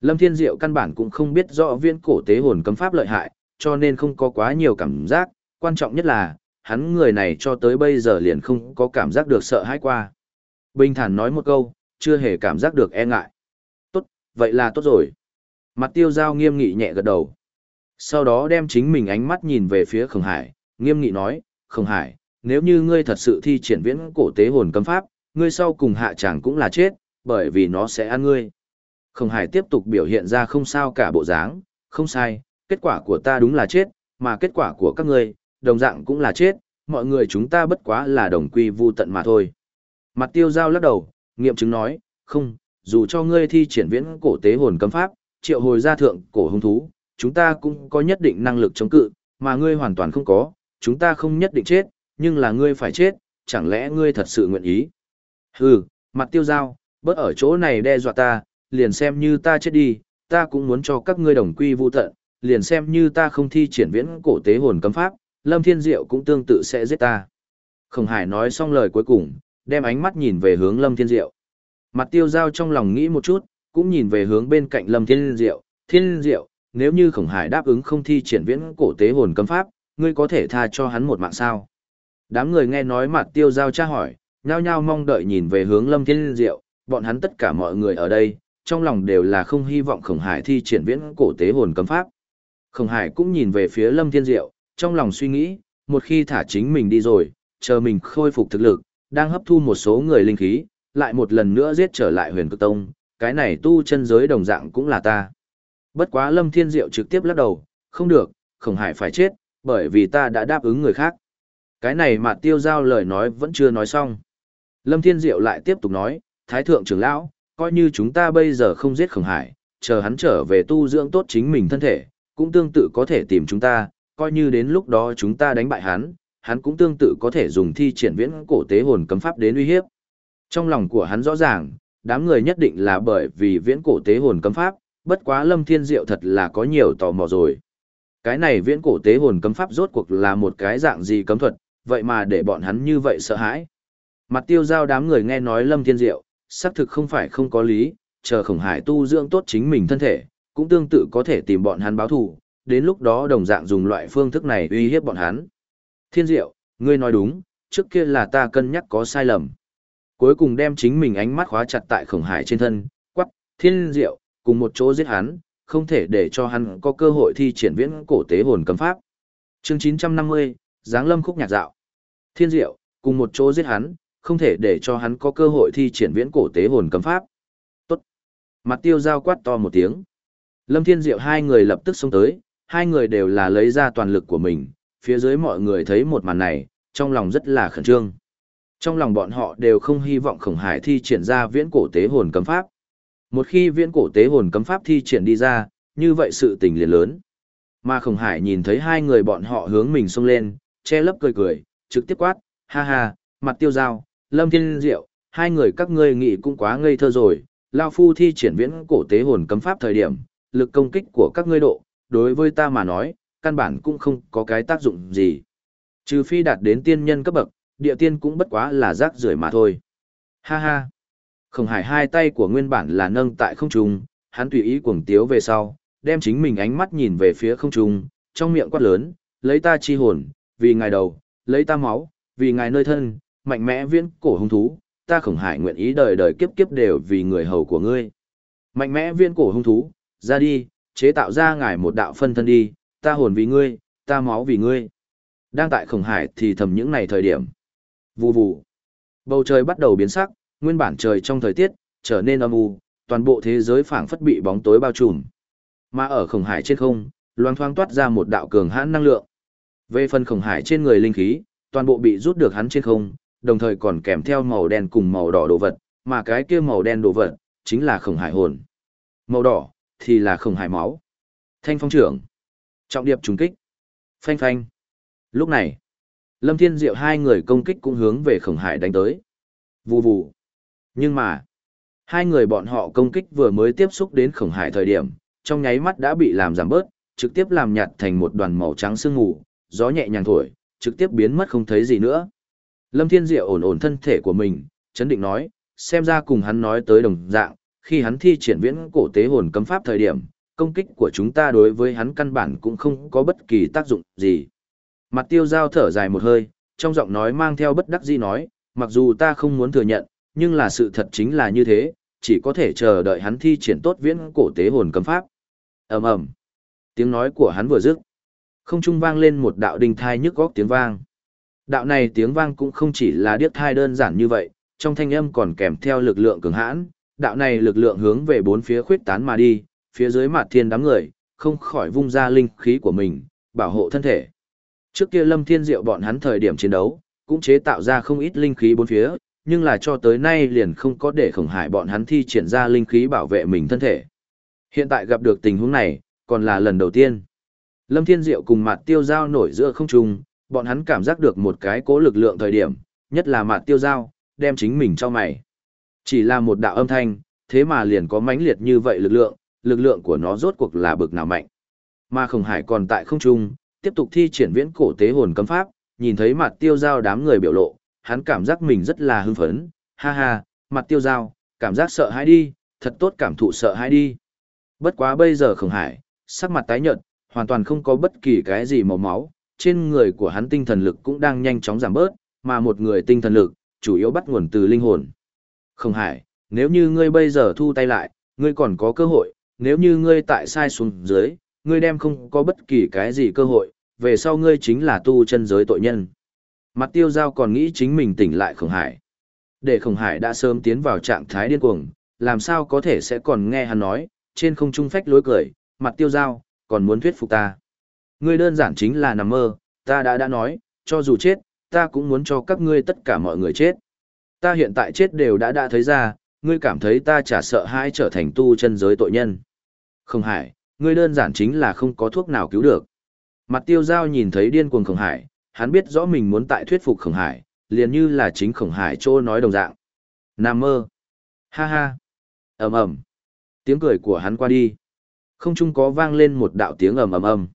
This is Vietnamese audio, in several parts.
Lâm Thiên Diệu căn bản cũng không biết rõ viễn cổ tế hồn cấm pháp lợi hại, cho nên không có quá nhiều cảm giác, quan trọng nhất là, hắn người này cho tới bây giờ liền không có cảm giác được sợ hãi qua. Bình thản nói một câu, chưa hề cảm giác được e ngại. Tốt, vậy là tốt rồi. Mặt tiêu giao nghiêm nghị nhẹ gật đầu. Sau đó đem chính mình ánh mắt nhìn về phía Khổng Hải, nghiêm nghị nói, Khổng Hải, nếu như ngươi thật sự thi triển viễn cổ tế hồn cấm pháp, ngươi sau cùng hạ chẳng cũng là chết, bởi vì nó sẽ ăn ngươi. Khổng Hải tiếp tục biểu hiện ra không sao cả bộ dáng, không sai, kết quả của ta đúng là chết, mà kết quả của các ngươi, đồng dạng cũng là chết, mọi người chúng ta bất quá là đồng quy vu tận mà thôi. Mặt tiêu giao lắc đầu, nghiệm chứng nói, không, dù cho ngươi thi triển viễn cổ tế hồn cấm pháp, triệu hồi gia thượng cổ hung thú, chúng ta cũng có nhất định năng lực chống cự, mà ngươi hoàn toàn không có, chúng ta không nhất định chết, nhưng là ngươi phải chết, chẳng lẽ ngươi thật sự nguyện ý? Hừ, mặt tiêu giao, bớt ở chỗ này đe dọa ta, liền xem như ta chết đi, ta cũng muốn cho các ngươi đồng quy vu tận, liền xem như ta không thi triển viễn cổ tế hồn cấm pháp, Lâm Thiên Diệu cũng tương tự sẽ giết ta. Khổng Hải nói xong lời cuối cùng, đem ánh mắt nhìn về hướng Lâm Thiên Diệu. Mặt tiêu giao trong lòng nghĩ một chút, cũng nhìn về hướng bên cạnh Lâm Thiên Diệu. Thiên Diệu, nếu như Khổng Hải đáp ứng không thi triển viễn cổ tế hồn cấm pháp, ngươi có thể tha cho hắn một mạng sao? Đám người nghe nói mặt tiêu giao tra hỏi, nhao nhao mong đợi nhìn về hướng Lâm Thiên Diệu, bọn hắn tất cả mọi người ở đây, trong lòng đều là không hy vọng Khổng Hải thi triển viễn cổ tế hồn cấm pháp. Khổng Hải cũng nhìn về phía Lâm Thiên Diệu, trong lòng suy nghĩ, một khi thả chính mình đi rồi, chờ mình khôi phục thực lực, đang hấp thu một số người linh khí, lại một lần nữa giết trở lại huyền cực tông, cái này tu chân giới đồng dạng cũng là ta. Bất quá Lâm Thiên Diệu trực tiếp lắc đầu, không được, Khổng Hải phải chết, bởi vì ta đã đáp ứng người khác. Cái này mà tiêu giao lời nói vẫn chưa nói xong. Lâm Thiên Diệu lại tiếp tục nói, Thái Thượng trưởng lão, coi như chúng ta bây giờ không giết Khổng Hải, chờ hắn trở về tu dưỡng tốt chính mình thân thể, cũng tương tự có thể tìm chúng ta, coi như đến lúc đó chúng ta đánh bại hắn, hắn cũng tương tự có thể dùng thi triển viễn cổ tế hồn cấm pháp đến uy hiếp. Trong lòng của hắn rõ ràng, đám người nhất định là bởi vì viễn cổ tế hồn cấm pháp, bất quá Lâm Thiên Diệu thật là có nhiều tò mò rồi. Cái này viễn cổ tế hồn cấm pháp rốt cuộc là một cái dạng gì cấm thuật, vậy mà để bọn hắn như vậy sợ hãi. Mặt tiêu giao đám người nghe nói Lâm Thiên Diệu, xác thực không phải không có lý, chờ khổng hải tu dưỡng tốt chính mình thân thể, cũng tương tự có thể tìm bọn hắn báo thù, đến lúc đó đồng dạng dùng loại phương thức này uy hiếp bọn hắn. Thiên Diệu, ngươi nói đúng, trước kia là ta cân nhắc có sai lầm. Cuối cùng đem chính mình ánh mắt khóa chặt tại khổng hải trên thân, quắc, Thiên Diệu, cùng một chỗ giết hắn, không thể để cho hắn có cơ hội thi triển viễn cổ tế hồn cấm pháp. Chương 950, Giáng Lâm khúc nhạc dạo. Thiên Diệu, cùng một chỗ giết hắn, không thể để cho hắn có cơ hội thi triển viễn cổ tế hồn cấm pháp. Tốt. Mặt tiêu giao quát to một tiếng. Lâm Thiên Diệu hai người lập tức xông tới, hai người đều là lấy ra toàn lực của mình, phía dưới mọi người thấy một màn này, trong lòng rất là khẩn trương. Trong lòng bọn họ đều không hy vọng khổng hải thi triển ra viễn cổ tế hồn cấm pháp. Một khi viễn cổ tế hồn cấm pháp thi triển đi ra, như vậy sự tình liền lớn. Mà khổng hải nhìn thấy hai người bọn họ hướng mình xông lên, che lấp cười cười, trực tiếp quát, ha ha, mặt tiêu dao, lâm thiên diệu, hai người các ngươi nghĩ cũng quá ngây thơ rồi, Lao Phu thi triển viễn cổ tế hồn cấm pháp thời điểm, lực công kích của các ngươi độ, đối với ta mà nói, căn bản cũng không có cái tác dụng gì. Trừ phi đạt đến tiên nhân cấp bậc, địa tiên cũng bất quá là rác rưởi mà thôi. Ha ha. Khổng hải hai tay của nguyên bản là nâng tại không trung, hắn tùy ý cuồng tiếu về sau, đem chính mình ánh mắt nhìn về phía không trung, trong miệng quát lớn, lấy ta chi hồn, vì ngài đầu, lấy ta máu, vì ngài nơi thân, mạnh mẽ viễn cổ hung thú, ta khổng hải nguyện ý đời đời kiếp kiếp đều vì người hầu của ngươi. Mạnh mẽ viễn cổ hung thú, ra đi, chế tạo ra ngài một đạo phân thân đi, ta hồn vì ngươi, ta máu vì ngươi. Đang tại khổng hải thì thầm những này thời điểm. Vù vù. Bầu trời bắt đầu biến sắc, nguyên bản trời trong thời tiết, trở nên âm u, toàn bộ thế giới phảng phất bị bóng tối bao trùm. Mà ở khổng hải trên không, loang thoang toát ra một đạo cường hãn năng lượng. Về phần khổng hải trên người linh khí, toàn bộ bị rút được hắn trên không, đồng thời còn kèm theo màu đen cùng màu đỏ đồ vật, mà cái kia màu đen đồ vật, chính là khổng hải hồn. Màu đỏ, thì là khổng hải máu. Thanh phong trưởng. Trọng điệp trùng kích. Phanh phanh. Lúc này, Lâm Thiên Diệu hai người công kích cũng hướng về khổng hải đánh tới. Vù vù. Nhưng mà, hai người bọn họ công kích vừa mới tiếp xúc đến khổng hải thời điểm, trong nháy mắt đã bị làm giảm bớt, trực tiếp làm nhạt thành một đoàn màu trắng sương mù, gió nhẹ nhàng thổi, trực tiếp biến mất không thấy gì nữa. Lâm Thiên Diệu ổn ổn thân thể của mình, chấn định nói, xem ra cùng hắn nói tới đồng dạng, khi hắn thi triển viễn cổ tế hồn cấm pháp thời điểm, công kích của chúng ta đối với hắn căn bản cũng không có bất kỳ tác dụng gì. Mặt tiêu giao thở dài một hơi, trong giọng nói mang theo bất đắc dĩ nói, mặc dù ta không muốn thừa nhận, nhưng là sự thật chính là như thế, chỉ có thể chờ đợi hắn thi triển tốt viễn cổ tế hồn cấm pháp. ầm ầm, tiếng nói của hắn vừa dứt, không trung vang lên một đạo đình thai nhức góc tiếng vang. Đạo này tiếng vang cũng không chỉ là điếc thai đơn giản như vậy, trong thanh âm còn kèm theo lực lượng cường hãn, đạo này lực lượng hướng về bốn phía khuyết tán mà đi, phía dưới mặt thiên đám người, không khỏi vung ra linh khí của mình, bảo hộ thân thể. Trước kia Lâm Thiên Diệu bọn hắn thời điểm chiến đấu, cũng chế tạo ra không ít linh khí bốn phía, nhưng là cho tới nay liền không có để khổng hải bọn hắn thi triển ra linh khí bảo vệ mình thân thể. Hiện tại gặp được tình huống này, còn là lần đầu tiên. Lâm Thiên Diệu cùng mặt tiêu giao nổi giữa không trung, bọn hắn cảm giác được một cái cố lực lượng thời điểm, nhất là mặt tiêu giao, đem chính mình cho mày. Chỉ là một đạo âm thanh, thế mà liền có mãnh liệt như vậy lực lượng, lực lượng của nó rốt cuộc là bực nào mạnh. Mà khổng hải còn tại không trung, tiếp tục thi triển viễn cổ tế hồn cấm pháp, nhìn thấy mặt tiêu giao đám người biểu lộ, hắn cảm giác mình rất là hưng phấn, ha ha, mặt tiêu giao, cảm giác sợ hãi đi, thật tốt cảm thụ sợ hãi đi. Bất quá bây giờ khổng hải, sắc mặt tái nhợt, hoàn toàn không có bất kỳ cái gì màu máu, trên người của hắn tinh thần lực cũng đang nhanh chóng giảm bớt, mà một người tinh thần lực, chủ yếu bắt nguồn từ linh hồn. Không hải, nếu như ngươi bây giờ thu tay lại, ngươi còn có cơ hội, nếu như ngươi tại sai xuống dưới, ngươi đem không có bất kỳ cái gì cơ hội, về sau ngươi chính là tu chân giới tội nhân. Mặt tiêu giao còn nghĩ chính mình tỉnh lại khổng hải. Để khổng hải đã sớm tiến vào trạng thái điên cuồng, làm sao có thể sẽ còn nghe hắn nói, trên không trung phách lối cười, mặt tiêu giao, còn muốn thuyết phục ta. Ngươi đơn giản chính là nằm mơ, ta đã đã nói, cho dù chết, ta cũng muốn cho các ngươi tất cả mọi người chết. Ta hiện tại chết đều đã đã thấy ra, ngươi cảm thấy ta chả sợ hãi trở thành tu chân giới tội nhân. Không hải, ngươi đơn giản chính là không có thuốc nào cứu được. Mặt tiêu giao nhìn thấy điên cuồng khổng hải, hắn biết rõ mình muốn tại thuyết phục khổng hải, liền như là chính khổng hải trô nói đồng dạng. Nam mơ. Ha ha. ầm ầm Tiếng cười của hắn qua đi. Không chung có vang lên một đạo tiếng ầm ầm ầm.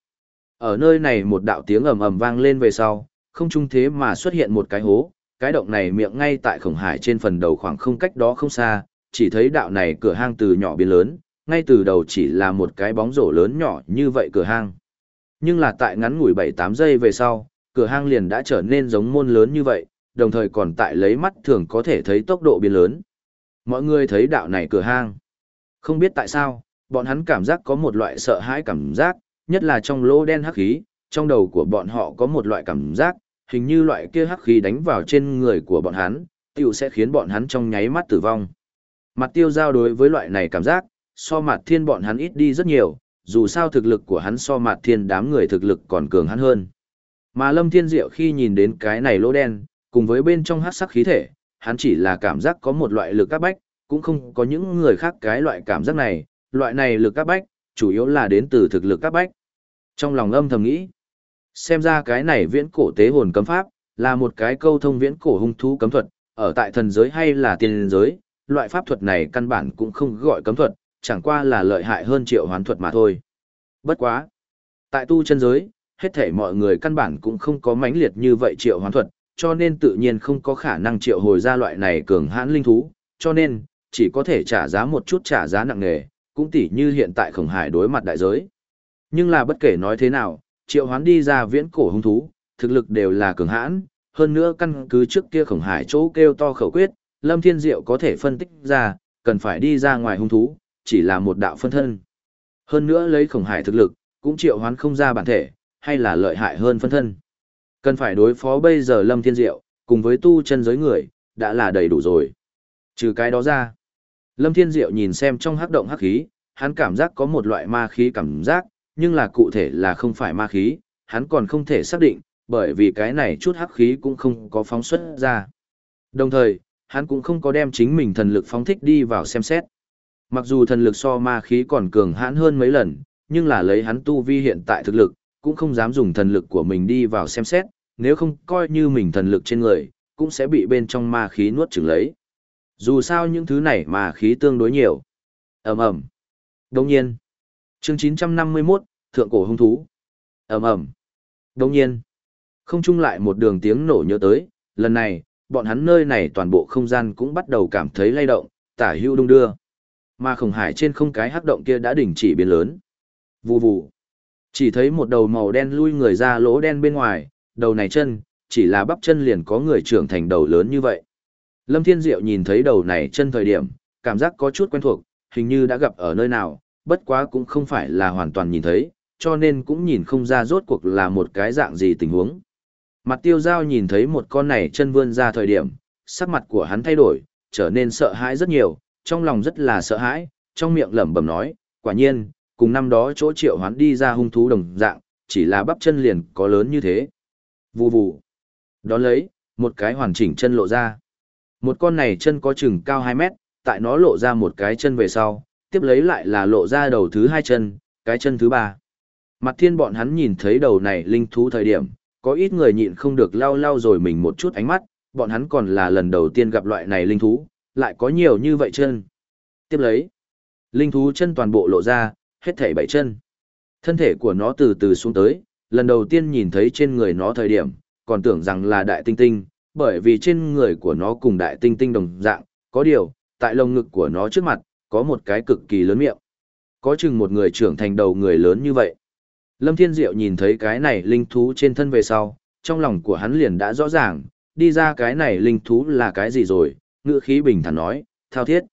Ở nơi này một đạo tiếng ầm ầm vang lên về sau, không trung thế mà xuất hiện một cái hố, cái động này miệng ngay tại khổng hải trên phần đầu khoảng không cách đó không xa, chỉ thấy đạo này cửa hang từ nhỏ biến lớn, ngay từ đầu chỉ là một cái bóng rổ lớn nhỏ như vậy cửa hang. Nhưng là tại ngắn ngủi 7-8 giây về sau, cửa hang liền đã trở nên giống môn lớn như vậy, đồng thời còn tại lấy mắt thường có thể thấy tốc độ biến lớn. Mọi người thấy đạo này cửa hang. Không biết tại sao, bọn hắn cảm giác có một loại sợ hãi cảm giác, nhất là trong lỗ đen hắc khí, trong đầu của bọn họ có một loại cảm giác, hình như loại kia hắc khí đánh vào trên người của bọn hắn, tiểu sẽ khiến bọn hắn trong nháy mắt tử vong. Mặt tiêu giao đối với loại này cảm giác, so mặt thiên bọn hắn ít đi rất nhiều, dù sao thực lực của hắn so mặt thiên đám người thực lực còn cường hắn hơn. Mà Lâm Thiên Diệu khi nhìn đến cái này lỗ đen, cùng với bên trong hắc sắc khí thể, hắn chỉ là cảm giác có một loại lực các bách, cũng không có những người khác cái loại cảm giác này, loại này lực các bách, chủ yếu là đến từ thực lực các bách. Trong lòng âm thầm nghĩ, xem ra cái này viễn cổ tế hồn cấm pháp, là một cái câu thông viễn cổ hung thú cấm thuật, ở tại thần giới hay là tiên giới, loại pháp thuật này căn bản cũng không gọi cấm thuật, chẳng qua là lợi hại hơn triệu hoán thuật mà thôi. Bất quá. Tại tu chân giới, hết thể mọi người căn bản cũng không có mãnh liệt như vậy triệu hoán thuật, cho nên tự nhiên không có khả năng triệu hồi ra loại này cường hãn linh thú, cho nên, chỉ có thể trả giá một chút trả giá nặng nề, cũng tỉ như hiện tại khổng hải đối mặt đại giới. Nhưng là bất kể nói thế nào, triệu hoán đi ra viễn cổ hung thú, thực lực đều là cường hãn, hơn nữa căn cứ trước kia khổng hải chỗ kêu to khẩu quyết, Lâm Thiên Diệu có thể phân tích ra, cần phải đi ra ngoài hung thú, chỉ là một đạo phân thân. Hơn nữa lấy khổng hải thực lực, cũng triệu hoán không ra bản thể, hay là lợi hại hơn phân thân. Cần phải đối phó bây giờ Lâm Thiên Diệu, cùng với tu chân giới người, đã là đầy đủ rồi. Trừ cái đó ra, Lâm Thiên Diệu nhìn xem trong hắc động hắc khí, hắn cảm giác có một loại ma khí cảm giác, nhưng là cụ thể là không phải ma khí, hắn còn không thể xác định, bởi vì cái này chút hắc khí cũng không có phóng xuất ra. Đồng thời, hắn cũng không có đem chính mình thần lực phóng thích đi vào xem xét. Mặc dù thần lực so ma khí còn cường hãn hơn mấy lần, nhưng là lấy hắn tu vi hiện tại thực lực, cũng không dám dùng thần lực của mình đi vào xem xét, nếu không coi như mình thần lực trên người, cũng sẽ bị bên trong ma khí nuốt chửng lấy. Dù sao những thứ này mà khí tương đối nhiều. ầm ầm Đồng nhiên. Chương 951, Thượng cổ hung thú. ầm ầm Đồng nhiên. Không chung lại một đường tiếng nổ nhớ tới, lần này, bọn hắn nơi này toàn bộ không gian cũng bắt đầu cảm thấy lay động, tả hưu đung đưa. Mà khổng hải trên không cái hắc động kia đã đình chỉ biến lớn. Vù vù. Chỉ thấy một đầu màu đen lui người ra lỗ đen bên ngoài, đầu này chân, chỉ là bắp chân liền có người trưởng thành đầu lớn như vậy. Lâm Thiên Diệu nhìn thấy đầu này chân thời điểm, cảm giác có chút quen thuộc, hình như đã gặp ở nơi nào, bất quá cũng không phải là hoàn toàn nhìn thấy, cho nên cũng nhìn không ra rốt cuộc là một cái dạng gì tình huống. Mặt tiêu giao nhìn thấy một con này chân vươn ra thời điểm, sắc mặt của hắn thay đổi, trở nên sợ hãi rất nhiều, trong lòng rất là sợ hãi, trong miệng lẩm bẩm nói, quả nhiên, cùng năm đó chỗ triệu hoán đi ra hung thú đồng dạng, chỉ là bắp chân liền có lớn như thế. Vù vù. Đó lấy, một cái hoàn chỉnh chân lộ ra. Một con này chân có chừng cao 2 mét, tại nó lộ ra một cái chân về sau, tiếp lấy lại là lộ ra đầu thứ hai chân, cái chân thứ ba. Mặt thiên bọn hắn nhìn thấy đầu này linh thú thời điểm, có ít người nhịn không được lau lau rồi mình một chút ánh mắt, bọn hắn còn là lần đầu tiên gặp loại này linh thú, lại có nhiều như vậy chân. Tiếp lấy, linh thú chân toàn bộ lộ ra, hết thảy bảy chân. Thân thể của nó từ từ xuống tới, lần đầu tiên nhìn thấy trên người nó thời điểm, còn tưởng rằng là đại tinh tinh, bởi vì trên người của nó cùng đại tinh tinh đồng dạng, có điều, tại lồng ngực của nó trước mặt, có một cái cực kỳ lớn miệng. Có chừng một người trưởng thành đầu người lớn như vậy. Lâm Thiên Diệu nhìn thấy cái này linh thú trên thân về sau, trong lòng của hắn liền đã rõ ràng, đi ra cái này linh thú là cái gì rồi, ngựa khí bình thản nói, thao thiết.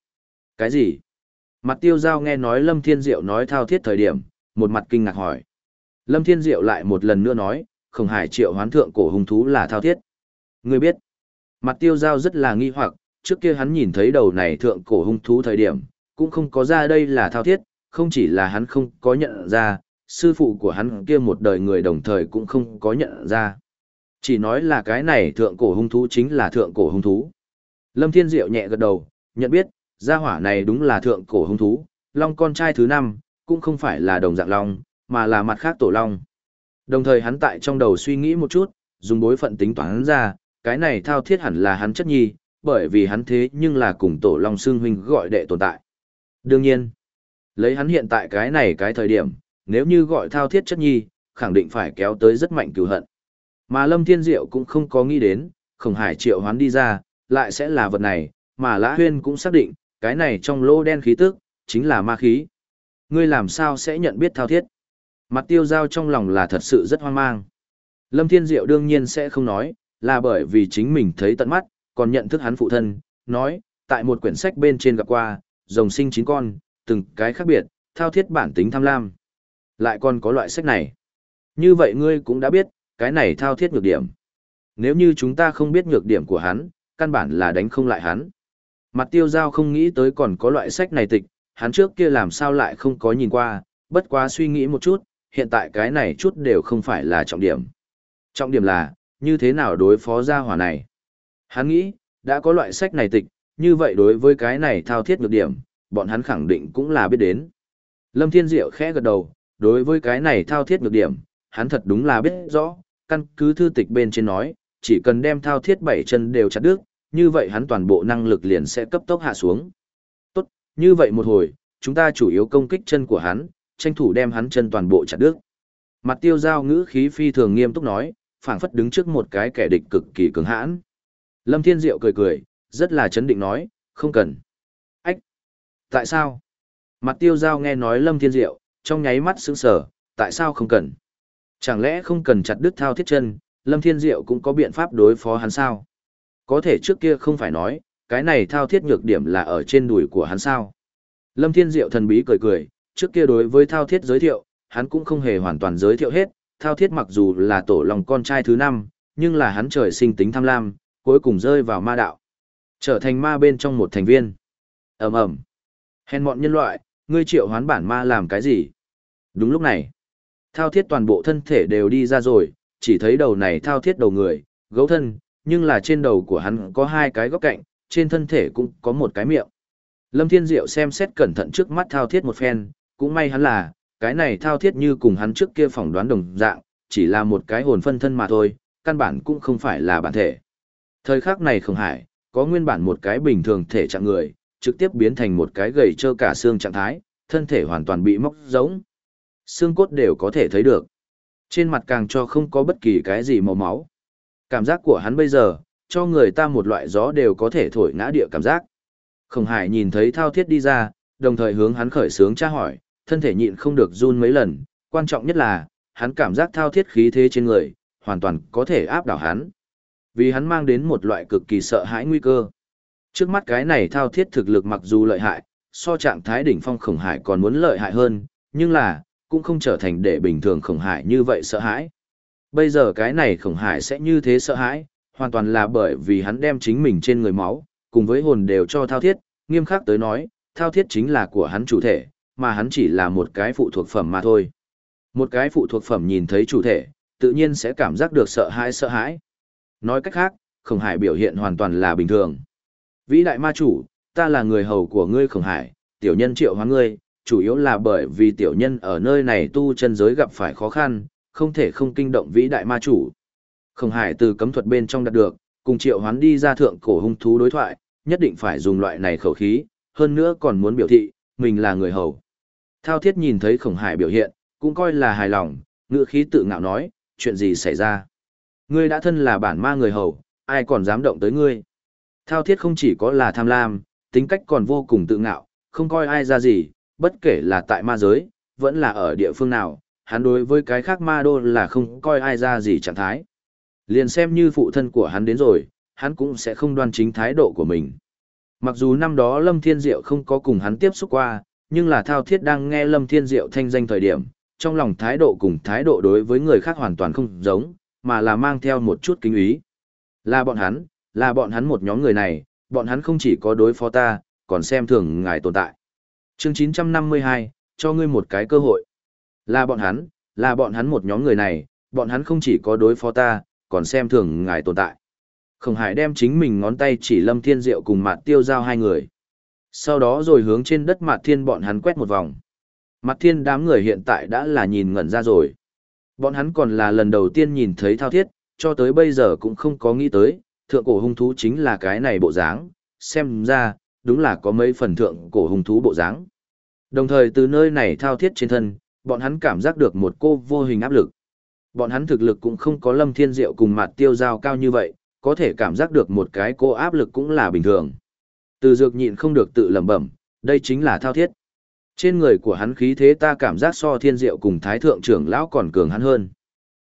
Cái gì? Mặt tiêu giao nghe nói Lâm Thiên Diệu nói thao thiết thời điểm, một mặt kinh ngạc hỏi. Lâm Thiên Diệu lại một lần nữa nói, không hải triệu hoán thượng cổ hung thú là thao thiết. Ngươi biết, mặt tiêu giao rất là nghi hoặc, trước kia hắn nhìn thấy đầu này thượng cổ hung thú thời điểm, cũng không có ra đây là thao thiết, không chỉ là hắn không có nhận ra, sư phụ của hắn kia một đời người đồng thời cũng không có nhận ra. Chỉ nói là cái này thượng cổ hung thú chính là thượng cổ hung thú. Lâm Thiên Diệu nhẹ gật đầu, nhận biết, gia hỏa này đúng là thượng cổ hung thú, long con trai thứ năm, cũng không phải là đồng dạng long, mà là mặt khác tổ long. Đồng thời hắn tại trong đầu suy nghĩ một chút, dùng bối phận tính toán ra, cái này thao thiết hẳn là hắn chất nhi, bởi vì hắn thế nhưng là cùng tổ long xương huynh gọi đệ tồn tại. Đương nhiên, lấy hắn hiện tại cái này cái thời điểm, nếu như gọi thao thiết chất nhi, khẳng định phải kéo tới rất mạnh cửu hận. Mà Lâm Thiên Diệu cũng không có nghĩ đến, khổng hải triệu hoán đi ra, lại sẽ là vật này, mà Lã Huyên cũng xác định, cái này trong lô đen khí tức, chính là ma khí. Ngươi làm sao sẽ nhận biết thao thiết? Mặt tiêu giao trong lòng là thật sự rất hoang mang. Lâm Thiên Diệu đương nhiên sẽ không nói, là bởi vì chính mình thấy tận mắt, còn nhận thức hắn phụ thân, nói, tại một quyển sách bên trên gặp qua, rồng sinh chín con, từng cái khác biệt, thao thiết bản tính tham lam. Lại còn có loại sách này. Như vậy ngươi cũng đã biết, cái này thao thiết nhược điểm. Nếu như chúng ta không biết nhược điểm của hắn, căn bản là đánh không lại hắn. Mặt tiêu giao không nghĩ tới còn có loại sách này tịch, hắn trước kia làm sao lại không có nhìn qua, bất quá suy nghĩ một chút, hiện tại cái này chút đều không phải là trọng điểm. Trọng điểm là, như thế nào đối phó gia hỏa này. Hắn nghĩ, đã có loại sách này tịch, như vậy đối với cái này thao thiết nhược điểm, bọn hắn khẳng định cũng là biết đến. Lâm Thiên Diệu khẽ gật đầu, đối với cái này thao thiết nhược điểm, hắn thật đúng là biết rõ, căn cứ thư tịch bên trên nói, chỉ cần đem thao thiết bảy chân đều chặt đứt, như vậy hắn toàn bộ năng lực liền sẽ cấp tốc hạ xuống. Tốt, như vậy một hồi, chúng ta chủ yếu công kích chân của hắn, tranh thủ đem hắn chân toàn bộ chặt đứt. Mặt tiêu giao ngữ khí phi thường nghiêm túc nói, phảng phất đứng trước một cái kẻ địch cực kỳ cứng hãn. Lâm Thiên Diệu cười cười, rất là chấn định nói, không cần. Ách! Tại sao? Mặt tiêu giao nghe nói Lâm Thiên Diệu, trong nháy mắt sững sờ, tại sao không cần? Chẳng lẽ không cần chặt đứt thao thiết chân, Lâm Thiên Diệu cũng có biện pháp đối phó hắn sao? Có thể trước kia không phải nói, cái này thao thiết nhược điểm là ở trên đùi của hắn sao? Lâm Thiên Diệu thần bí cười cười, trước kia đối với thao thiết giới thiệu, hắn cũng không hề hoàn toàn giới thiệu hết, thao thiết mặc dù là tổ lòng con trai thứ năm, nhưng là hắn trời sinh tính tham lam, cuối cùng rơi vào ma đạo. Trở thành ma bên trong một thành viên. ầm ầm Hèn mọn nhân loại, ngươi triệu hoán bản ma làm cái gì? Đúng lúc này, thao thiết toàn bộ thân thể đều đi ra rồi, chỉ thấy đầu này thao thiết đầu người, gấu thân, nhưng là trên đầu của hắn có hai cái góc cạnh, trên thân thể cũng có một cái miệng. Lâm Thiên Diệu xem xét cẩn thận trước mắt thao thiết một phen, cũng may hắn là, cái này thao thiết như cùng hắn trước kia phỏng đoán đồng dạng, chỉ là một cái hồn phân thân mà thôi, căn bản cũng không phải là bản thể. Thời khắc này không hải, có nguyên bản một cái bình thường thể trạng người, trực tiếp biến thành một cái gầy trơ cả xương trạng thái, thân thể hoàn toàn bị móc giống. Xương cốt đều có thể thấy được. Trên mặt càng cho không có bất kỳ cái gì màu máu. Cảm giác của hắn bây giờ, cho người ta một loại gió đều có thể thổi ngã địa cảm giác. Khổng hải nhìn thấy thao thiết đi ra, đồng thời hướng hắn khởi sướng tra hỏi, thân thể nhịn không được run mấy lần, quan trọng nhất là, hắn cảm giác thao thiết khí thế trên người, hoàn toàn có thể áp đảo hắn. Vì hắn mang đến một loại cực kỳ sợ hãi nguy cơ. Trước mắt cái này thao thiết thực lực mặc dù lợi hại, so trạng thái đỉnh phong khổng hải còn muốn lợi hại hơn, nhưng là, cũng không trở thành để bình thường khổng hải như vậy sợ hãi. Bây giờ cái này khổng hải sẽ như thế sợ hãi, hoàn toàn là bởi vì hắn đem chính mình trên người máu, cùng với hồn đều cho thao thiết, nghiêm khắc tới nói, thao thiết chính là của hắn chủ thể, mà hắn chỉ là một cái phụ thuộc phẩm mà thôi. Một cái phụ thuộc phẩm nhìn thấy chủ thể, tự nhiên sẽ cảm giác được sợ hãi sợ hãi. Nói cách khác, khổng hải biểu hiện hoàn toàn là bình thường. Vĩ đại ma chủ, ta là người hầu của ngươi khổng hải, tiểu nhân triệu hóa ngươi, chủ yếu là bởi vì tiểu nhân ở nơi này tu chân giới gặp phải khó khăn, không thể không kinh động vĩ đại ma chủ. Khổng hải từ cấm thuật bên trong đạt được, cùng triệu hoán đi ra thượng cổ hung thú đối thoại, nhất định phải dùng loại này khẩu khí, hơn nữa còn muốn biểu thị, mình là người hầu. Thao thiết nhìn thấy khổng hải biểu hiện, cũng coi là hài lòng, ngựa khí tự ngạo nói, chuyện gì xảy ra. Ngươi đã thân là bản ma người hầu, ai còn dám động tới ngươi. Thao thiết không chỉ có là tham lam, tính cách còn vô cùng tự ngạo, không coi ai ra gì, bất kể là tại ma giới, vẫn là ở địa phương nào, hắn đối với cái khác ma đô là không coi ai ra gì trạng thái. Liền xem như phụ thân của hắn đến rồi, hắn cũng sẽ không đoan chính thái độ của mình. Mặc dù năm đó Lâm Thiên Diệu không có cùng hắn tiếp xúc qua, nhưng là thao thiết đang nghe Lâm Thiên Diệu thanh danh thời điểm, trong lòng thái độ cùng thái độ đối với người khác hoàn toàn không giống, mà là mang theo một chút kính ý. Là bọn hắn, là bọn hắn một nhóm người này, bọn hắn không chỉ có đối phó ta, còn xem thường ngài tồn tại. Chương 952, cho ngươi một cái cơ hội. Là bọn hắn, là bọn hắn một nhóm người này, bọn hắn không chỉ có đối phó ta, còn xem thường ngài tồn tại. Khổng Hải đem chính mình ngón tay chỉ Lâm Thiên Diệu cùng Mạt Tiêu giao hai người. Sau đó rồi hướng trên đất Mạt Thiên bọn hắn quét một vòng. Mạt Thiên đám người hiện tại đã là nhìn ngẩn ra rồi. Bọn hắn còn là lần đầu tiên nhìn thấy thao thiết, cho tới bây giờ cũng không có nghĩ tới, thượng cổ hung thú chính là cái này bộ dáng, xem ra, đúng là có mấy phần thượng cổ hung thú bộ dáng. Đồng thời từ nơi này thao thiết trên thân, bọn hắn cảm giác được một cô vô hình áp lực. Bọn hắn thực lực cũng không có lâm thiên diệu cùng mặt tiêu giao cao như vậy, có thể cảm giác được một cái cô áp lực cũng là bình thường. Từ dược nhịn không được tự lẩm bẩm, đây chính là thao thiết. Trên người của hắn khí thế ta cảm giác so thiên diệu cùng thái thượng trưởng lão còn cường hắn hơn.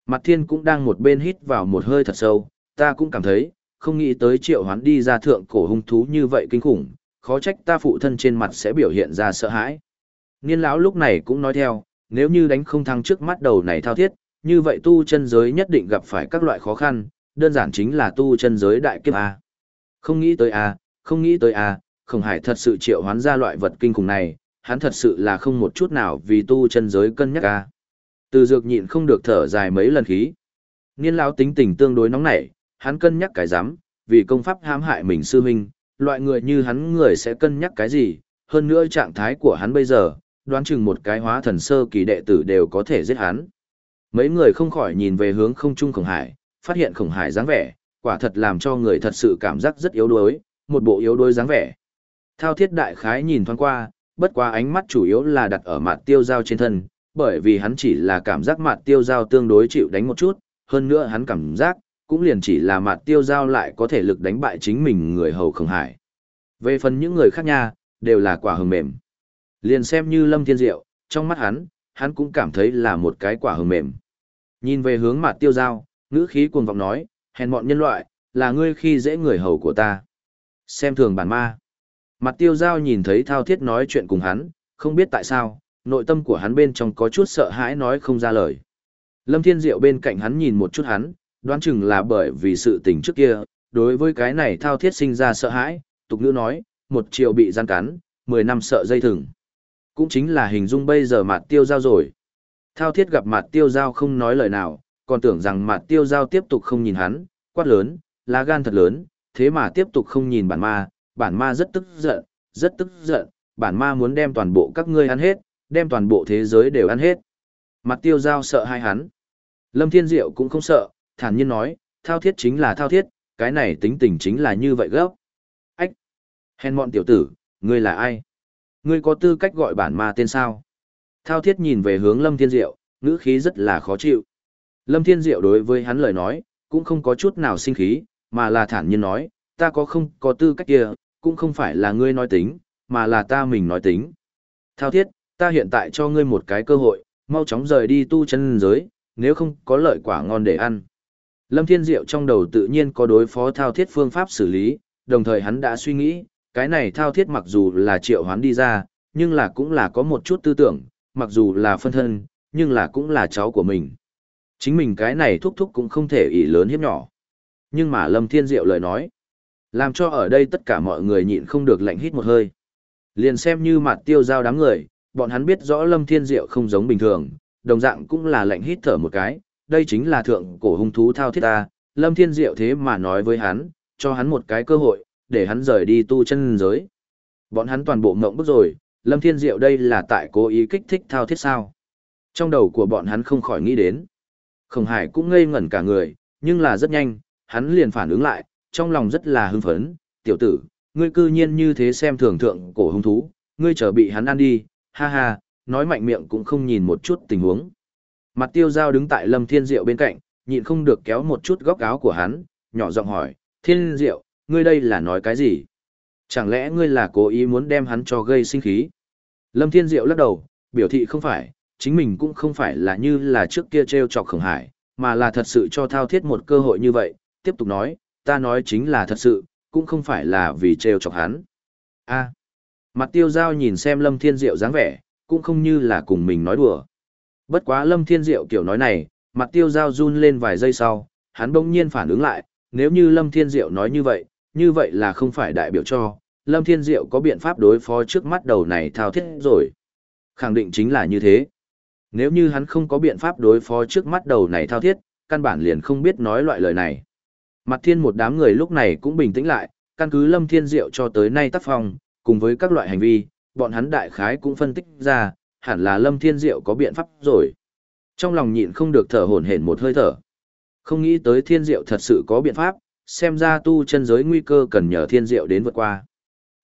Mặt thiên cũng đang một bên hít vào một hơi thật sâu, ta cũng cảm thấy, không nghĩ tới triệu hoán đi ra thượng cổ hung thú như vậy kinh khủng, khó trách ta phụ thân trên mặt sẽ biểu hiện ra sợ hãi. Niên lão lúc này cũng nói theo, nếu như đánh không thắng trước mắt đầu này thao thiết, như vậy tu chân giới nhất định gặp phải các loại khó khăn, đơn giản chính là tu chân giới đại kiếp A. Không nghĩ tới A, không nghĩ tới à? không hải thật sự triệu hoán ra loại vật kinh khủng này, hắn thật sự là không một chút nào vì tu chân giới cân nhắc à? Từ dược nhịn không được thở dài mấy lần khí. Niên lão tính tình tương đối nóng nảy, hắn cân nhắc cái dám, vì công pháp hãm hại mình sư huynh, loại người như hắn người sẽ cân nhắc cái gì, hơn nữa trạng thái của hắn bây giờ, đoán chừng một cái hóa thần sơ kỳ đệ tử đều có thể giết hắn. Mấy người không khỏi nhìn về hướng không trung khổng hải, phát hiện khổng hải dáng vẻ, quả thật làm cho người thật sự cảm giác rất yếu đuối, một bộ yếu đuối dáng vẻ. Thao thiết đại khái nhìn thoáng qua, bất quá ánh mắt chủ yếu là đặt ở mặt tiêu giao trên thân, bởi vì hắn chỉ là cảm giác mặt tiêu giao tương đối chịu đánh một chút, hơn nữa hắn cảm giác, cũng liền chỉ là mặt tiêu giao lại có thể lực đánh bại chính mình người hầu khổng hải. Về phần những người khác nha, đều là quả hồng mềm. Liền xem như lâm thiên diệu, trong mắt hắn, hắn cũng cảm thấy là một cái quả hồng mềm. Nhìn về hướng mặt tiêu giao, ngữ khí cuồng vọng nói, hèn mọn nhân loại, là ngươi khi dễ người hầu của ta. Xem thường bản ma. Mặt tiêu giao nhìn thấy thao thiết nói chuyện cùng hắn, không biết tại sao, nội tâm của hắn bên trong có chút sợ hãi nói không ra lời. Lâm Thiên Diệu bên cạnh hắn nhìn một chút hắn, đoán chừng là bởi vì sự tình trước kia, đối với cái này thao thiết sinh ra sợ hãi, tục nữ nói, một triệu bị gian cắn, mười năm sợ dây thừng. Cũng chính là hình dung bây giờ mặt tiêu giao rồi. Thao thiết gặp mặt tiêu giao không nói lời nào, còn tưởng rằng mặt tiêu giao tiếp tục không nhìn hắn, quát lớn, lá gan thật lớn, thế mà tiếp tục không nhìn bản ma, bản ma rất tức giận, rất tức giận, bản ma muốn đem toàn bộ các ngươi ăn hết, đem toàn bộ thế giới đều ăn hết. Mặt tiêu giao sợ hai hắn. Lâm Thiên Diệu cũng không sợ, thản nhiên nói, thao thiết chính là thao thiết, cái này tính tình chính là như vậy gấp. Ách! Hèn mọn tiểu tử, ngươi là ai? Ngươi có tư cách gọi bản ma tên sao? Thao thiết nhìn về hướng Lâm Thiên Diệu, ngữ khí rất là khó chịu. Lâm Thiên Diệu đối với hắn lời nói, cũng không có chút nào sinh khí, mà là thản nhiên nói, ta có không có tư cách kia, cũng không phải là ngươi nói tính, mà là ta mình nói tính. Thao thiết, ta hiện tại cho ngươi một cái cơ hội, mau chóng rời đi tu chân giới, nếu không có lợi quả ngon để ăn. Lâm Thiên Diệu trong đầu tự nhiên có đối phó thao thiết phương pháp xử lý, đồng thời hắn đã suy nghĩ, cái này thao thiết mặc dù là triệu hoán đi ra, nhưng là cũng là có một chút tư tưởng, mặc dù là phân thân, nhưng là cũng là cháu của mình. Chính mình cái này thúc thúc cũng không thể ỷ lớn hiếp nhỏ. Nhưng mà Lâm Thiên Diệu lời nói, làm cho ở đây tất cả mọi người nhịn không được lạnh hít một hơi. Liền xem như mặt tiêu giao đám người, bọn hắn biết rõ Lâm Thiên Diệu không giống bình thường, đồng dạng cũng là lạnh hít thở một cái, đây chính là thượng cổ hung thú thao thiết ta, Lâm Thiên Diệu thế mà nói với hắn, cho hắn một cái cơ hội, để hắn rời đi tu chân giới. Bọn hắn toàn bộ ngộng bức rồi, Lâm Thiên Diệu đây là tại cố ý kích thích thao thiết sao. Trong đầu của bọn hắn không khỏi nghĩ đến. Khổng Hải cũng ngây ngẩn cả người, nhưng là rất nhanh, hắn liền phản ứng lại, trong lòng rất là hưng phấn, tiểu tử, ngươi cư nhiên như thế xem thường thượng cổ hung thú, ngươi trở bị hắn ăn đi, ha ha, nói mạnh miệng cũng không nhìn một chút tình huống. Mặt tiêu giao đứng tại Lâm Thiên Diệu bên cạnh, nhịn không được kéo một chút góc áo của hắn, nhỏ giọng hỏi, Thiên Diệu, ngươi đây là nói cái gì? Chẳng lẽ ngươi là cố ý muốn đem hắn cho gây sinh khí? Lâm Thiên Diệu lắc đầu, biểu thị không phải, chính mình cũng không phải là như là trước kia treo chọc khổng hải, mà là thật sự cho thao thiết một cơ hội như vậy, tiếp tục nói, ta nói chính là thật sự, cũng không phải là vì treo chọc hắn. A. Mặt tiêu giao nhìn xem Lâm Thiên Diệu dáng vẻ, cũng không như là cùng mình nói đùa. Bất quá Lâm Thiên Diệu kiểu nói này, mặt tiêu giao run lên vài giây sau, hắn bỗng nhiên phản ứng lại, nếu như Lâm Thiên Diệu nói như vậy, như vậy là không phải đại biểu cho, Lâm Thiên Diệu có biện pháp đối phó trước mắt đầu này thao thiết rồi. Khẳng định chính là như thế. Nếu như hắn không có biện pháp đối phó trước mắt đầu này thao thiết, căn bản liền không biết nói loại lời này. Mặt thiên một đám người lúc này cũng bình tĩnh lại, căn cứ Lâm Thiên Diệu cho tới nay tác phong, cùng với các loại hành vi, bọn hắn đại khái cũng phân tích ra, hẳn là Lâm Thiên Diệu có biện pháp rồi. Trong lòng nhịn không được thở hổn hển một hơi thở. Không nghĩ tới Thiên Diệu thật sự có biện pháp, xem ra tu chân giới nguy cơ cần nhờ Thiên Diệu đến vượt qua.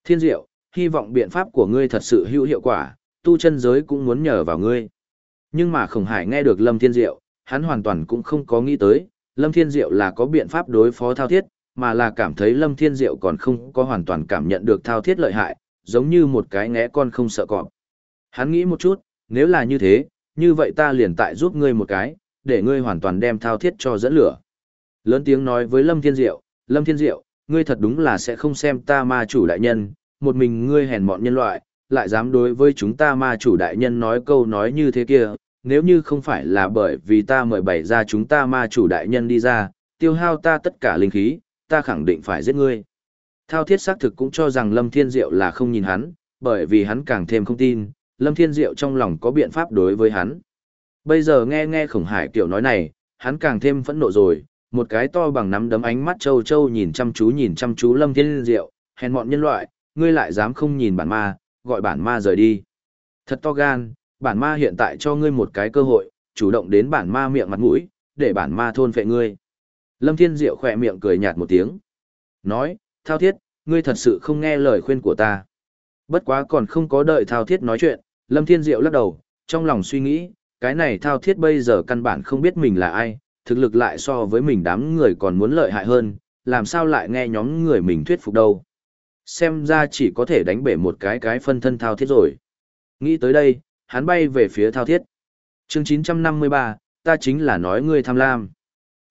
Thiên Diệu, hy vọng biện pháp của ngươi thật sự hữu hiệu quả, tu chân giới cũng muốn nhờ vào ngươi. Nhưng mà Khổng Hải nghe được Lâm Thiên Diệu, hắn hoàn toàn cũng không có nghĩ tới, Lâm Thiên Diệu là có biện pháp đối phó thao thiết, mà là cảm thấy Lâm Thiên Diệu còn không có hoàn toàn cảm nhận được thao thiết lợi hại, giống như một cái ngẽ con không sợ cọp. Hắn nghĩ một chút, nếu là như thế, như vậy ta liền tại giúp ngươi một cái, để ngươi hoàn toàn đem thao thiết cho dẫn lửa. Lớn tiếng nói với Lâm Thiên Diệu, Lâm Thiên Diệu, ngươi thật đúng là sẽ không xem ta ma chủ đại nhân, một mình ngươi hèn mọn nhân loại, lại dám đối với chúng ta ma chủ đại nhân nói câu nói như thế kia, nếu như không phải là bởi vì ta mời bày ra chúng ta ma chủ đại nhân đi ra, tiêu hao ta tất cả linh khí, ta khẳng định phải giết ngươi. Thao thiết xác thực cũng cho rằng Lâm Thiên Diệu là không nhìn hắn, bởi vì hắn càng thêm không tin, Lâm Thiên Diệu trong lòng có biện pháp đối với hắn. Bây giờ nghe nghe khổng hải kiểu nói này, hắn càng thêm phẫn nộ rồi, một cái to bằng nắm đấm ánh mắt châu châu nhìn chăm chú nhìn chăm chú Lâm Thiên Diệu, hèn mọn nhân loại, ngươi lại dám không nhìn bản ma, gọi bản ma rời đi. Thật to gan, bản ma hiện tại cho ngươi một cái cơ hội, chủ động đến bản ma miệng mặt mũi, để bản ma thôn phệ ngươi. Lâm Thiên Diệu khỏe miệng cười nhạt một tiếng. Nói, thao thiết, ngươi thật sự không nghe lời khuyên của ta. Bất quá còn không có đợi thao thiết nói chuyện, Lâm Thiên Diệu lắc đầu, trong lòng suy nghĩ, cái này thao thiết bây giờ căn bản không biết mình là ai, thực lực lại so với mình đám người còn muốn lợi hại hơn, làm sao lại nghe nhóm người mình thuyết phục đâu. Xem ra chỉ có thể đánh bể một cái cái phân thân thao thiết rồi. Nghĩ tới đây, hắn bay về phía thao thiết. chương 953, ta chính là nói ngươi tham lam.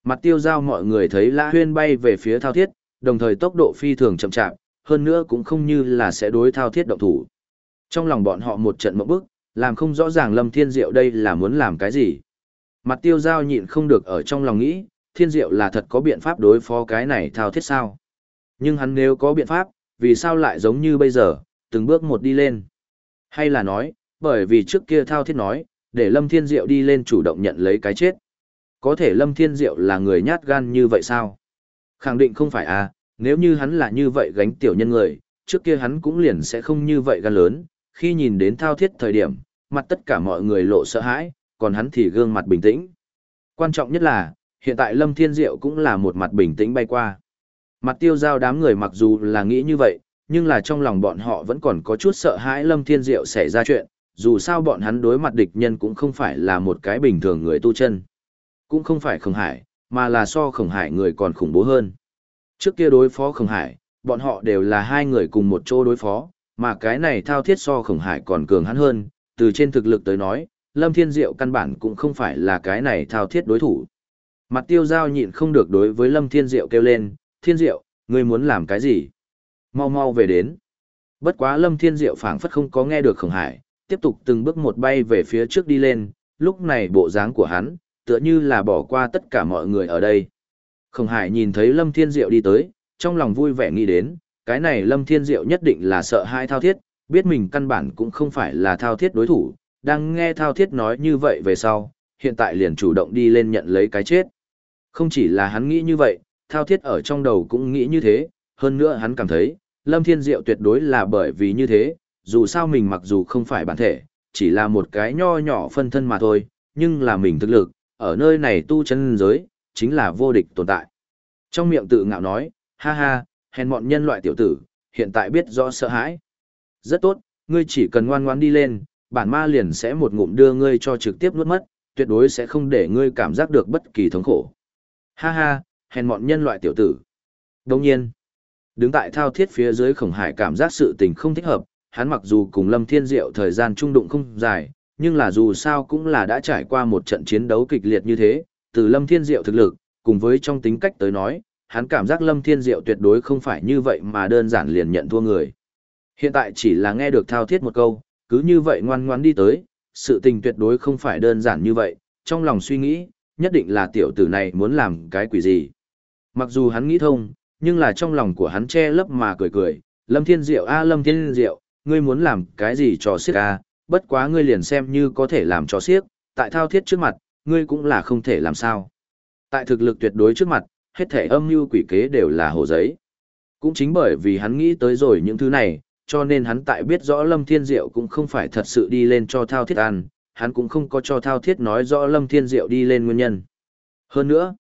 Mặt tiêu giao mọi người thấy Lã Huyên bay về phía thao thiết, đồng thời tốc độ phi thường chậm chạp, hơn nữa cũng không như là sẽ đối thao thiết động thủ. Trong lòng bọn họ một trận mộng bức, làm không rõ ràng Lâm Thiên Diệu đây là muốn làm cái gì. Mặt tiêu giao nhịn không được ở trong lòng nghĩ, Thiên Diệu là thật có biện pháp đối phó cái này thao thiết sao. Nhưng hắn nếu có biện pháp, vì sao lại giống như bây giờ, từng bước một đi lên. Hay là nói, bởi vì trước kia thao thiết nói, để Lâm Thiên Diệu đi lên chủ động nhận lấy cái chết. Có thể Lâm Thiên Diệu là người nhát gan như vậy sao? Khẳng định không phải à, nếu như hắn là như vậy gánh tiểu nhân người, trước kia hắn cũng liền sẽ không như vậy gan lớn, khi nhìn đến thao thiết thời điểm, mặt tất cả mọi người lộ sợ hãi, còn hắn thì gương mặt bình tĩnh. Quan trọng nhất là, hiện tại Lâm Thiên Diệu cũng là một mặt bình tĩnh bay qua. Mặt tiêu giao đám người mặc dù là nghĩ như vậy, nhưng là trong lòng bọn họ vẫn còn có chút sợ hãi Lâm Thiên Diệu xảy ra chuyện, dù sao bọn hắn đối mặt địch nhân cũng không phải là một cái bình thường người tu chân. Cũng không phải khổng hải, mà là so khổng hải người còn khủng bố hơn. Trước kia đối phó khổng hải, bọn họ đều là hai người cùng một chỗ đối phó, Mà cái này thao thiết so khổng hải còn cường hắn hơn, từ trên thực lực tới nói, Lâm Thiên Diệu căn bản cũng không phải là cái này thao thiết đối thủ. Mặt tiêu giao nhịn không được đối với Lâm Thiên Diệu kêu lên, Thiên Diệu, ngươi muốn làm cái gì? Mau mau về đến. Bất quá Lâm Thiên Diệu phảng phất không có nghe được khổng hải, tiếp tục từng bước một bay về phía trước đi lên, lúc này bộ dáng của hắn, tựa như là bỏ qua tất cả mọi người ở đây. Khổng hải nhìn thấy Lâm Thiên Diệu đi tới, trong lòng vui vẻ nghĩ đến, cái này Lâm Thiên Diệu nhất định là sợ hai thao thiết, biết mình căn bản cũng không phải là thao thiết đối thủ, đang nghe thao thiết nói như vậy về sau, hiện tại liền chủ động đi lên nhận lấy cái chết. Không chỉ là hắn nghĩ như vậy, thao thiết ở trong đầu cũng nghĩ như thế, hơn nữa hắn cảm thấy, Lâm Thiên Diệu tuyệt đối là bởi vì như thế, dù sao mình mặc dù không phải bản thể, chỉ là một cái nho nhỏ phân thân mà thôi, nhưng là mình thực lực, ở nơi này tu chân giới, chính là vô địch tồn tại. Trong miệng tự ngạo nói, ha ha, hèn mọn nhân loại tiểu tử, hiện tại biết rõ sợ hãi. Rất tốt, ngươi chỉ cần ngoan ngoãn đi lên, bản ma liền sẽ một ngụm đưa ngươi cho trực tiếp nuốt mất, tuyệt đối sẽ không để ngươi cảm giác được bất kỳ thống khổ. Ha ha, hèn mọn nhân loại tiểu tử. Đồng nhiên, đứng tại thao thiết phía dưới khổng hải cảm giác sự tình không thích hợp, hắn mặc dù cùng Lâm Thiên Diệu thời gian trung đụng không dài, nhưng là dù sao cũng là đã trải qua một trận chiến đấu kịch liệt như thế, từ Lâm Thiên Diệu thực lực, cùng với trong tính cách tới nói, hắn cảm giác Lâm Thiên Diệu tuyệt đối không phải như vậy mà đơn giản liền nhận thua người. Hiện tại chỉ là nghe được thao thiết một câu, cứ như vậy ngoan ngoãn đi tới, sự tình tuyệt đối không phải đơn giản như vậy, trong lòng suy nghĩ, nhất định là tiểu tử này muốn làm cái quỷ gì. Mặc dù hắn nghĩ thông, nhưng là trong lòng của hắn che lấp mà cười cười, Lâm Thiên Diệu a Lâm Thiên Diệu, ngươi muốn làm cái gì cho siếc à, bất quá ngươi liền xem như có thể làm cho siếc, tại thao thiết trước mặt, ngươi cũng là không thể làm sao. Tại thực lực tuyệt đối trước mặt, hết thể âm mưu quỷ kế đều là hồ giấy. Cũng chính bởi vì hắn nghĩ tới rồi những thứ này, cho nên hắn tại biết rõ Lâm Thiên Diệu cũng không phải thật sự đi lên cho Thao Thiết ăn, hắn cũng không có cho Thao Thiết nói rõ Lâm Thiên Diệu đi lên nguyên nhân. Hơn nữa,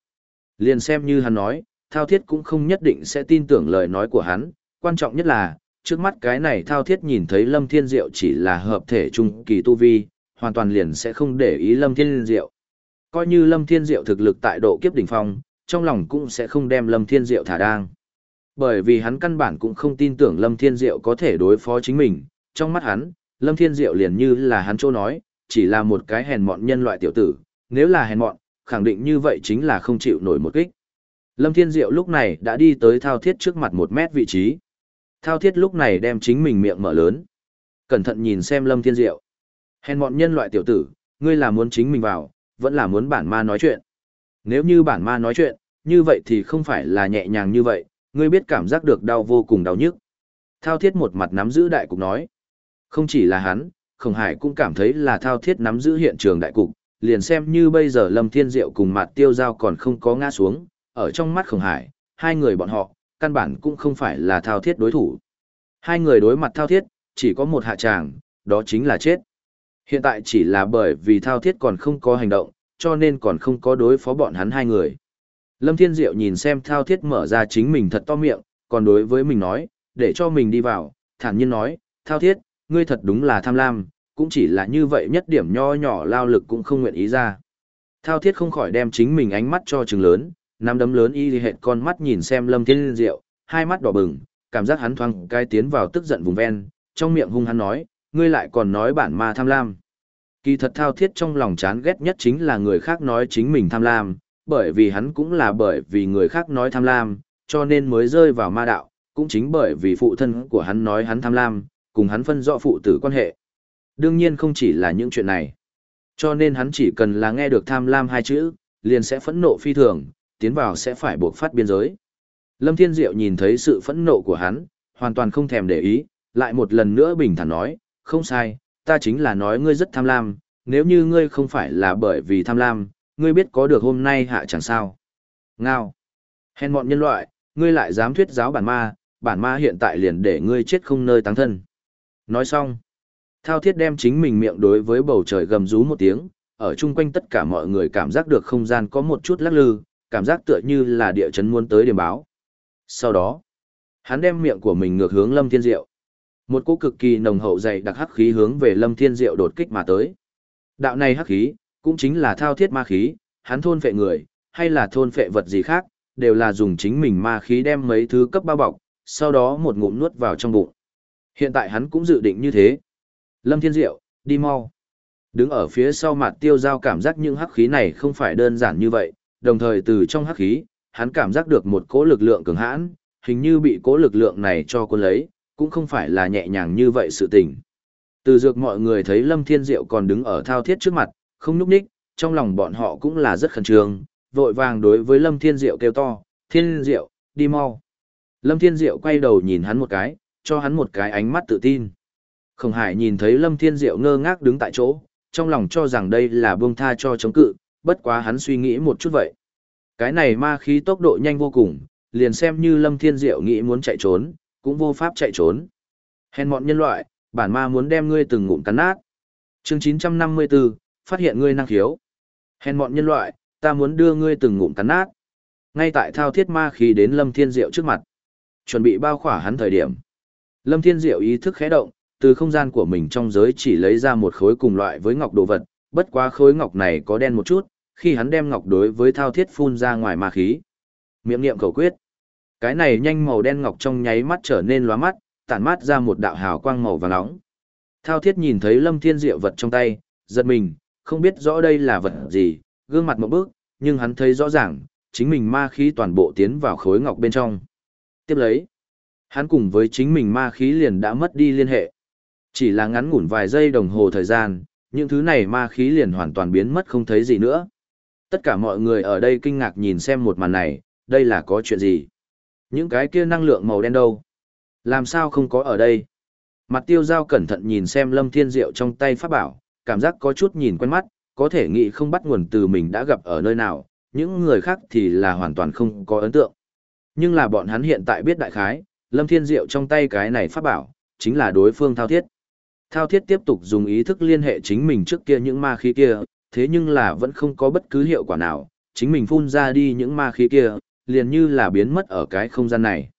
liền xem như hắn nói, Thao Thiết cũng không nhất định sẽ tin tưởng lời nói của hắn, quan trọng nhất là, trước mắt cái này Thao Thiết nhìn thấy Lâm Thiên Diệu chỉ là hợp thể trung kỳ tu vi, hoàn toàn liền sẽ không để ý Lâm Thiên Diệu. Coi như Lâm Thiên Diệu thực lực tại độ kiếp đỉnh phong, trong lòng cũng sẽ không đem Lâm Thiên Diệu thả đang. Bởi vì hắn căn bản cũng không tin tưởng Lâm Thiên Diệu có thể đối phó chính mình, trong mắt hắn, Lâm Thiên Diệu liền như là hắn chỗ nói, chỉ là một cái hèn mọn nhân loại tiểu tử, nếu là hèn mọn, khẳng định như vậy chính là không chịu nổi một kích. Lâm Thiên Diệu lúc này đã đi tới thao thiết trước mặt một mét vị trí. Thao thiết lúc này đem chính mình miệng mở lớn. Cẩn thận nhìn xem Lâm Thiên Diệu. Hèn mọn nhân loại tiểu tử, ngươi là muốn chính mình vào, vẫn là muốn bản ma nói chuyện. Nếu như bản ma nói chuyện, như vậy thì không phải là nhẹ nhàng như vậy, ngươi biết cảm giác được đau vô cùng đau nhức. Thao thiết một mặt nắm giữ đại cục nói. Không chỉ là hắn, Khổng Hải cũng cảm thấy là thao thiết nắm giữ hiện trường đại cục, liền xem như bây giờ Lâm Thiên Diệu cùng mặt tiêu giao còn không có ngã xuống, ở trong mắt Khổng Hải, hai người bọn họ, căn bản cũng không phải là thao thiết đối thủ. Hai người đối mặt thao thiết, chỉ có một hạ tràng, đó chính là chết. Hiện tại chỉ là bởi vì thao thiết còn không có hành động, cho nên còn không có đối phó bọn hắn hai người. Lâm Thiên Diệu nhìn xem thao thiết mở ra chính mình thật to miệng, còn đối với mình nói, để cho mình đi vào, thản nhiên nói, thao thiết, ngươi thật đúng là tham lam, cũng chỉ là như vậy nhất điểm nho nhỏ lao lực cũng không nguyện ý ra. Thao thiết không khỏi đem chính mình ánh mắt cho trừng lớn, nắm đấm lớn y hệt con mắt nhìn xem Lâm Thiên Diệu, hai mắt đỏ bừng, cảm giác hắn thoáng cai tiến vào tức giận vùng ven, trong miệng hung hắn nói, ngươi lại còn nói bản ma tham lam. Kỳ thật thao thiết trong lòng chán ghét nhất chính là người khác nói chính mình tham lam, bởi vì hắn cũng là bởi vì người khác nói tham lam, cho nên mới rơi vào ma đạo, cũng chính bởi vì phụ thân của hắn nói hắn tham lam, cùng hắn phân rõ phụ tử quan hệ. Đương nhiên không chỉ là những chuyện này. Cho nên hắn chỉ cần là nghe được tham lam hai chữ, liền sẽ phẫn nộ phi thường, tiến vào sẽ phải buộc phát biên giới. Lâm Thiên Diệu nhìn thấy sự phẫn nộ của hắn, hoàn toàn không thèm để ý, lại một lần nữa bình thản nói, không sai, ta chính là nói ngươi rất tham lam, nếu như ngươi không phải là bởi vì tham lam, ngươi biết có được hôm nay hạ chẳng sao. Ngao. Hèn mọn nhân loại, ngươi lại dám thuyết giáo bản ma, bản ma hiện tại liền để ngươi chết không nơi táng thân. Nói xong. Thao thiết đem chính mình miệng đối với bầu trời gầm rú một tiếng, ở chung quanh tất cả mọi người cảm giác được không gian có một chút lắc lư, cảm giác tựa như là địa chấn muốn tới điểm báo. Sau đó, hắn đem miệng của mình ngược hướng Lâm Thiên Diệu. Một cỗ cực kỳ nồng hậu dày đặc hắc khí hướng về Lâm Thiên Diệu đột kích mà tới. Đạo này hắc khí, cũng chính là thao thiết ma khí, hắn thôn phệ người, hay là thôn phệ vật gì khác, đều là dùng chính mình ma khí đem mấy thứ cấp bao bọc, sau đó một ngụm nuốt vào trong bụng. Hiện tại hắn cũng dự định như thế. Lâm Thiên Diệu, đi mau. Đứng ở phía sau mặt tiêu giao cảm giác những hắc khí này không phải đơn giản như vậy, đồng thời từ trong hắc khí, hắn cảm giác được một cỗ lực lượng cường hãn, hình như bị cỗ lực lượng này cho cuốn lấy, cũng không phải là nhẹ nhàng như vậy sự tình. Từ dược mọi người thấy Lâm Thiên Diệu còn đứng ở thao thiết trước mặt, không núp ních, trong lòng bọn họ cũng là rất khẩn trương, vội vàng đối với Lâm Thiên Diệu kêu to, Thiên Diệu, đi mau. Lâm Thiên Diệu quay đầu nhìn hắn một cái, cho hắn một cái ánh mắt tự tin. Khổng Hải nhìn thấy Lâm Thiên Diệu ngơ ngác đứng tại chỗ, trong lòng cho rằng đây là buông tha cho chống cự, bất quá hắn suy nghĩ một chút vậy. Cái này ma khí tốc độ nhanh vô cùng, liền xem như Lâm Thiên Diệu nghĩ muốn chạy trốn, cũng vô pháp chạy trốn. Hèn mọn nhân loại, bản ma muốn đem ngươi từng ngụm cắn nát. Chương 954, phát hiện ngươi năng khiếu. Hèn mọn nhân loại, ta muốn đưa ngươi từng ngụm cắn nát. Ngay tại thao thiết ma khí đến Lâm Thiên Diệu trước mặt, chuẩn bị bao khỏa hắn thời điểm. Lâm Thiên Diệu ý thức khẽ động, từ không gian của mình trong giới chỉ lấy ra một khối cùng loại với ngọc đồ vật, bất quá khối ngọc này có đen một chút, khi hắn đem ngọc đối với thao thiết phun ra ngoài ma khí. Miệng niệm khẩu quyết. Cái này nhanh màu đen ngọc trong nháy mắt trở nên lóa mắt, tản mát ra một đạo hào quang màu vàng nóng. Thao thiết nhìn thấy Lâm Thiên Diệu vật trong tay, giật mình, không biết rõ đây là vật gì, gương mặt một bước, nhưng hắn thấy rõ ràng, chính mình ma khí toàn bộ tiến vào khối ngọc bên trong. Tiếp lấy, hắn cùng với chính mình ma khí liền đã mất đi liên hệ. Chỉ là ngắn ngủn vài giây đồng hồ thời gian, những thứ này ma khí liền hoàn toàn biến mất không thấy gì nữa. Tất cả mọi người ở đây kinh ngạc nhìn xem một màn này, đây là có chuyện gì? Những cái kia năng lượng màu đen đâu? Làm sao không có ở đây? Mặt tiêu giao cẩn thận nhìn xem lâm thiên diệu trong tay pháp bảo, cảm giác có chút nhìn quen mắt, có thể nghĩ không bắt nguồn từ mình đã gặp ở nơi nào, những người khác thì là hoàn toàn không có ấn tượng. Nhưng là bọn hắn hiện tại biết đại khái, lâm thiên diệu trong tay cái này pháp bảo, chính là đối phương thao thiết. Thao thiết tiếp tục dùng ý thức liên hệ chính mình trước kia những ma khí kia, thế nhưng là vẫn không có bất cứ hiệu quả nào, chính mình phun ra đi những ma khí kia, liền như là biến mất ở cái không gian này.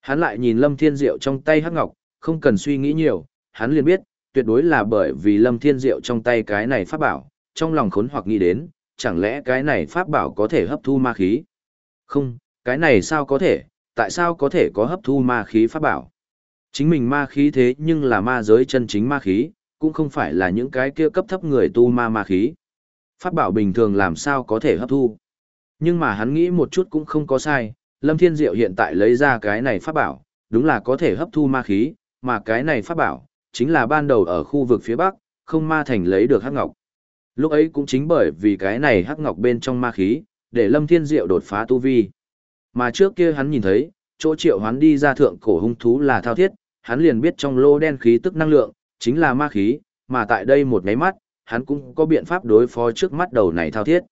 Hắn lại nhìn Lâm Thiên Diệu trong tay hắc ngọc, không cần suy nghĩ nhiều, hắn liền biết, tuyệt đối là bởi vì Lâm Thiên Diệu trong tay cái này pháp bảo, trong lòng khốn hoặc nghĩ đến, chẳng lẽ cái này pháp bảo có thể hấp thu ma khí? Không, cái này sao có thể, tại sao có thể có hấp thu ma khí pháp bảo? Chính mình ma khí thế nhưng là ma giới chân chính ma khí, cũng không phải là những cái kia cấp thấp người tu ma ma khí. Pháp bảo bình thường làm sao có thể hấp thu. Nhưng mà hắn nghĩ một chút cũng không có sai, Lâm Thiên Diệu hiện tại lấy ra cái này pháp bảo, đúng là có thể hấp thu ma khí, mà cái này pháp bảo, chính là ban đầu ở khu vực phía Bắc, không ma thành lấy được hắc ngọc. Lúc ấy cũng chính bởi vì cái này hắc ngọc bên trong ma khí, để Lâm Thiên Diệu đột phá tu vi. Mà trước kia hắn nhìn thấy, chỗ triệu hắn đi ra thượng cổ hung thú là thao thiết, hắn liền biết trong lô đen khí tức năng lượng, chính là ma khí, mà tại đây một nháy mắt, hắn cũng có biện pháp đối phó trước mắt đầu này thao thiết.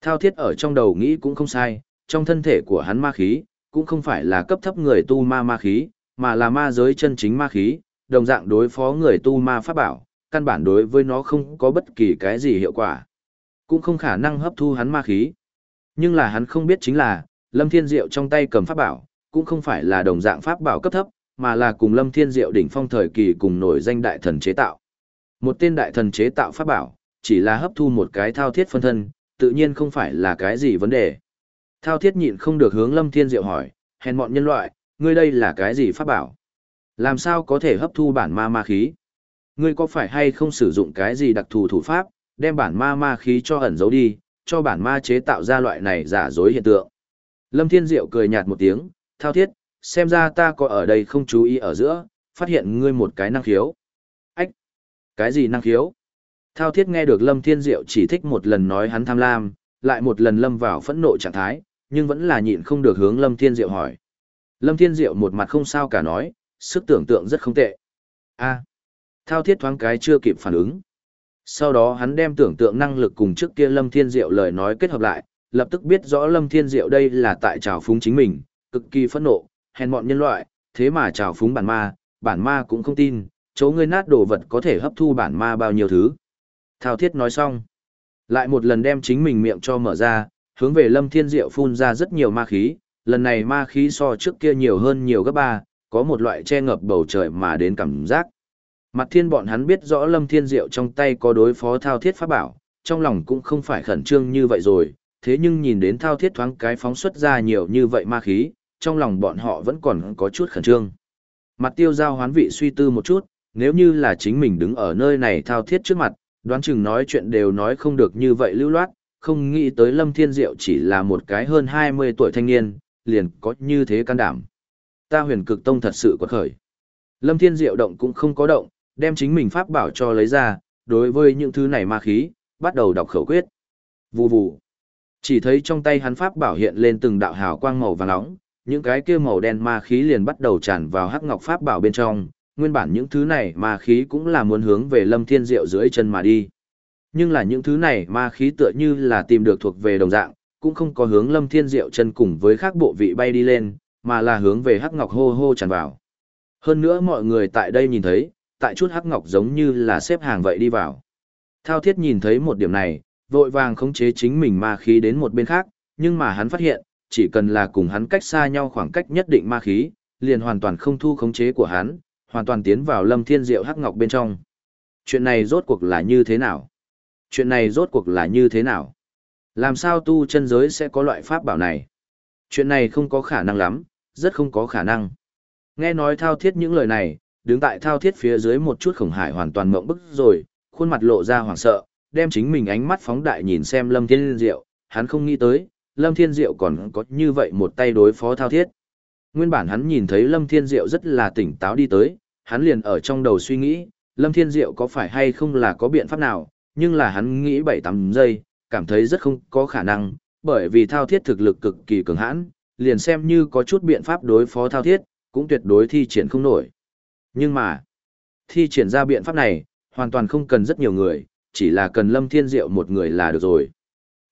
Thao thiết ở trong đầu nghĩ cũng không sai, trong thân thể của hắn ma khí, cũng không phải là cấp thấp người tu ma ma khí, mà là ma giới chân chính ma khí, đồng dạng đối phó người tu ma pháp bảo, căn bản đối với nó không có bất kỳ cái gì hiệu quả. Cũng không khả năng hấp thu hắn ma khí. Nhưng là hắn không biết chính là, Lâm Thiên Diệu trong tay cầm pháp bảo, cũng không phải là đồng dạng pháp bảo cấp thấp, mà là cùng Lâm Thiên Diệu đỉnh phong thời kỳ cùng nổi danh đại thần chế tạo. Một tên đại thần chế tạo pháp bảo, chỉ là hấp thu một cái thao thiết phân thân, tự nhiên không phải là cái gì vấn đề. Thao thiết nhịn không được hướng Lâm Thiên Diệu hỏi, hèn mọn nhân loại, ngươi đây là cái gì pháp bảo? Làm sao có thể hấp thu bản ma ma khí? Ngươi có phải hay không sử dụng cái gì đặc thù thủ pháp, đem bản ma ma khí cho ẩn giấu đi, cho bản ma chế tạo ra loại này giả dối hiện tượng? Lâm Thiên Diệu cười nhạt một tiếng, thao thiết, xem ra ta có ở đây không chú ý ở giữa, phát hiện ngươi một cái năng khiếu. Cái gì năng khiếu? Thao thiết nghe được Lâm Thiên Diệu chỉ thích một lần nói hắn tham lam, lại một lần lâm vào phẫn nộ trạng thái, nhưng vẫn là nhịn không được hướng Lâm Thiên Diệu hỏi. Lâm Thiên Diệu một mặt không sao cả nói, sức tưởng tượng rất không tệ. A. thao thiết thoáng cái chưa kịp phản ứng. Sau đó hắn đem tưởng tượng năng lực cùng trước kia Lâm Thiên Diệu lời nói kết hợp lại, lập tức biết rõ Lâm Thiên Diệu đây là tại trào phúng chính mình, cực kỳ phẫn nộ, hèn mọn nhân loại, thế mà trào phúng bản ma, bản ma cũng không tin, chỗ ngươi nát đồ vật có thể hấp thu bản ma bao nhiêu thứ. Thao thiết nói xong, lại một lần đem chính mình miệng cho mở ra, hướng về lâm thiên diệu phun ra rất nhiều ma khí, lần này ma khí so trước kia nhiều hơn nhiều gấp ba, có một loại che ngập bầu trời mà đến cảm giác. Mặt thiên bọn hắn biết rõ lâm thiên diệu trong tay có đối phó thao thiết pháp bảo, trong lòng cũng không phải khẩn trương như vậy rồi, thế nhưng nhìn đến thao thiết thoáng cái phóng xuất ra nhiều như vậy ma khí, trong lòng bọn họ vẫn còn có chút khẩn trương. Mặt tiêu giao hoán vị suy tư một chút, nếu như là chính mình đứng ở nơi này thao thiết trước mặt, đoán chừng nói chuyện đều nói không được như vậy lưu loát, không nghĩ tới Lâm Thiên Diệu chỉ là một cái hơn 20 tuổi thanh niên, liền có như thế can đảm. Ta huyền cực tông thật sự quật khởi. Lâm Thiên Diệu động cũng không có động, đem chính mình pháp bảo cho lấy ra, đối với những thứ này ma khí, bắt đầu đọc khẩu quyết. Vù vù. Chỉ thấy trong tay hắn pháp bảo hiện lên từng đạo hào quang màu vàng nóng, những cái kia màu đen ma khí liền bắt đầu tràn vào hắc ngọc pháp bảo bên trong, nguyên bản những thứ này ma khí cũng là muốn hướng về Lâm Thiên Diệu dưới chân mà đi. Nhưng là những thứ này ma khí tựa như là tìm được thuộc về đồng dạng, cũng không có hướng Lâm Thiên Diệu chân cùng với các bộ vị bay đi lên, mà là hướng về hắc ngọc hô hô tràn vào. Hơn nữa mọi người tại đây nhìn thấy, tại chút hắc ngọc giống như là xếp hàng vậy đi vào. Thao thiết nhìn thấy một điểm này, vội vàng khống chế chính mình ma khí đến một bên khác, nhưng mà hắn phát hiện, chỉ cần là cùng hắn cách xa nhau khoảng cách nhất định ma khí, liền hoàn toàn không thu khống chế của hắn, hoàn toàn tiến vào lâm thiên diệu hắc ngọc bên trong. Chuyện này rốt cuộc là như thế nào? Chuyện này rốt cuộc là như thế nào? Làm sao tu chân giới sẽ có loại pháp bảo này? Chuyện này không có khả năng lắm, rất không có khả năng. Nghe nói thao thiết những lời này, đứng tại thao thiết phía dưới một chút khổng hải hoàn toàn mộng bức rồi, khuôn mặt lộ ra hoảng sợ, đem chính mình ánh mắt phóng đại nhìn xem Lâm Thiên Diệu, hắn không nghĩ tới, Lâm Thiên Diệu còn có như vậy một tay đối phó thao thiết. Nguyên bản hắn nhìn thấy Lâm Thiên Diệu rất là tỉnh táo đi tới, hắn liền ở trong đầu suy nghĩ, Lâm Thiên Diệu có phải hay không là có biện pháp nào, nhưng là hắn nghĩ 7-8 giây, cảm thấy rất không có khả năng, bởi vì thao thiết thực lực cực kỳ cường hãn, liền xem như có chút biện pháp đối phó thao thiết, cũng tuyệt đối thi triển không nổi. Nhưng mà, thi triển ra biện pháp này, hoàn toàn không cần rất nhiều người, chỉ là cần Lâm Thiên Diệu một người là được rồi.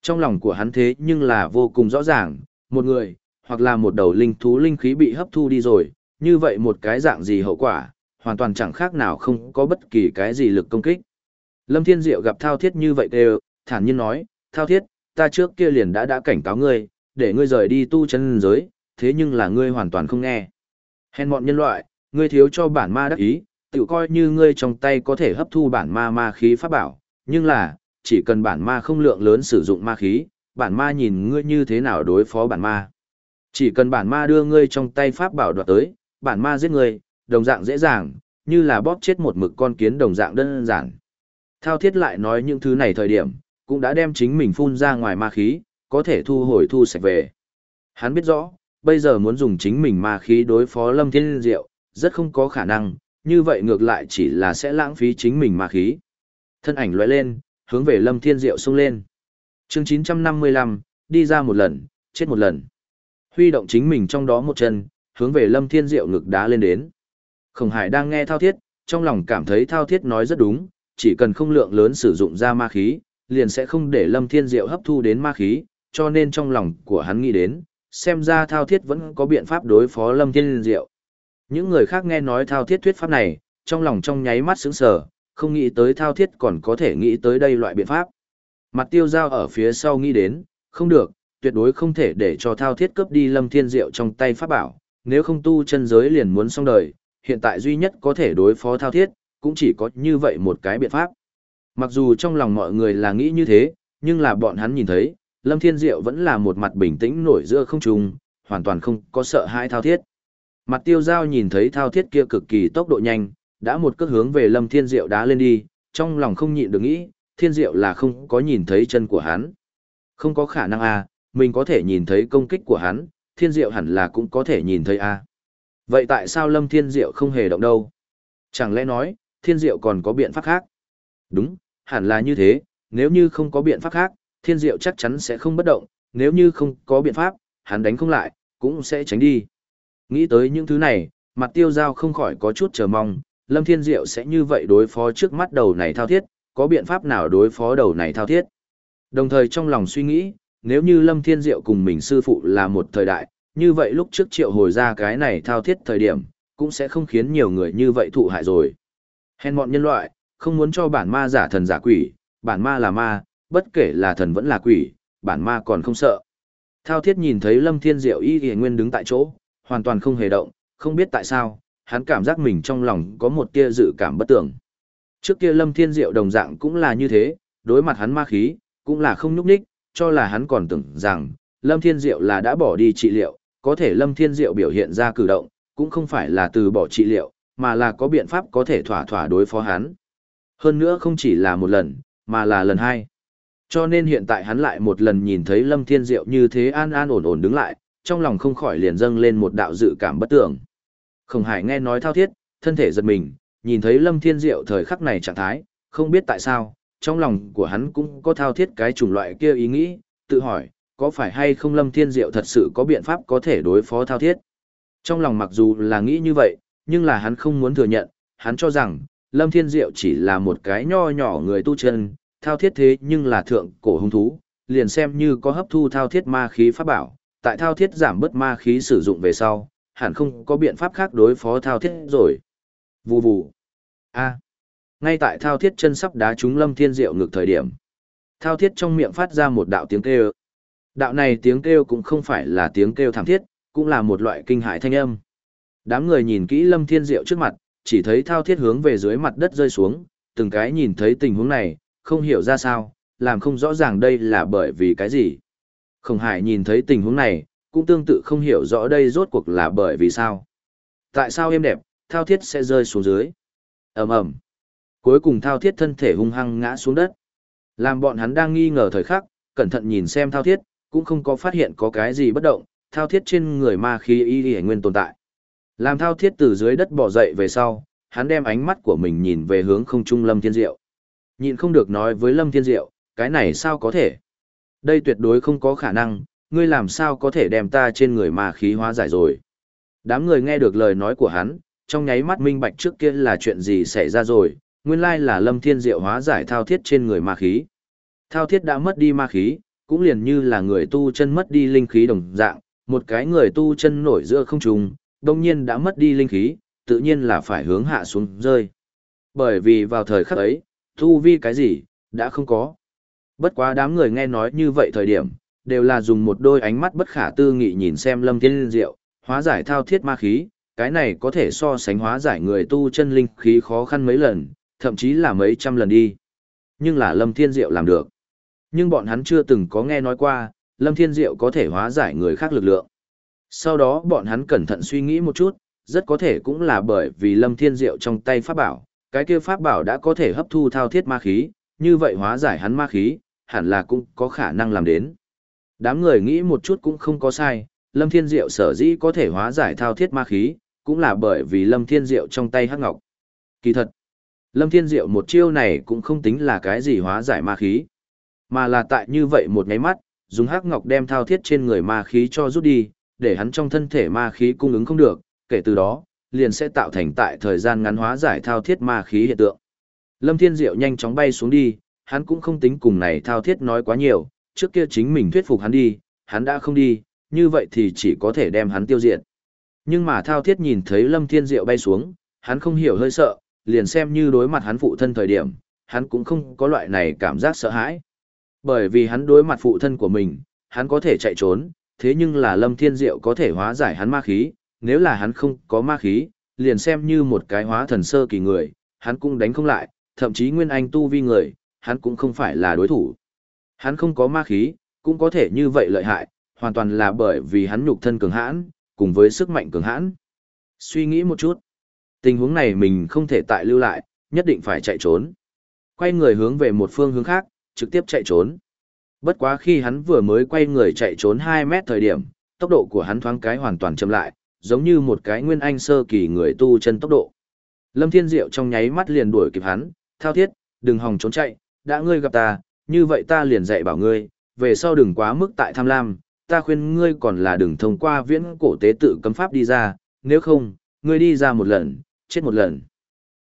Trong lòng của hắn thế nhưng là vô cùng rõ ràng, một người, hoặc là một đầu linh thú linh khí bị hấp thu đi rồi, như vậy một cái dạng gì hậu quả, hoàn toàn chẳng khác nào không có bất kỳ cái gì lực công kích. Lâm Thiên Diệu gặp Thao Thiết như vậy đều, thản nhiên nói, Thao Thiết, ta trước kia liền đã đã cảnh cáo ngươi, để ngươi rời đi tu chân giới, thế nhưng là ngươi hoàn toàn không nghe. Hèn mọn nhân loại, ngươi thiếu cho bản ma đắc ý, tự coi như ngươi trong tay có thể hấp thu bản ma ma khí pháp bảo, nhưng là, chỉ cần bản ma không lượng lớn sử dụng ma khí, bản ma nhìn ngươi như thế nào đối phó bản ma. Chỉ cần bản ma đưa ngươi trong tay pháp bảo đoạt tới, bản ma giết ngươi, đồng dạng dễ dàng, như là bóp chết một mực con kiến đồng dạng đơn giản. Thao thiết lại nói những thứ này thời điểm, cũng đã đem chính mình phun ra ngoài ma khí, có thể thu hồi thu sạch về. Hắn biết rõ, bây giờ muốn dùng chính mình ma khí đối phó Lâm Thiên Diệu, rất không có khả năng, như vậy ngược lại chỉ là sẽ lãng phí chính mình ma khí. Thân ảnh lóe lên, hướng về Lâm Thiên Diệu xông lên. Chương 955, đi ra một lần, chết một lần. Huy động chính mình trong đó một chân, hướng về Lâm Thiên Diệu ngực đá lên đến. Khổng Hải đang nghe thao thiết, trong lòng cảm thấy thao thiết nói rất đúng, chỉ cần không lượng lớn sử dụng ra ma khí, liền sẽ không để Lâm Thiên Diệu hấp thu đến ma khí, cho nên trong lòng của hắn nghĩ đến, xem ra thao thiết vẫn có biện pháp đối phó Lâm Thiên Diệu. Những người khác nghe nói thao thiết thuyết pháp này, trong lòng trong nháy mắt sững sờ, không nghĩ tới thao thiết còn có thể nghĩ tới đây loại biện pháp. Mặt tiêu giao ở phía sau nghĩ đến, không được, tuyệt đối không thể để cho thao thiết cướp đi lâm thiên diệu trong tay pháp bảo, nếu không tu chân giới liền muốn xong đời, hiện tại duy nhất có thể đối phó thao thiết, cũng chỉ có như vậy một cái biện pháp. Mặc dù trong lòng mọi người là nghĩ như thế, nhưng là bọn hắn nhìn thấy, lâm thiên diệu vẫn là một mặt bình tĩnh nổi giữa không trung, hoàn toàn không có sợ hãi thao thiết. Mặt tiêu giao nhìn thấy thao thiết kia cực kỳ tốc độ nhanh, đã một cước hướng về lâm thiên diệu đá lên đi, trong lòng không nhịn được nghĩ, thiên diệu là không có nhìn thấy chân của hắn. Không có khả năng à, mình có thể nhìn thấy công kích của hắn, thiên diệu hẳn là cũng có thể nhìn thấy à. Vậy tại sao lâm thiên diệu không hề động đâu? Chẳng lẽ nói, thiên diệu còn có biện pháp khác? Đúng, hẳn là như thế, nếu như không có biện pháp khác, thiên diệu chắc chắn sẽ không bất động, nếu như không có biện pháp, hắn đánh không lại, cũng sẽ tránh đi. Nghĩ tới những thứ này, mặt tiêu giao không khỏi có chút chờ mong, Lâm Thiên Diệu sẽ như vậy đối phó trước mắt đầu này thao thiết, có biện pháp nào đối phó đầu này thao thiết. Đồng thời trong lòng suy nghĩ, nếu như Lâm Thiên Diệu cùng mình sư phụ là một thời đại, như vậy lúc trước triệu hồi ra cái này thao thiết thời điểm, cũng sẽ không khiến nhiều người như vậy thụ hại rồi. Hèn mọn nhân loại, không muốn cho bản ma giả thần giả quỷ, bản ma là ma, bất kể là thần vẫn là quỷ, bản ma còn không sợ. Thao thiết nhìn thấy Lâm Thiên Diệu y y nguyên đứng tại chỗ, hoàn toàn không hề động, không biết tại sao, hắn cảm giác mình trong lòng có một tia dự cảm bất tưởng. Trước kia Lâm Thiên Diệu đồng dạng cũng là như thế, đối mặt hắn ma khí, cũng là không nhúc nhích, cho là hắn còn tưởng rằng, Lâm Thiên Diệu là đã bỏ đi trị liệu, có thể Lâm Thiên Diệu biểu hiện ra cử động, cũng không phải là từ bỏ trị liệu, mà là có biện pháp có thể thỏa thỏa đối phó hắn. Hơn nữa không chỉ là một lần, mà là lần hai. Cho nên hiện tại hắn lại một lần nhìn thấy Lâm Thiên Diệu như thế an an ổn ổn đứng lại, trong lòng không khỏi liền dâng lên một đạo dự cảm bất tưởng. Khổng Hải nghe nói thao thiết, thân thể giật mình, nhìn thấy Lâm Thiên Diệu thời khắc này trạng thái, không biết tại sao, trong lòng của hắn cũng có thao thiết cái chủng loại kia ý nghĩ, tự hỏi, có phải hay không Lâm Thiên Diệu thật sự có biện pháp có thể đối phó thao thiết. Trong lòng mặc dù là nghĩ như vậy, nhưng là hắn không muốn thừa nhận, hắn cho rằng, Lâm Thiên Diệu chỉ là một cái nho nhỏ người tu chân, thao thiết thế nhưng là thượng cổ hung thú, liền xem như có hấp thu thao thiết ma khí pháp bảo, tại thao thiết giảm bớt ma khí sử dụng về sau, hẳn không có biện pháp khác đối phó thao thiết rồi. Vù vù. A. Ngay tại thao thiết chân sắp đá trúng Lâm Thiên Diệu ngược thời điểm. Thao thiết trong miệng phát ra một đạo tiếng kêu. Đạo này tiếng kêu cũng không phải là tiếng kêu thảm thiết, cũng là một loại kinh hại thanh âm. Đám người nhìn kỹ Lâm Thiên Diệu trước mặt, chỉ thấy thao thiết hướng về dưới mặt đất rơi xuống, từng cái nhìn thấy tình huống này, không hiểu ra sao, làm không rõ ràng đây là bởi vì cái gì. Khổng Hải nhìn thấy tình huống này, cũng tương tự không hiểu rõ đây rốt cuộc là bởi vì sao. Tại sao êm đẹp, thao thiết sẽ rơi xuống dưới. ầm ầm Cuối cùng thao thiết thân thể hung hăng ngã xuống đất. Làm bọn hắn đang nghi ngờ thời khắc, cẩn thận nhìn xem thao thiết, cũng không có phát hiện có cái gì bất động, thao thiết trên người ma khí y y nguyên tồn tại. Làm thao thiết từ dưới đất bỏ dậy về sau, hắn đem ánh mắt của mình nhìn về hướng không trung Lâm Thiên Diệu. Nhìn không được nói với Lâm Thiên Diệu, cái này sao có thể? Đây tuyệt đối không có khả năng, ngươi làm sao có thể đem ta trên người ma khí hóa giải rồi. Đám người nghe được lời nói của hắn, trong nháy mắt minh bạch trước kia là chuyện gì xảy ra rồi, nguyên lai là Lâm Thiên Diệu hóa giải thao thiết trên người ma khí. Thao thiết đã mất đi ma khí, cũng liền như là người tu chân mất đi linh khí đồng dạng, một cái người tu chân nổi giữa không trung, đông nhiên đã mất đi linh khí, tự nhiên là phải hướng hạ xuống rơi. Bởi vì vào thời khắc ấy, tu vi cái gì, đã không có. Bất quá đám người nghe nói như vậy thời điểm, đều là dùng một đôi ánh mắt bất khả tư nghị nhìn xem lâm thiên diệu, hóa giải thao thiết ma khí, cái này có thể so sánh hóa giải người tu chân linh khí khó khăn mấy lần, thậm chí là mấy trăm lần đi. Nhưng là lâm thiên diệu làm được. Nhưng bọn hắn chưa từng có nghe nói qua, lâm thiên diệu có thể hóa giải người khác lực lượng. Sau đó bọn hắn cẩn thận suy nghĩ một chút, rất có thể cũng là bởi vì Lâm Thiên Diệu trong tay pháp bảo, cái kia pháp bảo đã có thể hấp thu thao thiết ma khí, như vậy hóa giải hắn ma khí, hẳn là cũng có khả năng làm đến. Đám người nghĩ một chút cũng không có sai, Lâm Thiên Diệu sở dĩ có thể hóa giải thao thiết ma khí, cũng là bởi vì Lâm Thiên Diệu trong tay hắc ngọc. Kỳ thật, Lâm Thiên Diệu một chiêu này cũng không tính là cái gì hóa giải ma khí, mà là tại như vậy một nháy mắt, dùng hắc ngọc đem thao thiết trên người ma khí cho rút đi, để hắn trong thân thể ma khí cung ứng không được, kể từ đó, liền sẽ tạo thành tại thời gian ngắn hóa giải thao thiết ma khí hiện tượng. Lâm Thiên Diệu nhanh chóng bay xuống đi, hắn cũng không tính cùng này thao thiết nói quá nhiều, trước kia chính mình thuyết phục hắn đi, hắn đã không đi, như vậy thì chỉ có thể đem hắn tiêu diệt. Nhưng mà thao thiết nhìn thấy Lâm Thiên Diệu bay xuống, hắn không hiểu hơi sợ, liền xem như đối mặt hắn phụ thân thời điểm, hắn cũng không có loại này cảm giác sợ hãi. Bởi vì hắn đối mặt phụ thân của mình, hắn có thể chạy trốn, thế nhưng là Lâm Thiên Diệu có thể hóa giải hắn ma khí, nếu là hắn không có ma khí, liền xem như một cái hóa thần sơ kỳ người, hắn cũng đánh không lại, thậm chí nguyên anh tu vi người, hắn cũng không phải là đối thủ. Hắn không có ma khí, cũng có thể như vậy lợi hại, hoàn toàn là bởi vì hắn nhục thân cường hãn, cùng với sức mạnh cường hãn. Suy nghĩ một chút, tình huống này mình không thể tại lưu lại, nhất định phải chạy trốn. Quay người hướng về một phương hướng khác, trực tiếp chạy trốn. Bất quá khi hắn vừa mới quay người chạy trốn 2 mét thời điểm, tốc độ của hắn thoáng cái hoàn toàn chậm lại, giống như một cái nguyên anh sơ kỳ người tu chân tốc độ. Lâm Thiên Diệu trong nháy mắt liền đuổi kịp hắn, thao thiết, đừng hòng trốn chạy, đã ngươi gặp ta, như vậy ta liền dạy bảo ngươi, về sau đừng quá mức tại tham lam, ta khuyên ngươi còn là đừng thông qua viễn cổ tế tự cấm pháp đi ra, nếu không, ngươi đi ra một lần, chết một lần.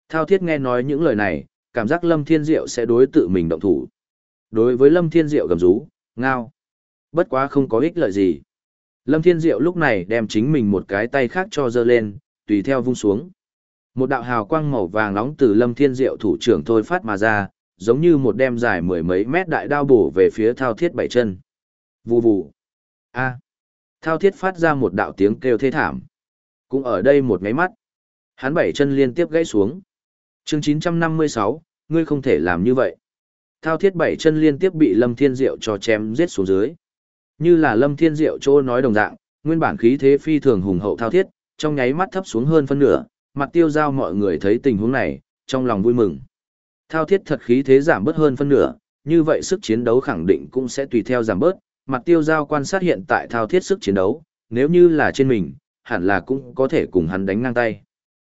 Thao thiết nghe nói những lời này, cảm giác Lâm Thiên Diệu sẽ đối tự mình động thủ. Đối với Lâm Thiên Diệu gầm rú, ngao. Bất quá không có ích lợi gì. Lâm Thiên Diệu lúc này đem chính mình một cái tay khác cho dơ lên, tùy theo vung xuống. Một đạo hào quang màu vàng nóng từ Lâm Thiên Diệu thủ trưởng thôi phát mà ra, giống như một đem dài mười mấy mét đại đao bổ về phía thao thiết bảy chân. Vù vù. A. Thao thiết phát ra một đạo tiếng kêu thê thảm. Cũng ở đây một ngáy mắt. Hắn bảy chân liên tiếp gãy xuống. chương 956, ngươi không thể làm như vậy. Thao thiết bảy chân liên tiếp bị Lâm Thiên Diệu cho chém giết xuống dưới. Như là Lâm Thiên Diệu chỗ nói đồng dạng, nguyên bản khí thế phi thường hùng hậu thao thiết, trong nháy mắt thấp xuống hơn phân nửa, mặt tiêu giao mọi người thấy tình huống này, trong lòng vui mừng. Thao thiết thật khí thế giảm bớt hơn phân nửa, như vậy sức chiến đấu khẳng định cũng sẽ tùy theo giảm bớt, mặt tiêu giao quan sát hiện tại thao thiết sức chiến đấu, nếu như là trên mình, hẳn là cũng có thể cùng hắn đánh ngang tay.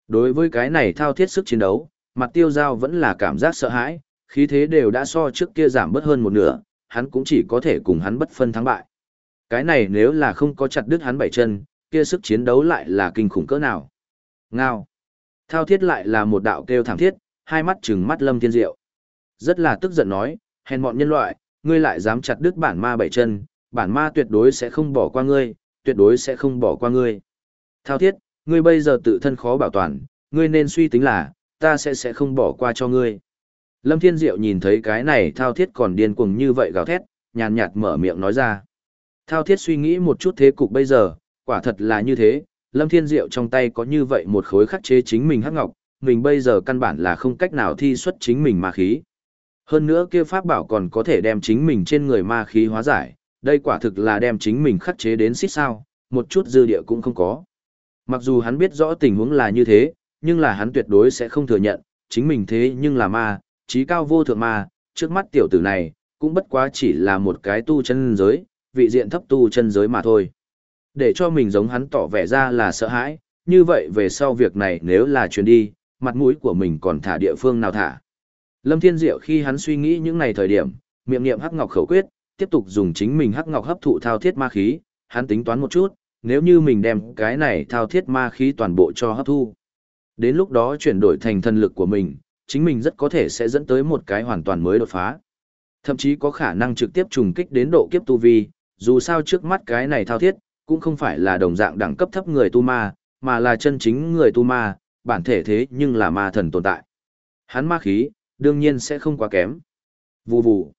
Đối với cái này thao thiết sức chiến đấu, mặt tiêu giao vẫn là cảm giác sợ hãi, khí thế đều đã so trước kia giảm bớt hơn một nửa, hắn cũng chỉ có thể cùng hắn bất phân thắng bại. Cái này nếu là không có chặt đứt hắn bảy chân, kia sức chiến đấu lại là kinh khủng cỡ nào. Ngao. Thao thiết lại là một đạo kêu thảm thiết, hai mắt trừng mắt lâm thiên diệu. Rất là tức giận nói, hèn mọn nhân loại, ngươi lại dám chặt đứt bản ma bảy chân, bản ma tuyệt đối sẽ không bỏ qua ngươi, tuyệt đối sẽ không bỏ qua ngươi. Thao thiết, ngươi bây giờ tự thân khó bảo toàn, ngươi nên suy tính là, ta sẽ sẽ không bỏ qua cho ngươi. Lâm Thiên Diệu nhìn thấy cái này thao thiết còn điên cuồng như vậy gào thét, nhàn nhạt mở miệng nói ra. Thao thiết suy nghĩ một chút thế cục bây giờ, quả thật là như thế, Lâm Thiên Diệu trong tay có như vậy một khối khắc chế chính mình hắc ngọc, mình bây giờ căn bản là không cách nào thi xuất chính mình ma khí. Hơn nữa kia pháp bảo còn có thể đem chính mình trên người ma khí hóa giải, đây quả thực là đem chính mình khắc chế đến xít sao, một chút dư địa cũng không có. Mặc dù hắn biết rõ tình huống là như thế, nhưng là hắn tuyệt đối sẽ không thừa nhận, chính mình thế nhưng là ma, trí cao vô thượng ma, trước mắt tiểu tử này, cũng bất quá chỉ là một cái tu chân giới, vị diện thấp tu chân giới mà thôi. Để cho mình giống hắn tỏ vẻ ra là sợ hãi, như vậy về sau việc này nếu là chuyến đi, mặt mũi của mình còn thả địa phương nào thả. Lâm Thiên Diệu khi hắn suy nghĩ những ngày thời điểm, miệng niệm hắc ngọc khẩu quyết, tiếp tục dùng chính mình hắc ngọc hấp thụ thao thiết ma khí, hắn tính toán một chút, nếu như mình đem cái này thao thiết ma khí toàn bộ cho hấp thu. Đến lúc đó chuyển đổi thành thần lực của mình, chính mình rất có thể sẽ dẫn tới một cái hoàn toàn mới đột phá. Thậm chí có khả năng trực tiếp trùng kích đến độ kiếp tu vi, dù sao trước mắt cái này thao thiết, cũng không phải là đồng dạng đẳng cấp thấp người tu ma, mà là chân chính người tu ma, bản thể thế nhưng là ma thần tồn tại. Hắn ma khí, đương nhiên sẽ không quá kém. Vù vù.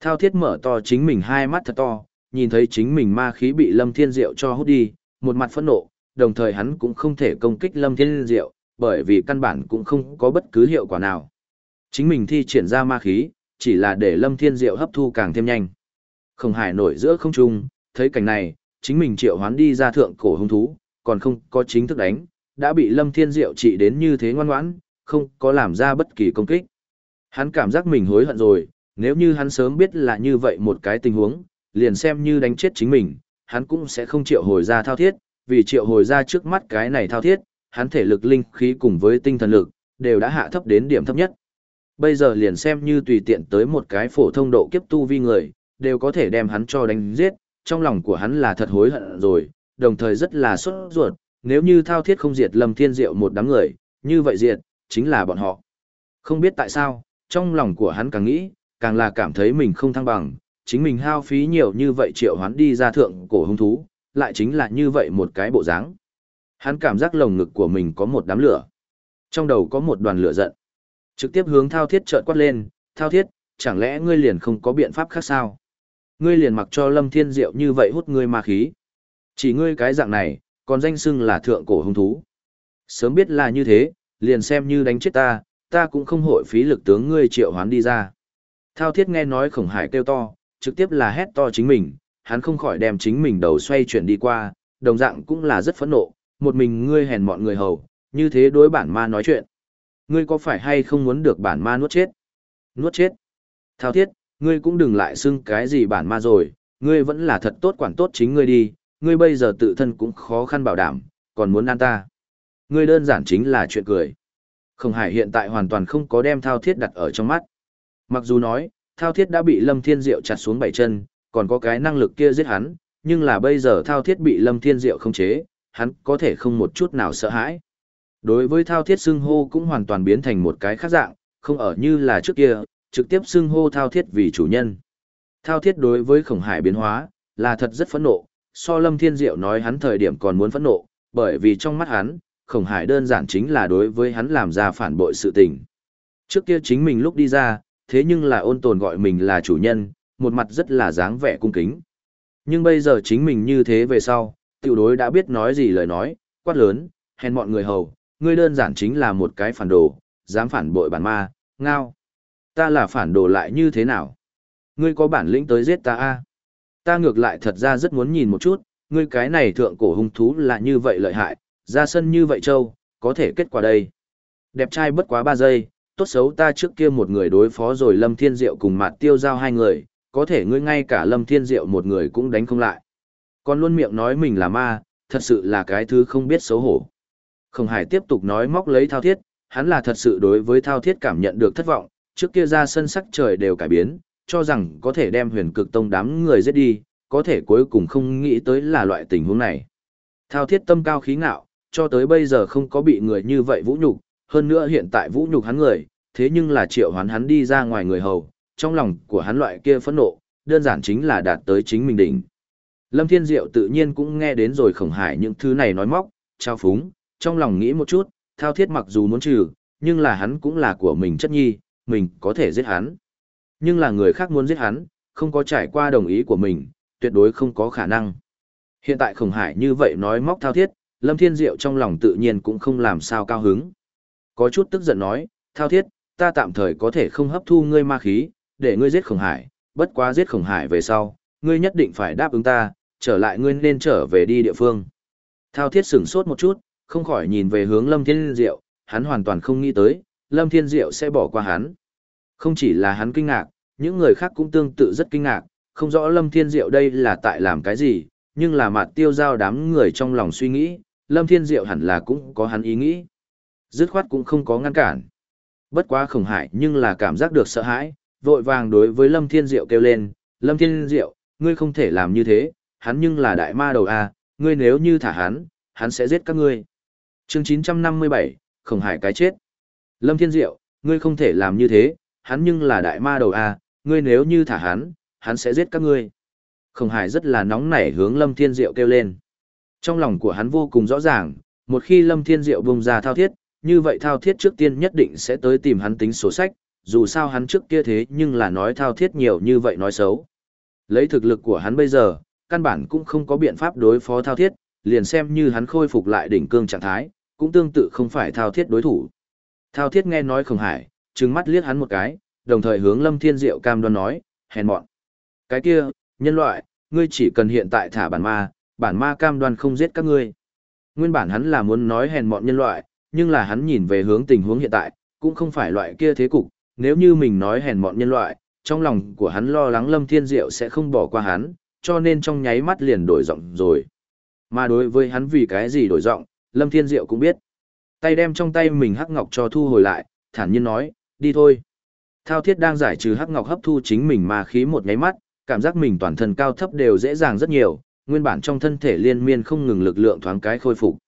Thao thiết mở to chính mình hai mắt thật to, nhìn thấy chính mình ma khí bị Lâm Thiên Diệu cho hút đi, một mặt phẫn nộ, đồng thời hắn cũng không thể công kích Lâm Thiên Diệu, bởi vì căn bản cũng không có bất cứ hiệu quả nào. Chính mình thi triển ra ma khí, chỉ là để Lâm Thiên Diệu hấp thu càng thêm nhanh. Không hải nổi giữa không trung, thấy cảnh này, chính mình triệu hoán đi ra thượng cổ hung thú, còn không có chính thức đánh, đã bị Lâm Thiên Diệu trị đến như thế ngoan ngoãn, không có làm ra bất kỳ công kích. Hắn cảm giác mình hối hận rồi, nếu như hắn sớm biết là như vậy một cái tình huống, liền xem như đánh chết chính mình, hắn cũng sẽ không triệu hồi ra thao thiết, vì triệu hồi ra trước mắt cái này thao thiết, hắn thể lực linh khí cùng với tinh thần lực, đều đã hạ thấp đến điểm thấp nhất. Bây giờ liền xem như tùy tiện tới một cái phổ thông độ kiếp tu vi người, đều có thể đem hắn cho đánh giết, trong lòng của hắn là thật hối hận rồi, đồng thời rất là sốt ruột, nếu như thao thiết không diệt lâm thiên diệu một đám người, như vậy diệt, chính là bọn họ. Không biết tại sao, trong lòng của hắn càng nghĩ, càng là cảm thấy mình không thăng bằng, chính mình hao phí nhiều như vậy triệu hoán đi ra thượng cổ hung thú, lại chính là như vậy một cái bộ dáng. Hắn cảm giác lồng ngực của mình có một đám lửa. Trong đầu có một đoàn lửa giận. Trực tiếp hướng thao thiết trợn quát lên, thao thiết, chẳng lẽ ngươi liền không có biện pháp khác sao? Ngươi liền mặc cho lâm thiên diệu như vậy hút ngươi ma khí. Chỉ ngươi cái dạng này, còn danh xưng là thượng cổ hung thú. Sớm biết là như thế, liền xem như đánh chết ta, ta cũng không hội phí lực tướng ngươi triệu hoán đi ra. Thao thiết nghe nói khổng hải kêu to, trực tiếp là hét to chính mình, hắn không khỏi đem chính mình đầu xoay chuyển đi qua, đồng dạng cũng là rất phẫn nộ, một mình ngươi hèn mọn người hầu, như thế đối bản ma nói chuyện. Ngươi có phải hay không muốn được bản ma nuốt chết? Nuốt chết. Thao thiết, ngươi cũng đừng lại xưng cái gì bản ma rồi, ngươi vẫn là thật tốt quản tốt chính ngươi đi, ngươi bây giờ tự thân cũng khó khăn bảo đảm, còn muốn ăn ta. Ngươi đơn giản chính là chuyện cười. Không Hải hiện tại hoàn toàn không có đem thao thiết đặt ở trong mắt. Mặc dù nói, thao thiết đã bị Lâm Thiên Diệu chặt xuống bảy chân, còn có cái năng lực kia giết hắn, nhưng là bây giờ thao thiết bị Lâm Thiên Diệu không chế, hắn có thể không một chút nào sợ hãi. Đối với thao thiết xưng hô cũng hoàn toàn biến thành một cái khác dạng, không ở như là trước kia, trực tiếp xưng hô thao thiết vì chủ nhân. Thao thiết đối với khổng hải biến hóa, là thật rất phẫn nộ, so lâm thiên diệu nói hắn thời điểm còn muốn phẫn nộ, bởi vì trong mắt hắn, khổng hải đơn giản chính là đối với hắn làm ra phản bội sự tình. Trước kia chính mình lúc đi ra, thế nhưng là ôn tồn gọi mình là chủ nhân, một mặt rất là dáng vẻ cung kính. Nhưng bây giờ chính mình như thế về sau, tiểu đối đã biết nói gì lời nói, quát lớn, hèn mọi người hầu, ngươi đơn giản chính là một cái phản đồ, dám phản bội bản ma, ngao. Ta là phản đồ lại như thế nào? Ngươi có bản lĩnh tới giết ta a? Ta ngược lại thật ra rất muốn nhìn một chút, ngươi cái này thượng cổ hung thú là như vậy lợi hại, ra sân như vậy châu, có thể kết quả đây. Đẹp trai bất quá 3 giây, tốt xấu ta trước kia một người đối phó rồi Lâm Thiên Diệu cùng Mạt tiêu giao hai người, có thể ngươi ngay cả Lâm Thiên Diệu một người cũng đánh không lại. Còn luôn miệng nói mình là ma, thật sự là cái thứ không biết xấu hổ. Khổng Hải tiếp tục nói móc lấy thao thiết, hắn là thật sự đối với thao thiết cảm nhận được thất vọng, trước kia ra sân sắc trời đều cải biến, cho rằng có thể đem huyền cực tông đám người giết đi, có thể cuối cùng không nghĩ tới là loại tình huống này. Thao thiết tâm cao khí ngạo, cho tới bây giờ không có bị người như vậy vũ nhục, hơn nữa hiện tại vũ nhục hắn người, thế nhưng là triệu hoán hắn đi ra ngoài người hầu, trong lòng của hắn loại kia phẫn nộ, đơn giản chính là đạt tới chính mình đỉnh. Lâm Thiên Diệu tự nhiên cũng nghe đến rồi khổng hải những thứ này nói móc, trao phúng, trong lòng nghĩ một chút, thao thiết mặc dù muốn trừ, nhưng là hắn cũng là của mình chất nhi, mình có thể giết hắn. Nhưng là người khác muốn giết hắn, không có trải qua đồng ý của mình, tuyệt đối không có khả năng. Hiện tại khổng hải như vậy nói móc thao thiết, Lâm Thiên Diệu trong lòng tự nhiên cũng không làm sao cao hứng. Có chút tức giận nói, thao thiết, ta tạm thời có thể không hấp thu ngươi ma khí, để ngươi giết khổng hải, bất quá giết khổng hải về sau, ngươi nhất định phải đáp ứng ta, trở lại ngươi nên trở về đi địa phương. Thao thiết sửng sốt một chút, không khỏi nhìn về hướng Lâm Thiên Diệu, hắn hoàn toàn không nghĩ tới, Lâm Thiên Diệu sẽ bỏ qua hắn. Không chỉ là hắn kinh ngạc, những người khác cũng tương tự rất kinh ngạc, không rõ Lâm Thiên Diệu đây là tại làm cái gì, nhưng là mặt tiêu giao đám người trong lòng suy nghĩ, Lâm Thiên Diệu hẳn là cũng có hắn ý nghĩ. Dứt khoát cũng không có ngăn cản. Bất quá khổng hải nhưng là cảm giác được sợ hãi, vội vàng đối với Lâm Thiên Diệu kêu lên, Lâm Thiên Diệu, ngươi không thể làm như thế, hắn nhưng là đại ma đầu a, ngươi nếu như thả hắn, hắn sẽ giết các ngươi. Chương 957, khổng hải cái chết. Lâm Thiên Diệu, ngươi không thể làm như thế, hắn nhưng là đại ma đầu a, ngươi nếu như thả hắn, hắn sẽ giết các ngươi. Khổng hải rất là nóng nảy hướng Lâm Thiên Diệu kêu lên. Trong lòng của hắn vô cùng rõ ràng, một khi Lâm Thiên Diệu bùng ra thao thiết, như vậy thao thiết trước tiên nhất định sẽ tới tìm hắn tính sổ sách, dù sao hắn trước kia thế nhưng là nói thao thiết nhiều như vậy nói xấu. Lấy thực lực của hắn bây giờ, căn bản cũng không có biện pháp đối phó thao thiết, liền xem như hắn khôi phục lại đỉnh cương trạng thái, cũng tương tự không phải thao thiết đối thủ. Thao thiết nghe nói không hải, trừng mắt liếc hắn một cái, đồng thời hướng Lâm Thiên Diệu cam đoan nói, hèn mọn. Cái kia, nhân loại, ngươi chỉ cần hiện tại thả bản ma, bản ma cam đoan không giết các ngươi. Nguyên bản hắn là muốn nói hèn mọn nhân loại, nhưng là hắn nhìn về hướng tình huống hiện tại, cũng không phải loại kia thế cục, nếu như mình nói hèn mọn nhân loại, trong lòng của hắn lo lắng Lâm Thiên Diệu sẽ không bỏ qua hắn, cho nên trong nháy mắt liền đổi giọng rồi. Mà đối với hắn vì cái gì đổi giọng, Lâm Thiên Diệu cũng biết. Tay đem trong tay mình hắc ngọc cho thu hồi lại, thản nhiên nói, đi thôi. Thao thiết đang giải trừ hắc ngọc hấp thu chính mình mà khí một nháy mắt, cảm giác mình toàn thân cao thấp đều dễ dàng rất nhiều, nguyên bản trong thân thể liên miên không ngừng lực lượng thoáng cái khôi phục.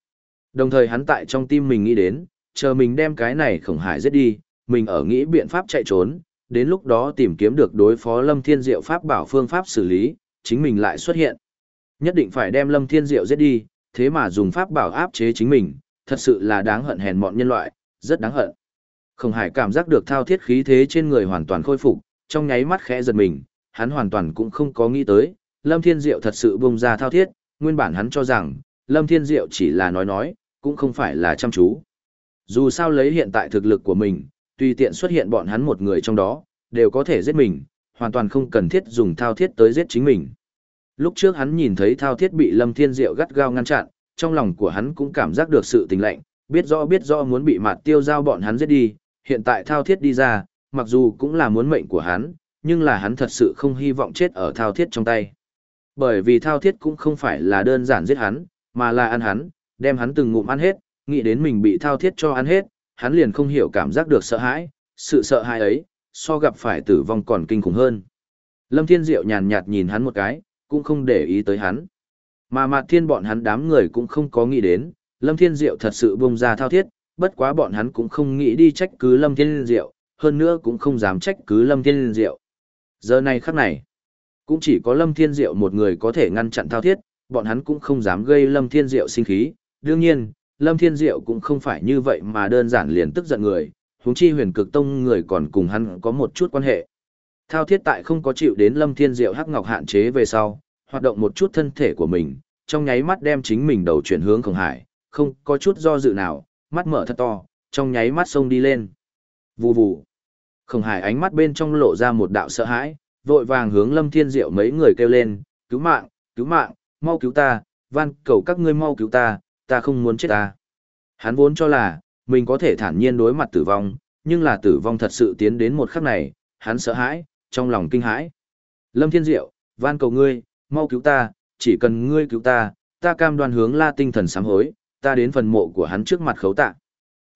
Đồng thời hắn tại trong tim mình nghĩ đến, chờ mình đem cái này khổng hải giết đi, mình ở nghĩ biện pháp chạy trốn, đến lúc đó tìm kiếm được đối phó Lâm Thiên Diệu pháp bảo phương pháp xử lý, chính mình lại xuất hiện. Nhất định phải đem Lâm Thiên Diệu giết đi, thế mà dùng pháp bảo áp chế chính mình, thật sự là đáng hận hèn mọn nhân loại, rất đáng hận. Khổng Hải cảm giác được thao thiết khí thế trên người hoàn toàn khôi phục, trong nháy mắt khẽ giật mình, hắn hoàn toàn cũng không có nghĩ tới, Lâm Thiên Diệu thật sự bung ra thao thiết, nguyên bản hắn cho rằng, Lâm Thiên Diệu chỉ là nói nói, cũng không phải là chăm chú. Dù sao lấy hiện tại thực lực của mình, tùy tiện xuất hiện bọn hắn một người trong đó, đều có thể giết mình, hoàn toàn không cần thiết dùng thao thiết tới giết chính mình. Lúc trước hắn nhìn thấy thao thiết bị Lâm Thiên Diệu gắt gao ngăn chặn, trong lòng của hắn cũng cảm giác được sự tình lạnh, biết rõ biết rõ muốn bị mặt tiêu giao bọn hắn giết đi, hiện tại thao thiết đi ra, mặc dù cũng là muốn mệnh của hắn, nhưng là hắn thật sự không hy vọng chết ở thao thiết trong tay. Bởi vì thao thiết cũng không phải là đơn giản giết hắn, mà là ăn hắn, đem hắn từng ngụm ăn hết, nghĩ đến mình bị thao thiết cho ăn hết, hắn liền không hiểu cảm giác được sợ hãi, sự sợ hãi ấy, so gặp phải tử vong còn kinh khủng hơn. Lâm Thiên Diệu nhàn nhạt nhìn hắn một cái, cũng không để ý tới hắn. Mà Mạt Thiên bọn hắn đám người cũng không có nghĩ đến, Lâm Thiên Diệu thật sự bung ra thao thiết, bất quá bọn hắn cũng không nghĩ đi trách cứ Lâm Thiên Diệu, hơn nữa cũng không dám trách cứ Lâm Thiên Diệu. Giờ này khắc này, cũng chỉ có Lâm Thiên Diệu một người có thể ngăn chặn thao thiết, bọn hắn cũng không dám gây Lâm Thiên Diệu sinh khí. Đương nhiên, Lâm Thiên Diệu cũng không phải như vậy mà đơn giản liền tức giận người, huống chi huyền cực tông người còn cùng hắn có một chút quan hệ. Thao thiết tại không có chịu đến Lâm Thiên Diệu hắc ngọc hạn chế về sau, hoạt động một chút thân thể của mình, trong nháy mắt đem chính mình đầu chuyển hướng khổng hải, không có chút do dự nào, mắt mở thật to, trong nháy mắt sông đi lên. Vù vù. Khổng hải ánh mắt bên trong lộ ra một đạo sợ hãi, vội vàng hướng Lâm Thiên Diệu mấy người kêu lên, cứu mạng, cứu mạng, mau cứu ta, van cầu các ngươi mau cứu ta, ta không muốn chết ta. Hắn vốn cho là, mình có thể thản nhiên đối mặt tử vong, nhưng là tử vong thật sự tiến đến một khắc này, hắn sợ hãi, trong lòng kinh hãi. Lâm Thiên Diệu, van cầu ngươi, mau cứu ta, chỉ cần ngươi cứu ta, ta cam đoan hướng la tinh thần sám hối, ta đến phần mộ của hắn trước mặt khấu tạ.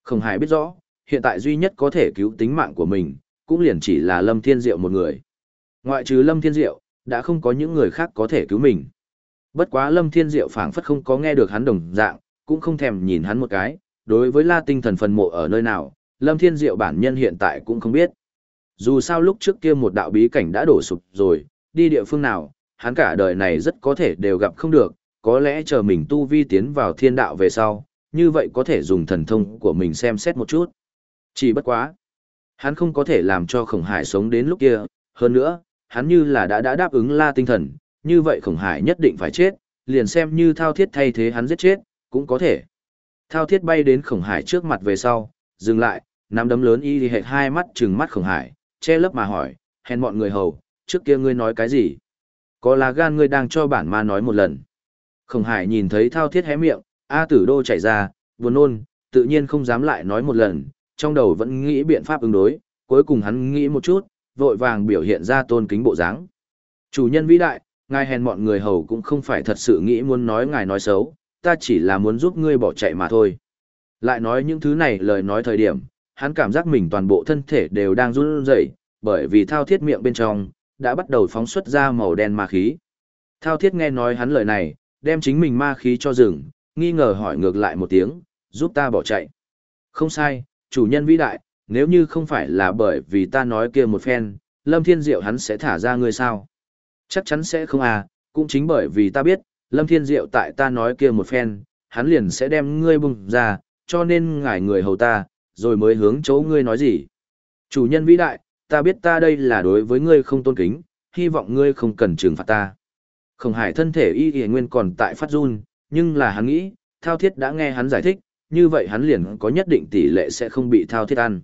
Không hài biết rõ, hiện tại duy nhất có thể cứu tính mạng của mình, cũng liền chỉ là Lâm Thiên Diệu một người. Ngoại trừ Lâm Thiên Diệu, đã không có những người khác có thể cứu mình. Bất quá Lâm Thiên Diệu phảng phất không có nghe được hắn đồng dạng, cũng không thèm nhìn hắn một cái, đối với La Tinh Thần phần mộ ở nơi nào, Lâm Thiên Diệu bản nhân hiện tại cũng không biết. Dù sao lúc trước kia một đạo bí cảnh đã đổ sụp rồi, đi địa phương nào, hắn cả đời này rất có thể đều gặp không được, có lẽ chờ mình tu vi tiến vào thiên đạo về sau, như vậy có thể dùng thần thông của mình xem xét một chút. Chỉ bất quá. Hắn không có thể làm cho khổng hải sống đến lúc kia, hơn nữa, hắn như là đã đã đáp ứng la tinh thần, như vậy khổng hải nhất định phải chết, liền xem như thao thiết thay thế hắn giết chết, cũng có thể. Thao thiết bay đến khổng hải trước mặt về sau, dừng lại, nắm đấm lớn y hệt hai mắt trừng mắt khổng hải, che lấp mà hỏi, hèn bọn người hầu, trước kia ngươi nói cái gì? Có là gan ngươi đang cho bản ma nói một lần. Khổng hải nhìn thấy thao thiết hé miệng, A tử đô chảy ra, buồn nôn, tự nhiên không dám lại nói một lần, trong đầu vẫn nghĩ biện pháp ứng đối, cuối cùng hắn nghĩ một chút, vội vàng biểu hiện ra tôn kính bộ dáng. Chủ nhân vĩ đại, ngài hèn mọi người hầu cũng không phải thật sự nghĩ muốn nói ngài nói xấu, ta chỉ là muốn giúp ngươi bỏ chạy mà thôi. Lại nói những thứ này lời nói thời điểm, hắn cảm giác mình toàn bộ thân thể đều đang run rẩy, bởi vì thao thiết miệng bên trong, đã bắt đầu phóng xuất ra màu đen ma khí. Thao thiết nghe nói hắn lời này, đem chính mình ma khí cho rừng, nghi ngờ hỏi ngược lại một tiếng, giúp ta bỏ chạy. Không sai, chủ nhân vĩ đại, nếu như không phải là bởi vì ta nói kia một phen, Lâm Thiên Diệu hắn sẽ thả ra ngươi sao? Chắc chắn sẽ không à, cũng chính bởi vì ta biết, Lâm Thiên Diệu tại ta nói kia một phen, hắn liền sẽ đem ngươi bùng ra, cho nên ngài người hầu ta, rồi mới hướng chỗ ngươi nói gì. Chủ nhân vĩ đại, ta biết ta đây là đối với ngươi không tôn kính, hy vọng ngươi không cần trừng phạt ta. Khổng hải thân thể y y nguyên còn tại phát run, nhưng là hắn nghĩ, thao thiết đã nghe hắn giải thích, như vậy hắn liền có nhất định tỷ lệ sẽ không bị thao thiết ăn.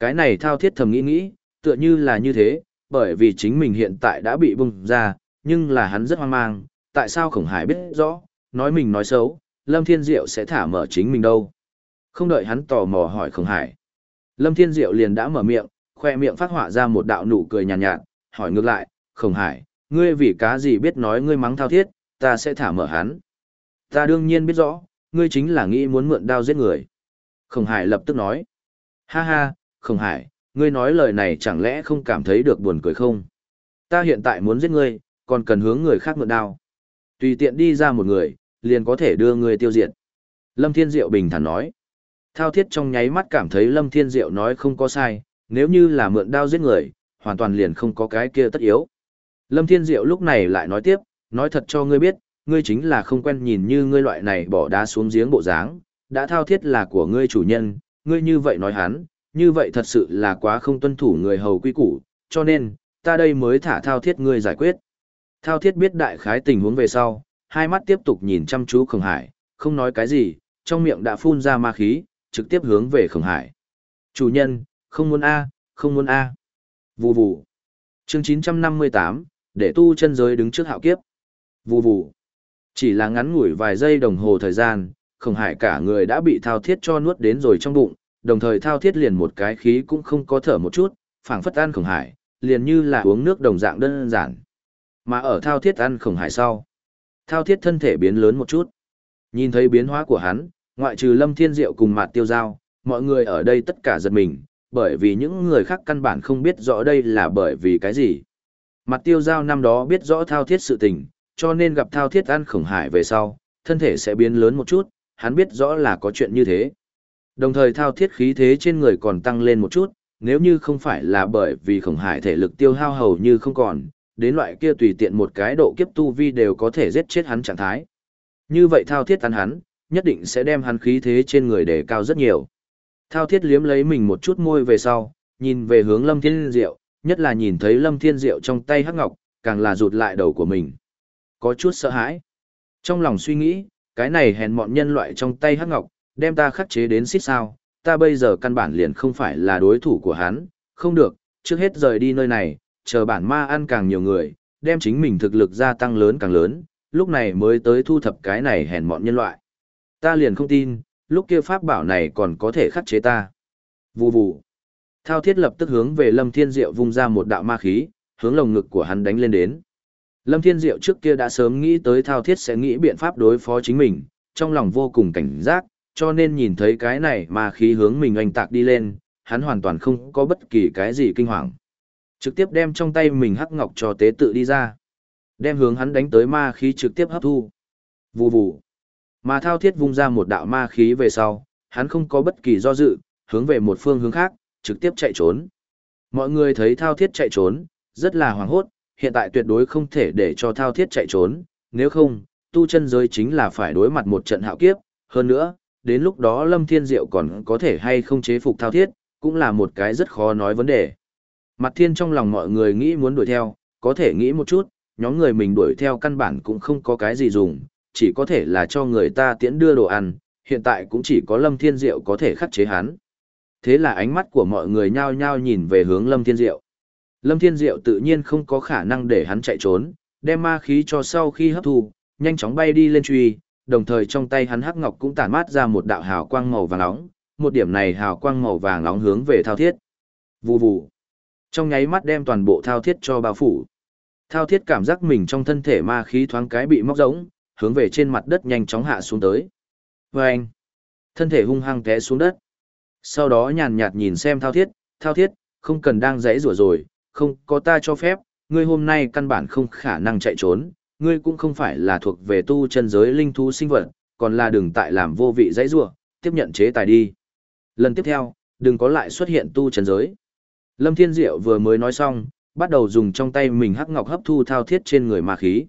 Cái này thao thiết thầm nghĩ nghĩ, tựa như là như thế, bởi vì chính mình hiện tại đã bị bung ra, nhưng là hắn rất hoang mang, tại sao khổng hải biết rõ, nói mình nói xấu, Lâm Thiên Diệu sẽ thả mở chính mình đâu. Không đợi hắn tò mò hỏi khổng hải. Lâm Thiên Diệu liền đã mở miệng, khoe miệng phát họa ra một đạo nụ cười nhàn nhạt, nhạt, hỏi ngược lại, khổng hải, ngươi vì cá gì biết nói ngươi mắng thao thiết, ta sẽ thả mở hắn. Ta đương nhiên biết rõ, ngươi chính là nghĩ muốn mượn đao giết người. Khổng hải lập tức nói, ha ha, khổng hải, ngươi nói lời này chẳng lẽ không cảm thấy được buồn cười không? Ta hiện tại muốn giết ngươi, còn cần hướng người khác mượn đao. Tùy tiện đi ra một người, liền có thể đưa ngươi tiêu diệt. Lâm Thiên Diệu bình thản nói. Thao thiết trong nháy mắt cảm thấy Lâm Thiên Diệu nói không có sai, nếu như là mượn đao giết người, hoàn toàn liền không có cái kia tất yếu. Lâm Thiên Diệu lúc này lại nói tiếp, nói thật cho ngươi biết, ngươi chính là không quen nhìn như ngươi loại này bỏ đá xuống giếng bộ dáng, đã thao thiết là của ngươi chủ nhân, ngươi như vậy nói hắn, như vậy thật sự là quá không tuân thủ người hầu quy củ, cho nên, ta đây mới thả thao thiết ngươi giải quyết. Thao thiết biết đại khái tình huống về sau, hai mắt tiếp tục nhìn chăm chú khổng hải, không nói cái gì, trong miệng đã phun ra ma khí, trực tiếp hướng về khổng hải. Chủ nhân, không muốn A, không muốn A. Vù vù. Chương 958, để tu chân giới đứng trước hạo kiếp. Vù vù. Chỉ là ngắn ngủi vài giây đồng hồ thời gian, khổng hải cả người đã bị thao thiết cho nuốt đến rồi trong bụng, đồng thời thao thiết liền một cái khí cũng không có thở một chút, phảng phất ăn khổng hải, liền như là uống nước đồng dạng đơn giản. Mà ở thao thiết ăn khổng hải sau, thao thiết thân thể biến lớn một chút. Nhìn thấy biến hóa của hắn, ngoại trừ lâm thiên diệu cùng mạt tiêu giao, mọi người ở đây tất cả giật mình, bởi vì những người khác căn bản không biết rõ đây là bởi vì cái gì. Mặt tiêu giao năm đó biết rõ thao thiết sự tình, cho nên gặp thao thiết ăn khổng hải về sau, thân thể sẽ biến lớn một chút, hắn biết rõ là có chuyện như thế. Đồng thời thao thiết khí thế trên người còn tăng lên một chút, nếu như không phải là bởi vì khổng hải thể lực tiêu hao hầu như không còn, đến loại kia tùy tiện một cái độ kiếp tu vi đều có thể giết chết hắn trạng thái. Như vậy thao thiết ăn hắn, nhất định sẽ đem hắn khí thế trên người để cao rất nhiều. Thao thiết liếm lấy mình một chút môi về sau, nhìn về hướng lâm thiên diệu, nhất là nhìn thấy lâm thiên diệu trong tay hắc ngọc, càng là rụt lại đầu của mình. Có chút sợ hãi. Trong lòng suy nghĩ, cái này hèn mọn nhân loại trong tay hắc ngọc, đem ta khắc chế đến xít sao, ta bây giờ căn bản liền không phải là đối thủ của hắn, không được, trước hết rời đi nơi này, chờ bản ma ăn càng nhiều người, đem chính mình thực lực gia tăng lớn càng lớn, lúc này mới tới thu thập cái này hèn mọn nhân loại. Ta liền không tin, lúc kia pháp bảo này còn có thể khắc chế ta. Vù vù. Thao thiết lập tức hướng về Lâm Thiên Diệu vung ra một đạo ma khí, hướng lồng ngực của hắn đánh lên đến. Lâm Thiên Diệu trước kia đã sớm nghĩ tới thao thiết sẽ nghĩ biện pháp đối phó chính mình, trong lòng vô cùng cảnh giác, cho nên nhìn thấy cái này mà khí hướng mình oanh tạc đi lên, hắn hoàn toàn không có bất kỳ cái gì kinh hoàng. Trực tiếp đem trong tay mình hắc ngọc cho tế tự đi ra. Đem hướng hắn đánh tới ma khí trực tiếp hấp thu. Vù vù. Mà thao thiết vung ra một đạo ma khí về sau, hắn không có bất kỳ do dự, hướng về một phương hướng khác, trực tiếp chạy trốn. Mọi người thấy thao thiết chạy trốn, rất là hoảng hốt, hiện tại tuyệt đối không thể để cho thao thiết chạy trốn, nếu không, tu chân giới chính là phải đối mặt một trận hạo kiếp, hơn nữa, đến lúc đó Lâm Thiên Diệu còn có thể hay không chế phục thao thiết, cũng là một cái rất khó nói vấn đề. Mặt thiên trong lòng mọi người nghĩ muốn đuổi theo, có thể nghĩ một chút, nhóm người mình đuổi theo căn bản cũng không có cái gì dùng, chỉ có thể là cho người ta tiễn đưa đồ ăn, hiện tại cũng chỉ có Lâm Thiên Diệu có thể khắc chế hắn. Thế là ánh mắt của mọi người nhao nhao nhìn về hướng Lâm Thiên Diệu. Lâm Thiên Diệu tự nhiên không có khả năng để hắn chạy trốn, đem ma khí cho sau khi hấp thu, nhanh chóng bay đi lên truy, đồng thời trong tay hắn hắc ngọc cũng tản mát ra một đạo hào quang màu vàng nóng, một điểm này hào quang màu vàng nóng hướng về thao thiết. Vù vù. Trong nháy mắt đem toàn bộ thao thiết cho bao phủ. Thao thiết cảm giác mình trong thân thể ma khí thoáng cái bị móc rỗng, hướng về trên mặt đất nhanh chóng hạ xuống tới. Và anh, thân thể hung hăng té xuống đất. Sau đó nhàn nhạt nhìn xem thao thiết, thao thiết, không cần đang giấy rủa rồi, không có ta cho phép, ngươi hôm nay căn bản không khả năng chạy trốn, ngươi cũng không phải là thuộc về tu chân giới linh thú sinh vật, còn là đừng tại làm vô vị dãy rủa, tiếp nhận chế tài đi. Lần tiếp theo, đừng có lại xuất hiện tu chân giới. Lâm Thiên Diệu vừa mới nói xong, bắt đầu dùng trong tay mình hắc ngọc hấp thu thao thiết trên người ma khí.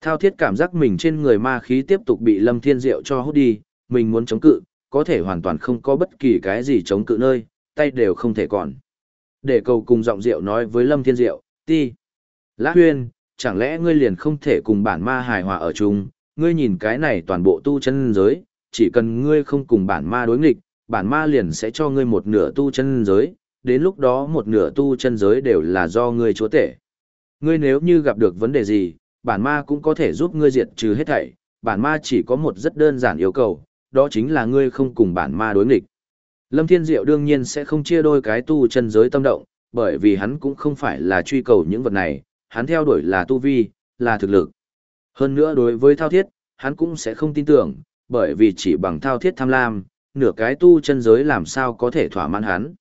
Thao thiết cảm giác mình trên người ma khí tiếp tục bị Lâm Thiên Diệu cho hút đi, mình muốn chống cự, có thể hoàn toàn không có bất kỳ cái gì chống cự nơi, tay đều không thể còn. Để cầu cùng giọng Diệu nói với Lâm Thiên Diệu, ti. Lã huyên, chẳng lẽ ngươi liền không thể cùng bản ma hài hòa ở chung, ngươi nhìn cái này toàn bộ tu chân giới, chỉ cần ngươi không cùng bản ma đối nghịch, bản ma liền sẽ cho ngươi một nửa tu chân giới, đến lúc đó một nửa tu chân giới đều là do ngươi chúa tể. Ngươi nếu như gặp được vấn đề gì, bản ma cũng có thể giúp ngươi diệt trừ hết thảy, bản ma chỉ có một rất đơn giản yêu cầu, đó chính là ngươi không cùng bản ma đối nghịch. Lâm Thiên Diệu đương nhiên sẽ không chia đôi cái tu chân giới tâm động, bởi vì hắn cũng không phải là truy cầu những vật này, hắn theo đuổi là tu vi, là thực lực. Hơn nữa đối với thao thiết, hắn cũng sẽ không tin tưởng, bởi vì chỉ bằng thao thiết tham lam, nửa cái tu chân giới làm sao có thể thỏa mãn hắn.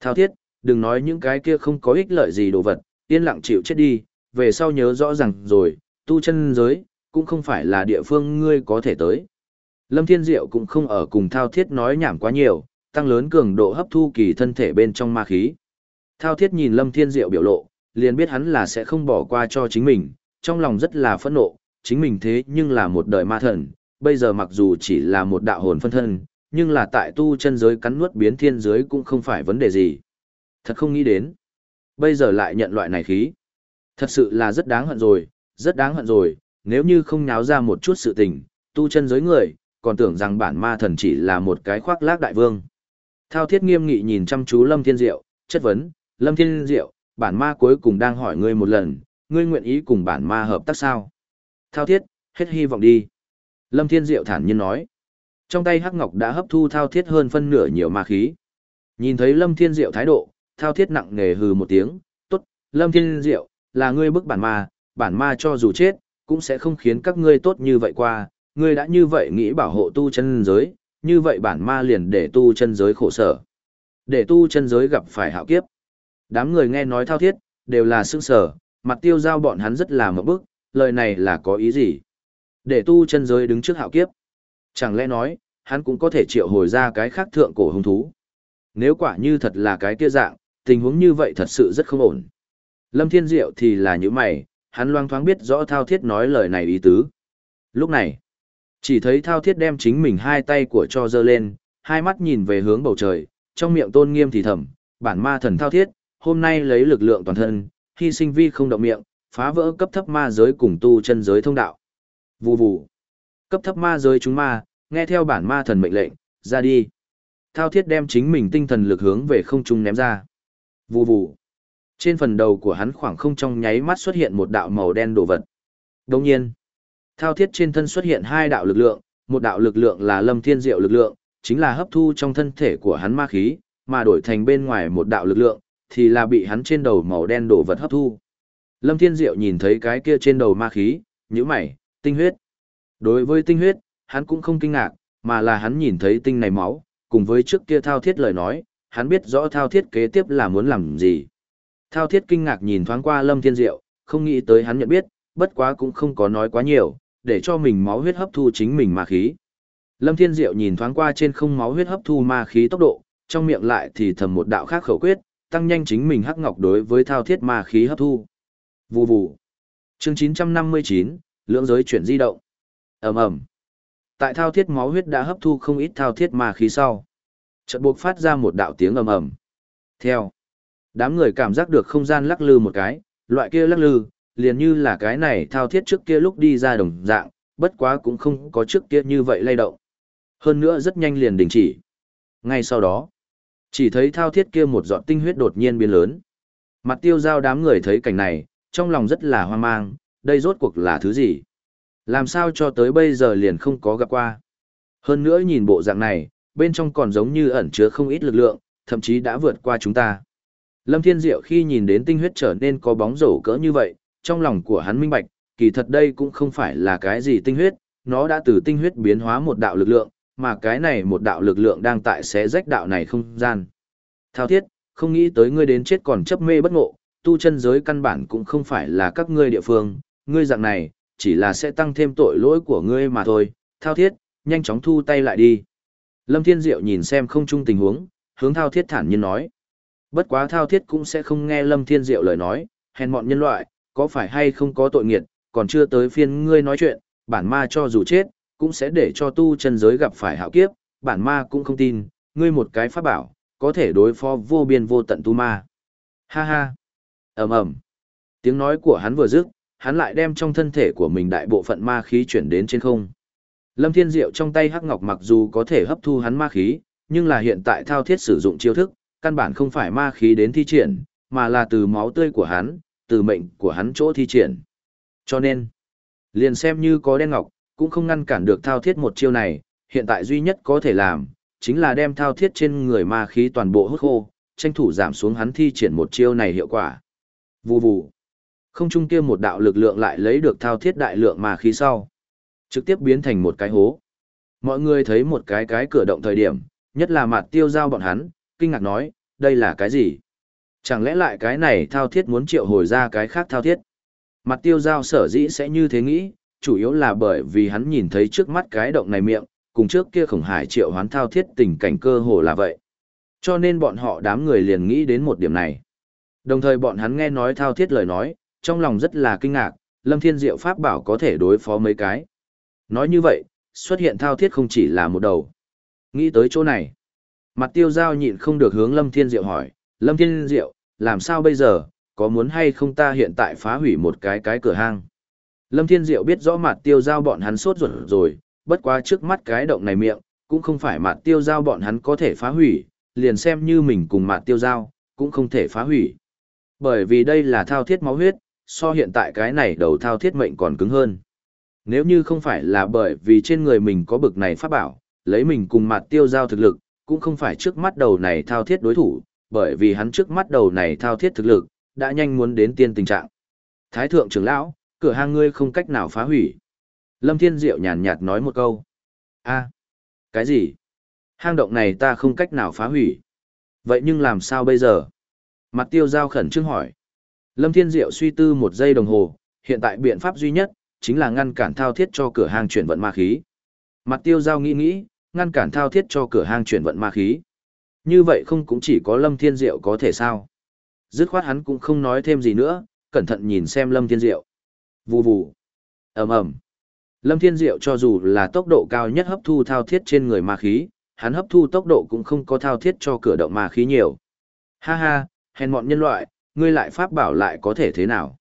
Thao thiết, đừng nói những cái kia không có ích lợi gì đồ vật, yên lặng chịu chết đi, về sau nhớ rõ ràng rồi, tu chân giới, cũng không phải là địa phương ngươi có thể tới. Lâm Thiên Diệu cũng không ở cùng thao thiết nói nhảm quá nhiều, tăng lớn cường độ hấp thu kỳ thân thể bên trong ma khí. Thao thiết nhìn Lâm Thiên Diệu biểu lộ, liền biết hắn là sẽ không bỏ qua cho chính mình, trong lòng rất là phẫn nộ, chính mình thế nhưng là một đời ma thần, bây giờ mặc dù chỉ là một đạo hồn phân thân, nhưng là tại tu chân giới cắn nuốt biến thiên giới cũng không phải vấn đề gì. Thật không nghĩ đến. Bây giờ lại nhận loại này khí. Thật sự là rất đáng hận rồi, rất đáng hận rồi, nếu như không nháo ra một chút sự tình, tu chân giới người, còn tưởng rằng bản ma thần chỉ là một cái khoác lác đại vương. Thao thiết nghiêm nghị nhìn chăm chú Lâm Thiên Diệu, chất vấn, Lâm Thiên Diệu, bản ma cuối cùng đang hỏi ngươi một lần, ngươi nguyện ý cùng bản ma hợp tác sao? Thao thiết, hết hy vọng đi. Lâm Thiên Diệu thản nhiên nói. Trong tay Hắc Ngọc đã hấp thu thao thiết hơn phân nửa nhiều ma khí. Nhìn thấy Lâm Thiên Diệu thái độ, thao thiết nặng nề hừ một tiếng, tốt, Lâm Thiên Diệu, là ngươi bức bản ma, bản ma cho dù chết, cũng sẽ không khiến các ngươi tốt như vậy qua, ngươi đã như vậy nghĩ bảo hộ tu chân giới, như vậy bản ma liền để tu chân giới khổ sở. Để tu chân giới gặp phải hạo kiếp. Đám người nghe nói thao thiết, đều là sững sở, mặt tiêu giao bọn hắn rất là một bức, lời này là có ý gì? Để tu chân giới đứng trước hạo kiếp. Chẳng lẽ nói, hắn cũng có thể triệu hồi ra cái khác thượng cổ hung thú. Nếu quả như thật là cái kia dạng, tình huống như vậy thật sự rất không ổn. Lâm Thiên Diệu thì là như mày, hắn loang thoáng biết rõ thao thiết nói lời này ý tứ. Lúc này, chỉ thấy thao thiết đem chính mình hai tay của cho dơ lên, hai mắt nhìn về hướng bầu trời, trong miệng tôn nghiêm thì thầm, bản ma thần thao thiết, hôm nay lấy lực lượng toàn thân, hy sinh vi không động miệng, phá vỡ cấp thấp ma giới cùng tu chân giới thông đạo. Vù vù. Cấp thấp ma giới chúng ma, nghe theo bản ma thần mệnh lệnh, ra đi. Thao thiết đem chính mình tinh thần lực hướng về không trung ném ra. Vù vù. Trên phần đầu của hắn khoảng không trong nháy mắt xuất hiện một đạo màu đen đồ vật. Đồng nhiên, thao thiết trên thân xuất hiện hai đạo lực lượng, một đạo lực lượng là Lâm Thiên Diệu lực lượng, chính là hấp thu trong thân thể của hắn ma khí, mà đổi thành bên ngoài một đạo lực lượng, thì là bị hắn trên đầu màu đen đổ vật hấp thu. Lâm Thiên Diệu nhìn thấy cái kia trên đầu ma khí, nhíu mày, tinh huyết. Đối với tinh huyết, hắn cũng không kinh ngạc, mà là hắn nhìn thấy tinh này máu, cùng với trước kia thao thiết lời nói, hắn biết rõ thao thiết kế tiếp là muốn làm gì. Thao thiết kinh ngạc nhìn thoáng qua Lâm Thiên Diệu, không nghĩ tới hắn nhận biết, bất quá cũng không có nói quá nhiều, để cho mình máu huyết hấp thu chính mình ma khí. Lâm Thiên Diệu nhìn thoáng qua trên không máu huyết hấp thu ma khí tốc độ, trong miệng lại thì thầm một đạo khác khẩu quyết, tăng nhanh chính mình hắc ngọc đối với thao thiết ma khí hấp thu. Vù vù. Chương 959, lưỡng giới chuyển di động. Ầm ầm. Tại thao thiết máu huyết đã hấp thu không ít thao thiết ma khí sau, chợt buộc phát ra một đạo tiếng ầm ầm. Theo, đám người cảm giác được không gian lắc lư một cái, loại kia lắc lư, liền như là cái này thao thiết trước kia lúc đi ra đồng dạng, bất quá cũng không có trước kia như vậy lay động. Hơn nữa rất nhanh liền đình chỉ. Ngay sau đó, chỉ thấy thao thiết kia một giọt tinh huyết đột nhiên biến lớn. Mặt tiêu giao đám người thấy cảnh này, trong lòng rất là hoang mang, đây rốt cuộc là thứ gì? Làm sao cho tới bây giờ liền không có gặp qua? Hơn nữa nhìn bộ dạng này, bên trong còn giống như ẩn chứa không ít lực lượng, thậm chí đã vượt qua chúng ta. Lâm Thiên Diệu khi nhìn đến tinh huyết trở nên có bóng rổ cỡ như vậy, trong lòng của hắn minh bạch, kỳ thật đây cũng không phải là cái gì tinh huyết, nó đã từ tinh huyết biến hóa một đạo lực lượng, mà cái này một đạo lực lượng đang tại xé rách đạo này không gian. Thao thiết, không nghĩ tới ngươi đến chết còn chấp mê bất ngộ, tu chân giới căn bản cũng không phải là các ngươi địa phương, ngươi dạng này, chỉ là sẽ tăng thêm tội lỗi của ngươi mà thôi, thao thiết, nhanh chóng thu tay lại đi. Lâm Thiên Diệu nhìn xem không chung tình huống, hướng thao thiết thản nhiên nói. Bất quá thao thiết cũng sẽ không nghe Lâm Thiên Diệu lời nói, hèn mọn nhân loại, có phải hay không có tội nghiệt, còn chưa tới phiên ngươi nói chuyện, bản ma cho dù chết, cũng sẽ để cho tu chân giới gặp phải hạo kiếp, bản ma cũng không tin, ngươi một cái pháp bảo, có thể đối phó vô biên vô tận tu ma. Ha ha. ầm ầm. Tiếng nói của hắn vừa dứt, hắn lại đem trong thân thể của mình đại bộ phận ma khí chuyển đến trên không. Lâm Thiên Diệu trong tay hắc ngọc mặc dù có thể hấp thu hắn ma khí, nhưng là hiện tại thao thiết sử dụng chiêu thức, căn bản không phải ma khí đến thi triển, mà là từ máu tươi của hắn, từ mệnh của hắn chỗ thi triển. Cho nên, liền xem như có đen ngọc, cũng không ngăn cản được thao thiết một chiêu này, hiện tại duy nhất có thể làm, chính là đem thao thiết trên người ma khí toàn bộ hút khô, tranh thủ giảm xuống hắn thi triển một chiêu này hiệu quả. Vù vù. Không trung kia một đạo lực lượng lại lấy được thao thiết đại lượng ma khí sau. Trực tiếp biến thành một cái hố. Mọi người thấy một cái cái cửa động thời điểm, nhất là mặt tiêu giao bọn hắn, kinh ngạc nói, đây là cái gì? Chẳng lẽ lại cái này thao thiết muốn triệu hồi ra cái khác thao thiết? Mặt tiêu giao sở dĩ sẽ như thế nghĩ, chủ yếu là bởi vì hắn nhìn thấy trước mắt cái động này miệng, cùng trước kia khổng hải triệu hoán thao thiết tình cảnh cơ hồ là vậy. Cho nên bọn họ đám người liền nghĩ đến một điểm này. Đồng thời bọn hắn nghe nói thao thiết lời nói, trong lòng rất là kinh ngạc, Lâm Thiên Diệu Pháp bảo có thể đối phó mấy cái. Nói như vậy, xuất hiện thao thiết không chỉ là một đầu. Nghĩ tới chỗ này. Mặt tiêu giao nhịn không được hướng Lâm Thiên Diệu hỏi, Lâm Thiên Diệu, làm sao bây giờ, có muốn hay không ta hiện tại phá hủy một cái cái cửa hang? Lâm Thiên Diệu biết rõ mặt tiêu giao bọn hắn sốt ruột rồi, bất quá trước mắt cái động này miệng, cũng không phải mặt tiêu giao bọn hắn có thể phá hủy, liền xem như mình cùng mặt tiêu giao, cũng không thể phá hủy. Bởi vì đây là thao thiết máu huyết, so hiện tại cái này đầu thao thiết mệnh còn cứng hơn. Nếu như không phải là bởi vì trên người mình có bực này pháp bảo, lấy mình cùng mặt tiêu giao thực lực, cũng không phải trước mắt đầu này thao thiết đối thủ, bởi vì hắn trước mắt đầu này thao thiết thực lực, đã nhanh muốn đến tiên tình trạng. Thái thượng trưởng lão, cửa hàng ngươi không cách nào phá hủy. Lâm Thiên Diệu nhàn nhạt nói một câu. a cái gì? Hang động này ta không cách nào phá hủy. Vậy nhưng làm sao bây giờ? Mặt tiêu giao khẩn trương hỏi. Lâm Thiên Diệu suy tư một giây đồng hồ, hiện tại biện pháp duy nhất, chính là ngăn cản thao thiết cho cửa hàng chuyển vận ma khí. Mặt tiêu giao nghĩ nghĩ, ngăn cản thao thiết cho cửa hàng chuyển vận ma khí. Như vậy không cũng chỉ có Lâm Thiên Diệu có thể sao. Dứt khoát hắn cũng không nói thêm gì nữa, cẩn thận nhìn xem Lâm Thiên Diệu. Vù vù. ầm ầm. Lâm Thiên Diệu cho dù là tốc độ cao nhất hấp thu thao thiết trên người ma khí, hắn hấp thu tốc độ cũng không có thao thiết cho cửa động ma khí nhiều. Ha ha, hèn mọn nhân loại, ngươi lại pháp bảo lại có thể thế nào?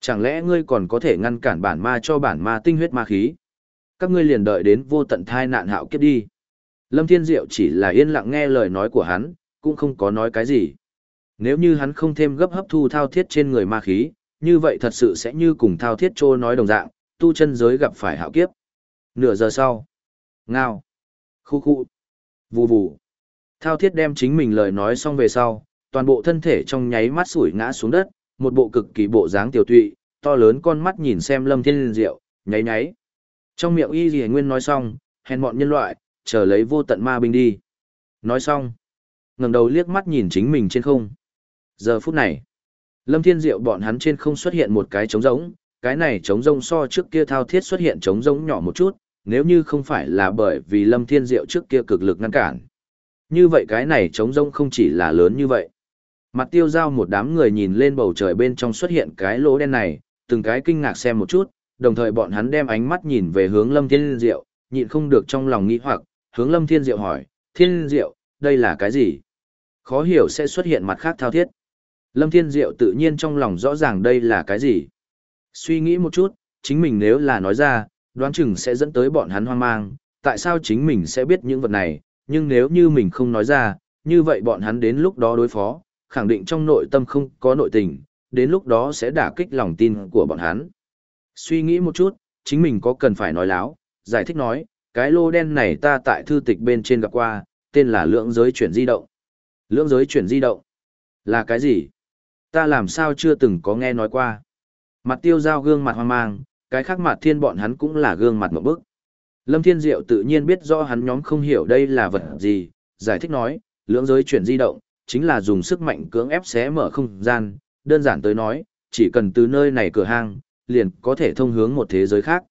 Chẳng lẽ ngươi còn có thể ngăn cản bản ma cho bản ma tinh huyết ma khí? Các ngươi liền đợi đến vô tận thai nạn hạo kiếp đi. Lâm Thiên Diệu chỉ là yên lặng nghe lời nói của hắn, cũng không có nói cái gì. Nếu như hắn không thêm gấp hấp thu thao thiết trên người ma khí, như vậy thật sự sẽ như cùng thao thiết trô nói đồng dạng, tu chân giới gặp phải hạo kiếp. Nửa giờ sau, Ngao. Khu khu. Vù vù. Thao thiết đem chính mình lời nói xong về sau, toàn bộ thân thể trong nháy mắt sủi ngã xuống đất, một bộ cực kỳ bộ dáng tiểu tụy, to lớn con mắt nhìn xem lâm thiên diệu, nháy nháy. Trong miệng y gì nguyên nói xong, hèn mọn nhân loại, chờ lấy vô tận ma binh đi. Nói xong, ngẩng đầu liếc mắt nhìn chính mình trên không. Giờ phút này, Lâm Thiên Diệu bọn hắn trên không xuất hiện một cái trống rỗng, cái này trống rỗng so trước kia thao thiết xuất hiện trống rỗng nhỏ một chút, nếu như không phải là bởi vì Lâm Thiên Diệu trước kia cực lực ngăn cản. Như vậy cái này trống rỗng không chỉ là lớn như vậy. Mặt tiêu giao một đám người nhìn lên bầu trời bên trong xuất hiện cái lỗ đen này, từng cái kinh ngạc xem một chút, đồng thời bọn hắn đem ánh mắt nhìn về hướng Lâm Thiên Diệu, nhịn không được trong lòng nghĩ hoặc, hướng Lâm Thiên Diệu hỏi, Thiên Diệu, đây là cái gì? Khó hiểu sẽ xuất hiện mặt khác thao thiết. Lâm Thiên Diệu tự nhiên trong lòng rõ ràng đây là cái gì. Suy nghĩ một chút, chính mình nếu là nói ra, đoán chừng sẽ dẫn tới bọn hắn hoang mang, tại sao chính mình sẽ biết những vật này, nhưng nếu như mình không nói ra, như vậy bọn hắn đến lúc đó đối phó, khẳng định trong nội tâm không có nội tình, đến lúc đó sẽ đả kích lòng tin của bọn hắn. Suy nghĩ một chút, chính mình có cần phải nói láo, giải thích nói, cái lô đen này ta tại thư tịch bên trên gặp qua, tên là lưỡng giới chuyển di động. Lưỡng giới chuyển di động? Là cái gì? Ta làm sao chưa từng có nghe nói qua? Mặt tiêu giao gương mặt hoang mang, cái khác mặt thiên bọn hắn cũng là gương mặt một bức. Lâm Thiên Diệu tự nhiên biết rõ hắn nhóm không hiểu đây là vật gì, giải thích nói, lưỡng giới chuyển di động, chính là dùng sức mạnh cưỡng ép xé mở không gian, đơn giản tới nói, chỉ cần từ nơi này cửa hang, liền có thể thông hướng một thế giới khác.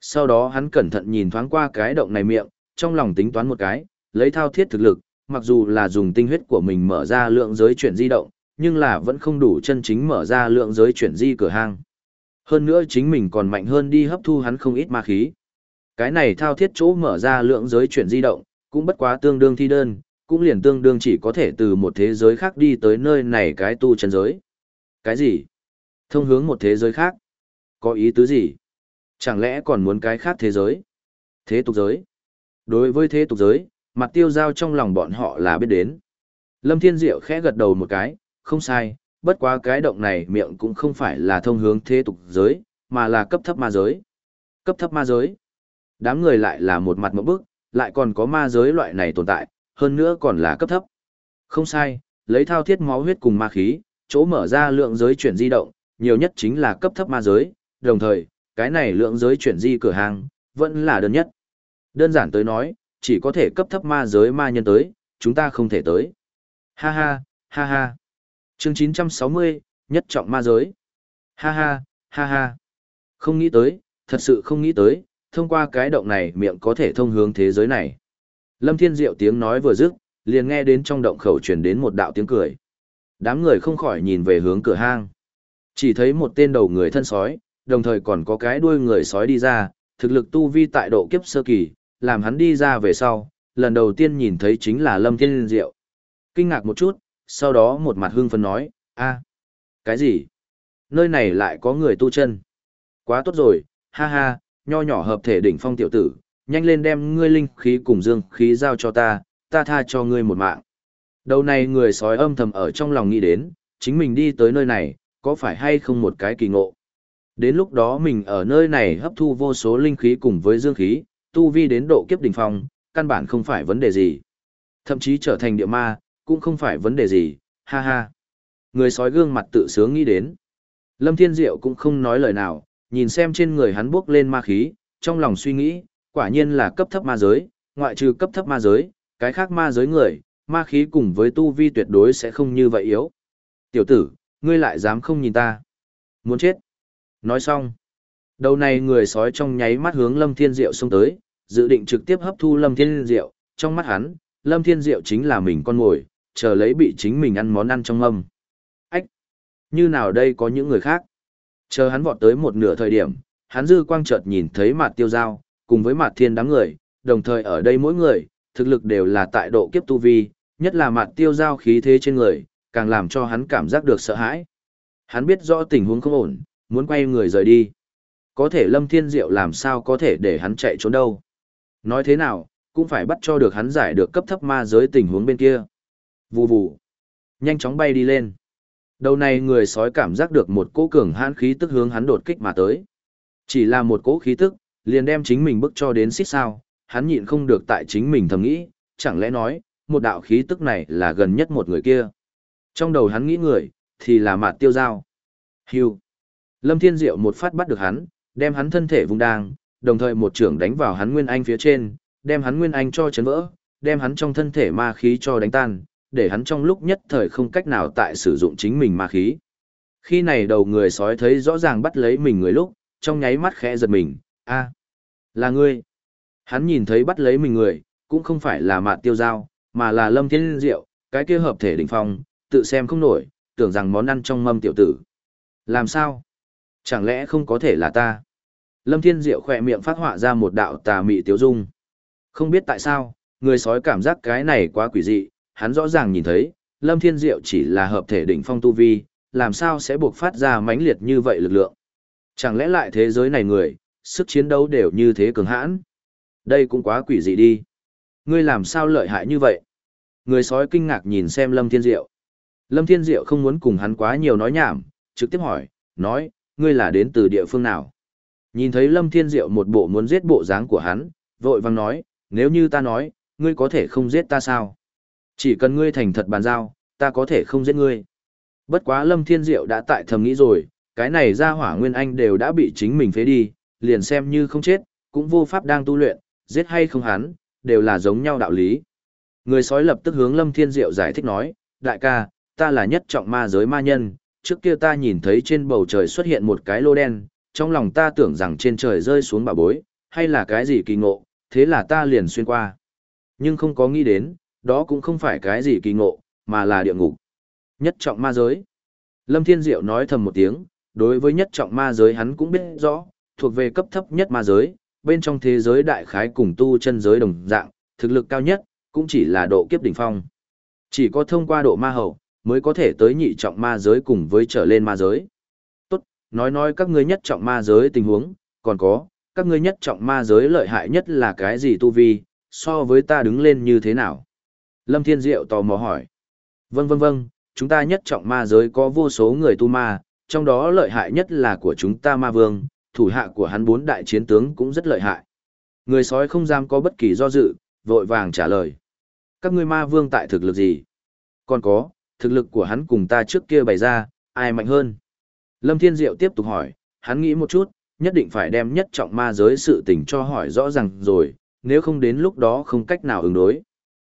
Sau đó hắn cẩn thận nhìn thoáng qua cái động này miệng, trong lòng tính toán một cái, lấy thao thiết thực lực, mặc dù là dùng tinh huyết của mình mở ra lượng giới chuyển di động, nhưng là vẫn không đủ chân chính mở ra lượng giới chuyển di cửa hang. Hơn nữa chính mình còn mạnh hơn đi hấp thu hắn không ít ma khí. Cái này thao thiết chỗ mở ra lượng giới chuyển di động, cũng bất quá tương đương thi đơn, cũng liền tương đương chỉ có thể từ một thế giới khác đi tới nơi này cái tu chân giới. Cái gì? Thông hướng một thế giới khác? Có ý tứ gì? Chẳng lẽ còn muốn cái khác thế giới? Thế tục giới? Đối với thế tục giới, mặt tiêu giao trong lòng bọn họ là biết đến. Lâm Thiên Diệu khẽ gật đầu một cái, không sai, bất quá cái động này miệng cũng không phải là thông hướng thế tục giới, mà là cấp thấp ma giới. Cấp thấp ma giới. Đám người lại là một mặt mẫu bức, lại còn có ma giới loại này tồn tại, hơn nữa còn là cấp thấp. Không sai, lấy thao thiết máu huyết cùng ma khí, chỗ mở ra lượng giới chuyển di động, nhiều nhất chính là cấp thấp ma giới, đồng thời, cái này lượng giới chuyển di cửa hàng, vẫn là đơn nhất. Đơn giản tới nói, chỉ có thể cấp thấp ma giới ma nhân tới, chúng ta không thể tới. Ha ha, ha ha. Chương 960, nhất trọng ma giới. Ha ha, ha ha. Không nghĩ tới, thật sự không nghĩ tới, thông qua cái động này miệng có thể thông hướng thế giới này. Lâm Thiên Diệu tiếng nói vừa dứt, liền nghe đến trong động khẩu truyền đến một đạo tiếng cười. Đám người không khỏi nhìn về hướng cửa hang. Chỉ thấy một tên đầu người thân sói, đồng thời còn có cái đuôi người sói đi ra, thực lực tu vi tại độ kiếp sơ kỳ, làm hắn đi ra về sau, lần đầu tiên nhìn thấy chính là Lâm Thiên Diệu. Kinh ngạc một chút, sau đó một mặt hưng phấn nói, a, cái gì? Nơi này lại có người tu chân. Quá tốt rồi, ha ha, nho nhỏ hợp thể đỉnh phong tiểu tử, nhanh lên đem ngươi linh khí cùng dương khí giao cho ta, ta tha cho ngươi một mạng. Đầu này người sói âm thầm ở trong lòng nghĩ đến, chính mình đi tới nơi này, có phải hay không một cái kỳ ngộ. Đến lúc đó mình ở nơi này hấp thu vô số linh khí cùng với dương khí, tu vi đến độ kiếp đỉnh phong, căn bản không phải vấn đề gì. Thậm chí trở thành địa ma, cũng không phải vấn đề gì, ha ha. Người sói gương mặt tự sướng nghĩ đến. Lâm Thiên Diệu cũng không nói lời nào, nhìn xem trên người hắn bước lên ma khí, trong lòng suy nghĩ, quả nhiên là cấp thấp ma giới, ngoại trừ cấp thấp ma giới, cái khác ma giới người, ma khí cùng với tu vi tuyệt đối sẽ không như vậy yếu. Tiểu tử, ngươi lại dám không nhìn ta. Muốn chết. Nói xong. Đầu này người sói trong nháy mắt hướng Lâm Thiên Diệu xông tới, dự định trực tiếp hấp thu Lâm Thiên Diệu, trong mắt hắn, Lâm Thiên Diệu chính là mình con mồi, chờ lấy bị chính mình ăn món ăn trong âm. Ách! Như nào đây có những người khác? Chờ hắn vọt tới một nửa thời điểm, hắn dư quang chợt nhìn thấy mặt tiêu giao, cùng với mặt thiên đám người, đồng thời ở đây mỗi người, thực lực đều là tại độ kiếp tu vi, nhất là mặt tiêu giao khí thế trên người, càng làm cho hắn cảm giác được sợ hãi. Hắn biết rõ tình huống không ổn, muốn quay người rời đi. Có thể Lâm Thiên Diệu làm sao có thể để hắn chạy trốn đâu. Nói thế nào, cũng phải bắt cho được hắn giải được cấp thấp ma giới tình huống bên kia. Vù vù. Nhanh chóng bay đi lên. Đầu này người sói cảm giác được một cỗ cường hãn khí tức hướng hắn đột kích mà tới. Chỉ là một cỗ khí tức, liền đem chính mình bức cho đến xích sao, hắn nhịn không được tại chính mình thầm nghĩ, chẳng lẽ nói, một đạo khí tức này là gần nhất một người kia. Trong đầu hắn nghĩ người, thì là mạt tiêu giao. Hưu. Lâm Thiên Diệu một phát bắt được hắn, đem hắn thân thể vùng đang, đồng thời một trưởng đánh vào hắn nguyên anh phía trên, đem hắn nguyên anh cho chấn vỡ, đem hắn trong thân thể ma khí cho đánh tan, để hắn trong lúc nhất thời không cách nào tại sử dụng chính mình ma khí. Khi này đầu người sói thấy rõ ràng bắt lấy mình người lúc, trong nháy mắt khẽ giật mình, a là ngươi. Hắn nhìn thấy bắt lấy mình người, cũng không phải là mạt tiêu dao mà là lâm thiên diệu, cái kia hợp thể đỉnh phong, tự xem không nổi, tưởng rằng món ăn trong mâm tiểu tử. Làm sao? Chẳng lẽ không có thể là ta? Lâm Thiên Diệu khỏe miệng phát họa ra một đạo tà mị tiếu dung. Không biết tại sao, người sói cảm giác cái này quá quỷ dị, hắn rõ ràng nhìn thấy, Lâm Thiên Diệu chỉ là hợp thể đỉnh phong tu vi, làm sao sẽ buộc phát ra mãnh liệt như vậy lực lượng. Chẳng lẽ lại thế giới này người, sức chiến đấu đều như thế cường hãn? Đây cũng quá quỷ dị đi. Ngươi làm sao lợi hại như vậy? Người sói kinh ngạc nhìn xem Lâm Thiên Diệu. Lâm Thiên Diệu không muốn cùng hắn quá nhiều nói nhảm, trực tiếp hỏi, nói, ngươi là đến từ địa phương nào? Nhìn thấy Lâm Thiên Diệu một bộ muốn giết bộ dáng của hắn, vội vang nói, nếu như ta nói, ngươi có thể không giết ta sao? Chỉ cần ngươi thành thật bàn giao, ta có thể không giết ngươi. Bất quá Lâm Thiên Diệu đã tại thầm nghĩ rồi, cái này ra hỏa nguyên anh đều đã bị chính mình phế đi, liền xem như không chết, cũng vô pháp đang tu luyện, giết hay không hắn, đều là giống nhau đạo lý. Người sói lập tức hướng Lâm Thiên Diệu giải thích nói, đại ca, ta là nhất trọng ma giới ma nhân, trước kia ta nhìn thấy trên bầu trời xuất hiện một cái lô đen, trong lòng ta tưởng rằng trên trời rơi xuống bà bối, hay là cái gì kỳ ngộ, thế là ta liền xuyên qua. Nhưng không có nghĩ đến, đó cũng không phải cái gì kỳ ngộ, mà là địa ngục. Nhất trọng ma giới. Lâm Thiên Diệu nói thầm một tiếng, đối với nhất trọng ma giới hắn cũng biết rõ, thuộc về cấp thấp nhất ma giới, bên trong thế giới đại khái cùng tu chân giới đồng dạng, thực lực cao nhất, cũng chỉ là độ kiếp đỉnh phong. Chỉ có thông qua độ ma hậu, mới có thể tới nhị trọng ma giới cùng với trở lên ma giới. Tốt, nói nói các ngươi nhất trọng ma giới tình huống, còn có, các ngươi nhất trọng ma giới lợi hại nhất là cái gì tu vi, so với ta đứng lên như thế nào? Lâm Thiên Diệu tò mò hỏi. Vâng vâng vâng, chúng ta nhất trọng ma giới có vô số người tu ma, trong đó lợi hại nhất là của chúng ta ma vương, thủ hạ của hắn bốn đại chiến tướng cũng rất lợi hại. Người sói không dám có bất kỳ do dự, vội vàng trả lời. Các ngươi ma vương tại thực lực gì? Còn có, thực lực của hắn cùng ta trước kia bày ra, ai mạnh hơn? Lâm Thiên Diệu tiếp tục hỏi, hắn nghĩ một chút, nhất định phải đem nhất trọng ma giới sự tình cho hỏi rõ ràng rồi, nếu không đến lúc đó không cách nào ứng đối.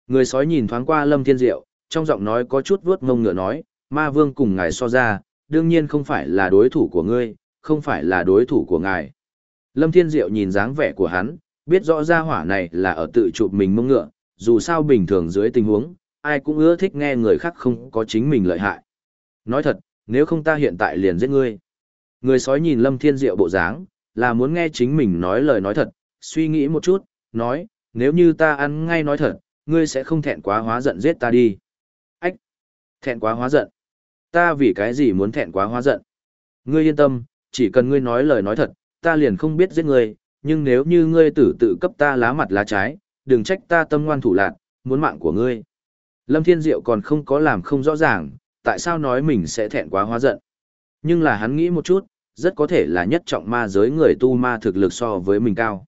Người sói nhìn thoáng qua Lâm Thiên Diệu, trong giọng nói có chút vuốt ngông ngựa nói, ma vương cùng ngài so ra, đương nhiên không phải là đối thủ của ngươi, không phải là đối thủ của ngài. Lâm Thiên Diệu nhìn dáng vẻ của hắn, biết rõ ra hỏa này là ở tự chụp mình mông ngựa, dù sao bình thường dưới tình huống, ai cũng ưa thích nghe người khác không có chính mình lợi hại. Nói thật, nếu không ta hiện tại liền giết ngươi. Người sói nhìn Lâm Thiên Diệu bộ dáng, là muốn nghe chính mình nói lời nói thật, suy nghĩ một chút, nói, nếu như ta ăn ngay nói thật, ngươi sẽ không thẹn quá hóa giận giết ta đi. Ách! Thẹn quá hóa giận. Ta vì cái gì muốn thẹn quá hóa giận? Ngươi yên tâm, chỉ cần ngươi nói lời nói thật, ta liền không biết giết ngươi, nhưng nếu như ngươi tử tự cấp ta lá mặt lá trái, đừng trách ta tâm ngoan thủ lạc, muốn mạng của ngươi. Lâm Thiên Diệu còn không có làm không rõ ràng, tại sao nói mình sẽ thẹn quá hóa giận. Nhưng là hắn nghĩ một chút, rất có thể là nhất trọng ma giới người tu ma thực lực so với mình cao.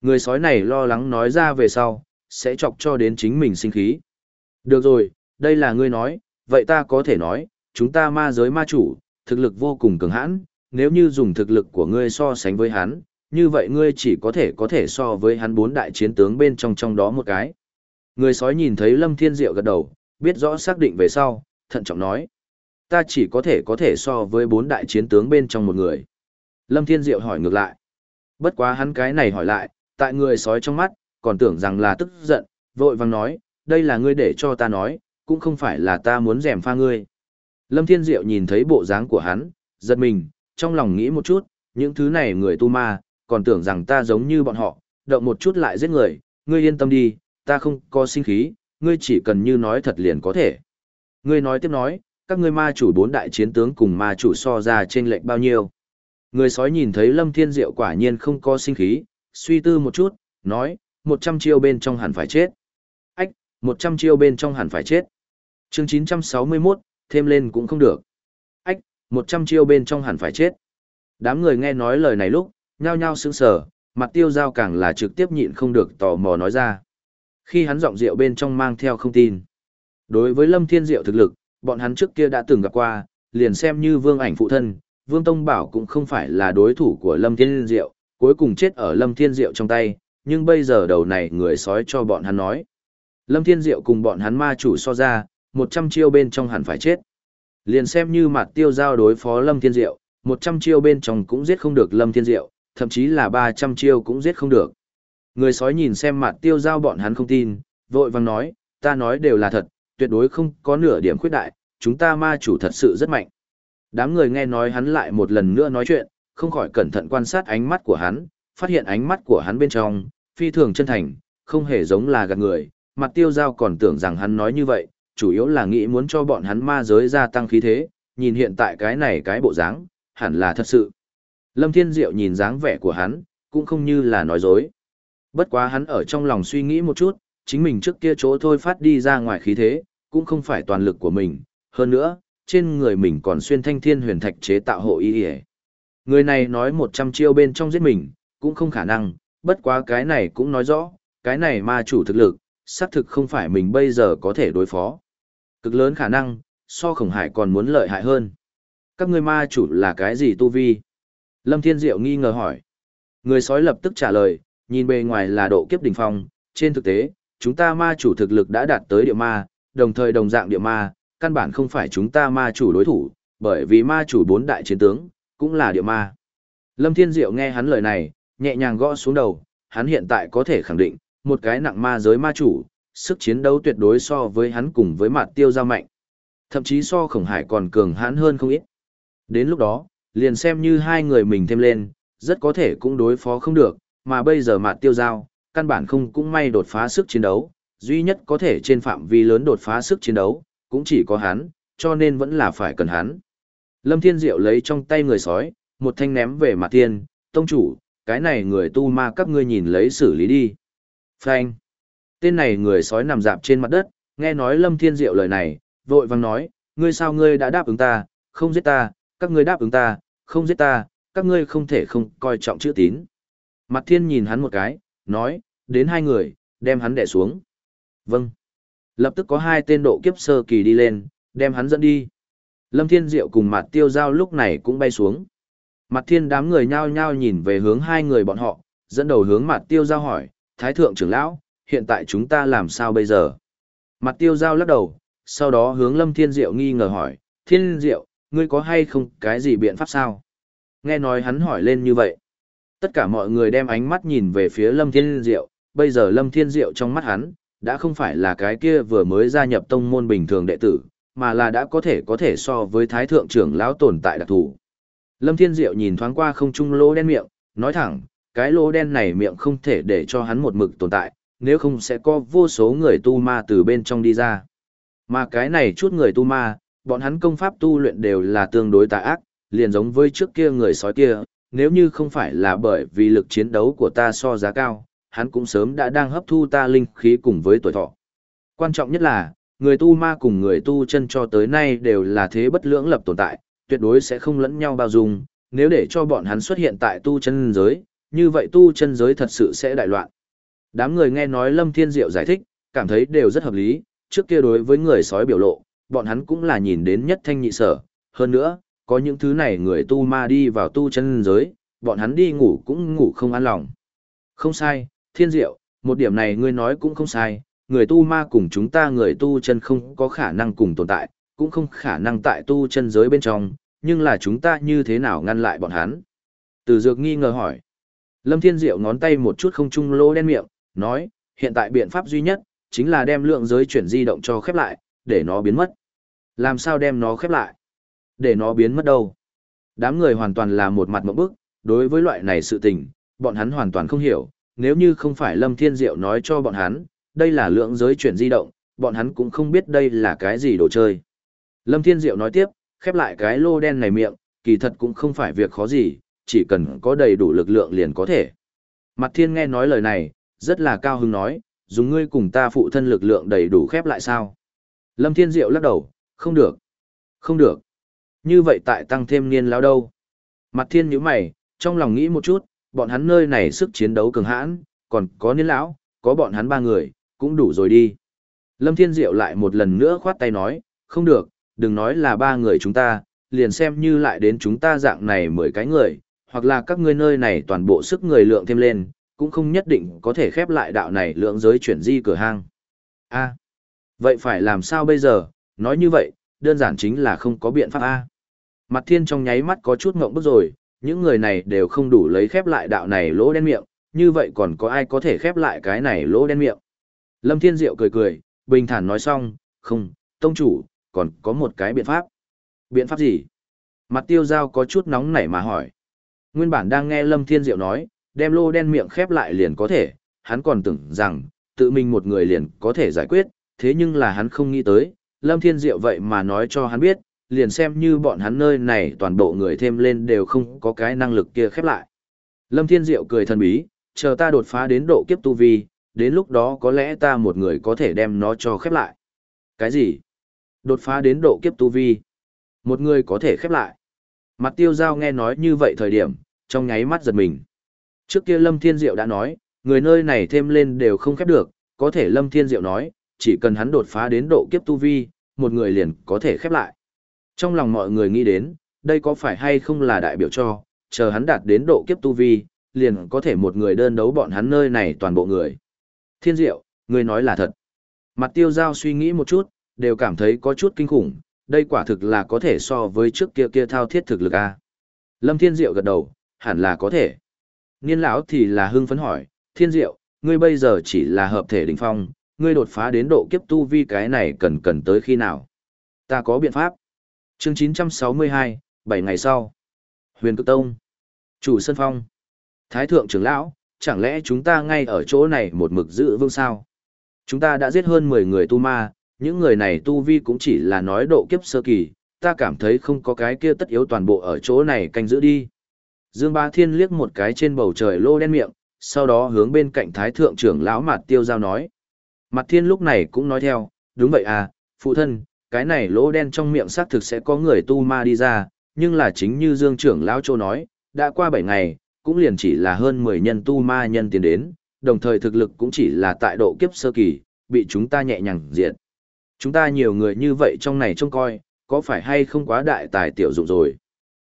Người sói này lo lắng nói ra về sau, sẽ chọc cho đến chính mình sinh khí. Được rồi, đây là ngươi nói, vậy ta có thể nói, chúng ta ma giới ma chủ, thực lực vô cùng cường hãn, nếu như dùng thực lực của ngươi so sánh với hắn, như vậy ngươi chỉ có thể có thể so với hắn bốn đại chiến tướng bên trong trong đó một cái. Người sói nhìn thấy Lâm Thiên Diệu gật đầu, biết rõ xác định về sau, thận trọng nói. Ta chỉ có thể có thể so với bốn đại chiến tướng bên trong một người. Lâm Thiên Diệu hỏi ngược lại. Bất quá hắn cái này hỏi lại, tại người sói trong mắt, còn tưởng rằng là tức giận, vội vàng nói, đây là ngươi để cho ta nói, cũng không phải là ta muốn rèm pha ngươi. Lâm Thiên Diệu nhìn thấy bộ dáng của hắn, giật mình, trong lòng nghĩ một chút, những thứ này người tu ma, còn tưởng rằng ta giống như bọn họ, động một chút lại giết người, ngươi yên tâm đi, ta không có sinh khí, ngươi chỉ cần như nói thật liền có thể. Ngươi nói tiếp nói, các ngươi ma chủ bốn đại chiến tướng cùng ma chủ so ra trên lệnh bao nhiêu. Người sói nhìn thấy Lâm Thiên Diệu quả nhiên không có sinh khí, suy tư một chút, nói, một trăm chiêu bên trong hẳn phải chết. Ách, một trăm chiêu bên trong hẳn phải chết. Chương chín trăm sáu mươi 961, thêm lên cũng không được. Ách, một trăm chiêu bên trong hẳn phải chết. Đám người nghe nói lời này lúc, nhao nhao sững sờ, mặt tiêu giao càng là trực tiếp nhịn không được tò mò nói ra. Khi hắn giọng rượu bên trong mang theo không tin. Đối với Lâm Thiên Diệu thực lực, bọn hắn trước kia đã từng gặp qua, liền xem như vương ảnh phụ thân, vương tông bảo cũng không phải là đối thủ của Lâm Thiên Diệu, cuối cùng chết ở Lâm Thiên Diệu trong tay, nhưng bây giờ đầu này người sói cho bọn hắn nói. Lâm Thiên Diệu cùng bọn hắn ma chủ so ra, 100 chiêu bên trong hẳn phải chết. Liền xem như mặt tiêu giao đối phó Lâm Thiên Diệu, 100 chiêu bên trong cũng giết không được Lâm Thiên Diệu, thậm chí là 300 chiêu cũng giết không được. Người sói nhìn xem mặt tiêu giao bọn hắn không tin, vội vàng nói, ta nói đều là thật, tuyệt đối không có nửa điểm khuyết đại, chúng ta ma chủ thật sự rất mạnh. Đám người nghe nói hắn lại một lần nữa nói chuyện, không khỏi cẩn thận quan sát ánh mắt của hắn, phát hiện ánh mắt của hắn bên trong, phi thường chân thành, không hề giống là gạt người, mặt tiêu giao còn tưởng rằng hắn nói như vậy, chủ yếu là nghĩ muốn cho bọn hắn ma giới gia tăng khí thế, nhìn hiện tại cái này cái bộ dáng, hẳn là thật sự. Lâm Thiên Diệu nhìn dáng vẻ của hắn, cũng không như là nói dối. Bất quá hắn ở trong lòng suy nghĩ một chút, chính mình trước kia chỗ thôi phát đi ra ngoài khí thế, cũng không phải toàn lực của mình, hơn nữa, trên người mình còn xuyên thanh thiên huyền thạch chế tạo hộ y y. Người này nói 100 chiêu bên trong giết mình, cũng không khả năng, bất quá cái này cũng nói rõ, cái này ma chủ thực lực, xác thực không phải mình bây giờ có thể đối phó. Cực lớn khả năng, so khổng hải còn muốn lợi hại hơn. Các ngươi ma chủ là cái gì tu vi? Lâm Thiên Diệu nghi ngờ hỏi. Người sói lập tức trả lời, nhìn bề ngoài là độ kiếp đỉnh phong, trên thực tế, chúng ta ma chủ thực lực đã đạt tới địa ma, đồng thời đồng dạng địa ma, căn bản không phải chúng ta ma chủ đối thủ, bởi vì ma chủ bốn đại chiến tướng, cũng là địa ma. Lâm Thiên Diệu nghe hắn lời này, nhẹ nhàng gõ xuống đầu, hắn hiện tại có thể khẳng định, một cái nặng ma giới ma chủ, sức chiến đấu tuyệt đối so với hắn cùng với mặt tiêu giao mạnh. Thậm chí so khổng hải còn cường hãn hơn không ít. Đến lúc đó, liền xem như hai người mình thêm lên, rất có thể cũng đối phó không được, mà bây giờ mặt tiêu giao, căn bản không cũng may đột phá sức chiến đấu, duy nhất có thể trên phạm vi lớn đột phá sức chiến đấu, cũng chỉ có hắn, cho nên vẫn là phải cần hắn. Lâm Thiên Diệu lấy trong tay người sói, một thanh ném về mặt tiên, tông chủ, cái này người tu ma các ngươi nhìn lấy xử lý đi. Phanh. Tên này người sói nằm dạp trên mặt đất, nghe nói Lâm Thiên Diệu lời này, vội vàng nói, ngươi sao ngươi đã đáp ứng ta, không giết ta, các ngươi đáp ứng ta, không giết ta, các ngươi không thể không coi trọng chữ tín. Mặt thiên nhìn hắn một cái, nói, đến hai người, đem hắn đè xuống. Vâng. Lập tức có hai tên độ kiếp sơ kỳ đi lên, đem hắn dẫn đi. Lâm Thiên Diệu cùng mặt tiêu giao lúc này cũng bay xuống. Mặt thiên đám người nhao nhao nhìn về hướng hai người bọn họ, dẫn đầu hướng mặt tiêu giao hỏi, Thái Thượng trưởng lão, hiện tại chúng ta làm sao bây giờ? Mặt tiêu giao lắc đầu, sau đó hướng Lâm Thiên Diệu nghi ngờ hỏi, Thiên Diệu, ngươi có hay không cái gì biện pháp sao? Nghe nói hắn hỏi lên như vậy. Tất cả mọi người đem ánh mắt nhìn về phía Lâm Thiên Diệu, bây giờ Lâm Thiên Diệu trong mắt hắn, đã không phải là cái kia vừa mới gia nhập tông môn bình thường đệ tử, mà là đã có thể có thể so với Thái Thượng trưởng lão tồn tại đặc thù. Lâm Thiên Diệu nhìn thoáng qua không trung lỗ đen miệng, nói thẳng, cái lỗ đen này miệng không thể để cho hắn một mực tồn tại, nếu không sẽ có vô số người tu ma từ bên trong đi ra. Mà cái này chút người tu ma, bọn hắn công pháp tu luyện đều là tương đối tà ác, liền giống với trước kia người sói kia, nếu như không phải là bởi vì lực chiến đấu của ta so giá cao, hắn cũng sớm đã đang hấp thu ta linh khí cùng với tuổi thọ. Quan trọng nhất là, người tu ma cùng người tu chân cho tới nay đều là thế bất lưỡng lập tồn tại, tuyệt đối sẽ không lẫn nhau bao dung, nếu để cho bọn hắn xuất hiện tại tu chân giới, như vậy tu chân giới thật sự sẽ đại loạn. Đám người nghe nói Lâm Thiên Diệu giải thích, cảm thấy đều rất hợp lý, trước kia đối với người sói biểu lộ, bọn hắn cũng là nhìn đến nhất thanh nhị sở, hơn nữa, có những thứ này người tu ma đi vào tu chân giới, bọn hắn đi ngủ cũng ngủ không an lòng. Không sai, Thiên Diệu, một điểm này ngươi nói cũng không sai, người tu ma cùng chúng ta người tu chân không có khả năng cùng tồn tại, cũng không khả năng tại tu chân giới bên trong, nhưng là chúng ta như thế nào ngăn lại bọn hắn? Từ dược nghi ngờ hỏi. Lâm Thiên Diệu ngón tay một chút không trung lô đen miệng, nói, hiện tại biện pháp duy nhất, chính là đem lượng giới chuyển di động cho khép lại, để nó biến mất. Làm sao đem nó khép lại? Để nó biến mất đâu? Đám người hoàn toàn là một mặt mẫu bức, đối với loại này sự tình, bọn hắn hoàn toàn không hiểu, nếu như không phải Lâm Thiên Diệu nói cho bọn hắn, đây là lượng giới chuyển di động, bọn hắn cũng không biết đây là cái gì đồ chơi. Lâm Thiên Diệu nói tiếp, khép lại cái lô đen này miệng, kỳ thật cũng không phải việc khó gì, chỉ cần có đầy đủ lực lượng liền có thể. Mặt Thiên nghe nói lời này, rất là cao hứng nói, dùng ngươi cùng ta phụ thân lực lượng đầy đủ khép lại sao? Lâm Thiên Diệu lắc đầu, không được. Không được. Như vậy tại tăng thêm niên lao đâu? Mặt Thiên nhíu mày, trong lòng nghĩ một chút, bọn hắn nơi này sức chiến đấu cường hãn, còn có niên lão, có bọn hắn ba người, cũng đủ rồi đi. Lâm Thiên Diệu lại một lần nữa khoát tay nói, không được, đừng nói là ba người chúng ta, liền xem như lại đến chúng ta dạng này mười cái người, hoặc là các ngươi nơi này toàn bộ sức người lượng thêm lên, cũng không nhất định có thể khép lại đạo này lượng giới chuyển di cửa hang. A, à, vậy phải làm sao bây giờ, nói như vậy, đơn giản chính là không có biện pháp A. Mặt thiên trong nháy mắt có chút ngộng bức rồi, những người này đều không đủ lấy khép lại đạo này lỗ đen miệng, như vậy còn có ai có thể khép lại cái này lỗ đen miệng. Lâm Thiên Diệu cười cười, bình thản nói xong, không, tông chủ, còn có một cái biện pháp. Biện pháp gì? Mặt tiêu giao có chút nóng nảy mà hỏi. Nguyên bản đang nghe Lâm Thiên Diệu nói, đem lô đen miệng khép lại liền có thể, hắn còn tưởng rằng, tự mình một người liền có thể giải quyết, thế nhưng là hắn không nghĩ tới, Lâm Thiên Diệu vậy mà nói cho hắn biết, liền xem như bọn hắn nơi này toàn bộ người thêm lên đều không có cái năng lực kia khép lại. Lâm Thiên Diệu cười thần bí, chờ ta đột phá đến độ kiếp tu vi, đến lúc đó có lẽ ta một người có thể đem nó cho khép lại. Cái gì? Đột phá đến độ kiếp tu vi. Một người có thể khép lại. Mặt tiêu giao nghe nói như vậy thời điểm, trong nháy mắt giật mình. Trước kia Lâm Thiên Diệu đã nói, người nơi này thêm lên đều không khép được, có thể Lâm Thiên Diệu nói, chỉ cần hắn đột phá đến độ kiếp tu vi, một người liền có thể khép lại. Trong lòng mọi người nghĩ đến, đây có phải hay không là đại biểu cho, chờ hắn đạt đến độ kiếp tu vi, liền có thể một người đơn đấu bọn hắn nơi này toàn bộ người. Thiên Diệu, người nói là thật. Mặt tiêu giao suy nghĩ một chút, đều cảm thấy có chút kinh khủng, đây quả thực là có thể so với trước kia kia thao thiết thực lực a. Lâm Thiên Diệu gật đầu, hẳn là có thể. Niên lão thì là hưng phấn hỏi, Thiên Diệu, ngươi bây giờ chỉ là hợp thể đỉnh phong, ngươi đột phá đến độ kiếp tu vi cái này cần cần tới khi nào? Ta có biện pháp. Chương 962, 7 ngày sau. Huyền Cực Tông. Chủ Sân Phong. Thái Thượng trưởng lão, chẳng lẽ chúng ta ngay ở chỗ này một mực giữ vương sao? Chúng ta đã giết hơn 10 người tu ma, những người này tu vi cũng chỉ là nói độ kiếp sơ kỳ, ta cảm thấy không có cái kia tất yếu toàn bộ ở chỗ này canh giữ đi. Dương Ba Thiên liếc một cái trên bầu trời lô đen miệng, sau đó hướng bên cạnh Thái Thượng trưởng lão Mạt Tiêu Giao nói. Mặt Thiên lúc này cũng nói theo, đúng vậy à, phụ thân, cái này lỗ đen trong miệng xác thực sẽ có người tu ma đi ra, nhưng là chính như Dương trưởng lão Châu nói, đã qua 7 ngày, cũng liền chỉ là hơn 10 nhân tu ma nhân tiến đến, đồng thời thực lực cũng chỉ là tại độ kiếp sơ kỳ, bị chúng ta nhẹ nhàng diệt. Chúng ta nhiều người như vậy trong này trông coi, có phải hay không quá đại tài tiểu dụng rồi.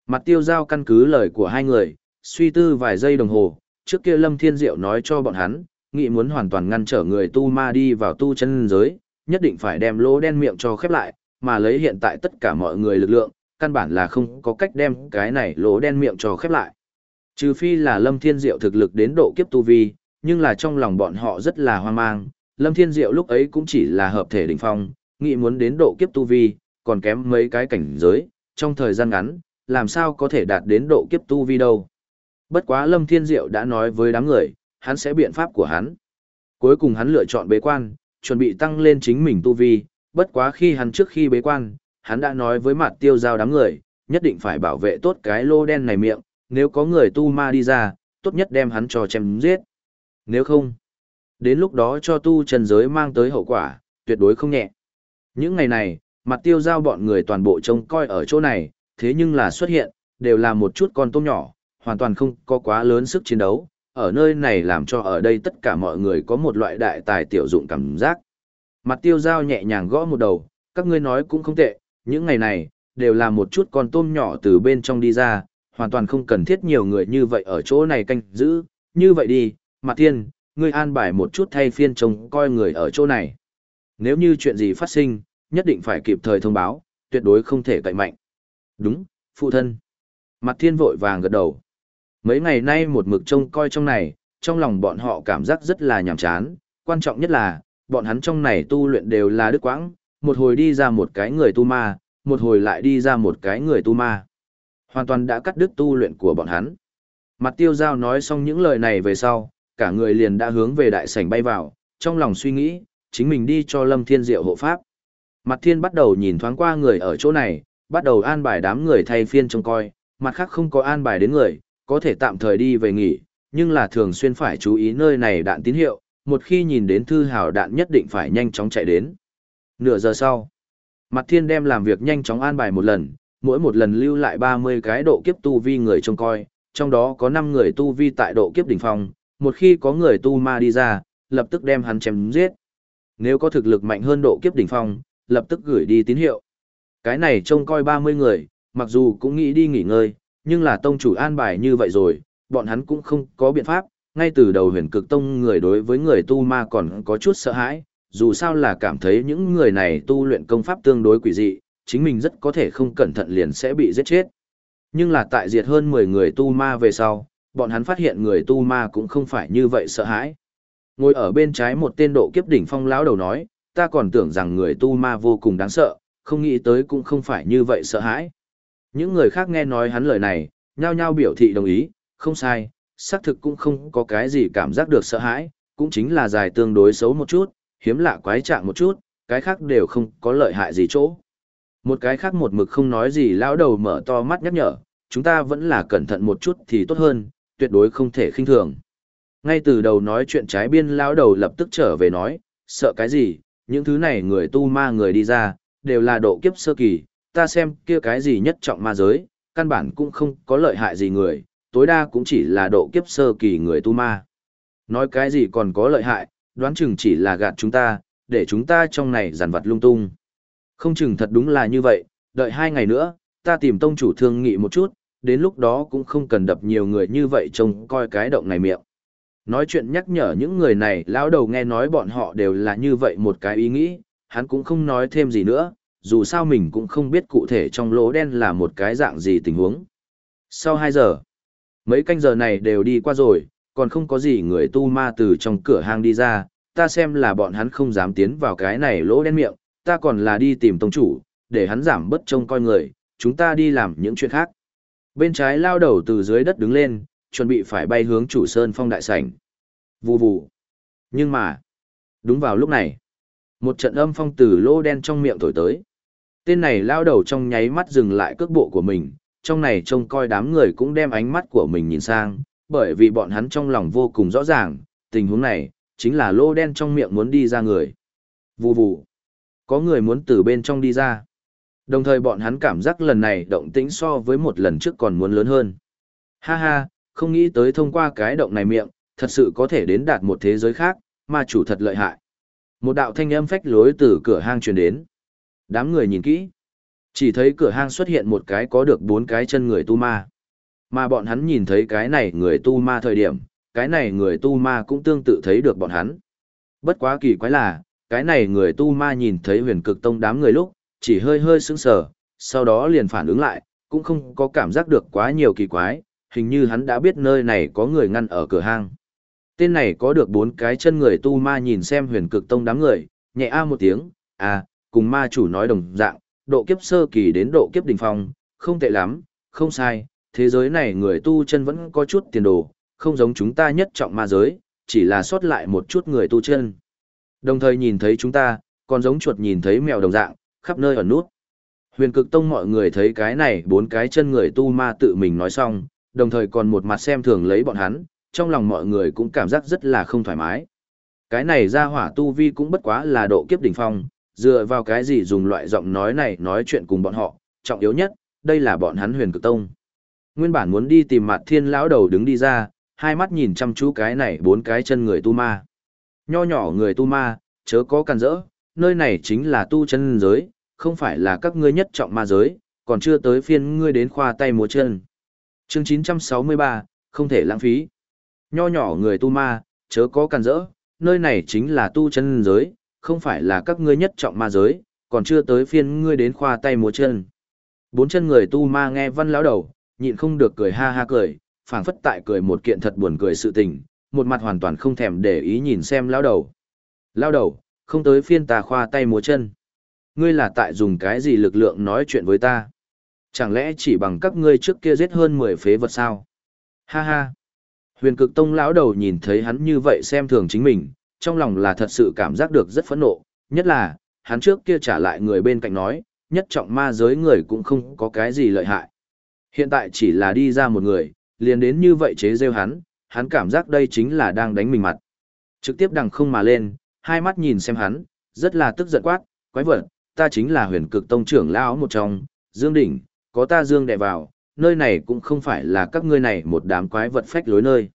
Mặt tiêu giao căn cứ lời của hai người, suy tư vài giây đồng hồ, trước kia Lâm Thiên Diệu nói cho bọn hắn, nghị muốn hoàn toàn ngăn trở người tu ma đi vào tu chân giới, nhất định phải đem lỗ đen miệng cho khép lại, mà lấy hiện tại tất cả mọi người lực lượng, căn bản là không có cách đem cái này lỗ đen miệng cho khép lại. Trừ phi là Lâm Thiên Diệu thực lực đến độ kiếp tu vi, nhưng là trong lòng bọn họ rất là hoang mang, Lâm Thiên Diệu lúc ấy cũng chỉ là hợp thể đỉnh phong, nghĩ muốn đến độ kiếp tu vi, còn kém mấy cái cảnh giới, trong thời gian ngắn, làm sao có thể đạt đến độ kiếp tu vi đâu. Bất quá Lâm Thiên Diệu đã nói với đám người, hắn sẽ biện pháp của hắn. Cuối cùng hắn lựa chọn bế quan, chuẩn bị tăng lên chính mình tu vi, bất quá khi hắn trước khi bế quan, hắn đã nói với mặt tiêu giao đám người, nhất định phải bảo vệ tốt cái lô đen này miệng, nếu có người tu ma đi ra, tốt nhất đem hắn cho chém giết. Nếu không, đến lúc đó cho tu trần giới mang tới hậu quả, tuyệt đối không nhẹ. Những ngày này, mặt tiêu giao bọn người toàn bộ trông coi ở chỗ này, thế nhưng là xuất hiện, đều là một chút con tôm nhỏ, hoàn toàn không có quá lớn sức chiến đấu, ở nơi này làm cho ở đây tất cả mọi người có một loại đại tài tiểu dụng cảm giác. Mặt tiêu giao nhẹ nhàng gõ một đầu, các ngươi nói cũng không tệ, những ngày này, đều là một chút con tôm nhỏ từ bên trong đi ra, hoàn toàn không cần thiết nhiều người như vậy ở chỗ này canh giữ, như vậy đi, mặt tiên, ngươi an bài một chút thay phiên trông coi người ở chỗ này. Nếu như chuyện gì phát sinh, nhất định phải kịp thời thông báo, tuyệt đối không thể cậy mạnh. Đúng, phụ thân. Mặt thiên vội vàng gật đầu. Mấy ngày nay một mực trông coi trong này, trong lòng bọn họ cảm giác rất là nhàm chán, quan trọng nhất là, bọn hắn trong này tu luyện đều là đức quãng, một hồi đi ra một cái người tu ma, một hồi lại đi ra một cái người tu ma. Hoàn toàn đã cắt đứt tu luyện của bọn hắn. Mặt tiêu giao nói xong những lời này về sau, cả người liền đã hướng về đại sảnh bay vào, trong lòng suy nghĩ, chính mình đi cho Lâm Thiên Diệu hộ pháp. Mặt Thiên bắt đầu nhìn thoáng qua người ở chỗ này, bắt đầu an bài đám người thay phiên trông coi, mặt khác không có an bài đến người, có thể tạm thời đi về nghỉ, nhưng là thường xuyên phải chú ý nơi này đạn tín hiệu, một khi nhìn đến thư hào đạn nhất định phải nhanh chóng chạy đến. Nửa giờ sau, Mặt Thiên đem làm việc nhanh chóng an bài một lần, mỗi một lần lưu lại 30 cái độ kiếp tu vi người trông coi, Trong đó có 5 người tu vi tại độ kiếp đỉnh phong, một khi có người tu ma đi ra, lập tức đem hắn chém giết. Nếu có thực lực mạnh hơn độ kiếp đỉnh phong, lập tức gửi đi tín hiệu. Cái này trông coi 30 người, mặc dù cũng nghĩ đi nghỉ ngơi, nhưng là tông chủ an bài như vậy rồi, bọn hắn cũng không có biện pháp, ngay từ đầu huyền cực tông người đối với người tu ma còn có chút sợ hãi, dù sao là cảm thấy những người này tu luyện công pháp tương đối quỷ dị, chính mình rất có thể không cẩn thận liền sẽ bị giết chết. Nhưng là tại diệt hơn 10 người tu ma về sau, bọn hắn phát hiện người tu ma cũng không phải như vậy sợ hãi. Ngồi ở bên trái một tên độ kiếp đỉnh phong lão đầu nói, ta còn tưởng rằng người tu ma vô cùng đáng sợ, không nghĩ tới cũng không phải như vậy sợ hãi. Những người khác nghe nói hắn lời này, nhao nhao biểu thị đồng ý, không sai, xác thực cũng không có cái gì cảm giác được sợ hãi, cũng chính là dài tương đối xấu một chút, hiếm lạ quái trạng một chút, cái khác đều không có lợi hại gì chỗ. Một cái khác một mực không nói gì lão đầu mở to mắt nhắc nhở, chúng ta vẫn là cẩn thận một chút thì tốt hơn, tuyệt đối không thể khinh thường. Ngay từ đầu nói chuyện trái biên lão đầu lập tức trở về nói, sợ cái gì, những thứ này người tu ma người đi ra, đều là độ kiếp sơ kỳ, ta xem kia cái gì nhất trọng ma giới, căn bản cũng không có lợi hại gì người, tối đa cũng chỉ là độ kiếp sơ kỳ người tu ma. Nói cái gì còn có lợi hại, đoán chừng chỉ là gạt chúng ta, để chúng ta trong này giàn vật lung tung. Không chừng thật đúng là như vậy, đợi hai ngày nữa, ta tìm tông chủ thương nghị một chút, đến lúc đó cũng không cần đập nhiều người như vậy trông coi cái động này miệng. Nói chuyện nhắc nhở những người này, lão đầu nghe nói bọn họ đều là như vậy một cái ý nghĩ, hắn cũng không nói thêm gì nữa, dù sao mình cũng không biết cụ thể trong lỗ đen là một cái dạng gì tình huống. Sau 2 giờ, mấy canh giờ này đều đi qua rồi, còn không có gì người tu ma từ trong cửa hang đi ra, ta xem là bọn hắn không dám tiến vào cái này lỗ đen miệng, ta còn là đi tìm tông chủ, để hắn giảm bớt trông coi người, chúng ta đi làm những chuyện khác. Bên trái lao đầu từ dưới đất đứng lên, chuẩn bị phải bay hướng chủ sơn phong đại sảnh. Vù vù. Nhưng mà, đúng vào lúc này, một trận âm phong từ lô đen trong miệng thổi tới. Tên này lao đầu trong nháy mắt dừng lại cước bộ của mình, trong này trông coi đám người cũng đem ánh mắt của mình nhìn sang, bởi vì bọn hắn trong lòng vô cùng rõ ràng, tình huống này, chính là lô đen trong miệng muốn đi ra người. Vù vù. Có người muốn từ bên trong đi ra. Đồng thời bọn hắn cảm giác lần này động tĩnh so với một lần trước còn muốn lớn hơn. Ha ha, không nghĩ tới thông qua cái động này miệng, thật sự có thể đến đạt một thế giới khác, mà chủ thật lợi hại. Một đạo thanh âm phách lối từ cửa hang truyền đến. Đám người nhìn kỹ. Chỉ thấy cửa hang xuất hiện một cái có được bốn cái chân người tu ma. Mà bọn hắn nhìn thấy cái này người tu ma thời điểm, cái này người tu ma cũng tương tự thấy được bọn hắn. Bất quá kỳ quái là, cái này người tu ma nhìn thấy huyền cực tông đám người lúc, chỉ hơi hơi sững sờ, sau đó liền phản ứng lại, cũng không có cảm giác được quá nhiều kỳ quái, hình như hắn đã biết nơi này có người ngăn ở cửa hang. Tên này có được bốn cái chân người tu ma nhìn xem huyền cực tông đám người, nhẹ a một tiếng, à, cùng ma chủ nói đồng dạng, độ kiếp sơ kỳ đến độ kiếp đỉnh phong, không tệ lắm, không sai, thế giới này người tu chân vẫn có chút tiền đồ, không giống chúng ta nhất trọng ma giới, chỉ là sót lại một chút người tu chân. Đồng thời nhìn thấy chúng ta, còn giống chuột nhìn thấy mèo đồng dạng, khắp nơi ở nút. Huyền cực tông mọi người thấy cái này bốn cái chân người tu ma tự mình nói xong, đồng thời còn một mặt xem thường lấy bọn hắn, trong lòng mọi người cũng cảm giác rất là không thoải mái. Cái này ra hỏa tu vi cũng bất quá là độ kiếp đỉnh phong, dựa vào cái gì dùng loại giọng nói này nói chuyện cùng bọn họ, trọng yếu nhất, đây là bọn hắn huyền cực tông. Nguyên bản muốn đi tìm mặt thiên lão đầu đứng đi ra, hai mắt nhìn chăm chú cái này bốn cái chân người tu ma. Nho nhỏ người tu ma, chớ có cần rỡ, nơi này chính là tu chân giới, không phải là các ngươi nhất trọng ma giới, còn chưa tới phiên ngươi đến khoa tay múa chân. Chương 963, không thể lãng phí. Nho nhỏ người tu ma, chớ có càn rỡ, nơi này chính là tu chân giới, không phải là các ngươi nhất trọng ma giới, còn chưa tới phiên ngươi đến khoa tay múa chân. Bốn chân người tu ma nghe văn lão đầu, nhịn không được cười ha ha cười, phảng phất tại cười một kiện thật buồn cười sự tình, một mặt hoàn toàn không thèm để ý nhìn xem lão đầu. Lão đầu, không tới phiên ta khoa tay múa chân. Ngươi là tại dùng cái gì lực lượng nói chuyện với ta? Chẳng lẽ chỉ bằng các ngươi trước kia giết hơn 10 phế vật sao? Ha ha. Huyền cực tông lão đầu nhìn thấy hắn như vậy xem thường chính mình, trong lòng là thật sự cảm giác được rất phẫn nộ, nhất là, hắn trước kia trả lại người bên cạnh nói, nhất trọng ma giới người cũng không có cái gì lợi hại. Hiện tại chỉ là đi ra một người, liền đến như vậy chế rêu hắn, hắn cảm giác đây chính là đang đánh mình mặt. Trực tiếp đằng không mà lên, hai mắt nhìn xem hắn, rất là tức giận quát, quái vật, ta chính là huyền cực tông trưởng lão một trong, Dương Đỉnh, có ta Dương đè vào, nơi này cũng không phải là các ngươi này một đám quái vật phách lối nơi.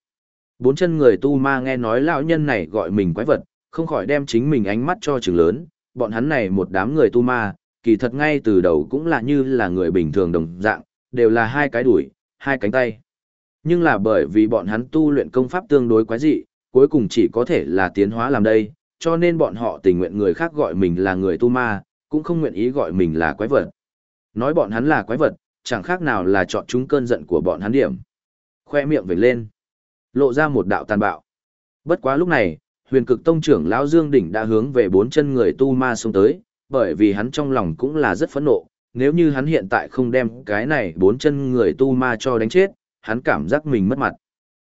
Bốn chân người tu ma nghe nói lão nhân này gọi mình quái vật, không khỏi đem chính mình ánh mắt cho trường lớn, bọn hắn này một đám người tu ma, kỳ thật ngay từ đầu cũng là như là người bình thường đồng dạng, đều là hai cái đuổi, hai cánh tay. Nhưng là bởi vì bọn hắn tu luyện công pháp tương đối quái dị, cuối cùng chỉ có thể là tiến hóa làm đây, cho nên bọn họ tình nguyện người khác gọi mình là người tu ma, cũng không nguyện ý gọi mình là quái vật. Nói bọn hắn là quái vật, chẳng khác nào là chọn chúng cơn giận của bọn hắn điểm. Khoe miệng vểnh lên, lộ ra một đạo tàn bạo. Bất quá lúc này, huyền cực tông trưởng lão Dương Đỉnh đã hướng về bốn chân người tu ma xông tới, bởi vì hắn trong lòng cũng là rất phẫn nộ, nếu như hắn hiện tại không đem cái này bốn chân người tu ma cho đánh chết, hắn cảm giác mình mất mặt.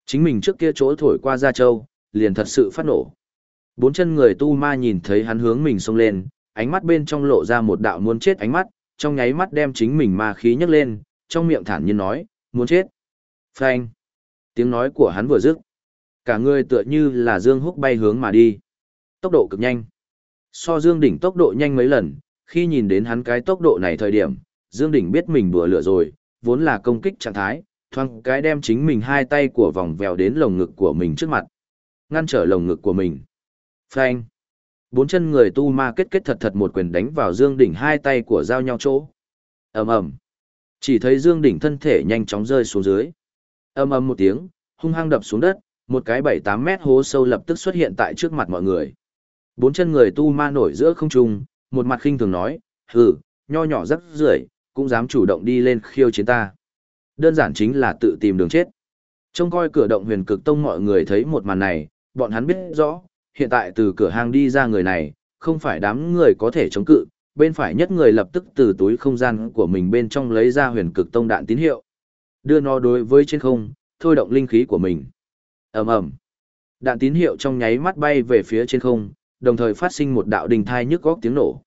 Chính mình trước kia chỗ thổi qua Gia Châu, liền thật sự phát nổ. Bốn chân người tu ma nhìn thấy hắn hướng mình xông lên, ánh mắt bên trong lộ ra một đạo muốn chết ánh mắt, trong nháy mắt đem chính mình ma khí nhấc lên, trong miệng thản nhiên nói, muốn chết. Phanh. Tiếng nói của hắn vừa dứt. Cả người tựa như là Dương Húc bay hướng mà đi. Tốc độ cực nhanh. So Dương Đỉnh tốc độ nhanh mấy lần, khi nhìn đến hắn cái tốc độ này thời điểm, Dương Đỉnh biết mình đùa lửa rồi, vốn là công kích trạng thái, thoang cái đem chính mình hai tay của vòng vèo đến lồng ngực của mình trước mặt. Ngăn trở lồng ngực của mình. Phanh. Bốn chân người tu ma kết kết thật thật một quyền đánh vào Dương Đỉnh hai tay của giao nhau chỗ. ầm ầm Chỉ thấy Dương Đỉnh thân thể nhanh chóng rơi xuống dưới. ầm ầm một tiếng, hung hăng đập xuống đất, một cái bảy tám mét hố sâu lập tức xuất hiện tại trước mặt mọi người. Bốn chân người tu ma nổi giữa không trung, một mặt khinh thường nói, hừ, nho nhỏ rất rưởi, cũng dám chủ động đi lên khiêu chiến ta. Đơn giản chính là tự tìm đường chết. Trông coi cửa động huyền cực tông mọi người thấy một màn này, bọn hắn biết rõ, hiện tại từ cửa hàng đi ra người này, không phải đám người có thể chống cự, bên phải nhất người lập tức từ túi không gian của mình bên trong lấy ra huyền cực tông đạn tín hiệu. Đưa nó đối với trên không, thôi động linh khí của mình. ầm ầm Đạn tín hiệu trong nháy mắt bay về phía trên không, đồng thời phát sinh một đạo đình thai nhức góc tiếng nổ.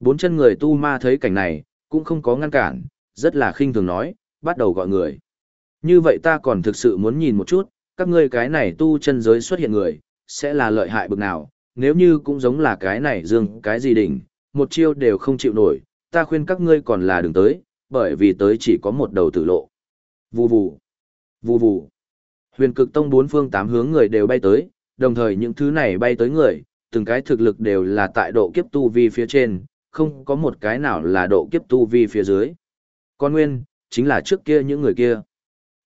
Bốn chân người tu ma thấy cảnh này, cũng không có ngăn cản, rất là khinh thường nói, bắt đầu gọi người. Như vậy ta còn thực sự muốn nhìn một chút, các ngươi cái này tu chân giới xuất hiện người, sẽ là lợi hại bực nào, nếu như cũng giống là cái này dương cái gì đỉnh, một chiêu đều không chịu nổi, ta khuyên các ngươi còn là đừng tới, bởi vì tới chỉ có một đầu tử lộ. Vù vù, vù vù. Huyền cực tông bốn phương tám hướng người đều bay tới, đồng thời những thứ này bay tới người, từng cái thực lực đều là tại độ kiếp tu vi phía trên, không có một cái nào là độ kiếp tu vi phía dưới. Con nguyên, chính là trước kia những người kia.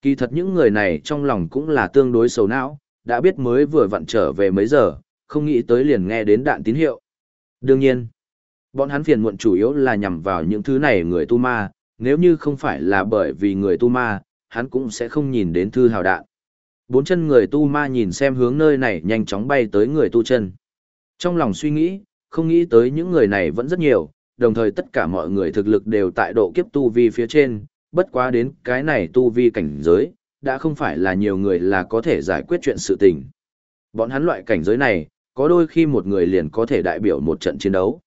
Kỳ thật những người này trong lòng cũng là tương đối sầu não, đã biết mới vừa vặn trở về mấy giờ, không nghĩ tới liền nghe đến đạn tín hiệu. Đương nhiên, bọn hắn phiền muộn chủ yếu là nhằm vào những thứ này người tu ma, nếu như không phải là bởi vì người tu ma, hắn cũng sẽ không nhìn đến thư hào đạn. Bốn chân người tu ma nhìn xem hướng nơi này nhanh chóng bay tới người tu chân. Trong lòng suy nghĩ, không nghĩ tới những người này vẫn rất nhiều, đồng thời tất cả mọi người thực lực đều tại độ kiếp tu vi phía trên, bất quá đến cái này tu vi cảnh giới, đã không phải là nhiều người là có thể giải quyết chuyện sự tình. Bọn hắn loại cảnh giới này, có đôi khi một người liền có thể đại biểu một trận chiến đấu.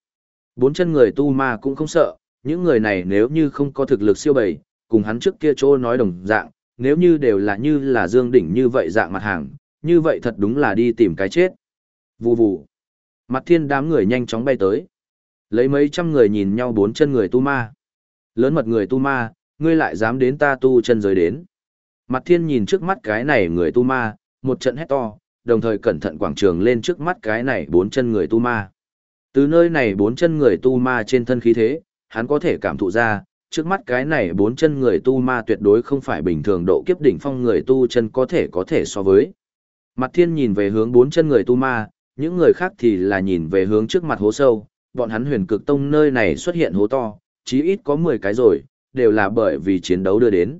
Bốn chân người tu ma cũng không sợ, những người này nếu như không có thực lực siêu bầy, cùng hắn trước kia chỗ nói đồng dạng, nếu như đều là như là dương đỉnh như vậy dạng mặt hàng, như vậy thật đúng là đi tìm cái chết. Vù vù. Mặt thiên đám người nhanh chóng bay tới. Lấy mấy trăm người nhìn nhau bốn chân người tu ma. Lớn mật người tu ma, ngươi lại dám đến ta tu chân giới đến. Mặt thiên nhìn trước mắt cái này người tu ma, một trận hét to, đồng thời cẩn thận quảng trường lên trước mắt cái này bốn chân người tu ma. Từ nơi này bốn chân người tu ma trên thân khí thế, hắn có thể cảm thụ ra, trước mắt cái này bốn chân người tu ma tuyệt đối không phải bình thường độ kiếp đỉnh phong người tu chân có thể có thể so với. Mặt thiên nhìn về hướng bốn chân người tu ma, những người khác thì là nhìn về hướng trước mặt hố sâu, bọn hắn huyền cực tông nơi này xuất hiện hố to, chí ít có 10 cái rồi, đều là bởi vì chiến đấu đưa đến.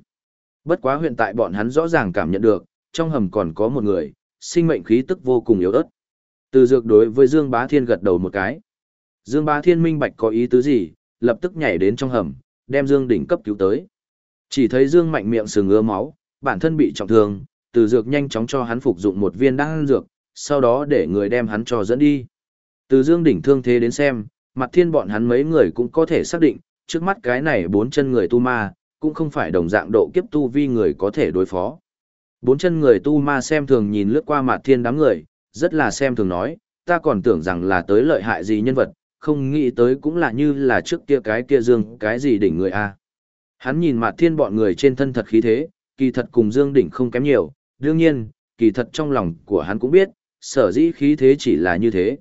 Bất quá hiện tại bọn hắn rõ ràng cảm nhận được, trong hầm còn có một người, sinh mệnh khí tức vô cùng yếu ớt. Từ dược đối với Dương Bá Thiên gật đầu một cái. Dương Bá Thiên minh bạch có ý tứ gì, lập tức nhảy đến trong hầm, đem Dương đỉnh cấp cứu tới. Chỉ thấy Dương mạnh miệng sừng ngứa máu, bản thân bị trọng thương, từ dược nhanh chóng cho hắn phục dụng một viên đan dược, sau đó để người đem hắn cho dẫn đi. Từ Dương đỉnh thương thế đến xem, mặt thiên bọn hắn mấy người cũng có thể xác định, trước mắt cái này bốn chân người tu ma, cũng không phải đồng dạng độ kiếp tu vi người có thể đối phó. Bốn chân người tu ma xem thường nhìn lướt qua mặt thiên đám người, rất là xem thường nói, ta còn tưởng rằng là tới lợi hại gì nhân vật, không nghĩ tới cũng là như là trước kia cái kia dương cái gì đỉnh người a. Hắn nhìn mặt Thiên bọn người trên thân thật khí thế, kỳ thật cùng Dương Đỉnh không kém nhiều, đương nhiên, kỳ thật trong lòng của hắn cũng biết, sở dĩ khí thế chỉ là như thế.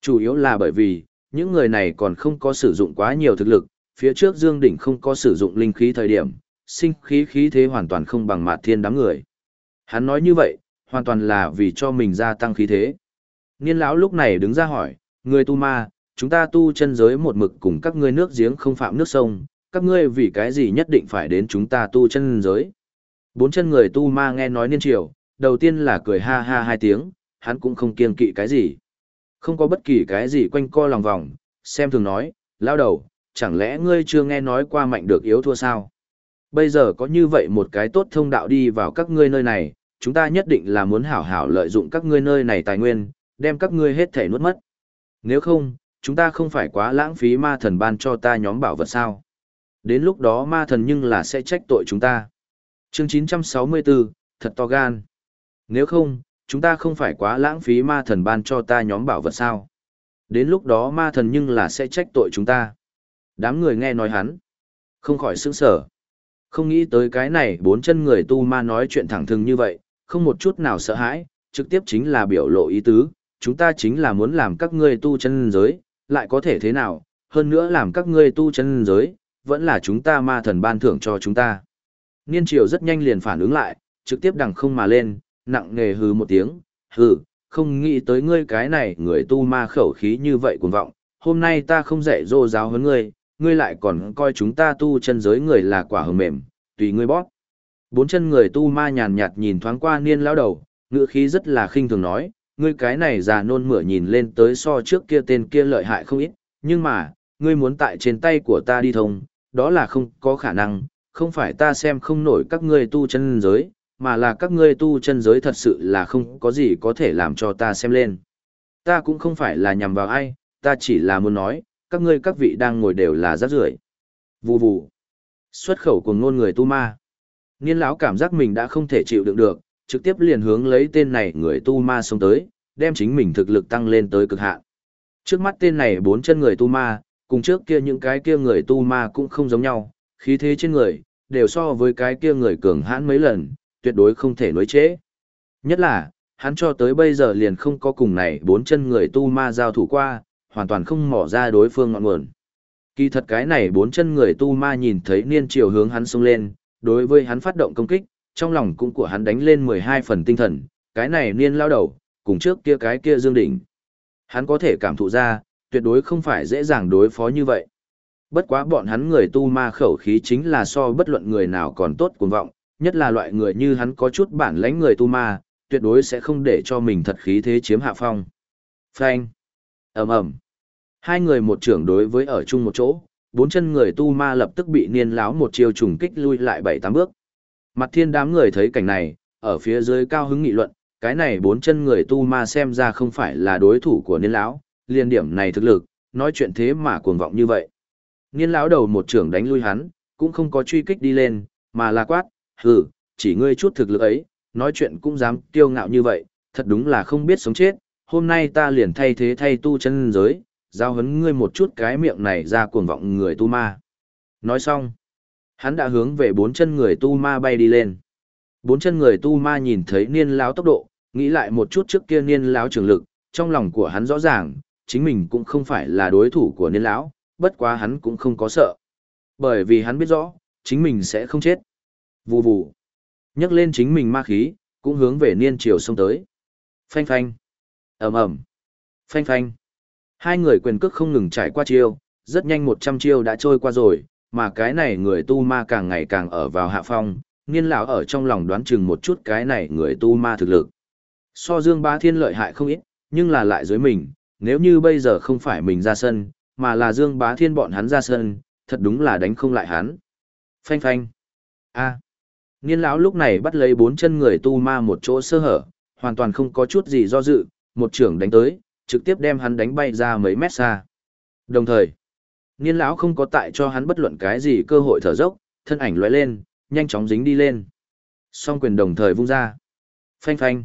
Chủ yếu là bởi vì, những người này còn không có sử dụng quá nhiều thực lực, phía trước Dương Đỉnh không có sử dụng linh khí thời điểm, sinh khí khí thế hoàn toàn không bằng Mạt Thiên đám người. Hắn nói như vậy, hoàn toàn là vì cho mình gia tăng khí thế. Niên lão lúc này đứng ra hỏi, người tu ma, chúng ta tu chân giới một mực cùng các ngươi nước giếng không phạm nước sông, các ngươi vì cái gì nhất định phải đến chúng ta tu chân giới. Bốn chân người tu ma nghe nói niên triều, đầu tiên là cười ha ha hai tiếng, hắn cũng không kiêng kỵ cái gì. Không có bất kỳ cái gì quanh co lòng vòng, xem thường nói, lao đầu, chẳng lẽ ngươi chưa nghe nói qua mạnh được yếu thua sao? Bây giờ có như vậy một cái tốt thông đạo đi vào các ngươi nơi này, chúng ta nhất định là muốn hảo hảo lợi dụng các ngươi nơi này tài nguyên, đem các ngươi hết thể nuốt mất. Nếu không, chúng ta không phải quá lãng phí ma thần ban cho ta nhóm bảo vật sao. Đến lúc đó ma thần nhưng là sẽ trách tội chúng ta. Chương 964, thật to gan. Nếu không, chúng ta không phải quá lãng phí ma thần ban cho ta nhóm bảo vật sao. Đến lúc đó ma thần nhưng là sẽ trách tội chúng ta. Đám người nghe nói hắn. Không khỏi sững sở. Không nghĩ tới cái này bốn chân người tu ma nói chuyện thẳng thừng như vậy, không một chút nào sợ hãi, trực tiếp chính là biểu lộ ý tứ, chúng ta chính là muốn làm các ngươi tu chân giới, lại có thể thế nào, hơn nữa làm các ngươi tu chân giới, vẫn là chúng ta ma thần ban thưởng cho chúng ta. Niên triều rất nhanh liền phản ứng lại, trực tiếp đằng không mà lên, nặng nghề hừ một tiếng, hừ, không nghĩ tới ngươi cái này người tu ma khẩu khí như vậy cuồng vọng, hôm nay ta không dạy dỗ giáo huấn ngươi, ngươi lại còn coi chúng ta tu chân giới người là quả hờ mềm, tùy ngươi bóp. Bốn chân người tu ma nhàn nhạt nhìn thoáng qua niên lão đầu, ngựa khí rất là khinh thường nói, ngươi cái này già nôn mửa nhìn lên tới so trước kia tên kia lợi hại không ít, nhưng mà, ngươi muốn tại trên tay của ta đi thông, đó là không có khả năng, không phải ta xem không nổi các ngươi tu chân giới, mà là các ngươi tu chân giới thật sự là không có gì có thể làm cho ta xem lên. Ta cũng không phải là nhằm vào ai, ta chỉ là muốn nói, các ngươi các vị đang ngồi đều là rác rưởi. Vù vù. Xuất khẩu của ngôn người tu ma. Niên lão cảm giác mình đã không thể chịu đựng được, trực tiếp liền hướng lấy tên này người tu ma xông tới, đem chính mình thực lực tăng lên tới cực hạn. Trước mắt tên này bốn chân người tu ma, cùng trước kia những cái kia người tu ma cũng không giống nhau, khí thế trên người, đều so với cái kia người cường hãn mấy lần, tuyệt đối không thể nối chế. Nhất là, hắn cho tới bây giờ liền không có cùng này bốn chân người tu ma giao thủ qua, hoàn toàn không mỏ ra đối phương ngọn nguồn. Kỳ thật cái này bốn chân người tu ma nhìn thấy niên triều hướng hắn xông lên, đối với hắn phát động công kích, trong lòng cũng của hắn đánh lên 12 phần tinh thần, cái này niên lao đầu, cùng trước kia cái kia dương đỉnh. Hắn có thể cảm thụ ra, tuyệt đối không phải dễ dàng đối phó như vậy. Bất quá bọn hắn người tu ma khẩu khí chính là so bất luận người nào còn tốt cuồng vọng, nhất là loại người như hắn có chút bản lãnh người tu ma, tuyệt đối sẽ không để cho mình thật khí thế chiếm hạ phong. Phanh ầm ầm Hai người một trưởng đối với ở chung một chỗ, bốn chân người tu ma lập tức bị niên láo một chiều trùng kích lui lại bảy tám bước. Mặt thiên đám người thấy cảnh này, ở phía dưới cao hứng nghị luận, cái này bốn chân người tu ma xem ra không phải là đối thủ của niên lão, liên điểm này thực lực, nói chuyện thế mà cuồng vọng như vậy. Niên lão đầu một trưởng đánh lui hắn, cũng không có truy kích đi lên, mà là quát, hừ, chỉ ngươi chút thực lực ấy, nói chuyện cũng dám kiêu ngạo như vậy, thật đúng là không biết sống chết, hôm nay ta liền thay thế thay tu chân giới, giao hấn ngươi một chút cái miệng này ra cuồng vọng người tu ma. Nói xong, hắn đã hướng về bốn chân người tu ma bay đi lên. Bốn chân người tu ma nhìn thấy niên láo tốc độ, nghĩ lại một chút trước kia niên láo trường lực, trong lòng của hắn rõ ràng, chính mình cũng không phải là đối thủ của niên lão, bất quá hắn cũng không có sợ. Bởi vì hắn biết rõ, chính mình sẽ không chết. Vù vù. nhấc lên chính mình ma khí, cũng hướng về niên triều xông tới. Phanh phanh ầm ầm. Phanh phanh. Hai người quyền cước không ngừng trải qua chiêu, rất nhanh một trăm chiêu đã trôi qua rồi, mà cái này người tu ma càng ngày càng ở vào hạ phong, niên lão ở trong lòng đoán chừng một chút cái này người tu ma thực lực. So Dương Bá Thiên lợi hại không ít, nhưng là lại dưới mình, nếu như bây giờ không phải mình ra sân, mà là Dương Bá Thiên bọn hắn ra sân, thật đúng là đánh không lại hắn. Phanh phanh. A. Niên lão lúc này bắt lấy bốn chân người tu ma một chỗ sơ hở, hoàn toàn không có chút gì do dự, một trưởng đánh tới, trực tiếp đem hắn đánh bay ra mấy mét xa. Đồng thời, niên lão không có tại cho hắn bất luận cái gì cơ hội thở dốc, thân ảnh lóe lên, nhanh chóng dính đi lên. Song quyền đồng thời vung ra. Phanh phanh.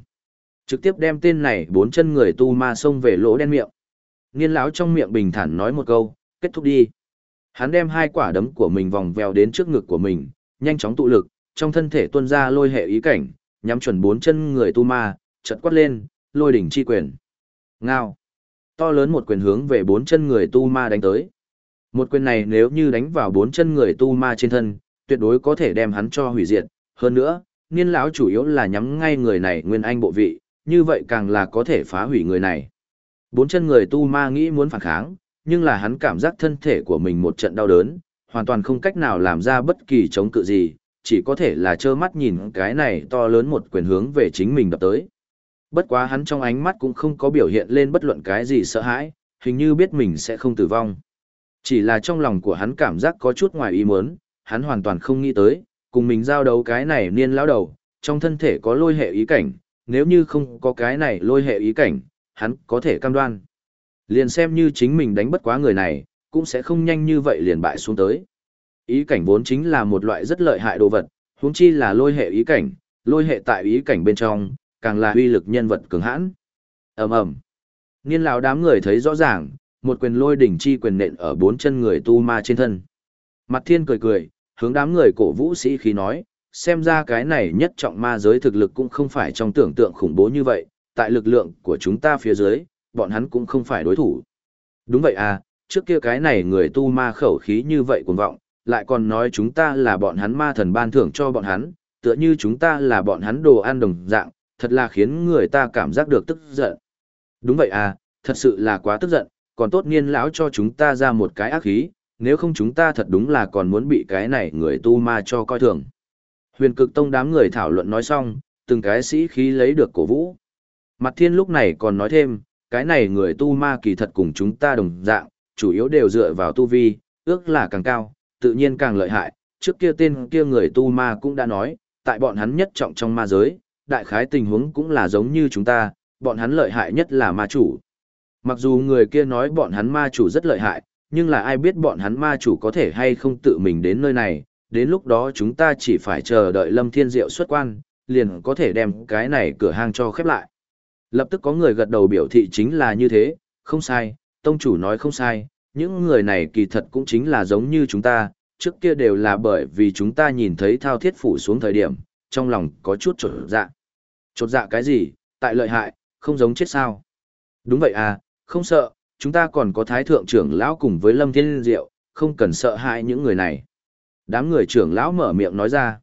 Trực tiếp đem tên này bốn chân người tu ma xông về lỗ đen miệng. Niên lão trong miệng bình thản nói một câu, kết thúc đi. Hắn đem hai quả đấm của mình vòng vèo đến trước ngực của mình, nhanh chóng tụ lực, trong thân thể tuôn ra lôi hệ ý cảnh, nhắm chuẩn bốn chân người tu ma, chợt quát lên, lôi đỉnh chi quyền. Ngao. To lớn một quyền hướng về bốn chân người tu ma đánh tới. Một quyền này nếu như đánh vào bốn chân người tu ma trên thân, tuyệt đối có thể đem hắn cho hủy diệt. Hơn nữa, niên lão chủ yếu là nhắm ngay người này nguyên anh bộ vị, như vậy càng là có thể phá hủy người này. Bốn chân người tu ma nghĩ muốn phản kháng, nhưng là hắn cảm giác thân thể của mình một trận đau đớn, hoàn toàn không cách nào làm ra bất kỳ chống cự gì, chỉ có thể là trơ mắt nhìn cái này to lớn một quyền hướng về chính mình đập tới. Bất quá hắn trong ánh mắt cũng không có biểu hiện lên bất luận cái gì sợ hãi, hình như biết mình sẽ không tử vong. Chỉ là trong lòng của hắn cảm giác có chút ngoài ý muốn, hắn hoàn toàn không nghĩ tới, cùng mình giao đấu cái này niên lão đầu, trong thân thể có lôi hệ ý cảnh, nếu như không có cái này lôi hệ ý cảnh, hắn có thể cam đoan. Liền xem như chính mình đánh bất quá người này, cũng sẽ không nhanh như vậy liền bại xuống tới. Ý cảnh vốn chính là một loại rất lợi hại đồ vật, huống chi là lôi hệ ý cảnh, lôi hệ tại ý cảnh bên trong, càng là uy lực nhân vật cường hãn. Ầm ầm. Niên lão đám người thấy rõ ràng, một quyền lôi đỉnh chi quyền nện ở bốn chân người tu ma trên thân. Mặt Thiên cười cười, hướng đám người cổ vũ sĩ khí nói, xem ra cái này nhất trọng ma giới thực lực cũng không phải trong tưởng tượng khủng bố như vậy, tại lực lượng của chúng ta phía dưới, bọn hắn cũng không phải đối thủ. Đúng vậy à, trước kia cái này người tu ma khẩu khí như vậy cuồng vọng, lại còn nói chúng ta là bọn hắn ma thần ban thưởng cho bọn hắn, tựa như chúng ta là bọn hắn đồ ăn đồng dạng, thật là khiến người ta cảm giác được tức giận. Đúng vậy à, thật sự là quá tức giận, còn tốt niên lão cho chúng ta ra một cái ác khí, nếu không chúng ta thật đúng là còn muốn bị cái này người tu ma cho coi thường. Huyền cực tông đám người thảo luận nói xong, từng cái sĩ khí lấy được cổ vũ. Mặt thiên lúc này còn nói thêm, cái này người tu ma kỳ thật cùng chúng ta đồng dạng, chủ yếu đều dựa vào tu vi, ước là càng cao, tự nhiên càng lợi hại. Trước kia tên kia người tu ma cũng đã nói, tại bọn hắn nhất trọng trong ma giới, đại khái tình huống cũng là giống như chúng ta, bọn hắn lợi hại nhất là ma chủ. Mặc dù người kia nói bọn hắn ma chủ rất lợi hại, nhưng là ai biết bọn hắn ma chủ có thể hay không tự mình đến nơi này, đến lúc đó chúng ta chỉ phải chờ đợi Lâm Thiên Diệu xuất quan, liền có thể đem cái này cửa hàng cho khép lại. Lập tức có người gật đầu biểu thị chính là như thế, không sai, tông chủ nói không sai, những người này kỳ thật cũng chính là giống như chúng ta, trước kia đều là bởi vì chúng ta nhìn thấy thao thiết phủ xuống thời điểm, trong lòng có chút trở dạ chột dạ cái gì, tại lợi hại, không giống chết sao. Đúng vậy à, không sợ, chúng ta còn có thái thượng trưởng lão cùng với lâm thiên diệu, không cần sợ hãi những người này. Đám người trưởng lão mở miệng nói ra.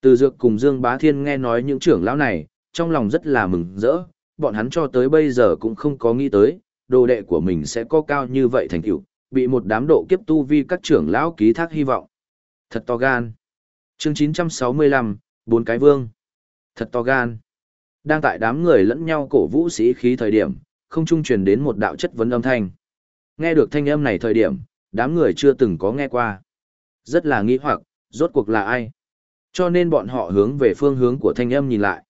Từ dược cùng Dương Bá Thiên nghe nói những trưởng lão này, trong lòng rất là mừng rỡ, bọn hắn cho tới bây giờ cũng không có nghĩ tới, đồ đệ của mình sẽ có cao như vậy thành tựu, bị một đám độ kiếp tu vi các trưởng lão ký thác hy vọng. Thật to gan. Chương 965, bốn cái vương. Thật to gan. Đang tại đám người lẫn nhau cổ vũ sĩ khí thời điểm, không trung truyền đến một đạo chất vấn âm thanh. Nghe được thanh âm này thời điểm, đám người chưa từng có nghe qua. Rất là nghi hoặc, rốt cuộc là ai? Cho nên bọn họ hướng về phương hướng của thanh âm nhìn lại.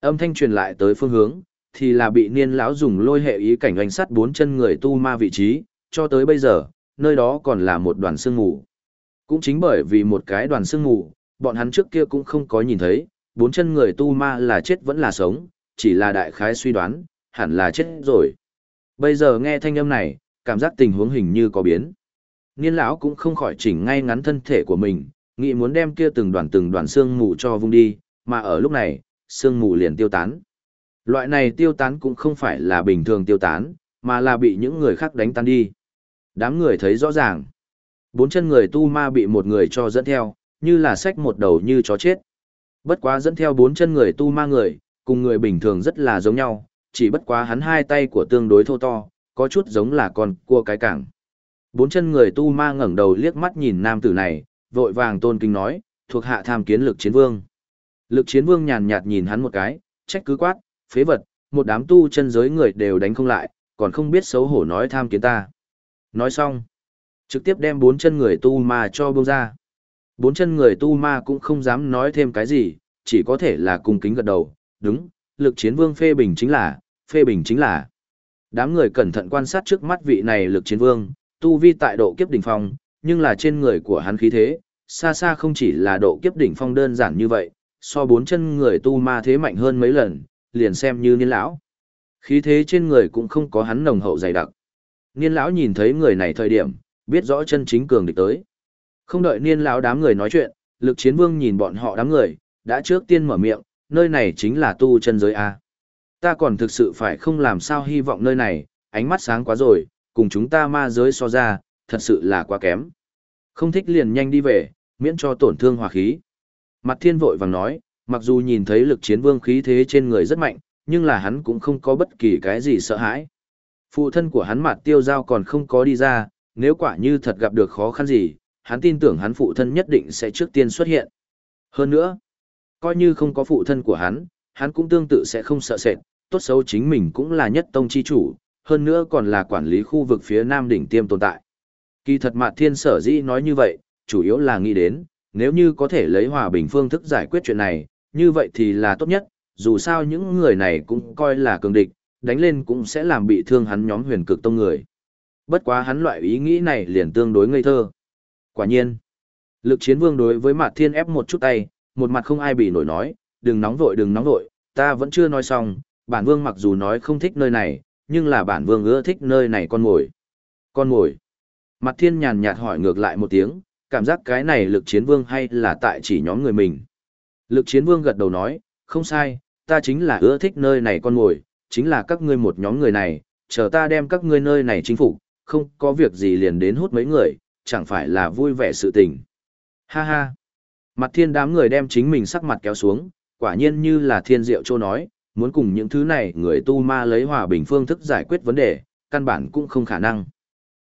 Âm thanh truyền lại tới phương hướng, thì là bị niên lão dùng lôi hệ ý cảnh oanh sắt bốn chân người tu ma vị trí, cho tới bây giờ, nơi đó còn là một đoàn sương mù. Cũng chính bởi vì một cái đoàn sương mù, bọn hắn trước kia cũng không có nhìn thấy, bốn chân người tu ma là chết vẫn là sống, chỉ là đại khái suy đoán, hẳn là chết rồi. Bây giờ nghe thanh âm này, cảm giác tình huống hình như có biến. Niên lão cũng không khỏi chỉnh ngay ngắn thân thể của mình, nghĩ muốn đem kia từng đoàn từng đoàn xương mù cho vung đi, mà ở lúc này, xương mù liền tiêu tán. Loại này tiêu tán cũng không phải là bình thường tiêu tán, mà là bị những người khác đánh tan đi. Đám người thấy rõ ràng. Bốn chân người tu ma bị một người cho dẫn theo, như là sách một đầu như chó chết. Bất quá dẫn theo bốn chân người tu ma người, cùng người bình thường rất là giống nhau, chỉ bất quá hắn hai tay của tương đối thô to, có chút giống là con cua cái cảng. Bốn chân người tu ma ngẩng đầu liếc mắt nhìn nam tử này, vội vàng tôn kính nói, thuộc hạ tham kiến lực chiến vương. Lực chiến vương nhàn nhạt nhìn hắn một cái, trách cứ quát, phế vật, một đám tu chân giới người đều đánh không lại, còn không biết xấu hổ nói tham kiến ta. Nói xong, trực tiếp đem bốn chân người tu ma cho bông ra. Bốn chân người tu ma cũng không dám nói thêm cái gì, chỉ có thể là cung kính gật đầu, đúng, lực chiến vương phê bình chính là, phê bình chính là. Đám người cẩn thận quan sát trước mắt vị này lực chiến vương, tu vi tại độ kiếp đỉnh phong, nhưng là trên người của hắn khí thế, xa xa không chỉ là độ kiếp đỉnh phong đơn giản như vậy, so bốn chân người tu ma thế mạnh hơn mấy lần, liền xem như niên lão. Khí thế trên người cũng không có hắn nồng hậu dày đặc. Niên lão nhìn thấy người này thời điểm, biết rõ chân chính cường địch tới. Không đợi niên lão đám người nói chuyện, lực chiến vương nhìn bọn họ đám người, đã trước tiên mở miệng, nơi này chính là tu chân giới A. Ta còn thực sự phải không làm sao hy vọng nơi này, ánh mắt sáng quá rồi, cùng chúng ta ma giới so ra, thật sự là quá kém. Không thích liền nhanh đi về, miễn cho tổn thương hòa khí. Mặt thiên vội vàng nói, mặc dù nhìn thấy lực chiến vương khí thế trên người rất mạnh, nhưng là hắn cũng không có bất kỳ cái gì sợ hãi. Phụ thân của hắn mặt tiêu giao còn không có đi ra, nếu quả như thật gặp được khó khăn gì, hắn tin tưởng hắn phụ thân nhất định sẽ trước tiên xuất hiện. Hơn nữa, coi như không có phụ thân của hắn, hắn cũng tương tự sẽ không sợ sệt, tốt xấu chính mình cũng là nhất tông chi chủ, hơn nữa còn là quản lý khu vực phía nam đỉnh tiêm tồn tại. Kỳ thật Mạt Thiên sở dĩ nói như vậy, chủ yếu là nghĩ đến, nếu như có thể lấy hòa bình phương thức giải quyết chuyện này, như vậy thì là tốt nhất, dù sao những người này cũng coi là cường địch, đánh lên cũng sẽ làm bị thương hắn nhóm huyền cực tông người. Bất quá hắn loại ý nghĩ này liền tương đối ngây thơ. Quả nhiên, lực chiến vương đối với Mạt Thiên ép một chút tay, một mặt không ai bị nổi nói, đừng nóng vội đừng nóng vội, ta vẫn chưa nói xong, bản vương mặc dù nói không thích nơi này, nhưng là bản vương ưa thích nơi này con mồi. Con mồi. Mặt thiên nhàn nhạt hỏi ngược lại một tiếng, cảm giác cái này lực chiến vương hay là tại chỉ nhóm người mình. Lực chiến vương gật đầu nói, không sai, ta chính là ưa thích nơi này con mồi, chính là các ngươi một nhóm người này, chờ ta đem các ngươi nơi này chính phủ, không có việc gì liền đến hút mấy người, chẳng phải là vui vẻ sự tình. Ha ha. Mặt thiên đám người đem chính mình sắc mặt kéo xuống, quả nhiên như là thiên diệu châu nói, muốn cùng những thứ này người tu ma lấy hòa bình phương thức giải quyết vấn đề, căn bản cũng không khả năng.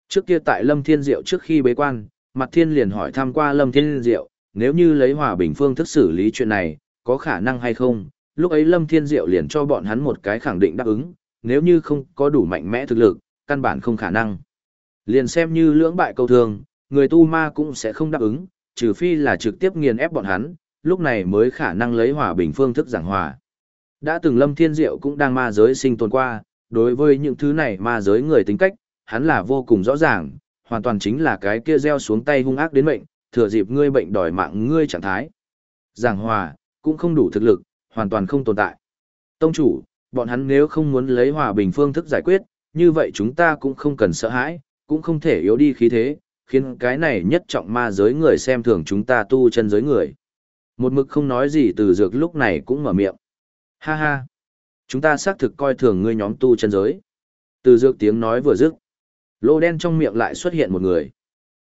Trước kia tại Lâm Thiên Diệu trước khi bế quan, Mặt Thiên liền hỏi thăm qua Lâm Thiên Diệu, nếu như lấy hòa bình phương thức xử lý chuyện này, có khả năng hay không? Lúc ấy Lâm Thiên Diệu liền cho bọn hắn một cái khẳng định đáp ứng, nếu như không có đủ mạnh mẽ thực lực, căn bản không khả năng. Liền xem như lưỡng bại câu thường, người tu ma cũng sẽ không đáp ứng, trừ phi là trực tiếp nghiền ép bọn hắn, lúc này mới khả năng lấy hòa bình phương thức giảng hòa. Đã từng Lâm Thiên Diệu cũng đang ma giới sinh tồn qua, đối với những thứ này ma giới người tính cách, hắn là vô cùng rõ ràng, hoàn toàn chính là cái kia gieo xuống tay hung ác đến mệnh, thừa dịp ngươi bệnh đòi mạng ngươi trạng thái. Giảng hòa, cũng không đủ thực lực, hoàn toàn không tồn tại. Tông chủ, bọn hắn nếu không muốn lấy hòa bình phương thức giải quyết, như vậy chúng ta cũng không cần sợ hãi, cũng không thể yếu đi khí thế, khiến cái này nhất trọng ma giới người xem thường chúng ta tu chân giới người. Một mực không nói gì từ dược lúc này cũng mở miệng. Ha ha, chúng ta xác thực coi thường ngươi nhóm tu chân giới. Từ dược tiếng nói vừa dứt, lô đen trong miệng lại xuất hiện một người.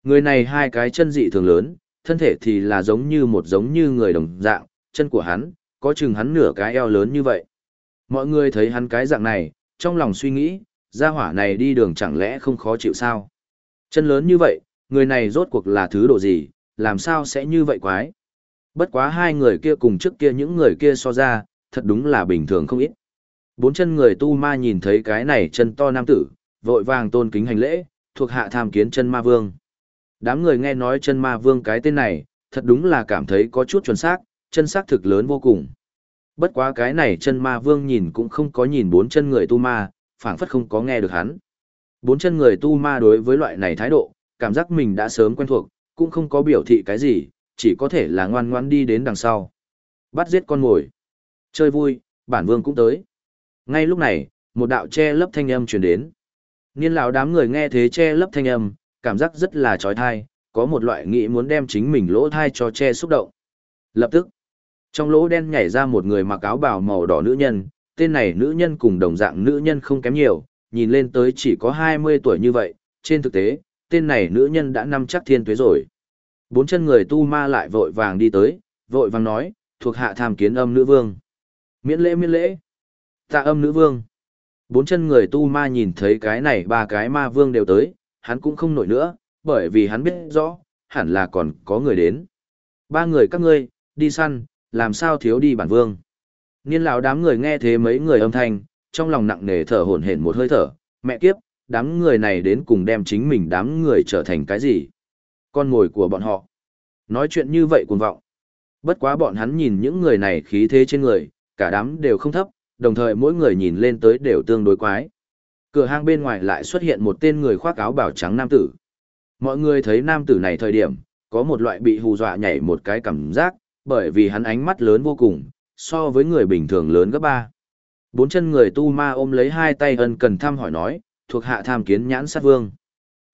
Người này hai cái chân dị thường lớn, thân thể thì là giống như một giống như người đồng dạng, chân của hắn, có chừng hắn nửa cái eo lớn như vậy. Mọi người thấy hắn cái dạng này, trong lòng suy nghĩ, gia hỏa này đi đường chẳng lẽ không khó chịu sao? Chân lớn như vậy, người này rốt cuộc là thứ độ gì, làm sao sẽ như vậy quái? Bất quá hai người kia cùng trước kia những người kia so ra, thật đúng là bình thường không ít. Bốn chân người tu ma nhìn thấy cái này chân to nam tử, vội vàng tôn kính hành lễ, thuộc hạ tham kiến chân ma vương. Đám người nghe nói chân ma vương cái tên này, thật đúng là cảm thấy có chút chuẩn xác, chân xác thực lớn vô cùng. Bất quá cái này chân ma vương nhìn cũng không có nhìn bốn chân người tu ma, phảng phất không có nghe được hắn. Bốn chân người tu ma đối với loại này thái độ, cảm giác mình đã sớm quen thuộc, cũng không có biểu thị cái gì, chỉ có thể là ngoan ngoãn đi đến đằng sau. Bắt giết con mồi. Chơi vui, bản vương cũng tới. Ngay lúc này, một đạo che lấp thanh âm truyền đến. Niên lão đám người nghe thế che lấp thanh âm, cảm giác rất là trói thai, có một loại nghĩ muốn đem chính mình lỗ thai cho che xúc động. Lập tức, trong lỗ đen nhảy ra một người mặc áo bào màu đỏ nữ nhân, tên này nữ nhân cùng đồng dạng nữ nhân không kém nhiều, nhìn lên tới chỉ có 20 tuổi như vậy, trên thực tế, tên này nữ nhân đã năm chắc thiên tuế rồi. Bốn chân người tu ma lại vội vàng đi tới, vội vàng nói, thuộc hạ tham kiến âm nữ vương. Miễn lễ miễn lễ. Tạ âm nữ vương. Bốn chân người tu ma nhìn thấy cái này ba cái ma vương đều tới, hắn cũng không nổi nữa, bởi vì hắn biết rõ, hẳn là còn có người đến. Ba người các ngươi, đi săn, làm sao thiếu đi bản vương. Niên lão đám người nghe thế mấy người âm thanh, trong lòng nặng nề thở hổn hển một hơi thở, mẹ kiếp, đám người này đến cùng đem chính mình đám người trở thành cái gì? Con mồi của bọn họ. Nói chuyện như vậy cuồng vọng. Bất quá bọn hắn nhìn những người này khí thế trên người, cả đám đều không thấp, đồng thời mỗi người nhìn lên tới đều tương đối quái. Cửa hang bên ngoài lại xuất hiện một tên người khoác áo bảo trắng nam tử. Mọi người thấy nam tử này thời điểm, có một loại bị hù dọa nhảy một cái cảm giác, bởi vì hắn ánh mắt lớn vô cùng, so với người bình thường lớn gấp ba. Bốn chân người tu ma ôm lấy hai tay ân cần thăm hỏi nói, thuộc hạ tham kiến nhãn sát vương.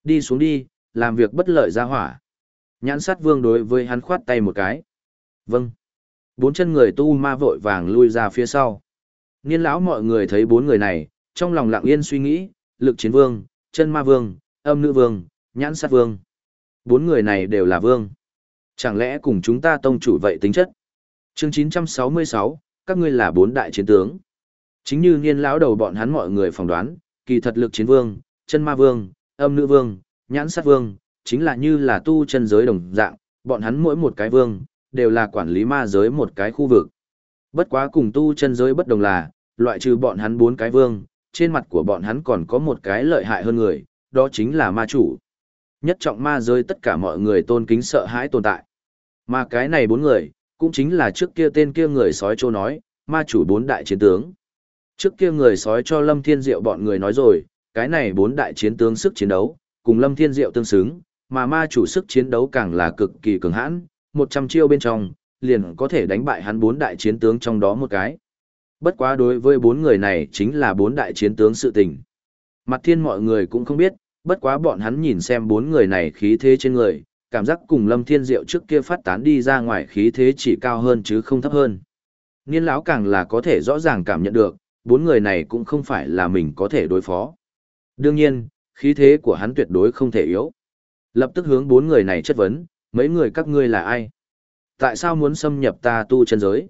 Đi xuống đi, làm việc bất lợi ra hỏa. Nhãn sát vương đối với hắn khoát tay một cái. Vâng. Bốn chân người tu ma vội vàng lui ra phía sau. Niên lão mọi người thấy bốn người này, trong lòng lặng yên suy nghĩ, lực chiến vương, chân ma vương, âm nữ vương, nhãn sát vương. Bốn người này đều là vương. Chẳng lẽ cùng chúng ta tông chủ vậy tính chất? Chương 966, các ngươi là bốn đại chiến tướng. Chính như niên lão đầu bọn hắn mọi người phỏng đoán, kỳ thật lực chiến vương, chân ma vương, âm nữ vương, nhãn sát vương, chính là như là tu chân giới đồng dạng, bọn hắn mỗi một cái vương, đều là quản lý ma giới một cái khu vực. Bất quá cùng tu chân giới bất đồng là, loại trừ bọn hắn bốn cái vương, trên mặt của bọn hắn còn có một cái lợi hại hơn người, đó chính là ma chủ. Nhất trọng ma giới tất cả mọi người tôn kính sợ hãi tồn tại. Mà cái này bốn người, cũng chính là trước kia tên kia người sói trô nói, ma chủ bốn đại chiến tướng. Trước kia người sói cho Lâm Thiên Diệu bọn người nói rồi, cái này bốn đại chiến tướng sức chiến đấu, cùng Lâm Thiên Diệu tương xứng, mà ma chủ sức chiến đấu càng là cực kỳ cường hãn, 100 chiêu bên trong, liền có thể đánh bại hắn bốn đại chiến tướng trong đó một cái. Bất quá đối với bốn người này chính là bốn đại chiến tướng sự tình. Mặt thiên mọi người cũng không biết, bất quá bọn hắn nhìn xem bốn người này khí thế trên người, cảm giác cùng lâm thiên diệu trước kia phát tán đi ra ngoài khí thế chỉ cao hơn chứ không thấp hơn. Niên lão càng là có thể rõ ràng cảm nhận được, bốn người này cũng không phải là mình có thể đối phó. Đương nhiên, khí thế của hắn tuyệt đối không thể yếu. Lập tức hướng bốn người này chất vấn, mấy người các ngươi là ai? Tại sao muốn xâm nhập ta tu chân giới?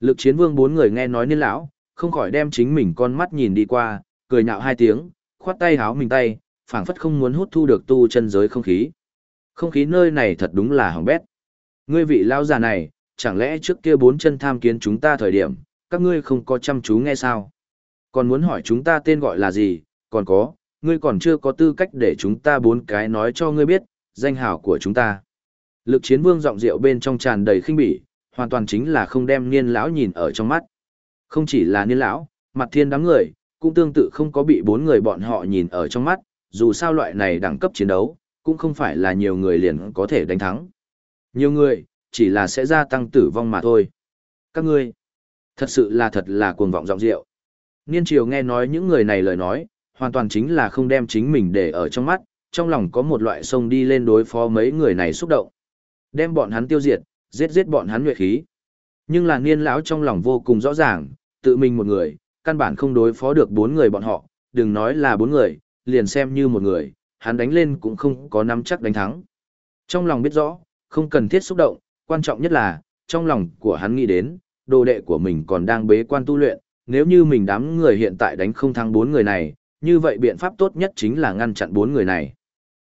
Lực chiến vương bốn người nghe nói niên lão, không khỏi đem chính mình con mắt nhìn đi qua, cười nhạo hai tiếng, khoát tay háo mình tay, phảng phất không muốn hút thu được tu chân giới không khí. Không khí nơi này thật đúng là hỏng bét. Ngươi vị lao già này, chẳng lẽ trước kia bốn chân tham kiến chúng ta thời điểm, các ngươi không có chăm chú nghe sao? Còn muốn hỏi chúng ta tên gọi là gì, còn có, ngươi còn chưa có tư cách để chúng ta bốn cái nói cho ngươi biết, danh hào của chúng ta. Lực chiến vương giọng rượu bên trong tràn đầy khinh bỉ, hoàn toàn chính là không đem niên lão nhìn ở trong mắt. Không chỉ là niên lão, mặt thiên đám người, cũng tương tự không có bị bốn người bọn họ nhìn ở trong mắt, dù sao loại này đẳng cấp chiến đấu, cũng không phải là nhiều người liền có thể đánh thắng. Nhiều người, chỉ là sẽ gia tăng tử vong mà thôi. Các ngươi, thật sự là thật là cuồng vọng giọng rượu. Niên triều nghe nói những người này lời nói, hoàn toàn chính là không đem chính mình để ở trong mắt, trong lòng có một loại sông đi lên đối phó mấy người này xúc động. Đem bọn hắn tiêu diệt, giết giết bọn hắn nhuệ khí. Nhưng là niên lão trong lòng vô cùng rõ ràng, tự mình một người, căn bản không đối phó được bốn người bọn họ, đừng nói là bốn người, liền xem như một người, hắn đánh lên cũng không có nắm chắc đánh thắng. Trong lòng biết rõ, không cần thiết xúc động, quan trọng nhất là, trong lòng của hắn nghĩ đến, đồ đệ của mình còn đang bế quan tu luyện, nếu như mình đám người hiện tại đánh không thắng bốn người này, như vậy biện pháp tốt nhất chính là ngăn chặn bốn người này.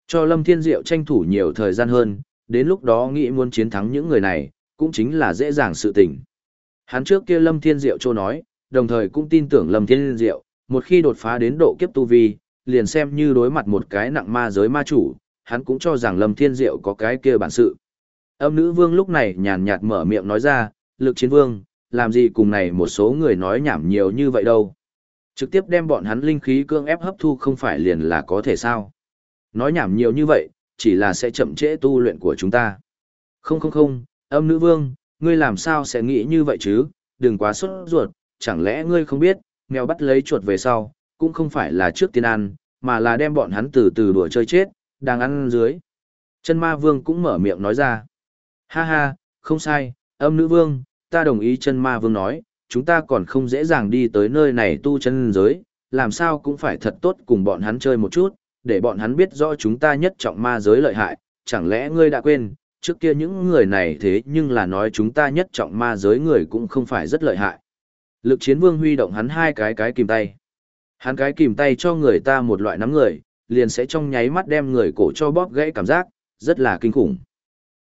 Cho Lâm Thiên Diệu tranh thủ nhiều thời gian hơn, đến lúc đó nghĩ muốn chiến thắng những người này, cũng chính là dễ dàng sự tình. Hắn trước kia Lâm Thiên Diệu cho nói, đồng thời cũng tin tưởng Lâm Thiên Diệu, một khi đột phá đến độ kiếp tu vi, liền xem như đối mặt một cái nặng ma giới ma chủ, hắn cũng cho rằng Lâm Thiên Diệu có cái kia bản sự. Âm nữ vương lúc này nhàn nhạt mở miệng nói ra, lực chiến vương, làm gì cùng này một số người nói nhảm nhiều như vậy đâu. Trực tiếp đem bọn hắn linh khí cương ép hấp thu không phải liền là có thể sao. Nói nhảm nhiều như vậy, chỉ là sẽ chậm trễ tu luyện của chúng ta. Không không không, âm nữ vương, ngươi làm sao sẽ nghĩ như vậy chứ, đừng quá sốt ruột, chẳng lẽ ngươi không biết, mèo bắt lấy chuột về sau, cũng không phải là trước tiên ăn, mà là đem bọn hắn từ từ đùa chơi chết, đang ăn dưới. Chân ma vương cũng mở miệng nói ra. Ha ha, không sai, âm nữ vương, ta đồng ý chân ma vương nói, chúng ta còn không dễ dàng đi tới nơi này tu chân giới, làm sao cũng phải thật tốt cùng bọn hắn chơi một chút, để bọn hắn biết rõ chúng ta nhất trọng ma giới lợi hại, chẳng lẽ ngươi đã quên, trước kia những người này thế nhưng là nói chúng ta nhất trọng ma giới người cũng không phải rất lợi hại. Lực chiến vương huy động hắn hai cái cái kìm tay. Hắn cái kìm tay cho người ta một loại nắm người, liền sẽ trong nháy mắt đem người cổ cho bóp gãy cảm giác, rất là kinh khủng.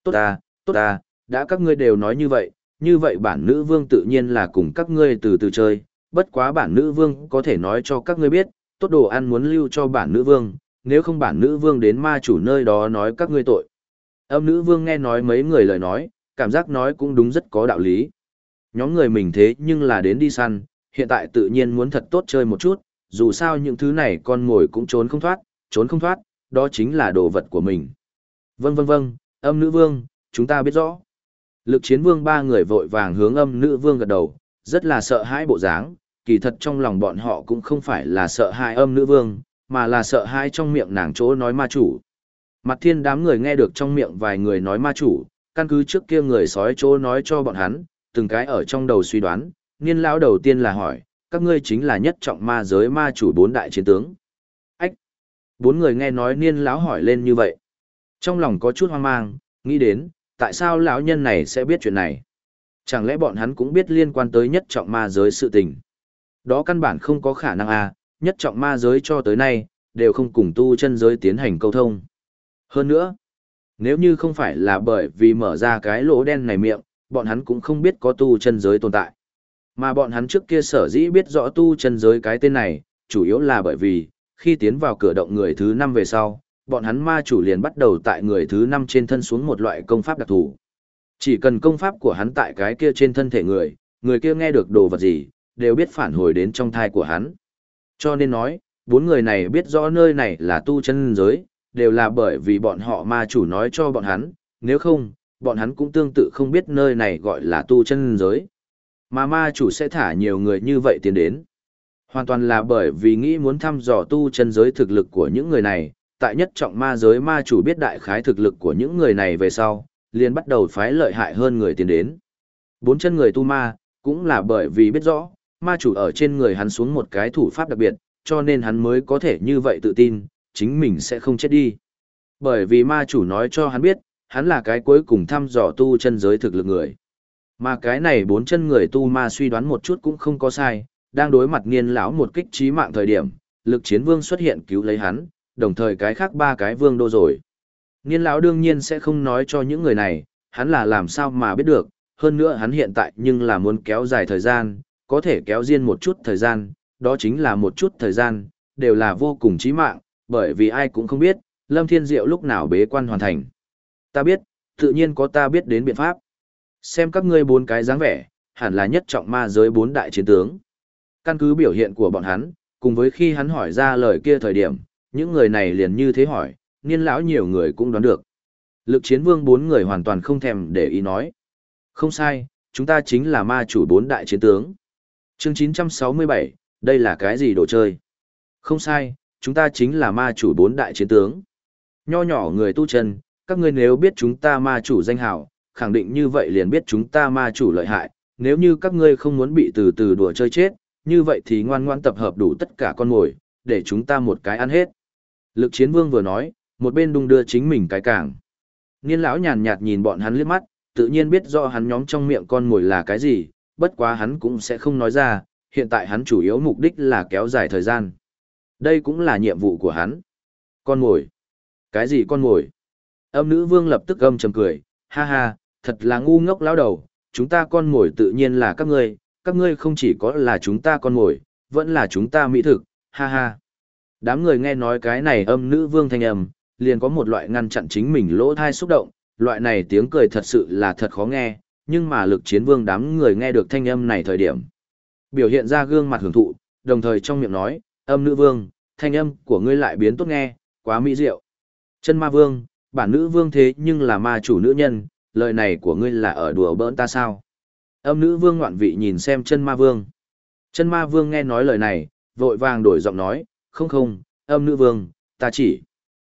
Tốt à, tốt à, đã các ngươi đều nói như vậy, như vậy bản nữ vương tự nhiên là cùng các ngươi từ từ chơi, bất quá bản nữ vương có thể nói cho các ngươi biết, tốt đồ ăn muốn lưu cho bản nữ vương, nếu không bản nữ vương đến ma chủ nơi đó nói các ngươi tội. Âm nữ vương nghe nói mấy người lời nói, cảm giác nói cũng đúng rất có đạo lý. Nhóm người mình thế nhưng là đến đi săn, hiện tại tự nhiên muốn thật tốt chơi một chút, dù sao những thứ này con ngồi cũng trốn không thoát, trốn không thoát, đó chính là đồ vật của mình. Vâng vâng vâng, âm nữ vương, chúng ta biết rõ. Lực chiến vương ba người vội vàng hướng âm nữ vương gật đầu, rất là sợ hãi bộ dáng, kỳ thật trong lòng bọn họ cũng không phải là sợ hãi âm nữ vương, mà là sợ hãi trong miệng nàng chỗ nói ma chủ. Mặt thiên đám người nghe được trong miệng vài người nói ma chủ, căn cứ trước kia người sói chỗ nói cho bọn hắn, từng cái ở trong đầu suy đoán, niên lão đầu tiên là hỏi, các ngươi chính là nhất trọng ma giới ma chủ bốn đại chiến tướng. Ách! Bốn người nghe nói niên lão hỏi lên như vậy. Trong lòng có chút hoang mang, nghĩ đến, tại sao lão nhân này sẽ biết chuyện này? Chẳng lẽ bọn hắn cũng biết liên quan tới nhất trọng ma giới sự tình? Đó căn bản không có khả năng à, nhất trọng ma giới cho tới nay, đều không cùng tu chân giới tiến hành câu thông. Hơn nữa, nếu như không phải là bởi vì mở ra cái lỗ đen này miệng, bọn hắn cũng không biết có tu chân giới tồn tại. Mà bọn hắn trước kia sở dĩ biết rõ tu chân giới cái tên này, chủ yếu là bởi vì, khi tiến vào cửa động người thứ năm về sau, bọn hắn ma chủ liền bắt đầu tại người thứ năm trên thân xuống một loại công pháp đặc thù. Chỉ cần công pháp của hắn tại cái kia trên thân thể người, người kia nghe được đồ vật gì, đều biết phản hồi đến trong thai của hắn. Cho nên nói, bốn người này biết rõ nơi này là tu chân giới, đều là bởi vì bọn họ ma chủ nói cho bọn hắn, nếu không, bọn hắn cũng tương tự không biết nơi này gọi là tu chân giới. Mà ma chủ sẽ thả nhiều người như vậy tiến đến. Hoàn toàn là bởi vì nghĩ muốn thăm dò tu chân giới thực lực của những người này, tại nhất trọng ma giới ma chủ biết đại khái thực lực của những người này về sau, liền bắt đầu phái lợi hại hơn người tiến đến. Bốn chân người tu ma, cũng là bởi vì biết rõ, ma chủ ở trên người hắn xuống một cái thủ pháp đặc biệt, cho nên hắn mới có thể như vậy tự tin, chính mình sẽ không chết đi. Bởi vì ma chủ nói cho hắn biết, hắn là cái cuối cùng thăm dò tu chân giới thực lực người. Mà cái này bốn chân người tu ma suy đoán một chút cũng không có sai, đang đối mặt niên lão một kích trí mạng thời điểm, lực chiến vương xuất hiện cứu lấy hắn, đồng thời cái khác ba cái vương đô rồi. Niên lão đương nhiên sẽ không nói cho những người này, hắn là làm sao mà biết được, hơn nữa hắn hiện tại nhưng là muốn kéo dài thời gian, có thể kéo riêng một chút thời gian, đó chính là một chút thời gian, đều là vô cùng chí mạng, bởi vì ai cũng không biết, Lâm Thiên Diệu lúc nào bế quan hoàn thành. Ta biết, tự nhiên có ta biết đến biện pháp. Xem các ngươi bốn cái dáng vẻ, hẳn là nhất trọng ma giới bốn đại chiến tướng. Căn cứ biểu hiện của bọn hắn, cùng với khi hắn hỏi ra lời kia thời điểm, những người này liền như thế hỏi, niên lão nhiều người cũng đoán được. Lực chiến vương bốn người hoàn toàn không thèm để ý nói. Không sai, chúng ta chính là ma chủ bốn đại chiến tướng. Chương 967, đây là cái gì đồ chơi? Không sai, chúng ta chính là ma chủ bốn đại chiến tướng. Nho nhỏ người tu chân, các ngươi nếu biết chúng ta ma chủ danh hào, khẳng định như vậy liền biết chúng ta ma chủ lợi hại, nếu như các ngươi không muốn bị từ từ đùa chơi chết, như vậy thì ngoan ngoan tập hợp đủ tất cả con mồi, để chúng ta một cái ăn hết. Lực chiến vương vừa nói, một bên đung đưa chính mình cái cảng. Niên lão nhàn nhạt nhìn bọn hắn liếc mắt, tự nhiên biết rõ hắn nhóm trong miệng con mồi là cái gì, bất quá hắn cũng sẽ không nói ra, hiện tại hắn chủ yếu mục đích là kéo dài thời gian. Đây cũng là nhiệm vụ của hắn. Con mồi. Cái gì con mồi? Âm nữ vương lập tức gầm trầm cười, ha ha, thật là ngu ngốc lão đầu, chúng ta con mồi tự nhiên là các ngươi, các ngươi không chỉ có là chúng ta con mồi, vẫn là chúng ta mỹ thực, ha ha. Đám người nghe nói cái này âm nữ vương thanh âm, liền có một loại ngăn chặn chính mình lỗ thai xúc động, loại này tiếng cười thật sự là thật khó nghe, nhưng mà lực chiến vương đám người nghe được thanh âm này thời điểm. Biểu hiện ra gương mặt hưởng thụ, đồng thời trong miệng nói, âm nữ vương, thanh âm của ngươi lại biến tốt nghe, quá mỹ diệu. Chân ma vương, bản nữ vương thế nhưng là ma chủ nữ nhân, lời này của ngươi là ở đùa bỡn ta sao? Âm nữ vương ngoạn vị nhìn xem chân ma vương. Chân ma vương nghe nói lời này, vội vàng đổi giọng nói, không không, âm nữ vương, ta chỉ.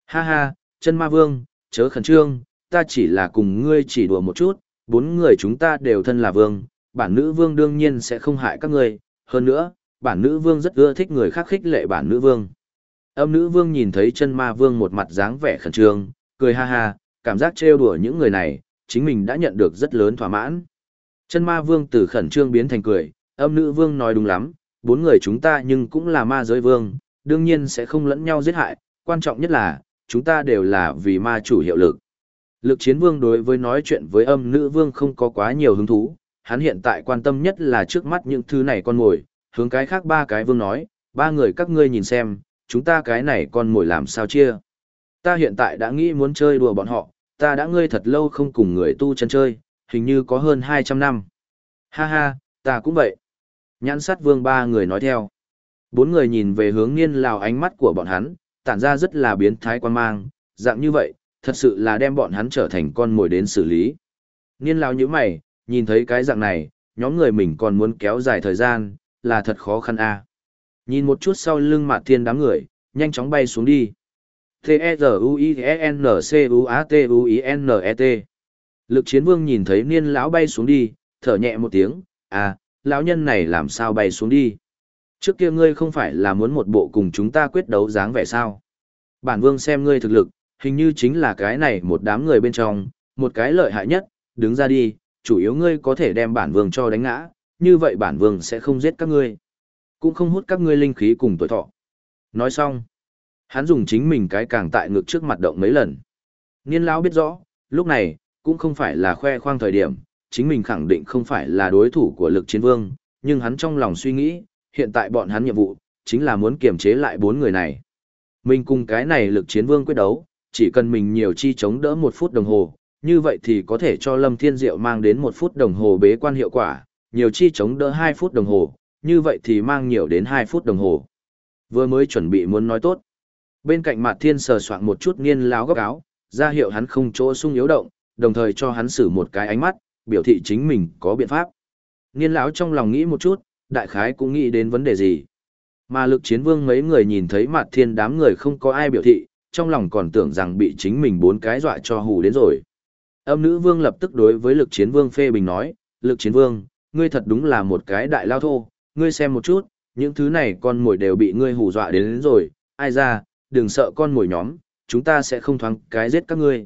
Ha ha, chân ma vương, chớ khẩn trương, ta chỉ là cùng ngươi chỉ đùa một chút, bốn người chúng ta đều thân là vương, bản nữ vương đương nhiên sẽ không hại các ngươi, hơn nữa, bản nữ vương rất ưa thích người khác khích lệ bản nữ vương. Âm nữ vương nhìn thấy chân ma vương một mặt dáng vẻ khẩn trương, cười ha ha, cảm giác trêu đùa những người này, chính mình đã nhận được rất lớn thỏa mãn. Chân ma vương từ khẩn trương biến thành cười, âm nữ vương nói đúng lắm, bốn người chúng ta nhưng cũng là ma giới vương, đương nhiên sẽ không lẫn nhau giết hại, quan trọng nhất là, chúng ta đều là vì ma chủ hiệu lực. Lực chiến vương đối với nói chuyện với âm nữ vương không có quá nhiều hứng thú, hắn hiện tại quan tâm nhất là trước mắt những thứ này con mồi, hướng cái khác ba cái vương nói, ba người các ngươi nhìn xem, chúng ta cái này con mồi làm sao chia. Ta hiện tại đã nghĩ muốn chơi đùa bọn họ, ta đã ngươi thật lâu không cùng người tu chân chơi, hình như có hơn 200 năm. Ha ha, ta cũng vậy. Nhãn sát vương ba người nói theo. Bốn người nhìn về hướng niên lào ánh mắt của bọn hắn, tản ra rất là biến thái quan mang, dạng như vậy, thật sự là đem bọn hắn trở thành con mồi đến xử lý. Niên lào như mày, nhìn thấy cái dạng này, nhóm người mình còn muốn kéo dài thời gian, là thật khó khăn a. Nhìn một chút sau lưng mạt thiên đám người, nhanh chóng bay xuống đi. T-E-Z-U-I-N-C-U-A-T-U-I-N-E-T. Lực chiến vương nhìn thấy niên lão bay xuống đi, thở nhẹ một tiếng, à, lão nhân này làm sao bay xuống đi. Trước kia ngươi không phải là muốn một bộ cùng chúng ta quyết đấu dáng vẻ sao. Bản vương xem ngươi thực lực, hình như chính là cái này một đám người bên trong, một cái lợi hại nhất, đứng ra đi, chủ yếu ngươi có thể đem bản vương cho đánh ngã, như vậy bản vương sẽ không giết các ngươi, cũng không hút các ngươi linh khí cùng tuổi thọ. Nói xong, hắn dùng chính mình cái càng tại ngực trước mặt động mấy lần. Niên lão biết rõ, lúc này, cũng không phải là khoe khoang thời điểm, chính mình khẳng định không phải là đối thủ của lực chiến vương, nhưng hắn trong lòng suy nghĩ, hiện tại bọn hắn nhiệm vụ, chính là muốn kiềm chế lại bốn người này. Mình cùng cái này lực chiến vương quyết đấu, chỉ cần mình nhiều chi chống đỡ một phút đồng hồ, như vậy thì có thể cho Lâm Thiên Diệu mang đến một phút đồng hồ bế quan hiệu quả, nhiều chi chống đỡ hai phút đồng hồ, như vậy thì mang nhiều đến hai phút đồng hồ. Vừa mới chuẩn bị muốn nói tốt. Bên cạnh Mạt Thiên sờ soạn một chút niên láo góc áo, ra hiệu hắn không chỗ sung yếu động, đồng thời cho hắn xử một cái ánh mắt, biểu thị chính mình có biện pháp. Niên lão trong lòng nghĩ một chút, đại khái cũng nghĩ đến vấn đề gì. Mà lực chiến vương mấy người nhìn thấy mặt Thiên đám người không có ai biểu thị, trong lòng còn tưởng rằng bị chính mình bốn cái dọa cho hù đến rồi. Âm nữ vương lập tức đối với lực chiến vương phê bình nói, lực chiến vương, ngươi thật đúng là một cái đại lao thô, ngươi xem một chút, những thứ này con mồi đều bị ngươi hù dọa đến, đến rồi, ai ra, đừng sợ con mồi nhóm, chúng ta sẽ không thoáng cái giết các ngươi.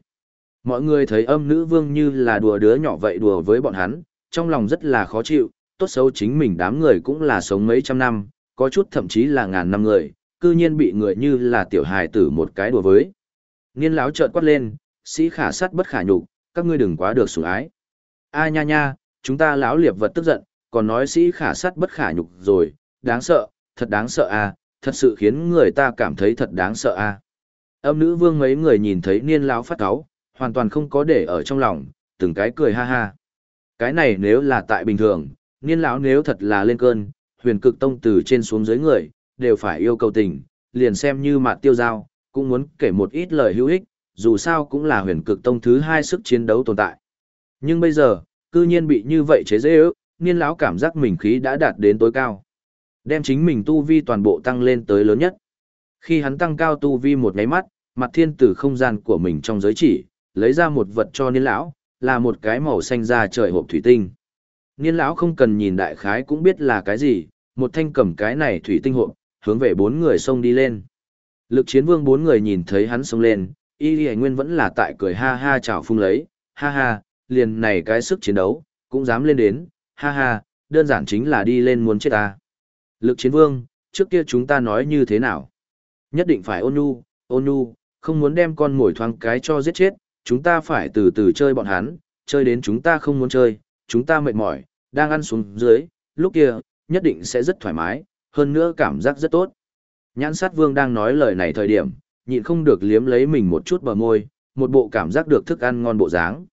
Mọi người thấy âm nữ vương như là đùa đứa nhỏ vậy đùa với bọn hắn, trong lòng rất là khó chịu, tốt xấu chính mình đám người cũng là sống mấy trăm năm, có chút thậm chí là ngàn năm người, cư nhiên bị người như là tiểu hài tử một cái đùa với. Niên láo trợn quát lên, sĩ khả sát bất khả nhục, các ngươi đừng quá được sủng ái. A nha nha, chúng ta lão liệp vật tức giận, còn nói sĩ khả sát bất khả nhục rồi, đáng sợ, thật đáng sợ a, thật sự khiến người ta cảm thấy thật đáng sợ a. Âm nữ vương mấy người nhìn thấy niên lão phát cáu, hoàn toàn không có để ở trong lòng, từng cái cười ha ha. Cái này nếu là tại bình thường, niên lão nếu thật là lên cơn, huyền cực tông từ trên xuống dưới người, đều phải yêu cầu tình, liền xem như mạt tiêu giao, cũng muốn kể một ít lời hữu ích, dù sao cũng là huyền cực tông thứ hai sức chiến đấu tồn tại. Nhưng bây giờ, cư nhiên bị như vậy chế dễ ước, niên lão cảm giác mình khí đã đạt đến tối cao. Đem chính mình tu vi toàn bộ tăng lên tới lớn nhất. Khi hắn tăng cao tu vi một ngáy mắt, mặt thiên tử không gian của mình trong giới chỉ, lấy ra một vật cho niên lão, là một cái màu xanh da trời hộp thủy tinh. Niên lão không cần nhìn đại khái cũng biết là cái gì, một thanh cầm cái này thủy tinh hộp, hướng về bốn người xông đi lên. Lực chiến vương bốn người nhìn thấy hắn xông lên, y lì nguyên vẫn là tại cười ha ha chào phung lấy, ha ha, liền này cái sức chiến đấu, cũng dám lên đến, ha ha, đơn giản chính là đi lên muốn chết ta. Lực chiến vương, trước kia chúng ta nói như thế nào? Nhất định phải ôn nhu, ôn nhu, không muốn đem con mồi thoáng cái cho giết chết, chúng ta phải từ từ chơi bọn hắn, chơi đến chúng ta không muốn chơi, chúng ta mệt mỏi, đang ăn xuống dưới, lúc kia, nhất định sẽ rất thoải mái, hơn nữa cảm giác rất tốt. Nhãn sát vương đang nói lời này thời điểm, nhịn không được liếm lấy mình một chút bờ môi, một bộ cảm giác được thức ăn ngon bộ dáng.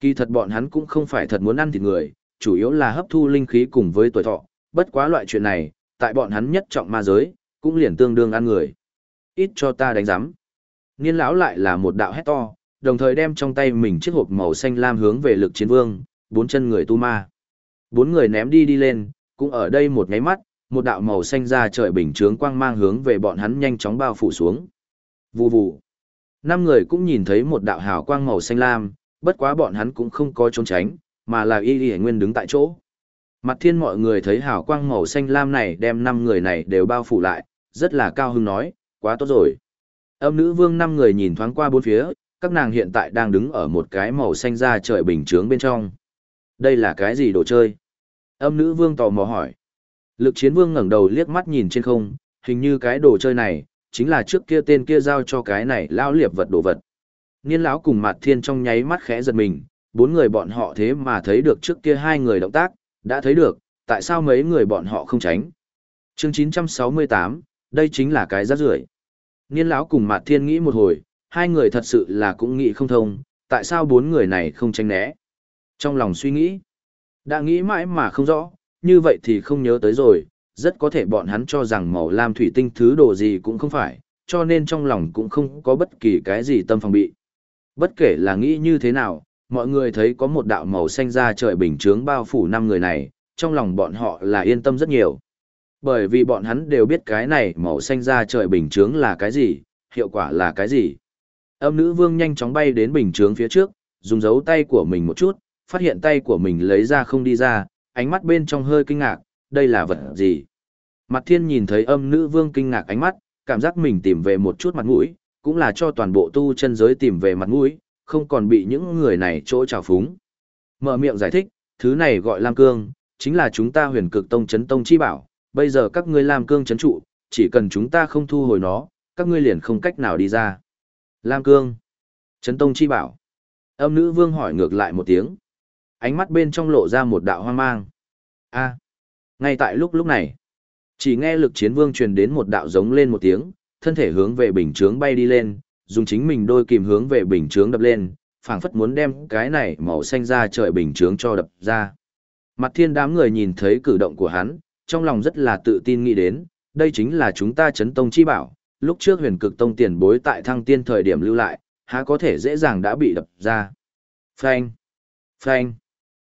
Kỳ thật bọn hắn cũng không phải thật muốn ăn thịt người, chủ yếu là hấp thu linh khí cùng với tuổi thọ, bất quá loại chuyện này, tại bọn hắn nhất trọng ma giới, cũng liền tương đương ăn người. Ít cho ta đánh giám. Niên lão lại là một đạo hét to, đồng thời đem trong tay mình chiếc hộp màu xanh lam hướng về lực chiến vương, bốn chân người tu ma. Bốn người ném đi đi lên, cũng ở đây một nháy mắt, một đạo màu xanh ra trời bình chướng quang mang hướng về bọn hắn nhanh chóng bao phủ xuống. Vù vù. Năm người cũng nhìn thấy một đạo hào quang màu xanh lam, bất quá bọn hắn cũng không có trốn tránh, mà là y y nguyên đứng tại chỗ. Mặt thiên mọi người thấy hào quang màu xanh lam này đem năm người này đều bao phủ lại, rất là cao hứng nói, quá tốt rồi. Âm nữ vương năm người nhìn thoáng qua bốn phía, các nàng hiện tại đang đứng ở một cái màu xanh ra trời bình chướng bên trong. Đây là cái gì đồ chơi? Âm nữ vương tò mò hỏi. Lực chiến vương ngẩng đầu liếc mắt nhìn trên không, hình như cái đồ chơi này, chính là trước kia tên kia giao cho cái này lao liệp vật đồ vật. Niên lão cùng mặt thiên trong nháy mắt khẽ giật mình, bốn người bọn họ thế mà thấy được trước kia hai người động tác, đã thấy được, tại sao mấy người bọn họ không tránh. Chương 968, đây chính là cái rác rưởi. Niên lão cùng Mạt thiên nghĩ một hồi, hai người thật sự là cũng nghĩ không thông, tại sao bốn người này không tránh né. Trong lòng suy nghĩ, đã nghĩ mãi mà không rõ, như vậy thì không nhớ tới rồi, rất có thể bọn hắn cho rằng màu lam thủy tinh thứ đồ gì cũng không phải, cho nên trong lòng cũng không có bất kỳ cái gì tâm phòng bị. Bất kể là nghĩ như thế nào, mọi người thấy có một đạo màu xanh ra trời bình chướng bao phủ năm người này, trong lòng bọn họ là yên tâm rất nhiều. Bởi vì bọn hắn đều biết cái này màu xanh ra trời bình chướng là cái gì, hiệu quả là cái gì? Âm nữ vương nhanh chóng bay đến bình chướng phía trước, dùng dấu tay của mình một chút, phát hiện tay của mình lấy ra không đi ra, ánh mắt bên trong hơi kinh ngạc, đây là vật gì? Mặt thiên nhìn thấy âm nữ vương kinh ngạc ánh mắt, cảm giác mình tìm về một chút mặt mũi, cũng là cho toàn bộ tu chân giới tìm về mặt mũi, không còn bị những người này chỗ trào phúng. Mở miệng giải thích, thứ này gọi Lam Cương, chính là chúng ta huyền cực tông chấn tông chi bảo, bây giờ các ngươi Lam Cương chấn trụ, chỉ cần chúng ta không thu hồi nó, các ngươi liền không cách nào đi ra. Lam Cương, chấn tông chi bảo. Âm nữ vương hỏi ngược lại một tiếng. Ánh mắt bên trong lộ ra một đạo hoang mang. a à, ngay tại lúc lúc này, chỉ nghe lực chiến vương truyền đến một đạo giống lên một tiếng, thân thể hướng về bình chướng bay đi lên, dùng chính mình đôi kìm hướng về bình chướng đập lên, phảng phất muốn đem cái này màu xanh ra trời bình chướng cho đập ra. Mặt thiên đám người nhìn thấy cử động của hắn, trong lòng rất là tự tin nghĩ đến, đây chính là chúng ta chấn tông chi bảo, lúc trước huyền cực tông tiền bối tại thăng tiên thời điểm lưu lại, há có thể dễ dàng đã bị đập ra. Phanh! Phanh!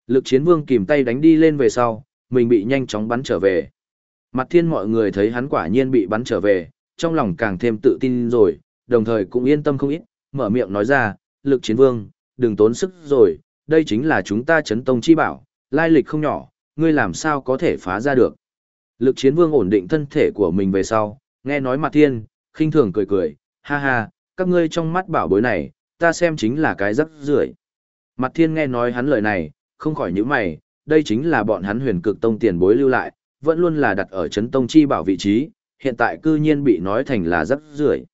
Lực chiến vương kìm tay đánh đi lên về sau, mình bị nhanh chóng bắn trở về. Mặt thiên mọi người thấy hắn quả nhiên bị bắn trở về, trong lòng càng thêm tự tin rồi, đồng thời cũng yên tâm không ít, mở miệng nói ra, lực chiến vương, đừng tốn sức rồi, đây chính là chúng ta chấn tông chi bảo, lai lịch không nhỏ, ngươi làm sao có thể phá ra được. Lực chiến vương ổn định thân thể của mình về sau, nghe nói mặt thiên, khinh thường cười cười, ha ha, các ngươi trong mắt bảo bối này, ta xem chính là cái rắc rưởi. Mặt thiên nghe nói hắn lời này, không khỏi nhíu mày, đây chính là bọn hắn huyền cực tông tiền bối lưu lại, vẫn luôn là đặt ở chấn tông chi bảo vị trí, hiện tại cư nhiên bị nói thành là rắc rưởi.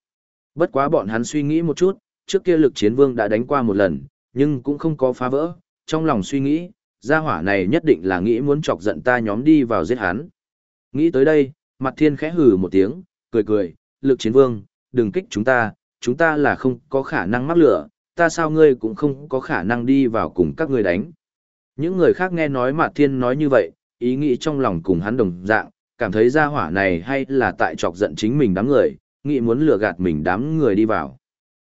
Bất quá bọn hắn suy nghĩ một chút, trước kia lực chiến vương đã đánh qua một lần, nhưng cũng không có phá vỡ, trong lòng suy nghĩ, gia hỏa này nhất định là nghĩ muốn chọc giận ta nhóm đi vào giết hắn. Nghĩ tới đây, mặt thiên khẽ hừ một tiếng, cười cười, lực chiến vương, đừng kích chúng ta, chúng ta là không có khả năng mắc lửa, ta sao ngươi cũng không có khả năng đi vào cùng các ngươi đánh. Những người khác nghe nói Mạc thiên nói như vậy, ý nghĩ trong lòng cùng hắn đồng dạng, cảm thấy gia hỏa này hay là tại chọc giận chính mình đám người, nghĩ muốn lừa gạt mình đám người đi vào.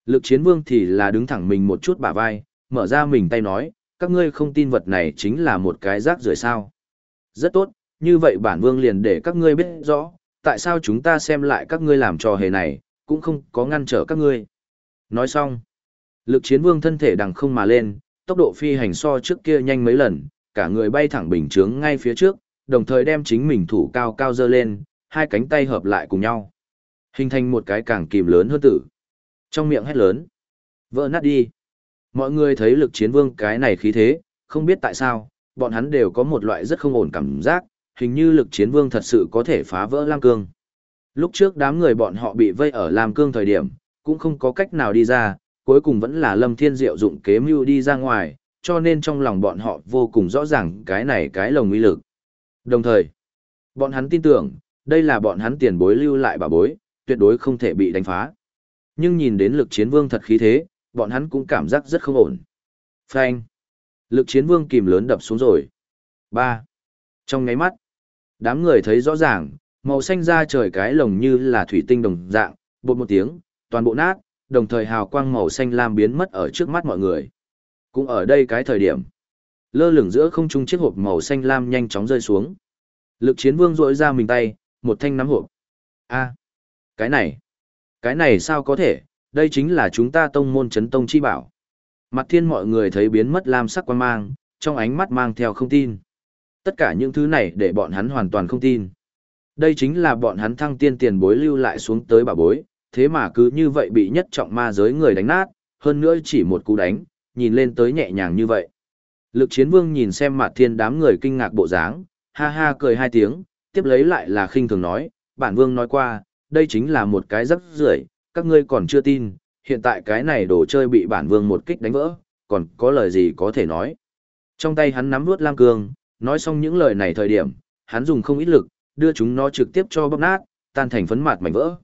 Lực chiến vương thì là đứng thẳng mình một chút bả vai, mở ra mình tay nói, các ngươi không tin vật này chính là một cái rác rưởi sao. Rất tốt, như vậy bản vương liền để các ngươi biết rõ, tại sao chúng ta xem lại các ngươi làm trò hề này, cũng không có ngăn trở các ngươi. Nói xong, lực chiến vương thân thể đằng không mà lên, tốc độ phi hành so trước kia nhanh mấy lần, cả người bay thẳng bình chướng ngay phía trước, đồng thời đem chính mình thủ cao cao dơ lên, hai cánh tay hợp lại cùng nhau. Hình thành một cái càng kìm lớn hơn tử. Trong miệng hét lớn. Vỡ nát đi. Mọi người thấy lực chiến vương cái này khí thế, không biết tại sao, bọn hắn đều có một loại rất không ổn cảm giác, hình như lực chiến vương thật sự có thể phá vỡ Lam Cương. Lúc trước đám người bọn họ bị vây ở Lam Cương thời điểm, cũng không có cách nào đi ra, cuối cùng vẫn là Lâm Thiên Diệu dụng kế mưu đi ra ngoài, cho nên trong lòng bọn họ vô cùng rõ ràng cái này cái lồng uy lực. Đồng thời, bọn hắn tin tưởng, đây là bọn hắn tiền bối lưu lại bà bối, tuyệt đối không thể bị đánh phá. Nhưng nhìn đến lực chiến vương thật khí thế, bọn hắn cũng cảm giác rất không ổn. Phanh. Lực chiến vương kìm lớn đập xuống rồi. ba Trong ngáy mắt, đám người thấy rõ ràng, màu xanh da trời cái lồng như là thủy tinh đồng dạng, bột một tiếng, toàn bộ nát, đồng thời hào quang màu xanh lam biến mất ở trước mắt mọi người. Cũng ở đây cái thời điểm, lơ lửng giữa không trung chiếc hộp màu xanh lam nhanh chóng rơi xuống. Lực chiến vương rỗi ra mình tay, một thanh nắm hộp. a cái này, cái này sao có thể, đây chính là chúng ta tông môn chấn tông chi bảo. Mặt thiên mọi người thấy biến mất lam sắc quan mang, trong ánh mắt mang theo không tin. Tất cả những thứ này để bọn hắn hoàn toàn không tin. Đây chính là bọn hắn thăng tiên tiền bối lưu lại xuống tới bảo bối, thế mà cứ như vậy bị nhất trọng ma giới người đánh nát, hơn nữa chỉ một cú đánh, nhìn lên tới nhẹ nhàng như vậy. Lực chiến vương nhìn xem mặt thiên đám người kinh ngạc bộ dáng, ha ha cười hai tiếng, tiếp lấy lại là khinh thường nói, bản vương nói qua, đây chính là một cái rắc rưởi, các ngươi còn chưa tin, hiện tại cái này đồ chơi bị bản vương một kích đánh vỡ, còn có lời gì có thể nói. Trong tay hắn nắm nuốt lam cương, nói xong những lời này thời điểm, hắn dùng không ít lực, đưa chúng nó trực tiếp cho bóp nát, tan thành phấn mạt mảnh vỡ.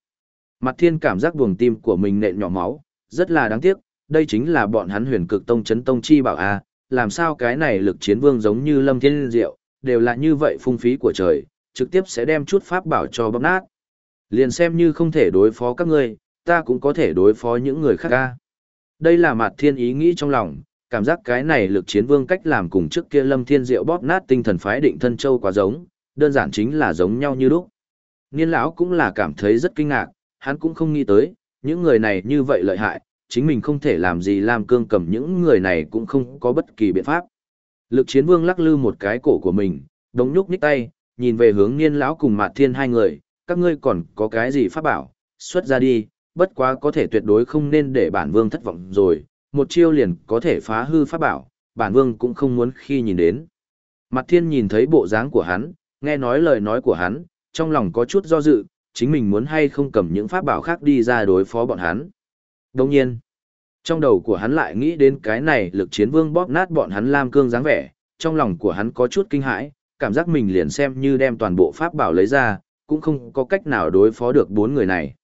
Mặt thiên cảm giác buồng tim của mình nện nhỏ máu, rất là đáng tiếc, đây chính là bọn hắn huyền cực tông chấn tông chi bảo a làm sao cái này lực chiến vương giống như lâm thiên diệu, đều là như vậy phung phí của trời, trực tiếp sẽ đem chút pháp bảo cho bóp nát. Liền xem như không thể đối phó các ngươi, ta cũng có thể đối phó những người khác a. Đây là mặt thiên ý nghĩ trong lòng, cảm giác cái này lực chiến vương cách làm cùng trước kia lâm thiên diệu bóp nát tinh thần phái định thân châu quá giống, đơn giản chính là giống nhau như lúc. Niên lão cũng là cảm thấy rất kinh ngạc, hắn cũng không nghĩ tới, những người này như vậy lợi hại, chính mình không thể làm gì Lam Cương cầm những người này cũng không có bất kỳ biện pháp. Lực chiến vương lắc lư một cái cổ của mình, đống nhúc nhích tay, nhìn về hướng niên lão cùng mạt thiên hai người, các ngươi còn có cái gì pháp bảo, xuất ra đi, bất quá có thể tuyệt đối không nên để bản vương thất vọng rồi, một chiêu liền có thể phá hư pháp bảo, bản vương cũng không muốn khi nhìn đến. Mặt thiên nhìn thấy bộ dáng của hắn, nghe nói lời nói của hắn, trong lòng có chút do dự, chính mình muốn hay không cầm những pháp bảo khác đi ra đối phó bọn hắn. Đồng nhiên, trong đầu của hắn lại nghĩ đến cái này lực chiến vương bóp nát bọn hắn Lam Cương dáng vẻ, trong lòng của hắn có chút kinh hãi, cảm giác mình liền xem như đem toàn bộ pháp bảo lấy ra, cũng không có cách nào đối phó được bốn người này.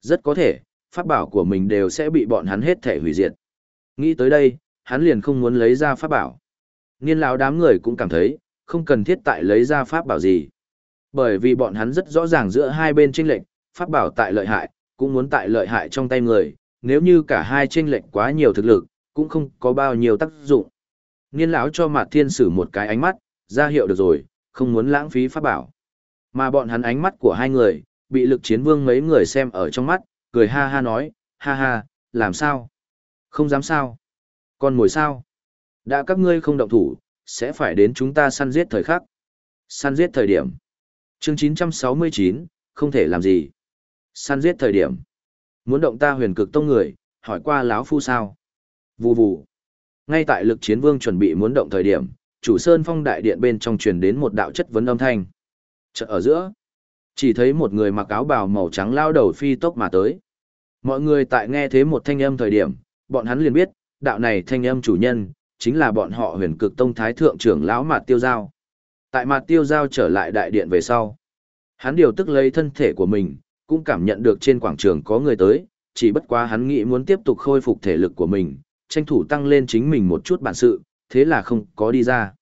Rất có thể, pháp bảo của mình đều sẽ bị bọn hắn hết thể hủy diệt. Nghĩ tới đây, hắn liền không muốn lấy ra pháp bảo. Niên lão đám người cũng cảm thấy, không cần thiết tại lấy ra pháp bảo gì. Bởi vì bọn hắn rất rõ ràng giữa hai bên chênh lệnh, pháp bảo tại lợi hại, cũng muốn tại lợi hại trong tay người, nếu như cả hai chênh lệnh quá nhiều thực lực, cũng không có bao nhiêu tác dụng. Niên lão cho Mạt Thiên Sử một cái ánh mắt, ra hiệu được rồi, không muốn lãng phí pháp bảo. Mà bọn hắn ánh mắt của hai người, bị lực chiến vương mấy người xem ở trong mắt, cười ha ha nói, ha ha, làm sao? Không dám sao? Còn ngồi sao? Đã các ngươi không động thủ, sẽ phải đến chúng ta săn giết thời khắc. Săn giết thời điểm. Chương 969, không thể làm gì. Săn giết thời điểm. Muốn động ta huyền cực tông người, hỏi qua lão phu sao? Vù vù. Ngay tại lực chiến vương chuẩn bị muốn động thời điểm, chủ sơn phong đại điện bên trong truyền đến một đạo chất vấn âm thanh. Chợt ở giữa, chỉ thấy một người mặc áo bào màu trắng lao đầu phi tốc mà tới. Mọi người tại nghe thế một thanh âm thời điểm, bọn hắn liền biết, đạo này thanh âm chủ nhân, chính là bọn họ huyền cực tông thái thượng trưởng lão Mạt Tiêu Giao. Tại mặt Tiêu Giao trở lại đại điện về sau. Hắn điều tức lấy thân thể của mình, cũng cảm nhận được trên quảng trường có người tới, chỉ bất quá hắn nghĩ muốn tiếp tục khôi phục thể lực của mình, tranh thủ tăng lên chính mình một chút bản sự, thế là không có đi ra.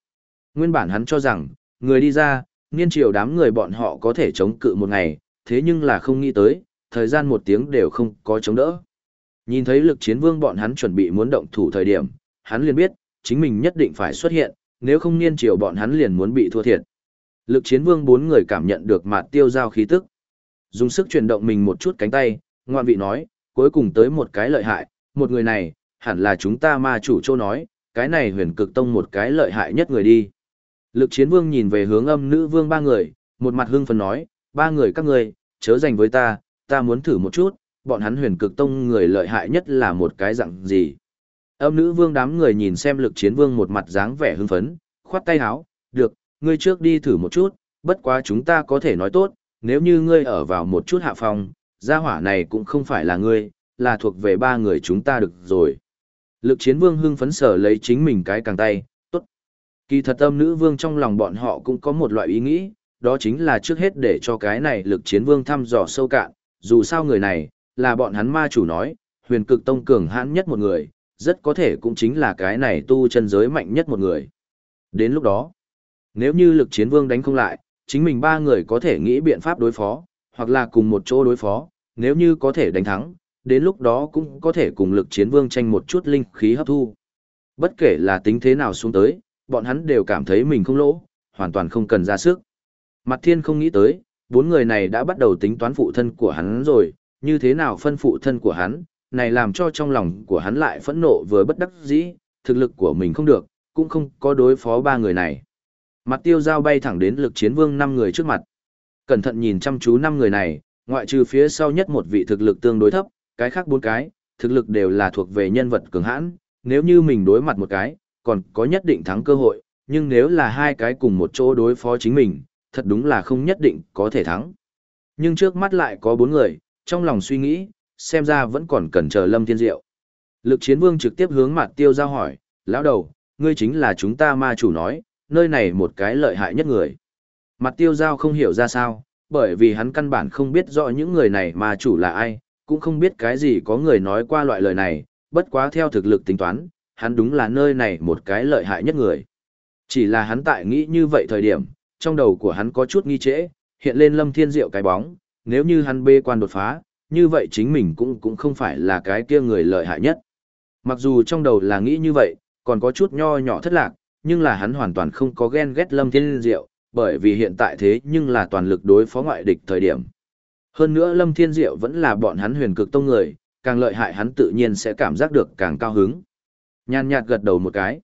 Nguyên bản hắn cho rằng, người đi ra, niên triều đám người bọn họ có thể chống cự một ngày, thế nhưng là không nghĩ tới, thời gian một tiếng đều không có chống đỡ. Nhìn thấy lực chiến vương bọn hắn chuẩn bị muốn động thủ thời điểm, hắn liền biết, chính mình nhất định phải xuất hiện, nếu không niên triều bọn hắn liền muốn bị thua thiệt. Lực chiến vương bốn người cảm nhận được mạt tiêu giao khí tức. Dùng sức chuyển động mình một chút cánh tay, ngoan vị nói, cuối cùng tới một cái lợi hại, một người này, hẳn là chúng ta ma chủ châu nói, cái này huyền cực tông một cái lợi hại nhất người đi. Lực chiến vương nhìn về hướng âm nữ vương ba người, một mặt hưng phấn nói, ba người các ngươi, chớ dành với ta, ta muốn thử một chút, bọn hắn huyền cực tông người lợi hại nhất là một cái dạng gì. Âm nữ vương đám người nhìn xem lực chiến vương một mặt dáng vẻ hưng phấn, khoát tay háo, được, ngươi trước đi thử một chút, bất quá chúng ta có thể nói tốt, nếu như ngươi ở vào một chút hạ phòng, gia hỏa này cũng không phải là ngươi, là thuộc về ba người chúng ta được rồi. Lực chiến vương hưng phấn sở lấy chính mình cái càng tay, tốt. Kỳ thật âm nữ vương trong lòng bọn họ cũng có một loại ý nghĩ, đó chính là trước hết để cho cái này lực chiến vương thăm dò sâu cạn, dù sao người này, là bọn hắn ma chủ nói, huyền cực tông cường hãn nhất một người, rất có thể cũng chính là cái này tu chân giới mạnh nhất một người. Đến lúc đó, nếu như lực chiến vương đánh không lại, chính mình ba người có thể nghĩ biện pháp đối phó, hoặc là cùng một chỗ đối phó, nếu như có thể đánh thắng, đến lúc đó cũng có thể cùng lực chiến vương tranh một chút linh khí hấp thu. Bất kể là tính thế nào xuống tới, bọn hắn đều cảm thấy mình không lỗ, hoàn toàn không cần ra sức. Mặt thiên không nghĩ tới, bốn người này đã bắt đầu tính toán phụ thân của hắn rồi, như thế nào phân phụ thân của hắn, này làm cho trong lòng của hắn lại phẫn nộ vừa bất đắc dĩ, thực lực của mình không được, cũng không có đối phó ba người này. Mặt tiêu giao bay thẳng đến lực chiến vương năm người trước mặt. Cẩn thận nhìn chăm chú năm người này, ngoại trừ phía sau nhất một vị thực lực tương đối thấp, cái khác bốn cái, thực lực đều là thuộc về nhân vật cường hãn, nếu như mình đối mặt một cái, còn có nhất định thắng cơ hội, nhưng nếu là hai cái cùng một chỗ đối phó chính mình, thật đúng là không nhất định có thể thắng. Nhưng trước mắt lại có bốn người, trong lòng suy nghĩ, xem ra vẫn còn cần chờ Lâm Thiên Diệu. Lực chiến vương trực tiếp hướng mặt tiêu giao hỏi, lão đầu, ngươi chính là chúng ta ma chủ nói, nơi này một cái lợi hại nhất người. Mặt tiêu giao không hiểu ra sao, bởi vì hắn căn bản không biết rõ những người này ma chủ là ai, cũng không biết cái gì có người nói qua loại lời này, bất quá theo thực lực tính toán, hắn đúng là nơi này một cái lợi hại nhất người. Chỉ là hắn tại nghĩ như vậy thời điểm, trong đầu của hắn có chút nghi trễ, hiện lên lâm thiên diệu cái bóng, nếu như hắn bê quan đột phá, như vậy chính mình cũng cũng không phải là cái kia người lợi hại nhất. Mặc dù trong đầu là nghĩ như vậy, còn có chút nho nhỏ thất lạc, nhưng là hắn hoàn toàn không có ghen ghét lâm thiên diệu, bởi vì hiện tại thế nhưng là toàn lực đối phó ngoại địch thời điểm. Hơn nữa Lâm Thiên Diệu vẫn là bọn hắn huyền cực tông người, càng lợi hại hắn tự nhiên sẽ cảm giác được càng cao hứng. Nhàn nhạt gật đầu một cái.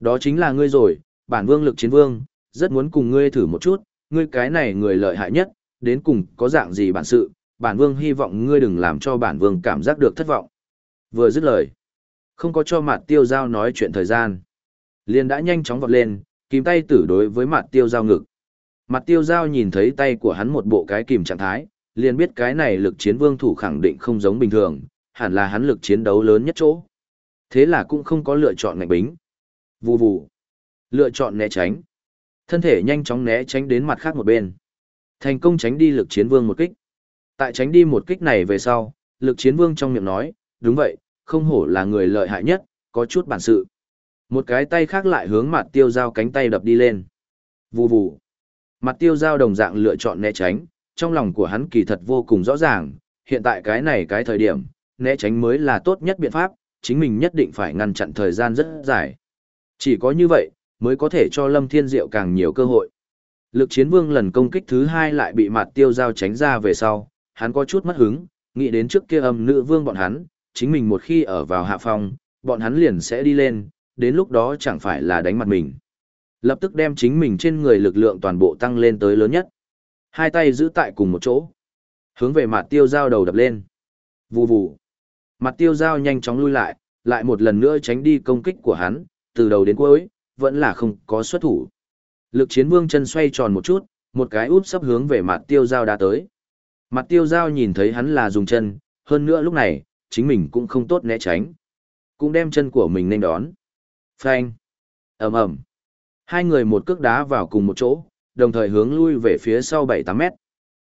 Đó chính là ngươi rồi, bản vương lực chiến vương, rất muốn cùng ngươi thử một chút, ngươi cái này người lợi hại nhất, đến cùng có dạng gì bản sự, bản vương hy vọng ngươi đừng làm cho bản vương cảm giác được thất vọng. Vừa dứt lời, không có cho mặt tiêu giao nói chuyện thời gian. Liền đã nhanh chóng vọt lên, kìm tay tử đối với mặt tiêu giao ngực. Mặt tiêu giao nhìn thấy tay của hắn một bộ cái kìm trạng thái, liền biết cái này lực chiến vương thủ khẳng định không giống bình thường, hẳn là hắn lực chiến đấu lớn nhất chỗ. Thế là cũng không có lựa chọn ngạch bính. Vù vù. Lựa chọn né tránh. Thân thể nhanh chóng né tránh đến mặt khác một bên. Thành công tránh đi lực chiến vương một kích. Tại tránh đi một kích này về sau, lực chiến vương trong miệng nói, đúng vậy, không hổ là người lợi hại nhất, có chút bản sự. Một cái tay khác lại hướng mặt tiêu dao cánh tay đập đi lên. Vù vù. Mặt tiêu dao đồng dạng lựa chọn né tránh, trong lòng của hắn kỳ thật vô cùng rõ ràng, hiện tại cái này cái thời điểm, né tránh mới là tốt nhất biện pháp, chính mình nhất định phải ngăn chặn thời gian rất dài. Chỉ có như vậy, mới có thể cho Lâm Thiên Diệu càng nhiều cơ hội. Lực chiến vương lần công kích thứ hai lại bị mặt tiêu giao tránh ra về sau, hắn có chút mất hứng, nghĩ đến trước kia âm nữ vương bọn hắn, chính mình một khi ở vào hạ phong, bọn hắn liền sẽ đi lên, đến lúc đó chẳng phải là đánh mặt mình. Lập tức đem chính mình trên người lực lượng toàn bộ tăng lên tới lớn nhất. Hai tay giữ tại cùng một chỗ. Hướng về mặt tiêu giao đầu đập lên. Vù vù. Mặt tiêu giao nhanh chóng lui lại, lại một lần nữa tránh đi công kích của hắn, từ đầu đến cuối, vẫn là không có xuất thủ. Lực chiến vương chân xoay tròn một chút, một cái úp sắp hướng về mặt tiêu giao đã tới. Mặt tiêu giao nhìn thấy hắn là dùng chân, hơn nữa lúc này, chính mình cũng không tốt né tránh. Cũng đem chân của mình nên đón. Phanh. ầm ầm Hai người một cước đá vào cùng một chỗ, đồng thời hướng lui về phía sau 7-8 mét.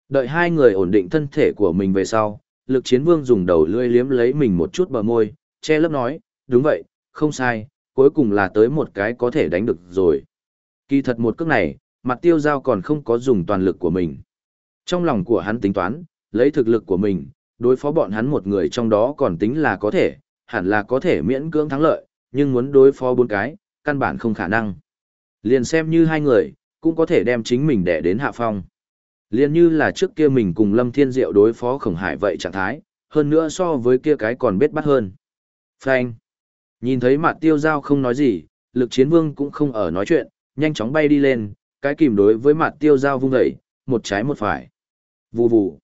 Đợi hai người ổn định thân thể của mình về sau, lực chiến vương dùng đầu lưỡi liếm lấy mình một chút bờ môi, che lấp nói, đúng vậy, không sai, cuối cùng là tới một cái có thể đánh được rồi. Kỳ thật một cước này, mặt tiêu giao còn không có dùng toàn lực của mình. Trong lòng của hắn tính toán, lấy thực lực của mình, đối phó bọn hắn một người trong đó còn tính là có thể, hẳn là có thể miễn cưỡng thắng lợi, nhưng muốn đối phó bốn cái, căn bản không khả năng. Liền xem như hai người, cũng có thể đem chính mình đẻ đến hạ phong. Liền như là trước kia mình cùng Lâm Thiên Diệu đối phó khổng hải vậy trạng thái, hơn nữa so với kia cái còn bết bắt hơn. Frank! Nhìn thấy mặt tiêu giao không nói gì, lực chiến vương cũng không ở nói chuyện, nhanh chóng bay đi lên, cái kìm đối với mặt tiêu giao vung dậy, một trái một phải. Vù vù.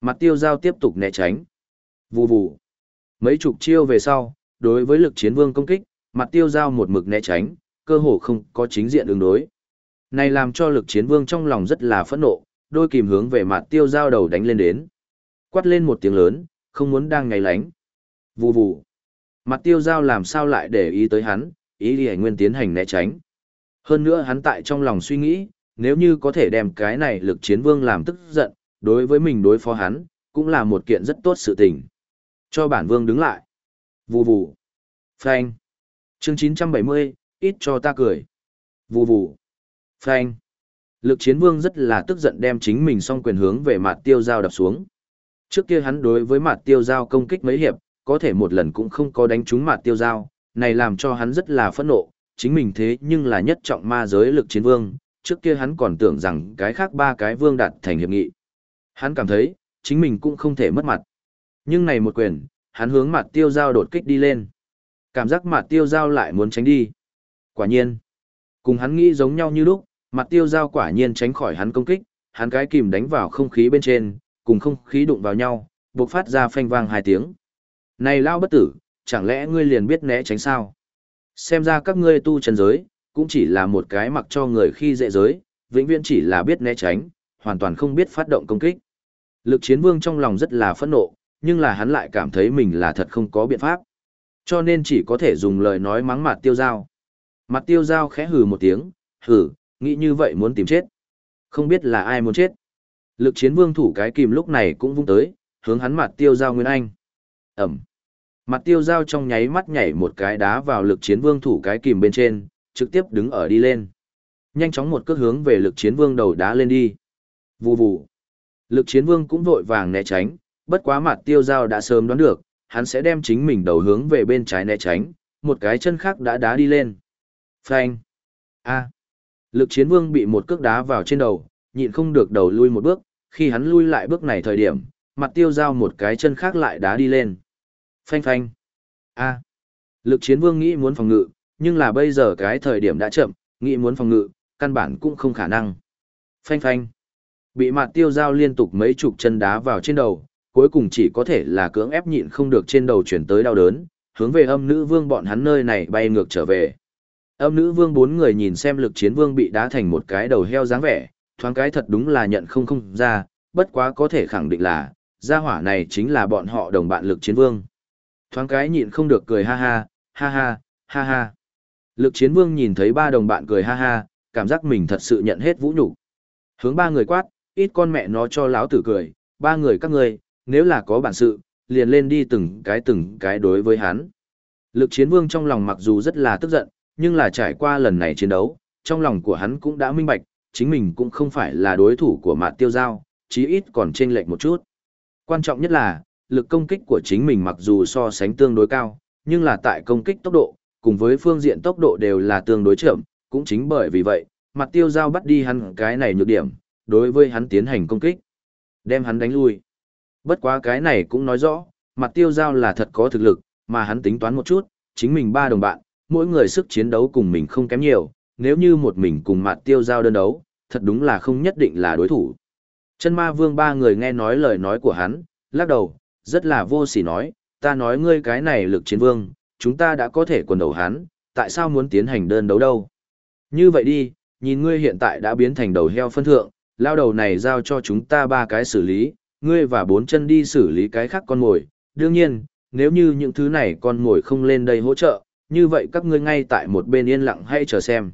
Mặt tiêu giao tiếp tục né tránh. Vù vù. Mấy chục chiêu về sau, đối với lực chiến vương công kích, mặt tiêu giao một mực né tránh, cơ hồ không có chính diện ứng đối. Này làm cho lực chiến vương trong lòng rất là phẫn nộ, đôi kìm hướng về mặt tiêu giao đầu đánh lên đến. Quát lên một tiếng lớn, không muốn đang ngày lánh. Vù vù. Mặt tiêu giao làm sao lại để ý tới hắn, ý đi nguyên tiến hành né tránh. Hơn nữa hắn tại trong lòng suy nghĩ, nếu như có thể đem cái này lực chiến vương làm tức giận, đối với mình đối phó hắn, cũng là một kiện rất tốt sự tình. Cho bản vương đứng lại. Vù vù. Phanh. Chương 970, ít cho ta cười. Vù vù. Phanh. Lực chiến vương rất là tức giận đem chính mình song quyền hướng về mặt tiêu giao đập xuống. Trước kia hắn đối với mặt tiêu giao công kích mấy hiệp, có thể một lần cũng không có đánh trúng mặt tiêu giao, này làm cho hắn rất là phẫn nộ, chính mình thế nhưng là nhất trọng ma giới lực chiến vương, trước kia hắn còn tưởng rằng cái khác ba cái vương đạt thành hiệp nghị. Hắn cảm thấy, chính mình cũng không thể mất mặt. Nhưng này một quyền, hắn hướng mặt tiêu giao đột kích đi lên. Cảm giác mặt tiêu giao lại muốn tránh đi. Quả nhiên, cùng hắn nghĩ giống nhau như lúc, mặt tiêu giao quả nhiên tránh khỏi hắn công kích, hắn cái kìm đánh vào không khí bên trên, cùng không khí đụng vào nhau, bộc phát ra phanh vang hai tiếng. Này lao bất tử, chẳng lẽ ngươi liền biết né tránh sao? Xem ra các ngươi tu chân giới, cũng chỉ là một cái mặc cho người khi dễ giới, vĩnh viễn chỉ là biết né tránh, hoàn toàn không biết phát động công kích. Lực chiến vương trong lòng rất là phẫn nộ, nhưng là hắn lại cảm thấy mình là thật không có biện pháp. Cho nên chỉ có thể dùng lời nói mắng mặt tiêu Giao. Mặt tiêu Giao khẽ hừ một tiếng, hừ, nghĩ như vậy muốn tìm chết. Không biết là ai muốn chết. Lực chiến vương thủ cái kìm lúc này cũng vung tới, hướng hắn mặt tiêu Giao Nguyên Anh. Ẩm. Mặt tiêu Giao trong nháy mắt nhảy một cái đá vào lực chiến vương thủ cái kìm bên trên, trực tiếp đứng ở đi lên. Nhanh chóng một cước hướng về lực chiến vương đầu đá lên đi. Vù vù. Lực chiến vương cũng vội vàng né tránh, bất quá mặt tiêu giao đã sớm đoán được, hắn sẽ đem chính mình đầu hướng về bên trái né tránh, một cái chân khác đã đá đi lên. Phanh. A. Lực chiến vương bị một cước đá vào trên đầu, nhịn không được đầu lui một bước, khi hắn lui lại bước này thời điểm, mặt tiêu giao một cái chân khác lại đá đi lên. Phanh phanh. A. Lực chiến vương nghĩ muốn phòng ngự, nhưng là bây giờ cái thời điểm đã chậm, nghĩ muốn phòng ngự, căn bản cũng không khả năng. Phanh phanh. Bị mặt tiêu giao liên tục mấy chục chân đá vào trên đầu, cuối cùng chỉ có thể là cưỡng ép nhịn không được trên đầu chuyển tới đau đớn, hướng về âm nữ vương bọn hắn nơi này bay ngược trở về. Âm nữ vương bốn người nhìn xem lực chiến vương bị đá thành một cái đầu heo dáng vẻ, thoáng cái thật đúng là nhận không không ra, bất quá có thể khẳng định là, gia hỏa này chính là bọn họ đồng bạn lực chiến vương. Thoáng cái nhịn không được cười ha ha, ha ha, ha ha. Lực chiến vương nhìn thấy ba đồng bạn cười ha ha, cảm giác mình thật sự nhận hết vũ nhục Hướng ba người quát, ít con mẹ nó cho lão tử cười, ba người các ngươi, nếu là có bản sự, liền lên đi từng cái từng cái đối với hắn. Lực chiến vương trong lòng mặc dù rất là tức giận, nhưng là trải qua lần này chiến đấu, trong lòng của hắn cũng đã minh bạch, chính mình cũng không phải là đối thủ của mạt tiêu giao, chí ít còn chênh lệch một chút. Quan trọng nhất là, lực công kích của chính mình mặc dù so sánh tương đối cao, nhưng là tại công kích tốc độ, cùng với phương diện tốc độ đều là tương đối chậm, cũng chính bởi vì vậy, mặt tiêu giao bắt đi hắn cái này nhược điểm, đối với hắn tiến hành công kích, đem hắn đánh lui. Bất quá cái này cũng nói rõ, mặt tiêu giao là thật có thực lực, mà hắn tính toán một chút, chính mình ba đồng bạn, mỗi người sức chiến đấu cùng mình không kém nhiều, nếu như một mình cùng mặt tiêu giao đơn đấu, thật đúng là không nhất định là đối thủ. Chân ma vương ba người nghe nói lời nói của hắn, lắc đầu, rất là vô sỉ nói, ta nói ngươi cái này lực chiến vương, chúng ta đã có thể quần đầu hắn, tại sao muốn tiến hành đơn đấu đâu? Như vậy đi, nhìn ngươi hiện tại đã biến thành đầu heo phân thượng, lao đầu này giao cho chúng ta ba cái xử lý, ngươi và bốn chân đi xử lý cái khác con mồi. Đương nhiên, nếu như những thứ này con mồi không lên đây hỗ trợ, như vậy các ngươi ngay tại một bên yên lặng hay chờ xem.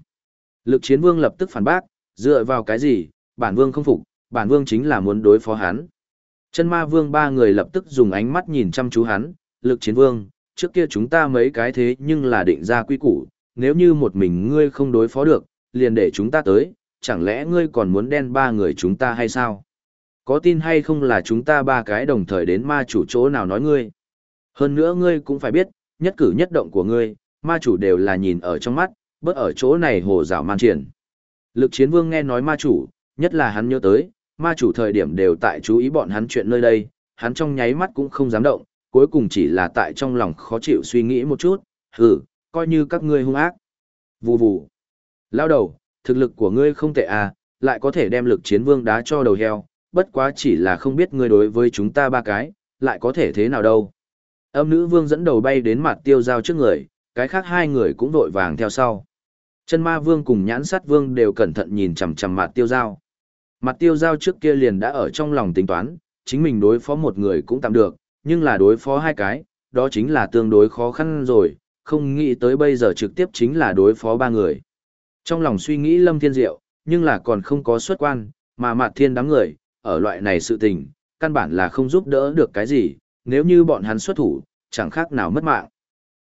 Lực chiến vương lập tức phản bác, dựa vào cái gì, bản vương không phục, bản vương chính là muốn đối phó hắn. Chân ma vương ba người lập tức dùng ánh mắt nhìn chăm chú hắn, lực chiến vương, trước kia chúng ta mấy cái thế nhưng là định ra quy củ, nếu như một mình ngươi không đối phó được, liền để chúng ta tới, chẳng lẽ ngươi còn muốn đen ba người chúng ta hay sao? Có tin hay không là chúng ta ba cái đồng thời đến ma chủ chỗ nào nói ngươi? Hơn nữa ngươi cũng phải biết, nhất cử nhất động của ngươi, ma chủ đều là nhìn ở trong mắt, bớt ở chỗ này hồ rào man triển. Lực chiến vương nghe nói ma chủ, nhất là hắn nhớ tới, ma chủ thời điểm đều tại chú ý bọn hắn chuyện nơi đây, hắn trong nháy mắt cũng không dám động, cuối cùng chỉ là tại trong lòng khó chịu suy nghĩ một chút, hừ, coi như các ngươi hung ác. Vù vù. Lao đầu, thực lực của ngươi không tệ à, lại có thể đem lực chiến vương đá cho đầu heo, bất quá chỉ là không biết ngươi đối với chúng ta ba cái, lại có thể thế nào đâu. Âm nữ vương dẫn đầu bay đến mặt tiêu giao trước người, cái khác hai người cũng vội vàng theo sau. Chân ma vương cùng nhãn sát vương đều cẩn thận nhìn chằm chằm mặt tiêu giao. Mặt tiêu giao trước kia liền đã ở trong lòng tính toán, chính mình đối phó một người cũng tạm được, nhưng là đối phó hai cái, đó chính là tương đối khó khăn rồi, không nghĩ tới bây giờ trực tiếp chính là đối phó ba người. Trong lòng suy nghĩ lâm thiên diệu, nhưng là còn không có xuất quan, mà Mạt thiên đám người, ở loại này sự tình, căn bản là không giúp đỡ được cái gì, nếu như bọn hắn xuất thủ, chẳng khác nào mất mạng.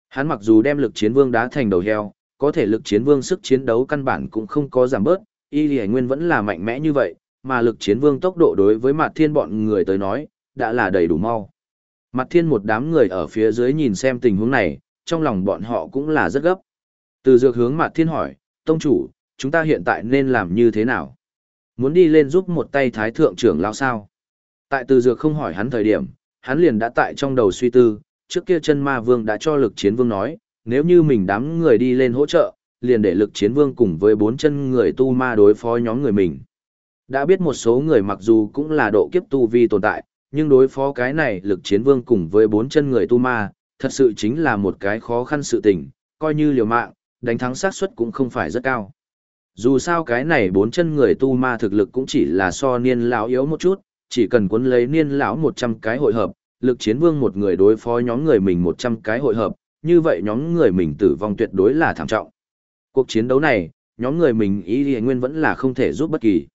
Hắn mặc dù đem lực chiến vương đá thành đầu heo, có thể lực chiến vương sức chiến đấu căn bản cũng không có giảm bớt, y lì nguyên vẫn là mạnh mẽ như vậy, mà lực chiến vương tốc độ đối với Mạt thiên bọn người tới nói, đã là đầy đủ mau. Mặt thiên một đám người ở phía dưới nhìn xem tình huống này, trong lòng bọn họ cũng là rất gấp. Từ dược hướng Mạt thiên hỏi, tông chủ, chúng ta hiện tại nên làm như thế nào? Muốn đi lên giúp một tay thái thượng trưởng lao sao? Tại từ dược không hỏi hắn thời điểm, hắn liền đã tại trong đầu suy tư, trước kia chân ma vương đã cho lực chiến vương nói, nếu như mình đám người đi lên hỗ trợ, liền để lực chiến vương cùng với bốn chân người tu ma đối phó nhóm người mình. Đã biết một số người mặc dù cũng là độ kiếp tu vi tồn tại, nhưng đối phó cái này lực chiến vương cùng với bốn chân người tu ma, thật sự chính là một cái khó khăn sự tình, coi như liều mạng, đánh thắng xác suất cũng không phải rất cao. Dù sao cái này bốn chân người tu ma thực lực cũng chỉ là so niên lão yếu một chút, chỉ cần cuốn lấy niên lão 100 cái hội hợp, lực chiến vương một người đối phó nhóm người mình 100 cái hội hợp, như vậy nhóm người mình tử vong tuyệt đối là thảm trọng. Cuộc chiến đấu này, nhóm người mình ý thì nguyên vẫn là không thể giúp bất kỳ.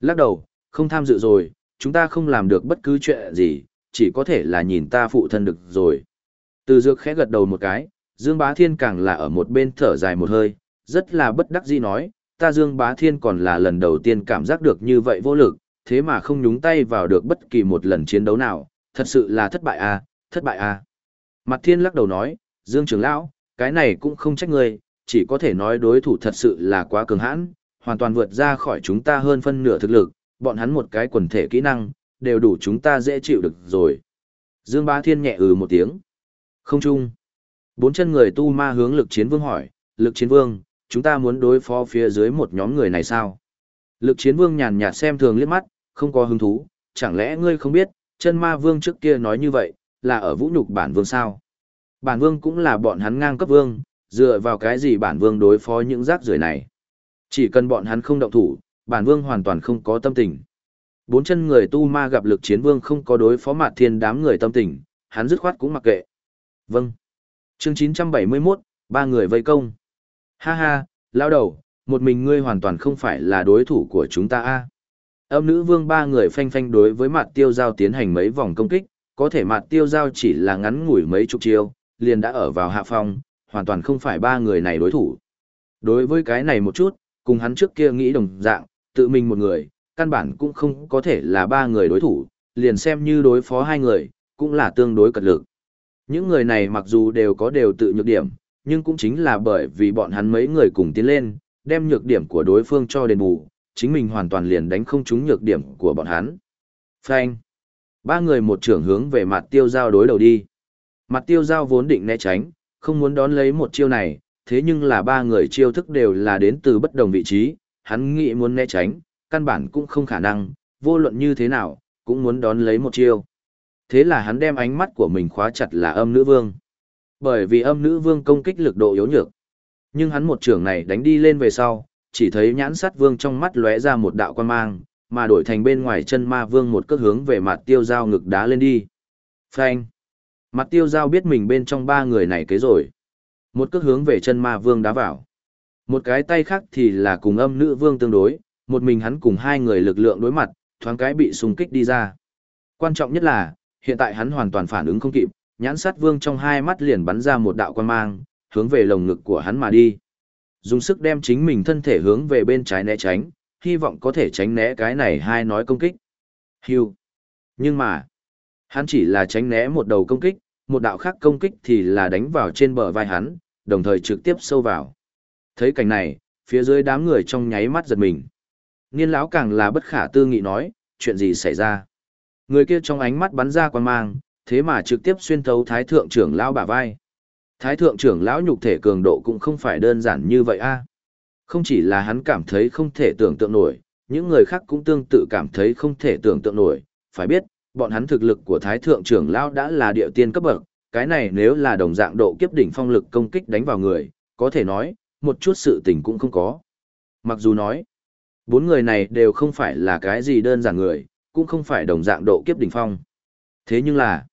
Lắc đầu, không tham dự rồi, chúng ta không làm được bất cứ chuyện gì, chỉ có thể là nhìn ta phụ thân được rồi. Từ dược khẽ gật đầu một cái, Dương Bá Thiên càng là ở một bên thở dài một hơi, rất là bất đắc dĩ nói, ta Dương Bá Thiên còn là lần đầu tiên cảm giác được như vậy vô lực, thế mà không nhúng tay vào được bất kỳ một lần chiến đấu nào, thật sự là thất bại à, thất bại à. Mặt Thiên lắc đầu nói, Dương trưởng lão, cái này cũng không trách ngươi, chỉ có thể nói đối thủ thật sự là quá cường hãn, hoàn toàn vượt ra khỏi chúng ta hơn phân nửa thực lực, bọn hắn một cái quần thể kỹ năng, đều đủ chúng ta dễ chịu được rồi. Dương Bá Thiên nhẹ ừ một tiếng. Không chung. Bốn chân người tu ma hướng lực chiến vương hỏi, lực chiến vương, chúng ta muốn đối phó phía dưới một nhóm người này sao? Lực chiến vương nhàn nhạt xem thường liếc mắt, không có hứng thú, chẳng lẽ ngươi không biết, chân ma vương trước kia nói như vậy, là ở vũ nhục bản vương sao? Bản vương cũng là bọn hắn ngang cấp vương, dựa vào cái gì bản vương đối phó những rác rưởi này? Chỉ cần bọn hắn không động thủ, bản vương hoàn toàn không có tâm tình. Bốn chân người tu ma gặp lực chiến vương không có đối phó mặt thiên đám người tâm tình, hắn dứt khoát cũng mặc kệ. Vâng. Chương 971, ba người vây công. Ha ha, lao đầu, một mình ngươi hoàn toàn không phải là đối thủ của chúng ta a. Âm nữ vương ba người phanh phanh đối với mặt tiêu giao tiến hành mấy vòng công kích, có thể mặt tiêu giao chỉ là ngắn ngủi mấy chục chiêu, liền đã ở vào hạ phong, hoàn toàn không phải ba người này đối thủ. Đối với cái này một chút, cùng hắn trước kia nghĩ đồng dạng, tự mình một người, căn bản cũng không có thể là ba người đối thủ, liền xem như đối phó hai người, cũng là tương đối cật lực. Những người này mặc dù đều có đều tự nhược điểm, nhưng cũng chính là bởi vì bọn hắn mấy người cùng tiến lên, đem nhược điểm của đối phương cho đền bù, chính mình hoàn toàn liền đánh không trúng nhược điểm của bọn hắn. Phanh. Ba người một trưởng hướng về mặt tiêu giao đối đầu đi. Mặt tiêu giao vốn định né tránh, không muốn đón lấy một chiêu này, thế nhưng là ba người chiêu thức đều là đến từ bất đồng vị trí, hắn nghĩ muốn né tránh, căn bản cũng không khả năng, vô luận như thế nào, cũng muốn đón lấy một chiêu. Thế là hắn đem ánh mắt của mình khóa chặt là âm nữ vương. Bởi vì âm nữ vương công kích lực độ yếu nhược. Nhưng hắn một trường này đánh đi lên về sau, chỉ thấy nhãn sát vương trong mắt lóe ra một đạo quan mang, mà đổi thành bên ngoài chân ma vương một cước hướng về mặt tiêu dao ngực đá lên đi. Phanh! Mặt tiêu dao biết mình bên trong ba người này kế rồi. Một cước hướng về chân ma vương đá vào. Một cái tay khác thì là cùng âm nữ vương tương đối, một mình hắn cùng hai người lực lượng đối mặt, thoáng cái bị xung kích đi ra. Quan trọng nhất là, hiện tại hắn hoàn toàn phản ứng không kịp, nhãn sát vương trong hai mắt liền bắn ra một đạo quan mang, hướng về lồng ngực của hắn mà đi. Dùng sức đem chính mình thân thể hướng về bên trái né tránh, hy vọng có thể tránh né cái này hai nói công kích. Hưu. Nhưng mà, hắn chỉ là tránh né một đầu công kích, một đạo khác công kích thì là đánh vào trên bờ vai hắn, đồng thời trực tiếp sâu vào. Thấy cảnh này, phía dưới đám người trong nháy mắt giật mình. Niên lão càng là bất khả tư nghị nói, chuyện gì xảy ra. Người kia trong ánh mắt bắn ra quan mang, thế mà trực tiếp xuyên thấu thái thượng trưởng lão bả vai. Thái thượng trưởng lão nhục thể cường độ cũng không phải đơn giản như vậy a. Không chỉ là hắn cảm thấy không thể tưởng tượng nổi, những người khác cũng tương tự cảm thấy không thể tưởng tượng nổi, phải biết, bọn hắn thực lực của thái thượng trưởng lão đã là địa tiên cấp bậc, cái này nếu là đồng dạng độ kiếp đỉnh phong lực công kích đánh vào người, có thể nói, một chút sự tình cũng không có. Mặc dù nói, bốn người này đều không phải là cái gì đơn giản người, cũng không phải đồng dạng độ kiếp đỉnh phong. Thế nhưng là,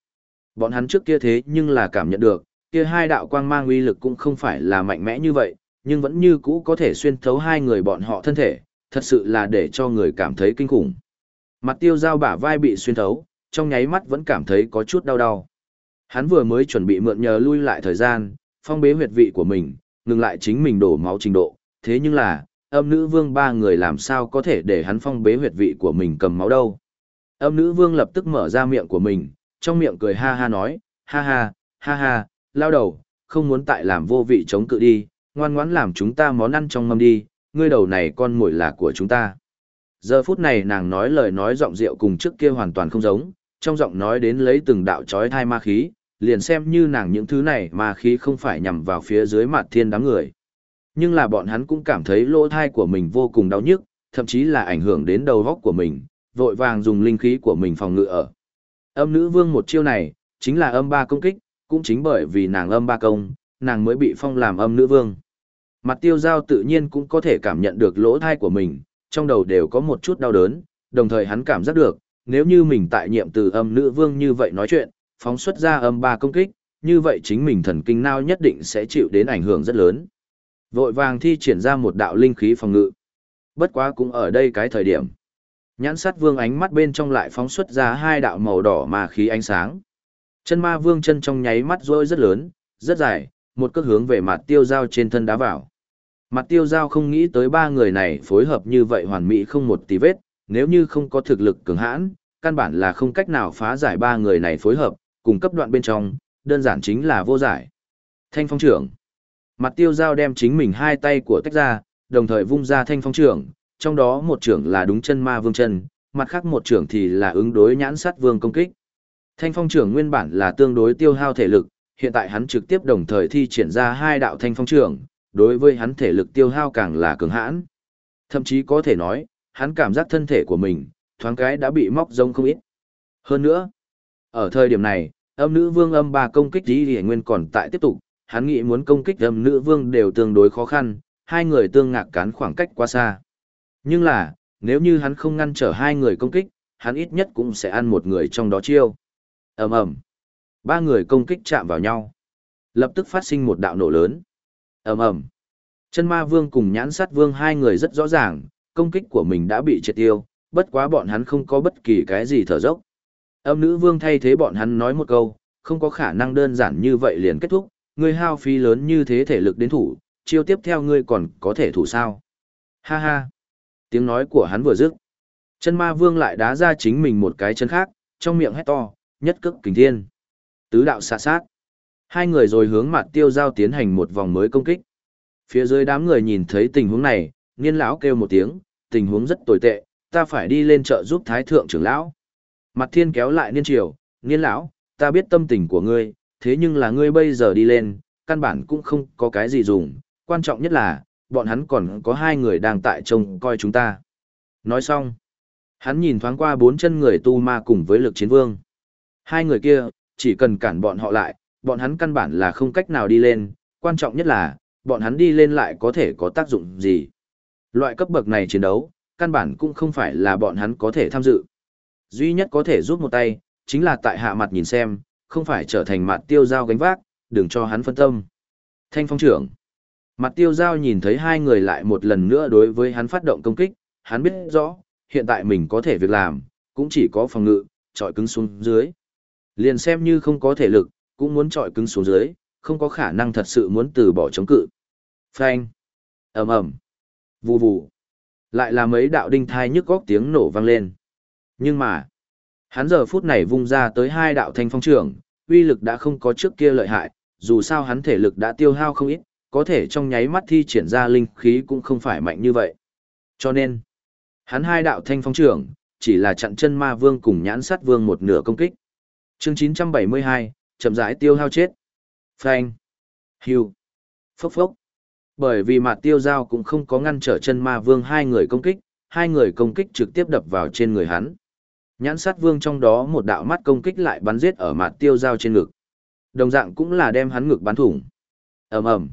bọn hắn trước kia thế nhưng là cảm nhận được, kia hai đạo quang mang uy lực cũng không phải là mạnh mẽ như vậy, nhưng vẫn như cũ có thể xuyên thấu hai người bọn họ thân thể, thật sự là để cho người cảm thấy kinh khủng. Mặt tiêu dao bả vai bị xuyên thấu, trong nháy mắt vẫn cảm thấy có chút đau đau. Hắn vừa mới chuẩn bị mượn nhờ lui lại thời gian, phong bế huyệt vị của mình, ngừng lại chính mình đổ máu trình độ, thế nhưng là, âm nữ vương ba người làm sao có thể để hắn phong bế huyệt vị của mình cầm máu đâu. Âm nữ vương lập tức mở ra miệng của mình, trong miệng cười ha ha nói, ha ha, ha ha, lao đầu, không muốn tại làm vô vị chống cự đi, ngoan ngoãn làm chúng ta món ăn trong mâm đi, ngươi đầu này con mồi là của chúng ta. Giờ phút này nàng nói lời nói giọng rượu cùng trước kia hoàn toàn không giống, trong giọng nói đến lấy từng đạo chói thai ma khí, liền xem như nàng những thứ này ma khí không phải nhằm vào phía dưới mặt thiên đám người. Nhưng là bọn hắn cũng cảm thấy lỗ thai của mình vô cùng đau nhức, thậm chí là ảnh hưởng đến đầu góc của mình, vội vàng dùng linh khí của mình phòng ngự ở. Âm nữ vương một chiêu này, chính là âm ba công kích, cũng chính bởi vì nàng âm ba công, nàng mới bị phong làm âm nữ vương. Mặt tiêu giao tự nhiên cũng có thể cảm nhận được lỗ thai của mình, trong đầu đều có một chút đau đớn, đồng thời hắn cảm giác được, nếu như mình tại nhiệm từ âm nữ vương như vậy nói chuyện, phóng xuất ra âm ba công kích, như vậy chính mình thần kinh nao nhất định sẽ chịu đến ảnh hưởng rất lớn. Vội vàng thi triển ra một đạo linh khí phòng ngự. Bất quá cũng ở đây cái thời điểm. Nhãn sát vương ánh mắt bên trong lại phóng xuất ra hai đạo màu đỏ mà khí ánh sáng. Chân ma vương chân trong nháy mắt rôi rất lớn, rất dài, một cước hướng về mặt tiêu dao trên thân đá vào. Mặt tiêu dao không nghĩ tới ba người này phối hợp như vậy hoàn mỹ không một tí vết, nếu như không có thực lực cường hãn, căn bản là không cách nào phá giải ba người này phối hợp, cùng cấp đoạn bên trong, đơn giản chính là vô giải. Thanh phong trưởng. Mặt tiêu dao đem chính mình hai tay của tách ra, đồng thời vung ra thanh phong trưởng, trong đó một trưởng là đúng chân ma vương chân, mặt khác một trưởng thì là ứng đối nhãn sát vương công kích. Thanh phong trưởng nguyên bản là tương đối tiêu hao thể lực, hiện tại hắn trực tiếp đồng thời thi triển ra hai đạo thanh phong trưởng, đối với hắn thể lực tiêu hao càng là cường hãn. Thậm chí có thể nói, hắn cảm giác thân thể của mình, thoáng cái đã bị móc rông không ít. Hơn nữa, ở thời điểm này, âm nữ vương âm ba công kích đi nguyên còn tại tiếp tục, hắn nghĩ muốn công kích âm nữ vương đều tương đối khó khăn, hai người tương ngạc cán khoảng cách quá xa. Nhưng là, nếu như hắn không ngăn trở hai người công kích, hắn ít nhất cũng sẽ ăn một người trong đó chiêu. ầm ầm, ba người công kích chạm vào nhau, lập tức phát sinh một đạo nổ lớn. ầm ầm, chân ma vương cùng nhãn sát vương hai người rất rõ ràng, công kích của mình đã bị triệt tiêu, bất quá bọn hắn không có bất kỳ cái gì thở dốc. Âm nữ vương thay thế bọn hắn nói một câu, không có khả năng đơn giản như vậy liền kết thúc, ngươi hao phí lớn như thế thể lực đến thủ, chiêu tiếp theo ngươi còn có thể thủ sao. Ha ha. Tiếng nói của hắn vừa dứt. Chân ma vương lại đá ra chính mình một cái chân khác, trong miệng hét to, nhất cức kình thiên. Tứ đạo xạ sát. Hai người rồi hướng mặt tiêu giao tiến hành một vòng mới công kích. Phía dưới đám người nhìn thấy tình huống này, niên lão kêu một tiếng, tình huống rất tồi tệ, ta phải đi lên chợ giúp thái thượng trưởng lão. Mặt thiên kéo lại niên triều, niên lão, ta biết tâm tình của ngươi, thế nhưng là ngươi bây giờ đi lên, căn bản cũng không có cái gì dùng, quan trọng nhất là, bọn hắn còn có hai người đang tại trông coi chúng ta. Nói xong, hắn nhìn thoáng qua bốn chân người tu ma cùng với lực chiến vương. Hai người kia, chỉ cần cản bọn họ lại, bọn hắn căn bản là không cách nào đi lên, quan trọng nhất là, bọn hắn đi lên lại có thể có tác dụng gì. Loại cấp bậc này chiến đấu, căn bản cũng không phải là bọn hắn có thể tham dự. Duy nhất có thể giúp một tay, chính là tại hạ mặt nhìn xem, không phải trở thành mặt tiêu giao gánh vác, đừng cho hắn phân tâm. Thanh phong trưởng. Mặt tiêu giao nhìn thấy hai người lại một lần nữa đối với hắn phát động công kích, hắn biết rõ, hiện tại mình có thể việc làm, cũng chỉ có phòng ngự, trọi cứng xuống dưới. Liền xem như không có thể lực, cũng muốn trọi cứng xuống dưới, không có khả năng thật sự muốn từ bỏ chống cự. Phanh. ầm ầm, Vù vù. Lại là mấy đạo đinh thai nhức góc tiếng nổ vang lên. Nhưng mà, hắn giờ phút này vung ra tới hai đạo thanh phong trưởng, uy lực đã không có trước kia lợi hại, dù sao hắn thể lực đã tiêu hao không ít, có thể trong nháy mắt thi triển ra linh khí cũng không phải mạnh như vậy. Cho nên, hắn hai đạo thanh phong trưởng, chỉ là chặn chân ma vương cùng nhãn sát vương một nửa công kích. Chương 972, chậm rãi tiêu hao chết. Phanh. Hưu. Phốc phốc. Bởi vì mặt tiêu giao cũng không có ngăn trở chân ma vương hai người công kích, hai người công kích trực tiếp đập vào trên người hắn. Nhãn sát vương trong đó một đạo mắt công kích lại bắn giết ở mặt tiêu giao trên ngực. Đồng dạng cũng là đem hắn ngực bắn thủng. ầm ầm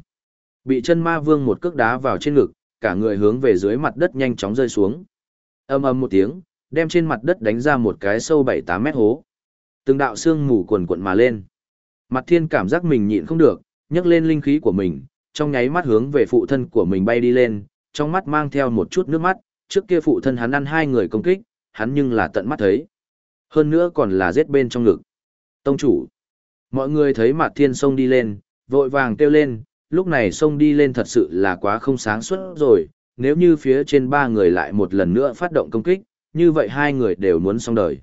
Bị chân ma vương một cước đá vào trên ngực, cả người hướng về dưới mặt đất nhanh chóng rơi xuống. ầm ầm một tiếng, đem trên mặt đất đánh ra một cái sâu 7-8 mét hố. Từng đạo xương mù quần quận mà lên. Mặt thiên cảm giác mình nhịn không được, nhấc lên linh khí của mình, trong nháy mắt hướng về phụ thân của mình bay đi lên, trong mắt mang theo một chút nước mắt, trước kia phụ thân hắn ăn hai người công kích, hắn nhưng là tận mắt thấy. Hơn nữa còn là giết bên trong ngực. Tông chủ. Mọi người thấy mặt thiên sông đi lên, vội vàng kêu lên, lúc này xông đi lên thật sự là quá không sáng suốt rồi, nếu như phía trên ba người lại một lần nữa phát động công kích, như vậy hai người đều muốn xong đời.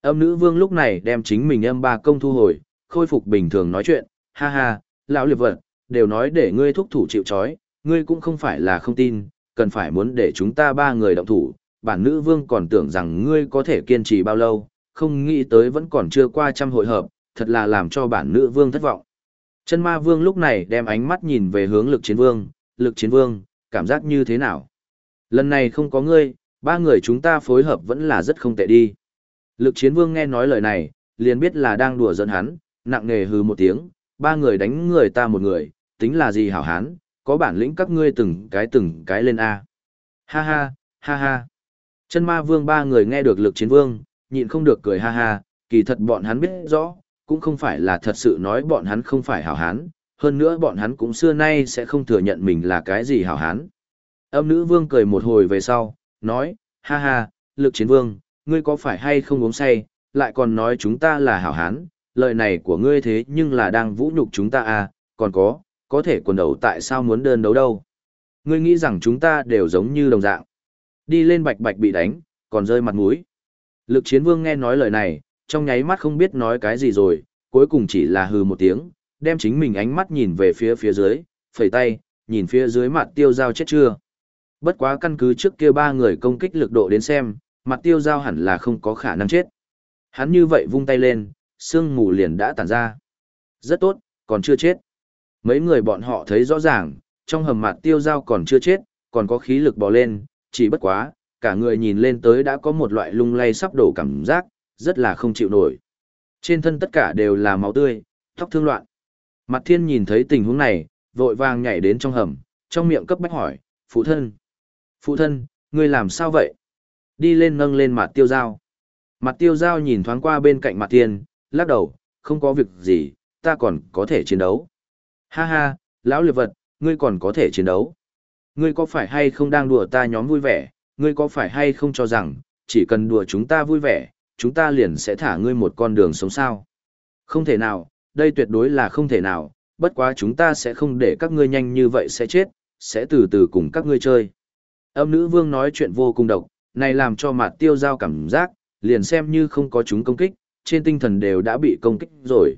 Âm nữ vương lúc này đem chính mình âm ba công thu hồi, khôi phục bình thường nói chuyện, ha ha, lão liệt vật, đều nói để ngươi thúc thủ chịu chói, ngươi cũng không phải là không tin, cần phải muốn để chúng ta ba người động thủ, bản nữ vương còn tưởng rằng ngươi có thể kiên trì bao lâu, không nghĩ tới vẫn còn chưa qua trăm hội hợp, thật là làm cho bản nữ vương thất vọng. Chân ma vương lúc này đem ánh mắt nhìn về hướng lực chiến vương, lực chiến vương, cảm giác như thế nào? Lần này không có ngươi, ba người chúng ta phối hợp vẫn là rất không tệ đi. Lực chiến vương nghe nói lời này, liền biết là đang đùa giỡn hắn, nặng nề hừ một tiếng, ba người đánh người ta một người, tính là gì hảo hán, có bản lĩnh các ngươi từng cái từng cái lên A. Ha ha, ha ha. Chân ma vương ba người nghe được lực chiến vương, nhịn không được cười ha ha, kỳ thật bọn hắn biết rõ, cũng không phải là thật sự nói bọn hắn không phải hảo hán, hơn nữa bọn hắn cũng xưa nay sẽ không thừa nhận mình là cái gì hảo hán. Âm nữ vương cười một hồi về sau, nói, ha ha, lực chiến vương, ngươi có phải hay không uống say, lại còn nói chúng ta là hảo hán, lời này của ngươi thế nhưng là đang vũ nhục chúng ta à, còn có, có thể quần đầu tại sao muốn đơn đấu đâu. Ngươi nghĩ rằng chúng ta đều giống như đồng dạng. Đi lên bạch bạch bị đánh, còn rơi mặt mũi. Lực chiến vương nghe nói lời này, trong nháy mắt không biết nói cái gì rồi, cuối cùng chỉ là hừ một tiếng, đem chính mình ánh mắt nhìn về phía phía dưới, phẩy tay, nhìn phía dưới mặt tiêu giao chết chưa. Bất quá căn cứ trước kia ba người công kích lực độ đến xem, mặt tiêu giao hẳn là không có khả năng chết. Hắn như vậy vung tay lên, sương mù liền đã tản ra. Rất tốt, còn chưa chết. Mấy người bọn họ thấy rõ ràng, trong hầm mặt tiêu giao còn chưa chết, còn có khí lực bò lên, chỉ bất quá, cả người nhìn lên tới đã có một loại lung lay sắp đổ cảm giác, rất là không chịu nổi. Trên thân tất cả đều là máu tươi, tóc thương loạn. Mặt thiên nhìn thấy tình huống này, vội vàng nhảy đến trong hầm, trong miệng cấp bách hỏi, phụ thân. Phụ thân, ngươi làm sao vậy? Đi lên nâng lên mặt tiêu dao. Mặt tiêu dao nhìn thoáng qua bên cạnh mặt thiên, lắc đầu, không có việc gì, ta còn có thể chiến đấu. Ha ha, lão liệt vật, ngươi còn có thể chiến đấu. Ngươi có phải hay không đang đùa ta nhóm vui vẻ, ngươi có phải hay không cho rằng, chỉ cần đùa chúng ta vui vẻ, chúng ta liền sẽ thả ngươi một con đường sống sao. Không thể nào, đây tuyệt đối là không thể nào, bất quá chúng ta sẽ không để các ngươi nhanh như vậy sẽ chết, sẽ từ từ cùng các ngươi chơi. Âm nữ vương nói chuyện vô cùng độc, này làm cho mặt tiêu giao cảm giác, liền xem như không có chúng công kích, trên tinh thần đều đã bị công kích rồi.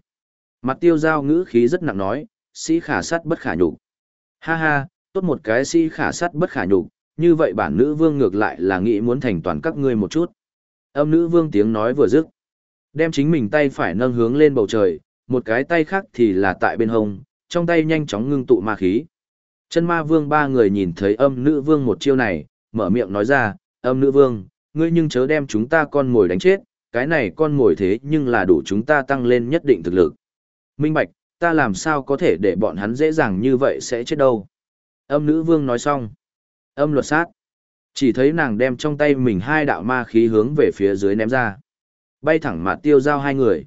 Mặt tiêu giao ngữ khí rất nặng nói, sĩ khả sát bất khả nhục. Ha ha, tốt một cái sĩ khả sát bất khả nhục, như vậy bản nữ vương ngược lại là nghĩ muốn thành toàn các ngươi một chút. Âm nữ vương tiếng nói vừa dứt, đem chính mình tay phải nâng hướng lên bầu trời, một cái tay khác thì là tại bên hông, trong tay nhanh chóng ngưng tụ ma khí. Chân ma vương ba người nhìn thấy âm nữ vương một chiêu này, mở miệng nói ra, âm nữ vương, ngươi nhưng chớ đem chúng ta con mồi đánh chết, cái này con mồi thế nhưng là đủ chúng ta tăng lên nhất định thực lực. Minh Bạch, ta làm sao có thể để bọn hắn dễ dàng như vậy sẽ chết đâu. Âm nữ vương nói xong. Âm luật sát. Chỉ thấy nàng đem trong tay mình hai đạo ma khí hướng về phía dưới ném ra. Bay thẳng mặt tiêu giao hai người.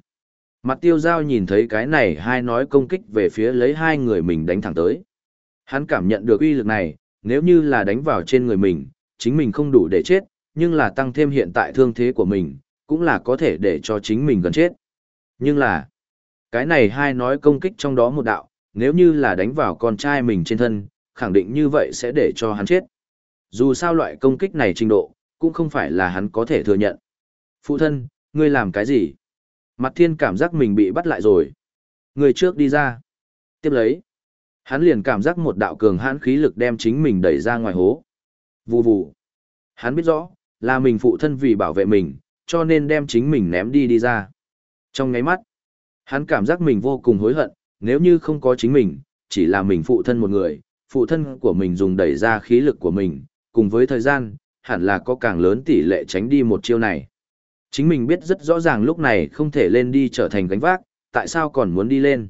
Mặt tiêu giao nhìn thấy cái này hai nói công kích về phía lấy hai người mình đánh thẳng tới. Hắn cảm nhận được uy lực này, nếu như là đánh vào trên người mình, chính mình không đủ để chết, nhưng là tăng thêm hiện tại thương thế của mình, cũng là có thể để cho chính mình gần chết. Nhưng là, cái này hai nói công kích trong đó một đạo, nếu như là đánh vào con trai mình trên thân, khẳng định như vậy sẽ để cho hắn chết. Dù sao loại công kích này trình độ, cũng không phải là hắn có thể thừa nhận. Phụ thân, ngươi làm cái gì? Mặt thiên cảm giác mình bị bắt lại rồi. Người trước đi ra. Tiếp lấy. Hắn liền cảm giác một đạo cường hãn khí lực đem chính mình đẩy ra ngoài hố. Vù vù. Hắn biết rõ, là mình phụ thân vì bảo vệ mình, cho nên đem chính mình ném đi đi ra. Trong ngáy mắt, hắn cảm giác mình vô cùng hối hận, nếu như không có chính mình, chỉ là mình phụ thân một người, phụ thân của mình dùng đẩy ra khí lực của mình, cùng với thời gian, hẳn là có càng lớn tỷ lệ tránh đi một chiêu này. Chính mình biết rất rõ ràng lúc này không thể lên đi trở thành gánh vác, tại sao còn muốn đi lên.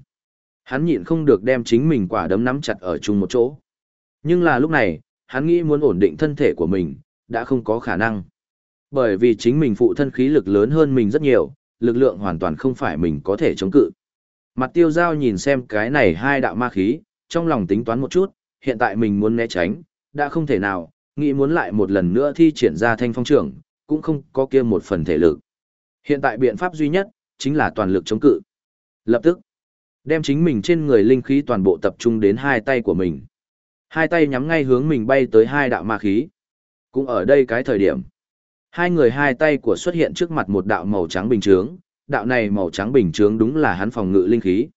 Hắn nhịn không được đem chính mình quả đấm nắm chặt ở chung một chỗ. Nhưng là lúc này, hắn nghĩ muốn ổn định thân thể của mình, đã không có khả năng. Bởi vì chính mình phụ thân khí lực lớn hơn mình rất nhiều, lực lượng hoàn toàn không phải mình có thể chống cự. Mặt tiêu giao nhìn xem cái này hai đạo ma khí, trong lòng tính toán một chút, hiện tại mình muốn né tránh, đã không thể nào, nghĩ muốn lại một lần nữa thi triển ra thanh phong trưởng, cũng không có kia một phần thể lực. Hiện tại biện pháp duy nhất, chính là toàn lực chống cự. Lập tức, đem chính mình trên người linh khí toàn bộ tập trung đến hai tay của mình. Hai tay nhắm ngay hướng mình bay tới hai đạo ma khí. Cũng ở đây cái thời điểm. Hai người hai tay của xuất hiện trước mặt một đạo màu trắng bình trướng, đạo này màu trắng bình trướng đúng là hắn phòng ngự linh khí.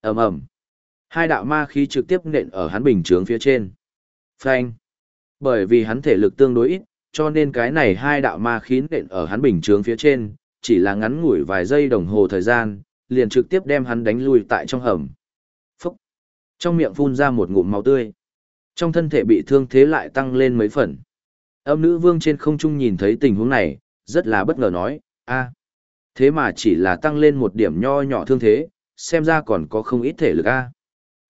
ầm ầm, Hai đạo ma khí trực tiếp nện ở hắn bình trướng phía trên. Phanh. Bởi vì hắn thể lực tương đối ít, cho nên cái này hai đạo ma khí nện ở hắn bình chướng phía trên, chỉ là ngắn ngủi vài giây đồng hồ thời gian, liền trực tiếp đem hắn đánh lui tại trong hầm. Phúc! Trong miệng phun ra một ngụm máu tươi. Trong thân thể bị thương thế lại tăng lên mấy phần. Âm nữ vương trên không trung nhìn thấy tình huống này, rất là bất ngờ nói, a, thế mà chỉ là tăng lên một điểm nho nhỏ thương thế, xem ra còn có không ít thể lực a.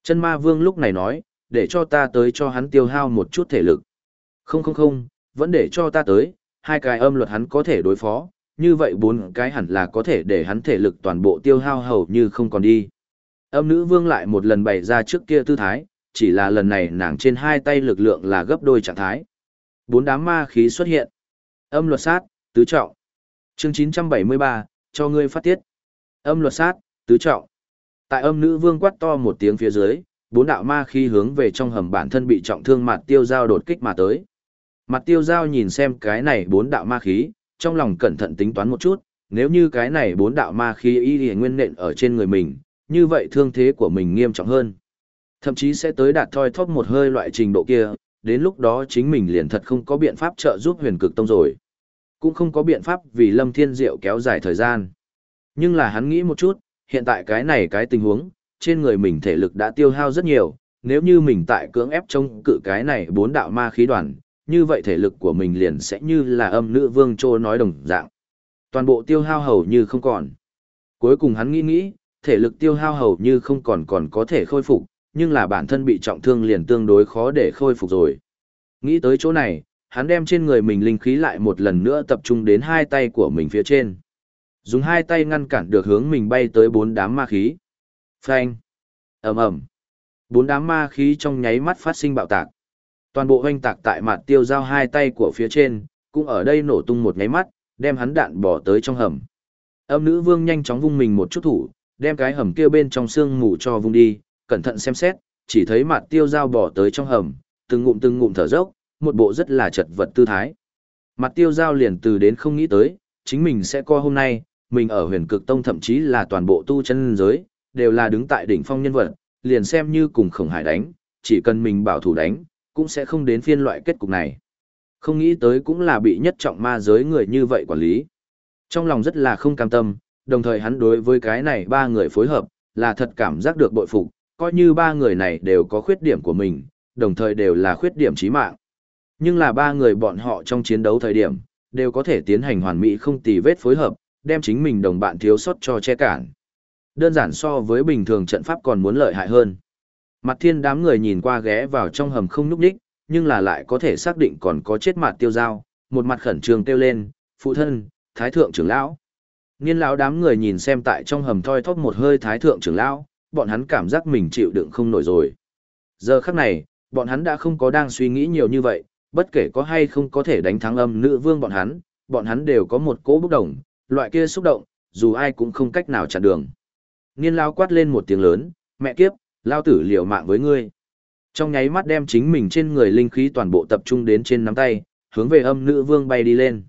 Chân ma vương lúc này nói, để cho ta tới cho hắn tiêu hao một chút thể lực. Không không không, vẫn để cho ta tới, hai cái âm luật hắn có thể đối phó, như vậy bốn cái hẳn là có thể để hắn thể lực toàn bộ tiêu hao hầu như không còn đi. Âm nữ vương lại một lần bày ra trước kia tư thái, chỉ là lần này nàng trên hai tay lực lượng là gấp đôi trạng thái. Bốn đám ma khí xuất hiện. Âm luật sát, tứ trọng. Chương 973, cho ngươi phát tiết. Âm luật sát, tứ trọng. Tại âm nữ vương quát to một tiếng phía dưới, bốn đạo ma khí hướng về trong hầm bản thân bị trọng thương mặt tiêu giao đột kích mà tới. Mặt tiêu giao nhìn xem cái này bốn đạo ma khí, trong lòng cẩn thận tính toán một chút, nếu như cái này bốn đạo ma khí y y nguyên nện ở trên người mình, như vậy thương thế của mình nghiêm trọng hơn. Thậm chí sẽ tới đạt thoi thóp một hơi loại trình độ kia, đến lúc đó chính mình liền thật không có biện pháp trợ giúp huyền cực tông rồi. cũng không có biện pháp vì Lâm Thiên Diệu kéo dài thời gian. Nhưng là hắn nghĩ một chút, hiện tại cái này cái tình huống, trên người mình thể lực đã tiêu hao rất nhiều, nếu như mình tại cưỡng ép chống cự cái này bốn đạo ma khí đoàn, như vậy thể lực của mình liền sẽ như là âm nữ vương trô nói đồng dạng. Toàn bộ tiêu hao hầu như không còn. Cuối cùng hắn nghĩ nghĩ, thể lực tiêu hao hầu như không còn còn có thể khôi phục, nhưng là bản thân bị trọng thương liền tương đối khó để khôi phục rồi. Nghĩ tới chỗ này, hắn đem trên người mình linh khí lại một lần nữa tập trung đến hai tay của mình phía trên. Dùng hai tay ngăn cản được hướng mình bay tới bốn đám ma khí. Phanh. ầm ầm Bốn đám ma khí trong nháy mắt phát sinh bạo tạc. Toàn bộ hoanh tạc tại mặt tiêu giao hai tay của phía trên, cũng ở đây nổ tung một nháy mắt, đem hắn đạn bỏ tới trong hầm. Âm nữ vương nhanh chóng vung mình một chút thủ, đem cái hầm kia bên trong xương mù cho vung đi, cẩn thận xem xét, chỉ thấy mặt tiêu dao bỏ tới trong hầm, từng ngụm từng ngụm thở dốc, một bộ rất là chật vật tư thái. Mặt tiêu dao liền từ đến không nghĩ tới, chính mình sẽ coi hôm nay, mình ở huyền cực tông thậm chí là toàn bộ tu chân giới, đều là đứng tại đỉnh phong nhân vật, liền xem như cùng khổng hải đánh, chỉ cần mình bảo thủ đánh, cũng sẽ không đến phiên loại kết cục này. Không nghĩ tới cũng là bị nhất trọng ma giới người như vậy quản lý. Trong lòng rất là không cam tâm, đồng thời hắn đối với cái này ba người phối hợp, là thật cảm giác được bội phục, coi như ba người này đều có khuyết điểm của mình, đồng thời đều là khuyết điểm chí mạng. Nhưng là ba người bọn họ trong chiến đấu thời điểm, đều có thể tiến hành hoàn mỹ không tì vết phối hợp, đem chính mình đồng bạn thiếu sót cho che cản. Đơn giản so với bình thường trận pháp còn muốn lợi hại hơn. Mặt thiên đám người nhìn qua ghé vào trong hầm không núp đích, nhưng là lại có thể xác định còn có chết mặt tiêu dao, một mặt khẩn trương kêu lên, phụ thân, thái thượng trưởng lão. Niên lão đám người nhìn xem tại trong hầm thoi thóp một hơi thái thượng trưởng lão, bọn hắn cảm giác mình chịu đựng không nổi rồi. Giờ khắc này, bọn hắn đã không có đang suy nghĩ nhiều như vậy, bất kể có hay không có thể đánh thắng âm nữ vương bọn hắn, bọn hắn đều có một cỗ bốc đồng, loại kia xúc động, dù ai cũng không cách nào chặn đường. Niên lão quát lên một tiếng lớn, mẹ kiếp, lao tử liều mạng với ngươi. Trong nháy mắt đem chính mình trên người linh khí toàn bộ tập trung đến trên nắm tay, hướng về âm nữ vương bay đi lên.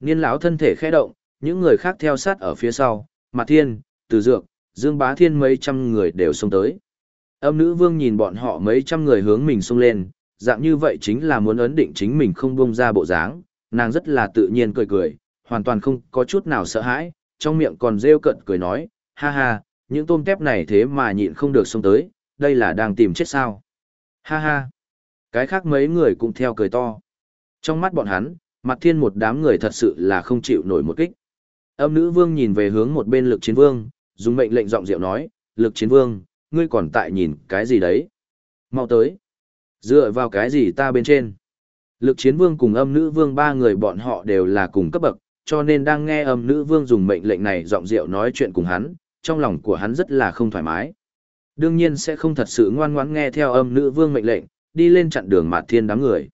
Niên lão thân thể khẽ động, những người khác theo sát ở phía sau, Mạc Thiên, Từ Dược, Dương Bá Thiên mấy trăm người đều xông tới. Âm nữ vương nhìn bọn họ mấy trăm người hướng mình xông lên, dạng như vậy chính là muốn ấn định chính mình không buông ra bộ dáng, nàng rất là tự nhiên cười cười, hoàn toàn không có chút nào sợ hãi, trong miệng còn rêu cận cười nói, ha ha, những tôm tép này thế mà nhịn không được xông tới, đây là đang tìm chết sao. Ha ha, cái khác mấy người cũng theo cười to. Trong mắt bọn hắn, mặt thiên một đám người thật sự là không chịu nổi một kích. Âm nữ vương nhìn về hướng một bên lực chiến vương, dùng mệnh lệnh giọng diệu nói, lực chiến vương, ngươi còn tại nhìn cái gì đấy? Mau tới. Dựa vào cái gì ta bên trên? Lực chiến vương cùng âm nữ vương ba người bọn họ đều là cùng cấp bậc, cho nên đang nghe âm nữ vương dùng mệnh lệnh này giọng diệu nói chuyện cùng hắn, trong lòng của hắn rất là không thoải mái. Đương nhiên sẽ không thật sự ngoan ngoãn nghe theo âm nữ vương mệnh lệnh, đi lên chặn đường mạt thiên đám người.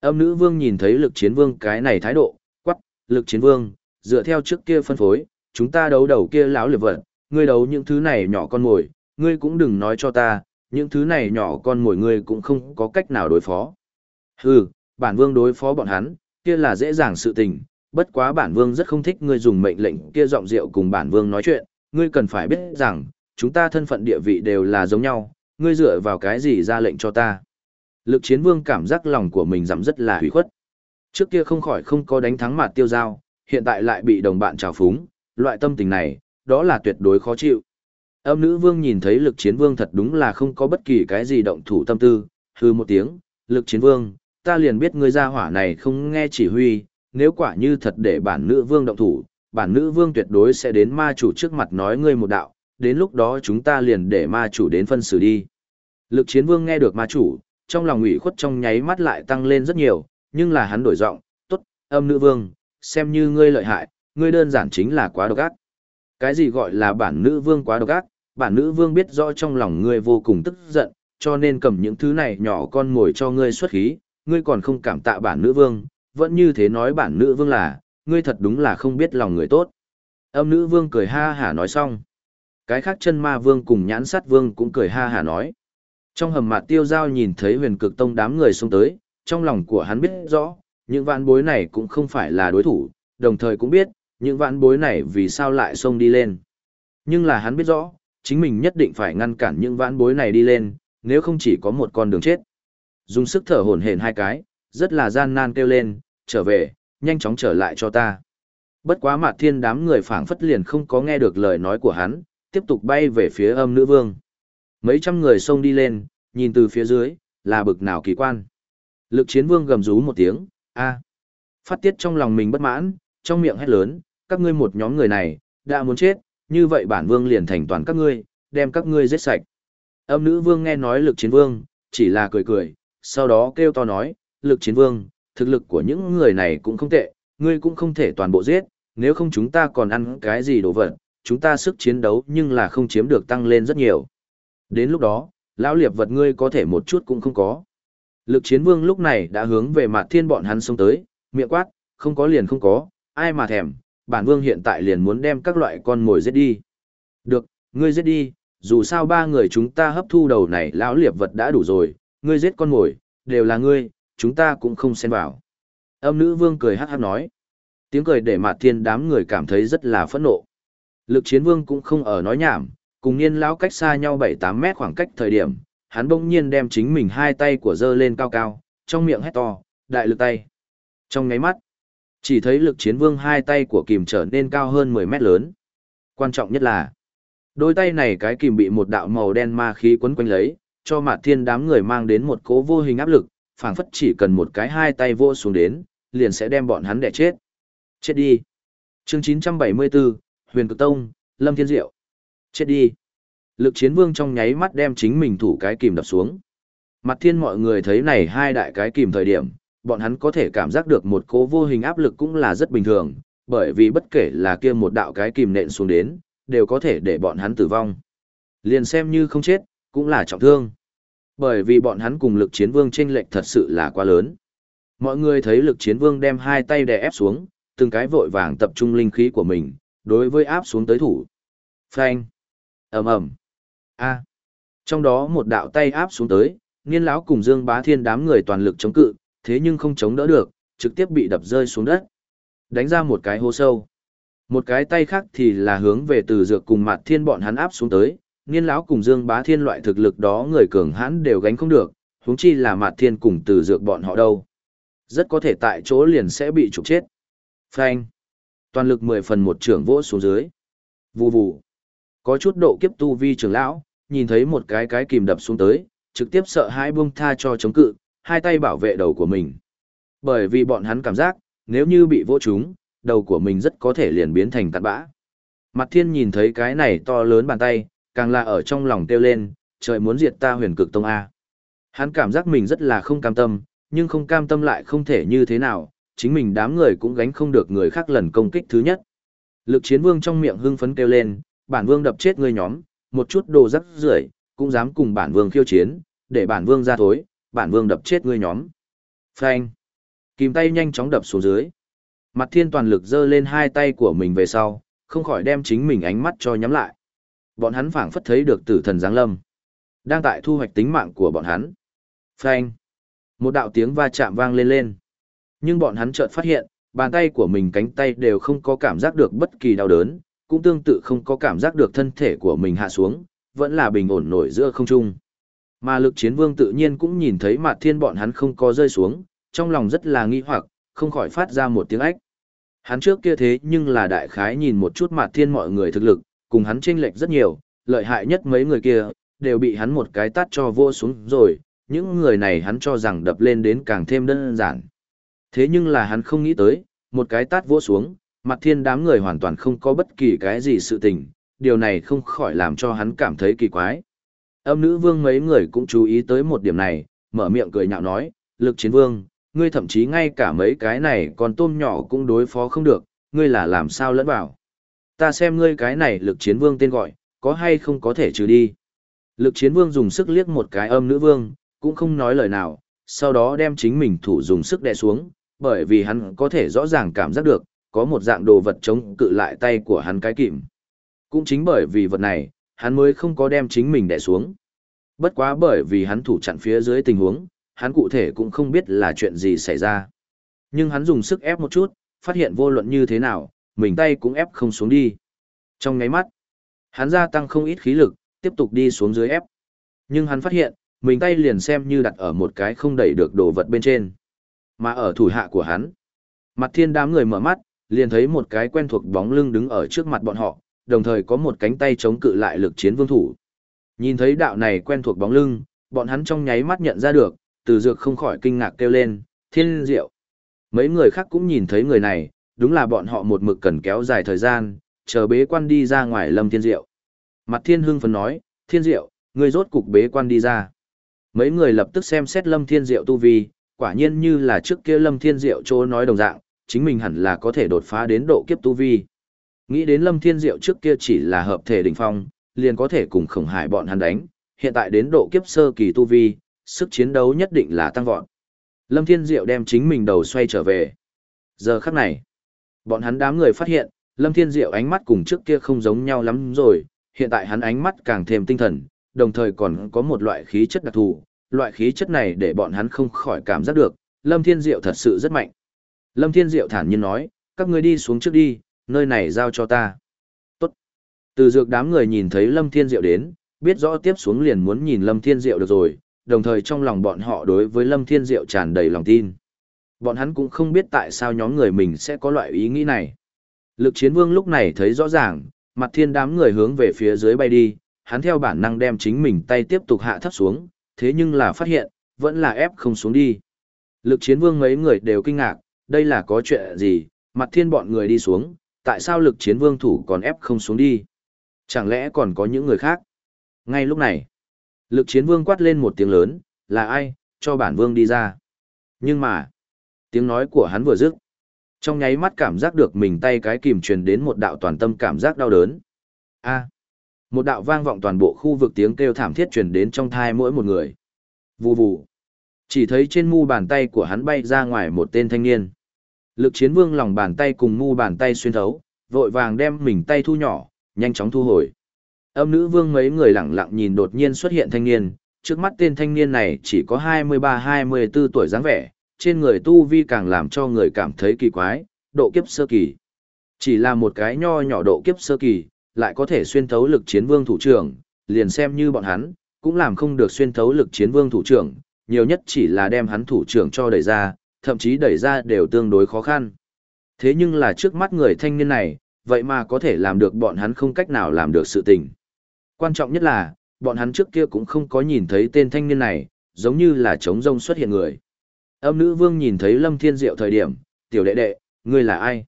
Âm nữ vương nhìn thấy lực chiến vương cái này thái độ, quắc, lực chiến vương, dựa theo trước kia phân phối, chúng ta đấu đầu kia lão liệt vật, ngươi đấu những thứ này nhỏ con mồi, ngươi cũng đừng nói cho ta, những thứ này nhỏ con mồi ngươi cũng không có cách nào đối phó. Hừ, bản vương đối phó bọn hắn, kia là dễ dàng sự tình, bất quá bản vương rất không thích ngươi dùng mệnh lệnh kia giọng rượu cùng bản vương nói chuyện, ngươi cần phải biết rằng, chúng ta thân phận địa vị đều là giống nhau, ngươi dựa vào cái gì ra lệnh cho ta. Lực chiến vương cảm giác lòng của mình giảm rất là hủy khuất. Trước kia không khỏi không có đánh thắng mặt tiêu giao, hiện tại lại bị đồng bạn trào phúng, loại tâm tình này, đó là tuyệt đối khó chịu. Âm nữ vương nhìn thấy lực chiến vương thật đúng là không có bất kỳ cái gì động thủ tâm tư, hư một tiếng, lực chiến vương, ta liền biết ngươi ra hỏa này không nghe chỉ huy, nếu quả như thật để bản nữ vương động thủ, bản nữ vương tuyệt đối sẽ đến ma chủ trước mặt nói ngươi một đạo, đến lúc đó chúng ta liền để ma chủ đến phân xử đi. Lực chiến vương nghe được ma chủ, trong lòng ủy khuất trong nháy mắt lại tăng lên rất nhiều, nhưng là hắn đổi giọng, tốt, âm nữ vương, xem như ngươi lợi hại, ngươi đơn giản chính là quá độc ác. Cái gì gọi là bản nữ vương quá độc ác, bản nữ vương biết rõ trong lòng ngươi vô cùng tức giận, cho nên cầm những thứ này nhỏ con ngồi cho ngươi xuất khí, ngươi còn không cảm tạ bản nữ vương, vẫn như thế nói bản nữ vương là, ngươi thật đúng là không biết lòng người tốt. Âm nữ vương cười ha hả nói xong. Cái khác chân ma vương cùng nhãn sát vương cũng cười ha hả nói. Trong hầm mạt tiêu giao nhìn thấy huyền cực tông đám người xông tới, trong lòng của hắn biết rõ, những vạn bối này cũng không phải là đối thủ, đồng thời cũng biết, những vạn bối này vì sao lại xông đi lên. Nhưng là hắn biết rõ, chính mình nhất định phải ngăn cản những vạn bối này đi lên, nếu không chỉ có một con đường chết. Dùng sức thở hổn hển hai cái, rất là gian nan kêu lên, trở về, nhanh chóng trở lại cho ta. Bất quá Mạt Thiên đám người phảng phất liền không có nghe được lời nói của hắn, tiếp tục bay về phía âm nữ vương. Mấy trăm người xông đi lên, nhìn từ phía dưới, là bực nào kỳ quan. Lực chiến vương gầm rú một tiếng, a Phát tiết trong lòng mình bất mãn, trong miệng hét lớn, các ngươi một nhóm người này, đã muốn chết, như vậy bản vương liền thành toàn các ngươi, đem các ngươi giết sạch. Âm nữ vương nghe nói lực chiến vương, chỉ là cười cười, sau đó kêu to nói, lực chiến vương, thực lực của những người này cũng không tệ, ngươi cũng không thể toàn bộ giết, nếu không chúng ta còn ăn cái gì đồ vật, chúng ta sức chiến đấu nhưng là không chiếm được tăng lên rất nhiều. Đến lúc đó, lão liệp vật ngươi có thể một chút cũng không có. Lực chiến vương lúc này đã hướng về mặt thiên bọn hắn xông tới, miệng quát, không có liền không có, ai mà thèm, bản vương hiện tại liền muốn đem các loại con mồi giết đi. Được, ngươi giết đi, dù sao ba người chúng ta hấp thu đầu này lão liệp vật đã đủ rồi, ngươi giết con mồi, đều là ngươi, chúng ta cũng không xen vào. Âm nữ vương cười hát hát nói. Tiếng cười để mặt thiên đám người cảm thấy rất là phẫn nộ. Lực chiến vương cũng không ở nói nhảm, cùng niên lão cách xa nhau 7-8 mét khoảng cách thời điểm, hắn bỗng nhiên đem chính mình hai tay của dơ lên cao cao, trong miệng hét to, đại lực tay. Trong ngáy mắt, chỉ thấy lực chiến vương hai tay của kìm trở nên cao hơn 10 mét lớn. Quan trọng nhất là, đôi tay này cái kìm bị một đạo màu đen ma khí quấn quanh lấy, cho mặt thiên đám người mang đến một cố vô hình áp lực, phảng phất chỉ cần một cái hai tay vô xuống đến, liền sẽ đem bọn hắn đẻ chết. Chết đi. Chương 974, Huyền Cực Tông, Lâm Thiên Diệu. Chết đi. Lực chiến vương trong nháy mắt đem chính mình thủ cái kìm đập xuống. Mặt thiên mọi người thấy này hai đại cái kìm thời điểm, bọn hắn có thể cảm giác được một cố vô hình áp lực cũng là rất bình thường, bởi vì bất kể là kia một đạo cái kìm nện xuống đến, đều có thể để bọn hắn tử vong. Liền xem như không chết, cũng là trọng thương. Bởi vì bọn hắn cùng lực chiến vương chênh lệch thật sự là quá lớn. Mọi người thấy lực chiến vương đem hai tay đè ép xuống, từng cái vội vàng tập trung linh khí của mình, đối với áp xuống tới thủ. Phanh. ầm ầm A. Trong đó một đạo tay áp xuống tới, niên lão cùng Dương Bá Thiên đám người toàn lực chống cự, thế nhưng không chống đỡ được, trực tiếp bị đập rơi xuống đất. Đánh ra một cái hố sâu. Một cái tay khác thì là hướng về từ dược cùng mặt thiên bọn hắn áp xuống tới, niên lão cùng Dương Bá Thiên loại thực lực đó người cường hãn đều gánh không được, huống chi là mặt thiên cùng từ dược bọn họ đâu. Rất có thể tại chỗ liền sẽ bị trục chết. Phanh. Toàn lực 10 phần một trưởng vỗ xuống dưới. Vù vù. Có chút độ kiếp tu vi trưởng lão, nhìn thấy một cái cái kìm đập xuống tới, trực tiếp sợ hai buông tha cho chống cự, hai tay bảo vệ đầu của mình. Bởi vì bọn hắn cảm giác, nếu như bị vỗ chúng, đầu của mình rất có thể liền biến thành tạt bã. Mặt thiên nhìn thấy cái này to lớn bàn tay, càng là ở trong lòng kêu lên, trời muốn diệt ta huyền cực tông A. Hắn cảm giác mình rất là không cam tâm, nhưng không cam tâm lại không thể như thế nào, chính mình đám người cũng gánh không được người khác lần công kích thứ nhất. Lực chiến vương trong miệng hưng phấn kêu lên, bản vương đập chết ngươi nhóm, một chút đồ rắc rưởi cũng dám cùng bản vương khiêu chiến, để bản vương ra thối, bản vương đập chết ngươi nhóm. Phanh. Kìm tay nhanh chóng đập xuống dưới. Mặt thiên toàn lực giơ lên hai tay của mình về sau, không khỏi đem chính mình ánh mắt cho nhắm lại. Bọn hắn phảng phất thấy được tử thần giáng lâm. Đang tại thu hoạch tính mạng của bọn hắn. Phanh. Một đạo tiếng va chạm vang lên lên. Nhưng bọn hắn chợt phát hiện, bàn tay của mình cánh tay đều không có cảm giác được bất kỳ đau đớn, cũng tương tự không có cảm giác được thân thể của mình hạ xuống, vẫn là bình ổn nổi giữa không trung. Mà lực chiến vương tự nhiên cũng nhìn thấy mặt thiên bọn hắn không có rơi xuống, trong lòng rất là nghi hoặc, không khỏi phát ra một tiếng ách. Hắn trước kia thế nhưng là đại khái nhìn một chút mặt thiên mọi người thực lực, cùng hắn chênh lệch rất nhiều, lợi hại nhất mấy người kia, đều bị hắn một cái tát cho vô xuống rồi, những người này hắn cho rằng đập lên đến càng thêm đơn giản. Thế nhưng là hắn không nghĩ tới, một cái tát vô xuống, mặt thiên đám người hoàn toàn không có bất kỳ cái gì sự tình, điều này không khỏi làm cho hắn cảm thấy kỳ quái. Âm nữ vương mấy người cũng chú ý tới một điểm này, mở miệng cười nhạo nói, lực chiến vương, ngươi thậm chí ngay cả mấy cái này còn tôm nhỏ cũng đối phó không được, ngươi là làm sao lẫn vào. Ta xem ngươi cái này lực chiến vương tên gọi, có hay không có thể trừ đi. Lực chiến vương dùng sức liếc một cái âm nữ vương, cũng không nói lời nào, sau đó đem chính mình thủ dùng sức đè xuống, bởi vì hắn có thể rõ ràng cảm giác được, có một dạng đồ vật chống cự lại tay của hắn cái kìm. Cũng chính bởi vì vật này, hắn mới không có đem chính mình đè xuống. Bất quá bởi vì hắn thủ chặn phía dưới tình huống, hắn cụ thể cũng không biết là chuyện gì xảy ra. Nhưng hắn dùng sức ép một chút, phát hiện vô luận như thế nào, mình tay cũng ép không xuống đi. Trong ngáy mắt, hắn gia tăng không ít khí lực, tiếp tục đi xuống dưới ép. Nhưng hắn phát hiện, mình tay liền xem như đặt ở một cái không đẩy được đồ vật bên trên. Mà ở thủ hạ của hắn, Mặt thiên đám người mở mắt, liền thấy một cái quen thuộc bóng lưng đứng ở trước mặt bọn họ, đồng thời có một cánh tay chống cự lại lực chiến vương thủ. Nhìn thấy đạo này quen thuộc bóng lưng, bọn hắn trong nháy mắt nhận ra được, từ dược không khỏi kinh ngạc kêu lên, thiên diệu. Mấy người khác cũng nhìn thấy người này, đúng là bọn họ một mực cần kéo dài thời gian, chờ bế quan đi ra ngoài lâm thiên diệu. Mặt thiên hưng phấn nói, thiên diệu, người rốt cục bế quan đi ra. Mấy người lập tức xem xét lâm thiên diệu tu vi, quả nhiên như là trước kia lâm thiên diệu chỗ nói đồng dạng, chính mình hẳn là có thể đột phá đến độ kiếp tu vi. Nghĩ đến lâm thiên diệu trước kia chỉ là hợp thể đỉnh phong, liền có thể cùng khổng hải bọn hắn đánh, hiện tại đến độ kiếp sơ kỳ tu vi, sức chiến đấu nhất định là tăng vọt. Lâm Thiên Diệu đem chính mình đầu xoay trở về. Giờ khắc này, bọn hắn đám người phát hiện, Lâm Thiên Diệu ánh mắt cùng trước kia không giống nhau lắm rồi, hiện tại hắn ánh mắt càng thêm tinh thần, đồng thời còn có một loại khí chất đặc thù, loại khí chất này để bọn hắn không khỏi cảm giác được, Lâm Thiên Diệu thật sự rất mạnh. Lâm Thiên Diệu thản nhiên nói, các ngươi đi xuống trước đi, nơi này giao cho ta. Tốt. Từ dược đám người nhìn thấy Lâm Thiên Diệu đến, biết rõ tiếp xuống liền muốn nhìn Lâm Thiên Diệu được rồi, đồng thời trong lòng bọn họ đối với Lâm Thiên Diệu tràn đầy lòng tin. Bọn hắn cũng không biết tại sao nhóm người mình sẽ có loại ý nghĩ này. Lực chiến vương lúc này thấy rõ ràng, mặt thiên đám người hướng về phía dưới bay đi, hắn theo bản năng đem chính mình tay tiếp tục hạ thấp xuống, thế nhưng là phát hiện, vẫn là ép không xuống đi. Lực chiến vương mấy người đều kinh ngạc, đây là có chuyện gì, mặt thiên bọn người đi xuống, tại sao lực chiến vương thủ còn ép không xuống đi? Chẳng lẽ còn có những người khác? Ngay lúc này, lực chiến vương quát lên một tiếng lớn, là ai, cho bản vương đi ra. Nhưng mà, tiếng nói của hắn vừa dứt, trong nháy mắt cảm giác được mình tay cái kìm truyền đến một đạo toàn tâm cảm giác đau đớn. A. một đạo vang vọng toàn bộ khu vực tiếng kêu thảm thiết truyền đến trong thai mỗi một người. Vù vù. Chỉ thấy trên mu bàn tay của hắn bay ra ngoài một tên thanh niên. Lực chiến vương lòng bàn tay cùng mu bàn tay xuyên thấu, vội vàng đem mình tay thu nhỏ, nhanh chóng thu hồi. Âm nữ vương mấy người lặng lặng nhìn đột nhiên xuất hiện thanh niên, trước mắt tên thanh niên này chỉ có 23-24 tuổi dáng vẻ, trên người tu vi càng làm cho người cảm thấy kỳ quái, độ kiếp sơ kỳ. Chỉ là một cái nho nhỏ độ kiếp sơ kỳ, lại có thể xuyên thấu lực chiến vương thủ trưởng, liền xem như bọn hắn, cũng làm không được xuyên thấu lực chiến vương thủ trưởng, nhiều nhất chỉ là đem hắn thủ trưởng cho đẩy ra, thậm chí đẩy ra đều tương đối khó khăn. Thế nhưng là trước mắt người thanh niên này, vậy mà có thể làm được bọn hắn không cách nào làm được sự tình. Quan trọng nhất là, bọn hắn trước kia cũng không có nhìn thấy tên thanh niên này, giống như là trống rông xuất hiện người. Âm nữ vương nhìn thấy Lâm Thiên Diệu thời điểm, tiểu đệ đệ, ngươi là ai?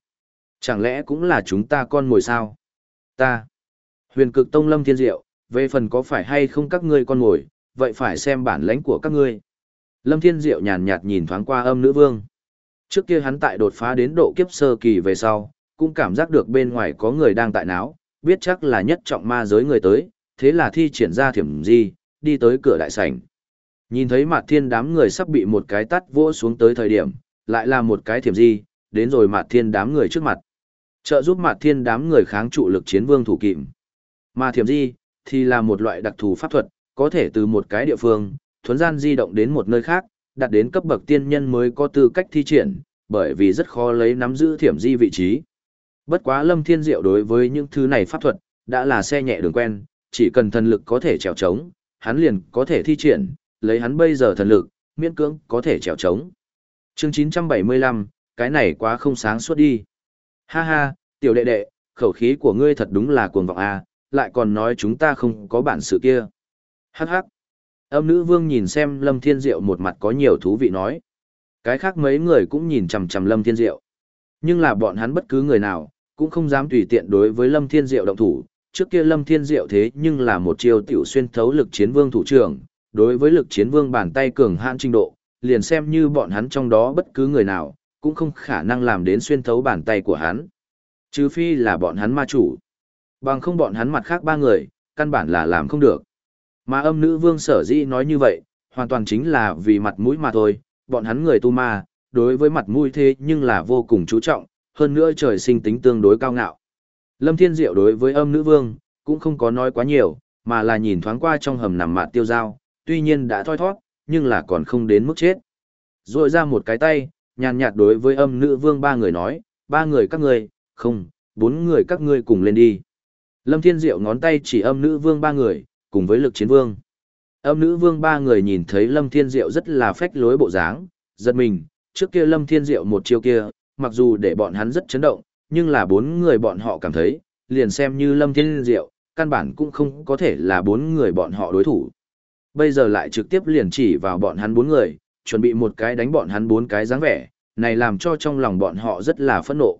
Chẳng lẽ cũng là chúng ta con ngồi sao? Ta. Huyền cực tông Lâm Thiên Diệu, về phần có phải hay không các ngươi con ngồi, vậy phải xem bản lãnh của các ngươi. Lâm Thiên Diệu nhàn nhạt nhìn thoáng qua âm nữ vương. Trước kia hắn tại đột phá đến độ kiếp sơ kỳ về sau, cũng cảm giác được bên ngoài có người đang tại náo, biết chắc là nhất trọng ma giới người tới, thế là thi triển ra thiểm di, đi tới cửa đại sảnh. Nhìn thấy Mạt Thiên đám người sắp bị một cái tắt vỗ xuống tới thời điểm, lại là một cái thiểm di, đến rồi Mạt Thiên đám người trước mặt. Trợ giúp Mạt Thiên đám người kháng trụ lực chiến vương thủ kỵm. Mà thiểm di, thì là một loại đặc thù pháp thuật, có thể từ một cái địa phương, thuấn gian di động đến một nơi khác, đạt đến cấp bậc tiên nhân mới có tư cách thi triển, bởi vì rất khó lấy nắm giữ thiểm di vị trí. Bất quá Lâm Thiên Diệu đối với những thứ này pháp thuật, đã là xe nhẹ đường quen, chỉ cần thần lực có thể trèo trống, hắn liền có thể thi triển, lấy hắn bây giờ thần lực, miễn cưỡng có thể trèo trống. Chương 975, cái này quá không sáng suốt đi. Ha ha, tiểu đệ đệ, khẩu khí của ngươi thật đúng là cuồng vọng a, lại còn nói chúng ta không có bản sự kia. Hắc hắc. Âm nữ vương nhìn xem Lâm Thiên Diệu một mặt có nhiều thú vị nói. Cái khác mấy người cũng nhìn chằm chằm Lâm Thiên Diệu. Nhưng là bọn hắn bất cứ người nào, cũng không dám tùy tiện đối với Lâm Thiên Diệu động thủ, trước kia Lâm Thiên Diệu thế nhưng là một chiêu tiểu xuyên thấu lực chiến vương thủ trưởng, đối với lực chiến vương bàn tay cường hãn trình độ, liền xem như bọn hắn trong đó bất cứ người nào, cũng không khả năng làm đến xuyên thấu bàn tay của hắn. Trừ phi là bọn hắn ma chủ. Bằng không bọn hắn mặt khác ba người, căn bản là làm không được. Mà âm nữ vương sở dĩ nói như vậy, hoàn toàn chính là vì mặt mũi mà thôi, bọn hắn người tu ma, đối với mặt mũi thế nhưng là vô cùng chú trọng, hơn nữa trời sinh tính tương đối cao ngạo. Lâm Thiên Diệu đối với âm nữ vương, cũng không có nói quá nhiều, mà là nhìn thoáng qua trong hầm nằm mạt tiêu dao, tuy nhiên đã thoi thoát, nhưng là còn không đến mức chết. Rồi ra một cái tay, nhàn nhạt đối với âm nữ vương ba người nói, ba người các ngươi, không, bốn người các ngươi cùng lên đi. Lâm Thiên Diệu ngón tay chỉ âm nữ vương ba người, cùng với lực chiến vương. Âm nữ vương ba người nhìn thấy Lâm Thiên Diệu rất là phách lối bộ dáng, giật mình, trước kia Lâm Thiên Diệu một chiêu kia, mặc dù để bọn hắn rất chấn động, nhưng là bốn người bọn họ cảm thấy, liền xem như Lâm Thiên Diệu, căn bản cũng không có thể là bốn người bọn họ đối thủ. Bây giờ lại trực tiếp liền chỉ vào bọn hắn bốn người, chuẩn bị một cái đánh bọn hắn bốn cái dáng vẻ, này làm cho trong lòng bọn họ rất là phẫn nộ.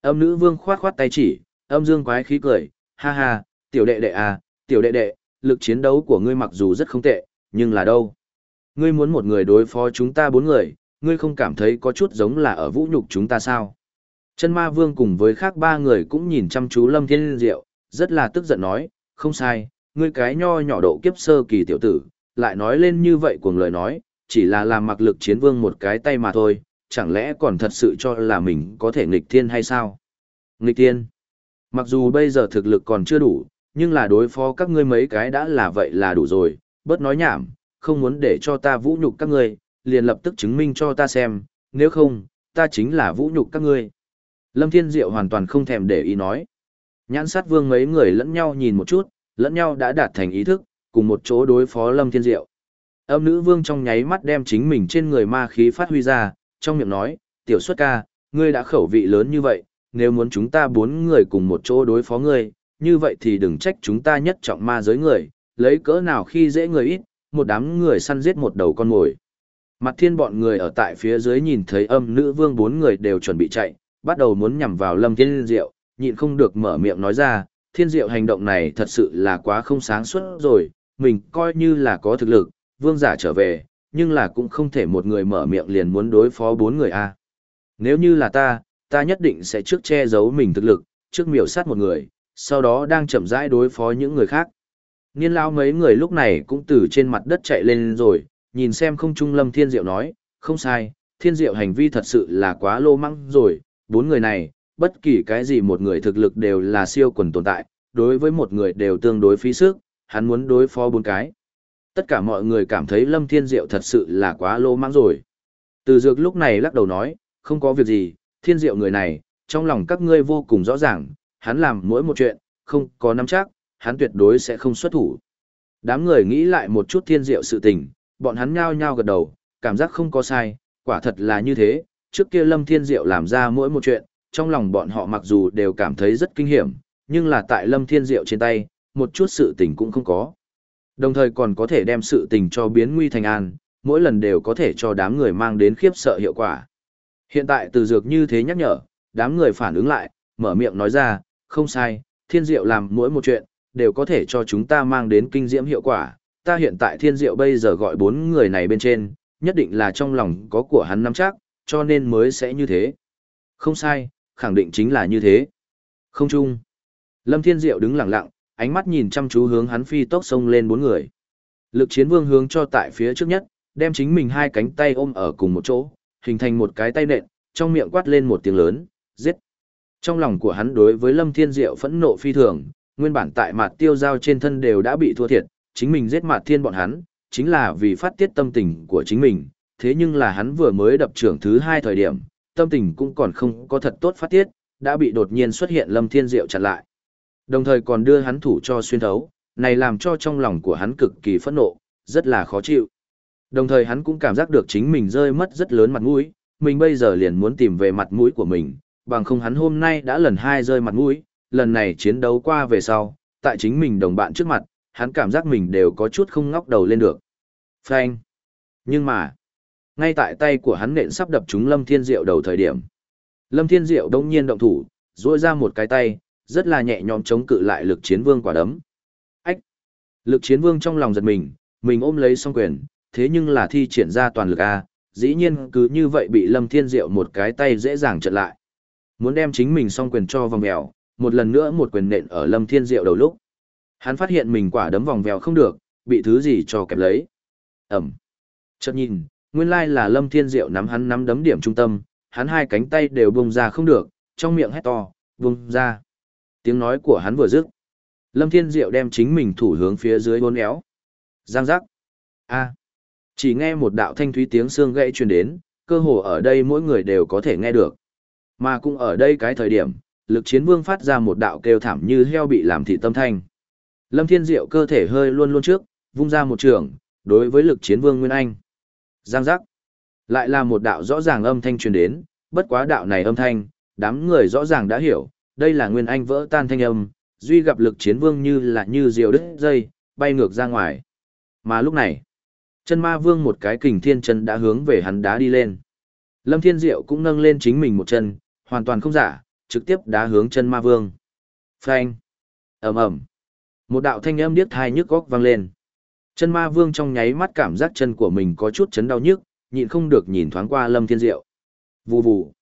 Âm nữ vương khoát khoát tay chỉ, âm dương quái khí cười, ha ha, tiểu đệ đệ à, tiểu đệ đệ, lực chiến đấu của ngươi mặc dù rất không tệ, nhưng là đâu? Ngươi muốn một người đối phó chúng ta bốn người, ngươi không cảm thấy có chút giống là ở vũ nhục chúng ta sao? Chân ma vương cùng với khác ba người cũng nhìn chăm chú lâm thiên diệu, rất là tức giận nói, không sai, ngươi cái nho nhỏ độ kiếp sơ kỳ tiểu tử, lại nói lên như vậy cuồng lời nói, chỉ là làm mặc lực chiến vương một cái tay mà thôi, chẳng lẽ còn thật sự cho là mình có thể nghịch thiên hay sao? Nghịch thiên? Mặc dù bây giờ thực lực còn chưa đủ, nhưng là đối phó các ngươi mấy cái đã là vậy là đủ rồi, bớt nói nhảm, không muốn để cho ta vũ nhục các ngươi, liền lập tức chứng minh cho ta xem, nếu không, ta chính là vũ nhục các ngươi. Lâm Thiên Diệu hoàn toàn không thèm để ý nói. Nhãn sát vương mấy người lẫn nhau nhìn một chút, lẫn nhau đã đạt thành ý thức, cùng một chỗ đối phó Lâm Thiên Diệu. Âm nữ vương trong nháy mắt đem chính mình trên người ma khí phát huy ra, trong miệng nói, tiểu xuất ca, ngươi đã khẩu vị lớn như vậy, nếu muốn chúng ta bốn người cùng một chỗ đối phó ngươi, như vậy thì đừng trách chúng ta nhất trọng ma giới người, lấy cỡ nào khi dễ người ít, một đám người săn giết một đầu con mồi. Mặt thiên bọn người ở tại phía dưới nhìn thấy âm nữ vương bốn người đều chuẩn bị chạy, bắt đầu muốn nhằm vào lâm thiên diệu, nhịn không được mở miệng nói ra, thiên diệu hành động này thật sự là quá không sáng suốt rồi, mình coi như là có thực lực, vương giả trở về, nhưng là cũng không thể một người mở miệng liền muốn đối phó bốn người a. Nếu như là ta, ta nhất định sẽ trước che giấu mình thực lực, trước miểu sát một người, sau đó đang chậm rãi đối phó những người khác. Niên lao mấy người lúc này cũng từ trên mặt đất chạy lên rồi, nhìn xem không trung lâm thiên diệu nói, không sai, thiên diệu hành vi thật sự là quá lô măng rồi, bốn người này, bất kỳ cái gì một người thực lực đều là siêu quần tồn tại, đối với một người đều tương đối phí sức, hắn muốn đối phó bốn cái. Tất cả mọi người cảm thấy lâm thiên diệu thật sự là quá lô măng rồi. Từ dược lúc này lắc đầu nói, không có việc gì, thiên diệu người này, trong lòng các ngươi vô cùng rõ ràng, hắn làm mỗi một chuyện, không có nắm chắc, hắn tuyệt đối sẽ không xuất thủ. Đám người nghĩ lại một chút thiên diệu sự tình, bọn hắn nhao nhao gật đầu, cảm giác không có sai, quả thật là như thế, trước kia Lâm Thiên Diệu làm ra mỗi một chuyện, trong lòng bọn họ mặc dù đều cảm thấy rất kinh hiểm, nhưng là tại Lâm Thiên Diệu trên tay, một chút sự tình cũng không có. Đồng thời còn có thể đem sự tình cho biến nguy thành an, mỗi lần đều có thể cho đám người mang đến khiếp sợ hiệu quả. Hiện tại từ dược như thế nhắc nhở, đám người phản ứng lại, mở miệng nói ra, không sai, thiên diệu làm mỗi một chuyện, đều có thể cho chúng ta mang đến kinh diễm hiệu quả. Ta hiện tại thiên diệu bây giờ gọi bốn người này bên trên, nhất định là trong lòng có của hắn nắm chắc, cho nên mới sẽ như thế. Không sai, khẳng định chính là như thế. Không chung. Lâm Thiên Diệu đứng lặng lặng, ánh mắt nhìn chăm chú hướng hắn phi tốc sông lên bốn người. Lực chiến vương hướng cho tại phía trước nhất, đem chính mình hai cánh tay ôm ở cùng một chỗ, hình thành một cái tay nện, trong miệng quát lên một tiếng lớn, giết. Trong lòng của hắn đối với Lâm Thiên Diệu phẫn nộ phi thường, nguyên bản tại mặt tiêu giao trên thân đều đã bị thua thiệt, chính mình giết mặt thiên bọn hắn, chính là vì phát tiết tâm tình của chính mình, thế nhưng là hắn vừa mới đập trưởng thứ hai thời điểm, tâm tình cũng còn không có thật tốt phát tiết, đã bị đột nhiên xuất hiện Lâm Thiên Diệu chặn lại. Đồng thời còn đưa hắn thủ cho xuyên thấu, này làm cho trong lòng của hắn cực kỳ phẫn nộ, rất là khó chịu. Đồng thời hắn cũng cảm giác được chính mình rơi mất rất lớn mặt mũi, mình bây giờ liền muốn tìm về mặt mũi của mình, bằng không hắn hôm nay đã lần hai rơi mặt mũi, lần này chiến đấu qua về sau, tại chính mình đồng bạn trước mặt, hắn cảm giác mình đều có chút không ngóc đầu lên được. Phanh. Nhưng mà, ngay tại tay của hắn nện sắp đập trúng Lâm Thiên Diệu đầu thời điểm. Lâm Thiên Diệu đông nhiên động thủ, duỗi ra một cái tay, rất là nhẹ nhõm chống cự lại lực chiến vương quả đấm. Ách! Lực chiến vương trong lòng giật mình, mình ôm lấy song quyền, thế nhưng là thi triển ra toàn lực A, dĩ nhiên cứ như vậy bị Lâm Thiên Diệu một cái tay dễ dàng chặn lại. Muốn đem chính mình song quyền cho vòng mèo, một lần nữa một quyền nện ở Lâm Thiên Diệu đầu lúc. Hắn phát hiện mình quả đấm vòng vèo không được, bị thứ gì cho kẹp lấy. Ẩm. Chợt nhìn, nguyên lai là Lâm Thiên Diệu nắm hắn nắm đấm điểm trung tâm, hắn hai cánh tay đều bung ra không được, trong miệng hét to, bung ra. Tiếng nói của hắn vừa dứt. Lâm Thiên Diệu đem chính mình thủ hướng phía dưới hôn éo. Giang giác. A. Chỉ nghe một đạo thanh thúy tiếng xương gãy truyền đến, cơ hồ ở đây mỗi người đều có thể nghe được. Mà cũng ở đây cái thời điểm, lực chiến vương phát ra một đạo kêu thảm như heo bị làm thị tâm thanh. Lâm Thiên Diệu cơ thể hơi luôn luôn trước, vung ra một trường, đối với lực chiến vương Nguyên Anh. Giang giác. Lại là một đạo rõ ràng âm thanh truyền đến, bất quá đạo này âm thanh, đám người rõ ràng đã hiểu, đây là nguyên anh vỡ tan thanh âm, duy gặp lực chiến vương như là như diều đứt dây, bay ngược ra ngoài. Mà lúc này, chân ma vương một cái kình thiên chân đã hướng về hắn đá đi lên. Lâm Thiên Diệu cũng nâng lên chính mình một chân, hoàn toàn không giả, trực tiếp đá hướng chân ma vương. Phanh! ầm ầm Một đạo thanh âm điếc thai nhức góc vang lên. Chân ma vương trong nháy mắt cảm giác chân của mình có chút chấn đau nhức, nhịn không được nhìn thoáng qua Lâm Thiên Diệu. Vù vù.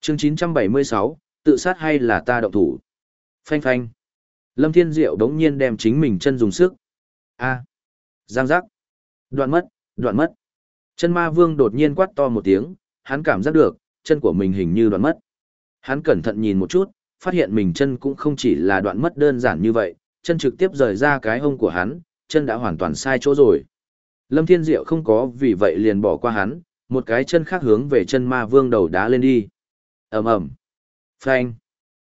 Chương 976, tự sát hay là ta động thủ? Phanh phanh. Lâm Thiên Diệu đống nhiên đem chính mình chân dùng sức. A. Giang giác. Đoạn mất, đoạn mất. Chân ma vương đột nhiên quát to một tiếng, hắn cảm giác được, chân của mình hình như đoạn mất. Hắn cẩn thận nhìn một chút, phát hiện mình chân cũng không chỉ là đoạn mất đơn giản như vậy, chân trực tiếp rời ra cái hông của hắn, chân đã hoàn toàn sai chỗ rồi. Lâm Thiên Diệu không có vì vậy liền bỏ qua hắn, một cái chân khác hướng về chân ma vương đầu đá lên đi. ầm ầm, phanh,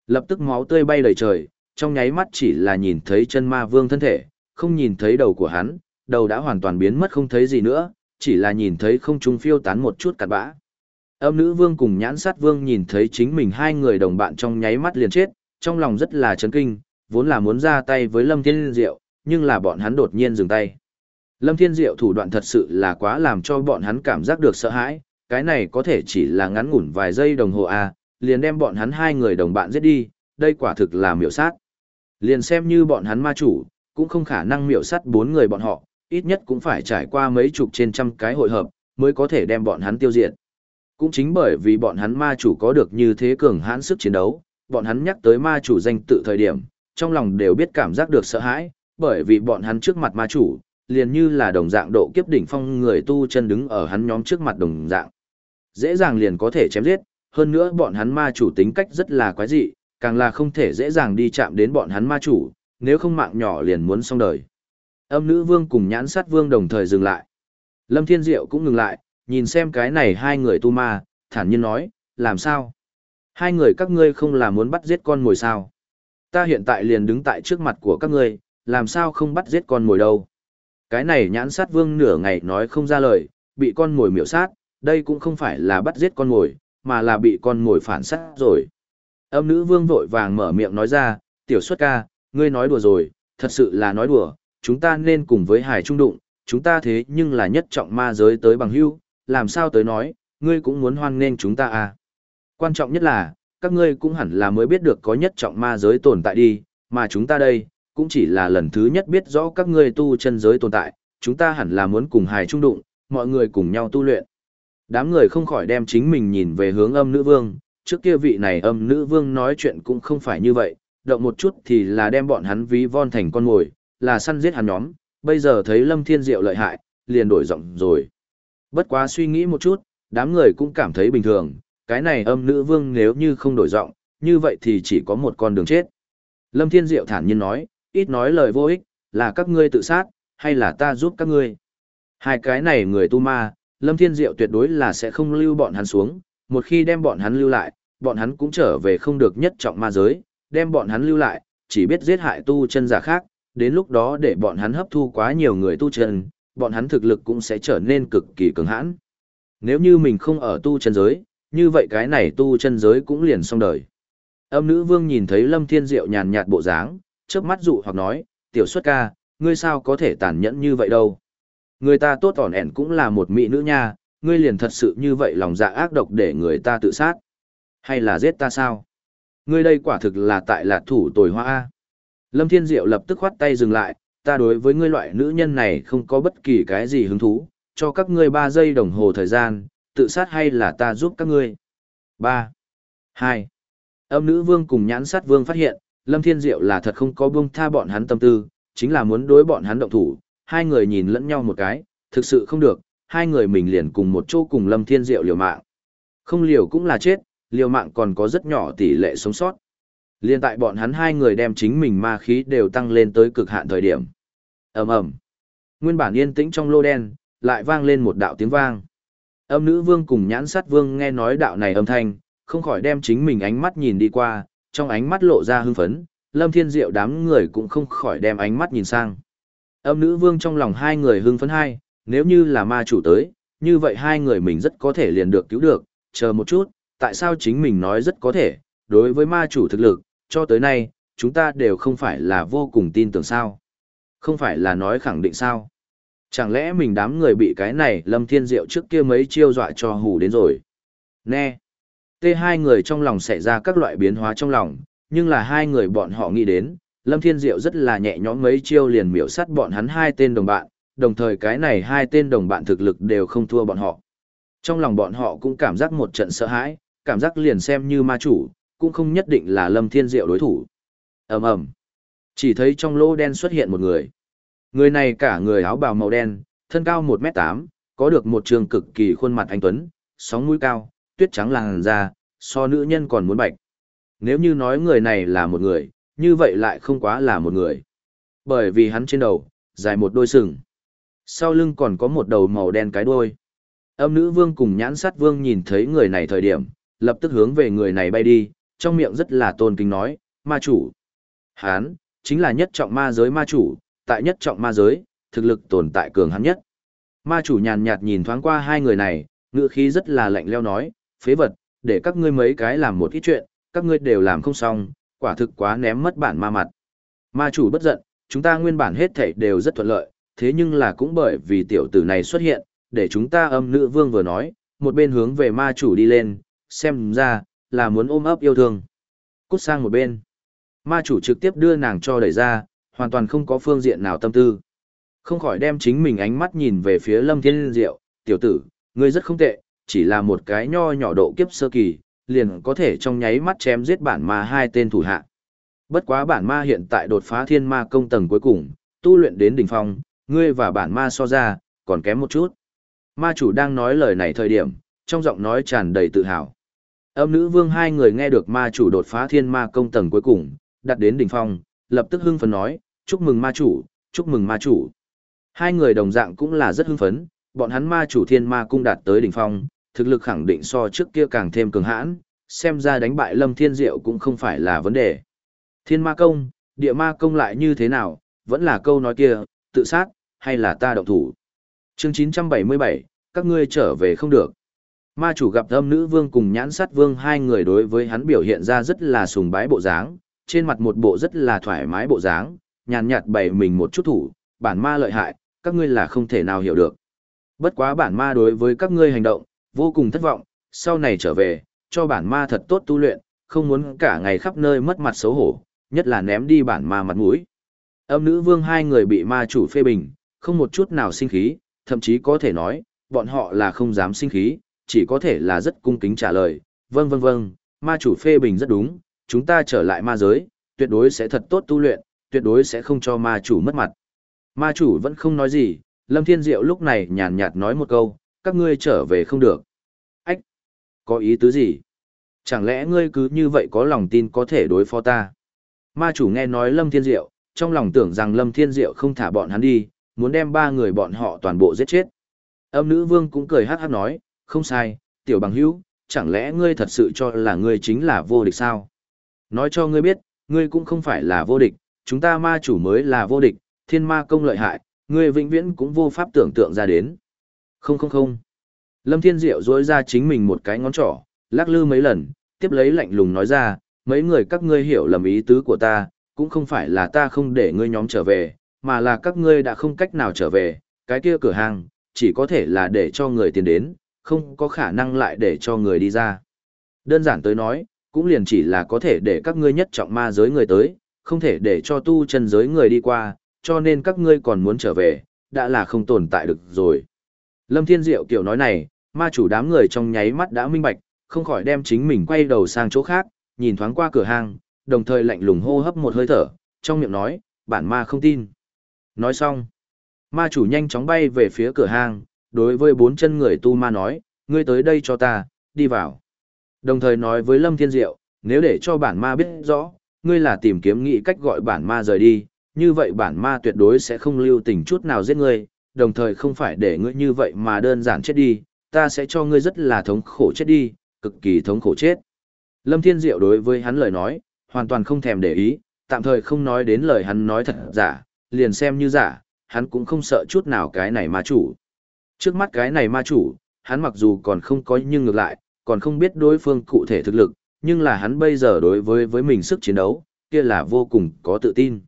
lập tức máu tươi bay đầy trời, trong nháy mắt chỉ là nhìn thấy chân ma vương thân thể, không nhìn thấy đầu của hắn, đầu đã hoàn toàn biến mất không thấy gì nữa, chỉ là nhìn thấy không trung phiêu tán một chút cặn bã. Âm nữ vương cùng nhãn sát vương nhìn thấy chính mình hai người đồng bạn trong nháy mắt liền chết, trong lòng rất là chấn kinh, vốn là muốn ra tay với Lâm Thiên Diệu, nhưng là bọn hắn đột nhiên dừng tay. Lâm Thiên Diệu thủ đoạn thật sự là quá làm cho bọn hắn cảm giác được sợ hãi, cái này có thể chỉ là ngắn ngủn vài giây đồng hồ à, liền đem bọn hắn hai người đồng bạn giết đi, đây quả thực là miểu sát. Liền xem như bọn hắn ma chủ, cũng không khả năng miểu sát bốn người bọn họ, ít nhất cũng phải trải qua mấy chục trên trăm cái hội hợp, mới có thể đem bọn hắn tiêu diệt. Cũng chính bởi vì bọn hắn ma chủ có được như thế cường hãn sức chiến đấu, bọn hắn nhắc tới ma chủ danh tự thời điểm, trong lòng đều biết cảm giác được sợ hãi, bởi vì bọn hắn trước mặt ma chủ, liền như là đồng dạng độ kiếp đỉnh phong người tu chân đứng ở hắn nhóm trước mặt đồng dạng. Dễ dàng liền có thể chém giết, hơn nữa bọn hắn ma chủ tính cách rất là quái dị, càng là không thể dễ dàng đi chạm đến bọn hắn ma chủ, nếu không mạng nhỏ liền muốn xong đời. Âm nữ vương cùng nhãn sát vương đồng thời dừng lại. Lâm Thiên Diệu cũng ngừng lại, nhìn xem cái này hai người tu ma, thản nhiên nói, làm sao? Hai người các ngươi không là muốn bắt giết con mồi sao? Ta hiện tại liền đứng tại trước mặt của các ngươi, làm sao không bắt giết con mồi đâu? Cái này nhãn sát vương nửa ngày nói không ra lời, bị con mồi miểu sát, đây cũng không phải là bắt giết con mồi, mà là bị con mồi phản sát rồi. Âm nữ vương vội vàng mở miệng nói ra, tiểu xuất ca, ngươi nói đùa rồi, thật sự là nói đùa, chúng ta nên cùng với hải trung đụng, chúng ta thế nhưng là nhất trọng ma giới tới bằng hưu, làm sao tới nói, ngươi cũng muốn hoan nghênh chúng ta à. Quan trọng nhất là, các ngươi cũng hẳn là mới biết được có nhất trọng ma giới tồn tại đi, mà chúng ta đây, cũng chỉ là lần thứ nhất biết rõ các ngươi tu chân giới tồn tại, chúng ta hẳn là muốn cùng hài trung đụng, mọi người cùng nhau tu luyện. Đám người không khỏi đem chính mình nhìn về hướng âm nữ vương, trước kia vị này âm nữ vương nói chuyện cũng không phải như vậy, động một chút thì là đem bọn hắn ví von thành con mồi, là săn giết hắn nhóm, bây giờ thấy lâm thiên diệu lợi hại, liền đổi giọng rồi. Bất quá suy nghĩ một chút, đám người cũng cảm thấy bình thường, cái này âm nữ vương nếu như không đổi giọng, như vậy thì chỉ có một con đường chết. Lâm Thiên Diệu thản nhiên nói, ít nói lời vô ích, là các ngươi tự sát, hay là ta giúp các ngươi. Hai cái này người tu ma, Lâm Thiên Diệu tuyệt đối là sẽ không lưu bọn hắn xuống, một khi đem bọn hắn lưu lại, bọn hắn cũng trở về không được nhất trọng ma giới, đem bọn hắn lưu lại, chỉ biết giết hại tu chân giả khác, đến lúc đó để bọn hắn hấp thu quá nhiều người tu chân, bọn hắn thực lực cũng sẽ trở nên cực kỳ cứng hãn. Nếu như mình không ở tu chân giới, như vậy cái này tu chân giới cũng liền xong đời. Âm nữ vương nhìn thấy Lâm Thiên Diệu nhàn nhạt bộ dáng, chớp mắt dụ hoặc nói, tiểu xuất ca, ngươi sao có thể tàn nhẫn như vậy đâu. Người ta tốt ỏn ẻn cũng là một mỹ nữ nha, ngươi liền thật sự như vậy lòng dạ ác độc để người ta tự sát. Hay là giết ta sao? Ngươi đây quả thực là tại là thủ tồi hoa A. Lâm Thiên Diệu lập tức khoát tay dừng lại, ta đối với ngươi loại nữ nhân này không có bất kỳ cái gì hứng thú, cho các ngươi 3 giây đồng hồ thời gian, tự sát hay là ta giúp các ngươi. 3. 2. Âm nữ vương cùng nhãn sát vương phát hiện, Lâm Thiên Diệu là thật không có buông tha bọn hắn tâm tư, chính là muốn đối bọn hắn động thủ, hai người nhìn lẫn nhau một cái, thực sự không được, hai người mình liền cùng một chỗ cùng Lâm Thiên Diệu liều mạng. Không liều cũng là chết, liều mạng còn có rất nhỏ tỷ lệ sống sót. Liên tại bọn hắn hai người đem chính mình ma khí đều tăng lên tới cực hạn thời điểm. ầm ầm, Nguyên bản yên tĩnh trong lô đen, lại vang lên một đạo tiếng vang. Âm nữ vương cùng nhãn sát vương nghe nói đạo này âm thanh, không khỏi đem chính mình ánh mắt nhìn đi qua, trong ánh mắt lộ ra hưng phấn, lâm thiên diệu đám người cũng không khỏi đem ánh mắt nhìn sang. Âm nữ vương trong lòng hai người hưng phấn hai, nếu như là ma chủ tới, như vậy hai người mình rất có thể liền được cứu được, chờ một chút, tại sao chính mình nói rất có thể, đối với ma chủ thực lực, cho tới nay, chúng ta đều không phải là vô cùng tin tưởng sao. Không phải là nói khẳng định sao. Chẳng lẽ mình đám người bị cái này Lâm Thiên Diệu trước kia mấy chiêu dọa cho hù đến rồi. Nè. Tê hai người trong lòng xảy ra các loại biến hóa trong lòng, nhưng là hai người bọn họ nghĩ đến, Lâm Thiên Diệu rất là nhẹ nhõm mấy chiêu liền miểu sát bọn hắn hai tên đồng bạn, đồng thời cái này hai tên đồng bạn thực lực đều không thua bọn họ. Trong lòng bọn họ cũng cảm giác một trận sợ hãi, cảm giác liền xem như ma chủ, cũng không nhất định là Lâm Thiên Diệu đối thủ. ầm ầm, Chỉ thấy trong lỗ đen xuất hiện một người. Người này cả người áo bào màu đen, thân cao 1m8, có được một trường cực kỳ khuôn mặt anh Tuấn, sóng mũi cao, tuyết trắng làn da, so nữ nhân còn muốn bạch. Nếu như nói người này là một người, như vậy lại không quá là một người. Bởi vì hắn trên đầu, dài một đôi sừng. Sau lưng còn có một đầu màu đen cái đuôi. Âm nữ vương cùng nhãn sát vương nhìn thấy người này thời điểm, lập tức hướng về người này bay đi, trong miệng rất là tôn kính nói, ma chủ. Hán, chính là nhất trọng ma giới ma chủ, tại nhất trọng ma giới, thực lực tồn tại cường hắn nhất. Ma chủ nhàn nhạt nhìn thoáng qua hai người này, ngựa khí rất là lạnh leo nói, phế vật, để các ngươi mấy cái làm một ít chuyện, các ngươi đều làm không xong, quả thực quá ném mất bản ma mặt. Ma chủ bất giận, chúng ta nguyên bản hết thảy đều rất thuận lợi, thế nhưng là cũng bởi vì tiểu tử này xuất hiện, để chúng ta âm nữ vương vừa nói, một bên hướng về ma chủ đi lên, xem ra, là muốn ôm ấp yêu thương. Cút sang một bên. Ma chủ trực tiếp đưa nàng cho đẩy ra, hoàn toàn không có phương diện nào tâm tư. Không khỏi đem chính mình ánh mắt nhìn về phía lâm thiên diệu, tiểu tử, ngươi rất không tệ, chỉ là một cái nho nhỏ độ kiếp sơ kỳ, liền có thể trong nháy mắt chém giết bản ma hai tên thủ hạ. Bất quá bản ma hiện tại đột phá thiên ma công tầng cuối cùng, tu luyện đến đỉnh phong, ngươi và bản ma so ra, còn kém một chút. Ma chủ đang nói lời này thời điểm, trong giọng nói tràn đầy tự hào. Âm nữ vương hai người nghe được ma chủ đột phá thiên ma công tầng cuối cùng, đặt đến đỉnh phong, lập tức hưng phấn nói, chúc mừng ma chủ, chúc mừng ma chủ. Hai người đồng dạng cũng là rất hưng phấn, bọn hắn ma chủ thiên ma cung đạt tới đỉnh phong, thực lực khẳng định so trước kia càng thêm cường hãn, xem ra đánh bại lâm thiên diệu cũng không phải là vấn đề. Thiên ma công, địa ma công lại như thế nào, vẫn là câu nói kia, tự sát, hay là ta động thủ. Chương 977, các ngươi trở về không được. Ma chủ gặp âm nữ vương cùng nhãn sát vương hai người đối với hắn biểu hiện ra rất là sùng bái bộ dáng, trên mặt một bộ rất là thoải mái bộ dáng, nhàn nhạt bày mình một chút thủ, bản ma lợi hại, các ngươi là không thể nào hiểu được. Bất quá bản ma đối với các ngươi hành động, vô cùng thất vọng, sau này trở về, cho bản ma thật tốt tu luyện, không muốn cả ngày khắp nơi mất mặt xấu hổ, nhất là ném đi bản ma mặt mũi. Âm nữ vương hai người bị ma chủ phê bình, không một chút nào sinh khí, thậm chí có thể nói, bọn họ là không dám sinh khí, chỉ có thể là rất cung kính trả lời, vâng vâng vâng, ma chủ phê bình rất đúng, chúng ta trở lại ma giới, tuyệt đối sẽ thật tốt tu luyện, tuyệt đối sẽ không cho ma chủ mất mặt. Ma chủ vẫn không nói gì, Lâm Thiên Diệu lúc này nhàn nhạt nói một câu, các ngươi trở về không được. Có ý tứ gì? Chẳng lẽ ngươi cứ như vậy có lòng tin có thể đối phó ta? Ma chủ nghe nói Lâm Thiên Diệu, trong lòng tưởng rằng Lâm Thiên Diệu không thả bọn hắn đi, muốn đem ba người bọn họ toàn bộ giết chết. Âm nữ vương cũng cười hát hát nói, không sai, tiểu bằng hữu, chẳng lẽ ngươi thật sự cho là ngươi chính là vô địch sao? Nói cho ngươi biết, ngươi cũng không phải là vô địch, chúng ta ma chủ mới là vô địch, thiên ma công lợi hại, ngươi vĩnh viễn cũng vô pháp tưởng tượng ra đến. Không không không. Lâm Thiên Diệu dối ra chính mình một cái ngón trỏ, lắc lư mấy lần, tiếp lấy lạnh lùng nói ra, mấy người các ngươi hiểu lầm ý tứ của ta, cũng không phải là ta không để ngươi nhóm trở về, mà là các ngươi đã không cách nào trở về, cái kia cửa hàng, chỉ có thể là để cho người tiền đến, không có khả năng lại để cho người đi ra. Đơn giản tới nói, cũng liền chỉ là có thể để các ngươi nhất trọng ma giới người tới, không thể để cho tu chân giới người đi qua, cho nên các ngươi còn muốn trở về, đã là không tồn tại được rồi. Lâm Thiên Diệu kiểu nói này, ma chủ đám người trong nháy mắt đã minh bạch, không khỏi đem chính mình quay đầu sang chỗ khác, nhìn thoáng qua cửa hàng, đồng thời lạnh lùng hô hấp một hơi thở, trong miệng nói, bản ma không tin. Nói xong, ma chủ nhanh chóng bay về phía cửa hàng, đối với bốn chân người tu ma nói, ngươi tới đây cho ta, đi vào. Đồng thời nói với Lâm Thiên Diệu, nếu để cho bản ma biết rõ, ngươi là tìm kiếm nghĩ cách gọi bản ma rời đi, như vậy bản ma tuyệt đối sẽ không lưu tình chút nào giết ngươi, đồng thời không phải để ngươi như vậy mà đơn giản chết đi, ta sẽ cho ngươi rất là thống khổ chết đi, cực kỳ thống khổ chết. Lâm Thiên Diệu đối với hắn lời nói, hoàn toàn không thèm để ý, tạm thời không nói đến lời hắn nói thật giả, liền xem như giả, hắn cũng không sợ chút nào cái này ma chủ. Trước mắt cái này ma chủ, hắn mặc dù còn không có nhưng ngược lại, còn không biết đối phương cụ thể thực lực, nhưng là hắn bây giờ đối với với mình sức chiến đấu, kia là vô cùng có tự tin.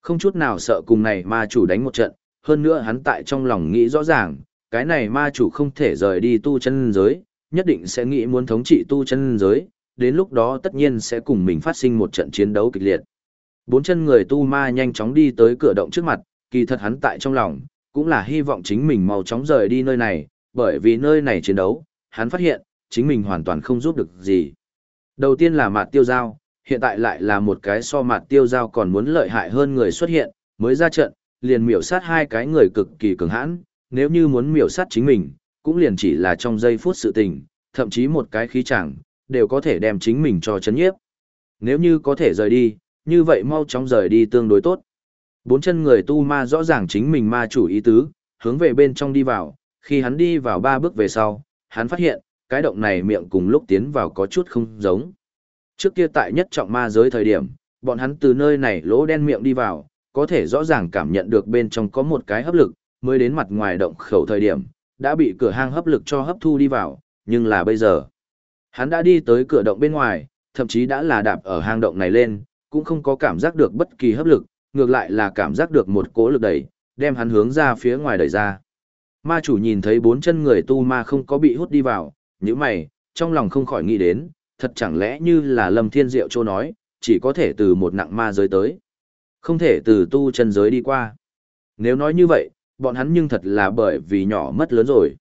Không chút nào sợ cùng này ma chủ đánh một trận, hơn nữa hắn tại trong lòng nghĩ rõ ràng, cái này ma chủ không thể rời đi tu chân giới, nhất định sẽ nghĩ muốn thống trị tu chân giới, đến lúc đó tất nhiên sẽ cùng mình phát sinh một trận chiến đấu kịch liệt. Bốn chân người tu ma nhanh chóng đi tới cửa động trước mặt, kỳ thật hắn tại trong lòng, cũng là hy vọng chính mình mau chóng rời đi nơi này, bởi vì nơi này chiến đấu, hắn phát hiện, chính mình hoàn toàn không giúp được gì. Đầu tiên là mạt tiêu giao, hiện tại lại là một cái so mạt tiêu giao còn muốn lợi hại hơn người xuất hiện, mới ra trận, liền miểu sát hai cái người cực kỳ cường hãn, nếu như muốn miểu sát chính mình, cũng liền chỉ là trong giây phút sự tình, thậm chí một cái khí chẳng, đều có thể đem chính mình cho chấn nhiếp. Nếu như có thể rời đi, như vậy mau chóng rời đi tương đối tốt. Bốn chân người tu ma rõ ràng chính mình ma chủ ý tứ, hướng về bên trong đi vào, khi hắn đi vào ba bước về sau, hắn phát hiện, cái động này miệng cùng lúc tiến vào có chút không giống. Trước kia tại nhất trọng ma giới thời điểm, bọn hắn từ nơi này lỗ đen miệng đi vào, có thể rõ ràng cảm nhận được bên trong có một cái hấp lực, mới đến mặt ngoài động khẩu thời điểm, đã bị cửa hang hấp lực cho hấp thu đi vào, nhưng là bây giờ. Hắn đã đi tới cửa động bên ngoài, thậm chí đã là đạp ở hang động này lên, cũng không có cảm giác được bất kỳ hấp lực, ngược lại là cảm giác được một cỗ lực đẩy, đem hắn hướng ra phía ngoài đẩy ra. Ma chủ nhìn thấy bốn chân người tu ma không có bị hút đi vào, những mày, trong lòng không khỏi nghĩ đến, thật chẳng lẽ như là Lâm Thiên Diệu châu nói, chỉ có thể từ một nặng ma giới tới. Không thể từ tu chân giới đi qua. Nếu nói như vậy, bọn hắn nhưng thật là bởi vì nhỏ mất lớn rồi.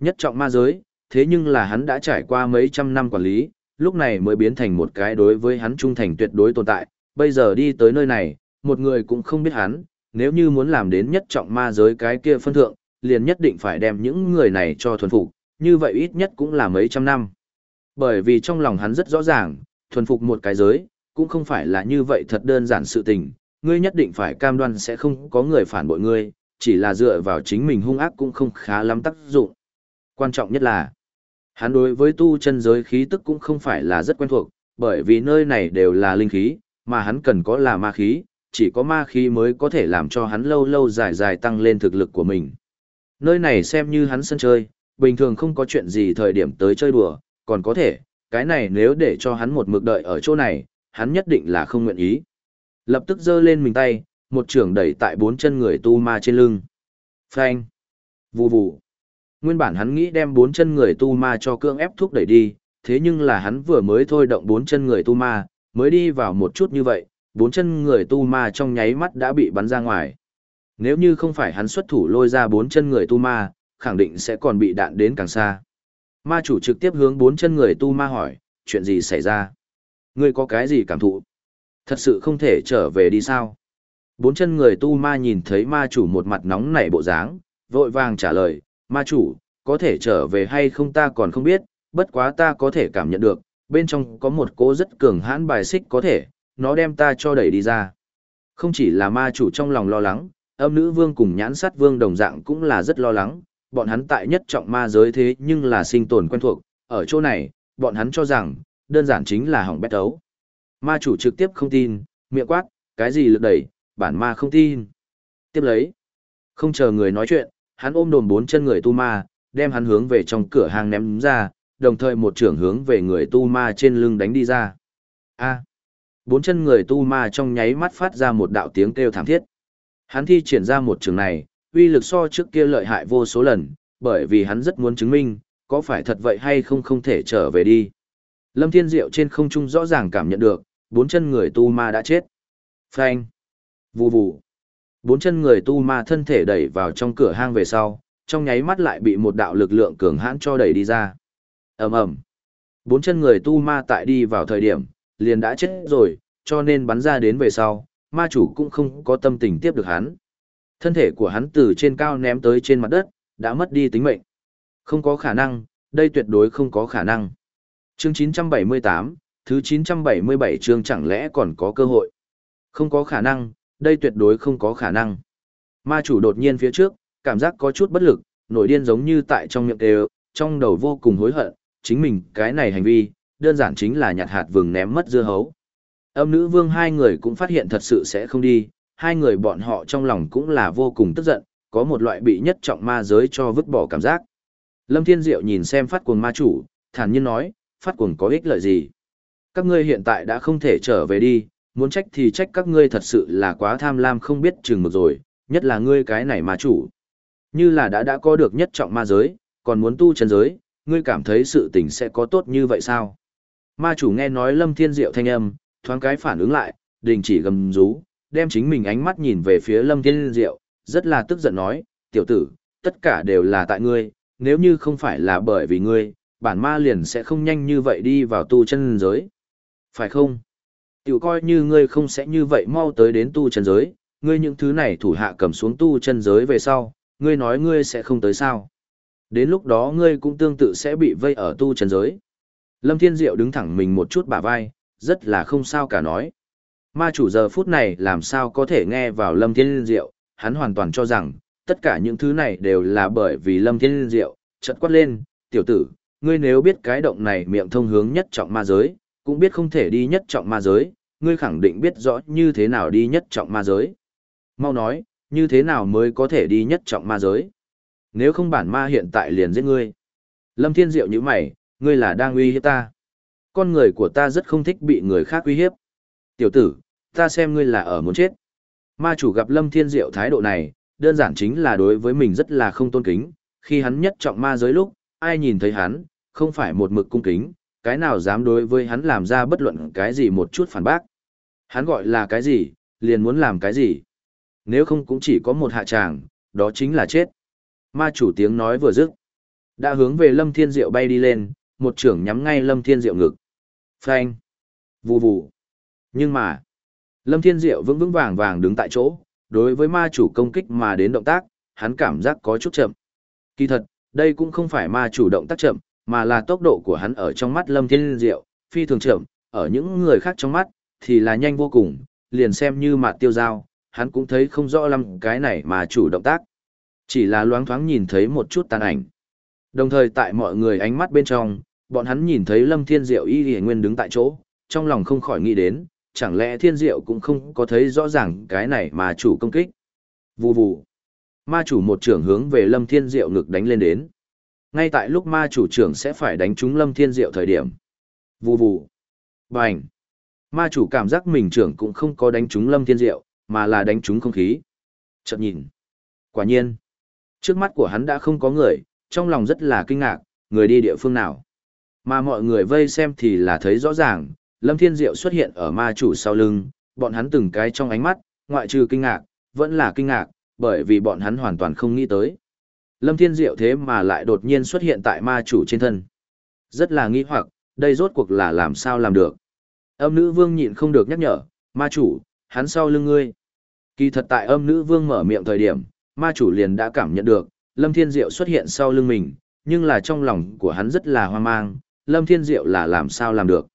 Nhất trọng ma giới, thế nhưng là hắn đã trải qua mấy trăm năm quản lý, lúc này mới biến thành một cái đối với hắn trung thành tuyệt đối tồn tại, bây giờ đi tới nơi này, một người cũng không biết hắn, nếu như muốn làm đến nhất trọng ma giới cái kia phân thượng, liền nhất định phải đem những người này cho thuần phục, như vậy ít nhất cũng là mấy trăm năm. Bởi vì trong lòng hắn rất rõ ràng, thuần phục một cái giới, cũng không phải là như vậy thật đơn giản sự tình, ngươi nhất định phải cam đoan sẽ không có người phản bội ngươi, chỉ là dựa vào chính mình hung ác cũng không khá lắm tác dụng. Quan trọng nhất là, hắn đối với tu chân giới khí tức cũng không phải là rất quen thuộc, bởi vì nơi này đều là linh khí, mà hắn cần có là ma khí, chỉ có ma khí mới có thể làm cho hắn lâu lâu dài dài tăng lên thực lực của mình. Nơi này xem như hắn sân chơi, bình thường không có chuyện gì thời điểm tới chơi đùa, còn có thể, cái này nếu để cho hắn một mực đợi ở chỗ này, hắn nhất định là không nguyện ý. Lập tức giơ lên mình tay, một trường đẩy tại bốn chân người tu ma trên lưng. Phanh. Vù vù. Nguyên bản hắn nghĩ đem bốn chân người tu ma cho cương ép thúc đẩy đi, thế nhưng là hắn vừa mới thôi động bốn chân người tu ma, mới đi vào một chút như vậy, bốn chân người tu ma trong nháy mắt đã bị bắn ra ngoài. Nếu như không phải hắn xuất thủ lôi ra bốn chân người tu ma, khẳng định sẽ còn bị đạn đến càng xa. Ma chủ trực tiếp hướng bốn chân người tu ma hỏi, chuyện gì xảy ra? Ngươi có cái gì cảm thụ? Thật sự không thể trở về đi sao? Bốn chân người tu ma nhìn thấy ma chủ một mặt nóng nảy bộ dáng, vội vàng trả lời, ma chủ, có thể trở về hay không ta còn không biết, bất quá ta có thể cảm nhận được, bên trong có một cố rất cường hãn bài xích có thể, nó đem ta cho đẩy đi ra. Không chỉ là ma chủ trong lòng lo lắng, âm nữ vương cùng nhãn sát vương đồng dạng cũng là rất lo lắng, bọn hắn tại nhất trọng ma giới thế nhưng là sinh tồn quen thuộc, ở chỗ này, bọn hắn cho rằng, đơn giản chính là hỏng bét ấu. Ma chủ trực tiếp không tin, miệng quát, cái gì lực đẩy, bản ma không tin. Tiếp lấy, không chờ người nói chuyện, hắn ôm đồn bốn chân người tu ma, đem hắn hướng về trong cửa hàng ném ra, đồng thời một trưởng hướng về người tu ma trên lưng đánh đi ra. A. Bốn chân người tu ma trong nháy mắt phát ra một đạo tiếng kêu thảm thiết. Hắn thi triển ra một trường này, uy lực so trước kia lợi hại vô số lần, bởi vì hắn rất muốn chứng minh, có phải thật vậy hay không không thể trở về đi. Lâm Thiên Diệu trên không trung rõ ràng cảm nhận được, bốn chân người tu ma đã chết. Phanh. Vù vù. Bốn chân người tu ma thân thể đẩy vào trong cửa hang về sau, trong nháy mắt lại bị một đạo lực lượng cường hãn cho đẩy đi ra. ầm ầm. Bốn chân người tu ma tại đi vào thời điểm, liền đã chết rồi, cho nên bắn ra đến về sau, ma chủ cũng không có tâm tình tiếp được hắn. Thân thể của hắn từ trên cao ném tới trên mặt đất, đã mất đi tính mệnh. Không có khả năng, đây tuyệt đối không có khả năng. Chương 978, thứ 977 chương chẳng lẽ còn có cơ hội. Không có khả năng, đây tuyệt đối không có khả năng. Ma chủ đột nhiên phía trước, cảm giác có chút bất lực, nổi điên giống như tại trong miệng đều, trong đầu vô cùng hối hận, chính mình cái này hành vi, đơn giản chính là nhặt hạt vừng ném mất dưa hấu. Âm nữ vương hai người cũng phát hiện thật sự sẽ không đi, hai người bọn họ trong lòng cũng là vô cùng tức giận, có một loại bị nhất trọng ma giới cho vứt bỏ cảm giác. Lâm Thiên Diệu nhìn xem phát cuồng ma chủ, thản nhiên nói, phát cuồng có ích lợi gì. Các ngươi hiện tại đã không thể trở về đi, muốn trách thì trách các ngươi thật sự là quá tham lam không biết chừng mực rồi, nhất là ngươi cái này mà chủ. Như là đã đã có được nhất trọng ma giới, còn muốn tu chân giới, ngươi cảm thấy sự tình sẽ có tốt như vậy sao? Ma chủ nghe nói Lâm Thiên Diệu thanh âm, thoáng cái phản ứng lại, đình chỉ gầm rú, đem chính mình ánh mắt nhìn về phía Lâm Thiên Diệu, rất là tức giận nói, tiểu tử, tất cả đều là tại ngươi, nếu như không phải là bởi vì ngươi, bản ma liền sẽ không nhanh như vậy đi vào tu chân giới. Phải không? Tiểu coi như ngươi không sẽ như vậy mau tới đến tu chân giới, ngươi những thứ này thủ hạ cầm xuống tu chân giới về sau, ngươi nói ngươi sẽ không tới sao. Đến lúc đó ngươi cũng tương tự sẽ bị vây ở tu chân giới. Lâm Thiên Diệu đứng thẳng mình một chút bả vai, rất là không sao cả nói. Ma chủ giờ phút này làm sao có thể nghe vào Lâm Thiên Diệu, hắn hoàn toàn cho rằng, tất cả những thứ này đều là bởi vì Lâm Thiên Diệu, chợt quát lên, tiểu tử, ngươi nếu biết cái động này miệng thông hướng nhất trọng ma giới, cũng biết không thể đi nhất trọng ma giới, ngươi khẳng định biết rõ như thế nào đi nhất trọng ma giới. Mau nói, như thế nào mới có thể đi nhất trọng ma giới? Nếu không bản ma hiện tại liền giết ngươi. Lâm Thiên Diệu như mày, ngươi là đang uy hiếp ta. Con người của ta rất không thích bị người khác uy hiếp. Tiểu tử, ta xem ngươi là ở muốn chết. Ma chủ gặp Lâm Thiên Diệu thái độ này, đơn giản chính là đối với mình rất là không tôn kính, khi hắn nhất trọng ma giới lúc, ai nhìn thấy hắn, không phải một mực cung kính, cái nào dám đối với hắn làm ra bất luận cái gì một chút phản bác. Hắn gọi là cái gì, liền muốn làm cái gì. Nếu không cũng chỉ có một hạ tràng, đó chính là chết. Ma chủ tiếng nói vừa dứt, đã hướng về Lâm Thiên Diệu bay đi lên, một trưởng nhắm ngay Lâm Thiên Diệu ngực. Phanh! Vù vù! Nhưng mà, Lâm Thiên Diệu vững vững vàng vàng đứng tại chỗ, đối với ma chủ công kích mà đến động tác, hắn cảm giác có chút chậm. Kỳ thật, đây cũng không phải ma chủ động tác chậm, mà là tốc độ của hắn ở trong mắt Lâm Thiên Diệu, phi thường chậm, ở những người khác trong mắt, thì là nhanh vô cùng, liền xem như mạt tiêu dao hắn cũng thấy không rõ lắm cái này mà chủ động tác. Chỉ là loáng thoáng nhìn thấy một chút tàn ảnh. Đồng thời tại mọi người ánh mắt bên trong, bọn hắn nhìn thấy Lâm Thiên Diệu y hề nguyên đứng tại chỗ, trong lòng không khỏi nghĩ đến, chẳng lẽ Thiên Diệu cũng không có thấy rõ ràng cái này mà chủ công kích. Vù vù. Ma chủ một trưởng hướng về Lâm Thiên Diệu ngực đánh lên đến. Ngay tại lúc ma chủ trưởng sẽ phải đánh trúng Lâm Thiên Diệu thời điểm. Vù vù. Bành. Ma chủ cảm giác mình trưởng cũng không có đánh trúng Lâm Thiên Diệu, mà là đánh trúng không khí. Chậm nhìn. Quả nhiên. Trước mắt của hắn đã không có người, trong lòng rất là kinh ngạc, người đi địa phương nào. Mà mọi người vây xem thì là thấy rõ ràng, Lâm Thiên Diệu xuất hiện ở ma chủ sau lưng, bọn hắn từng cái trong ánh mắt, ngoại trừ kinh ngạc, vẫn là kinh ngạc, bởi vì bọn hắn hoàn toàn không nghĩ tới. Lâm Thiên Diệu thế mà lại đột nhiên xuất hiện tại ma chủ trên thân. Rất là nghi hoặc, đây rốt cuộc là làm sao làm được. Âm nữ vương nhịn không được nhắc nhở, ma chủ, hắn sau lưng ngươi. Kỳ thật tại âm nữ vương mở miệng thời điểm, ma chủ liền đã cảm nhận được, Lâm Thiên Diệu xuất hiện sau lưng mình, nhưng là trong lòng của hắn rất là hoang mang, Lâm Thiên Diệu là làm sao làm được.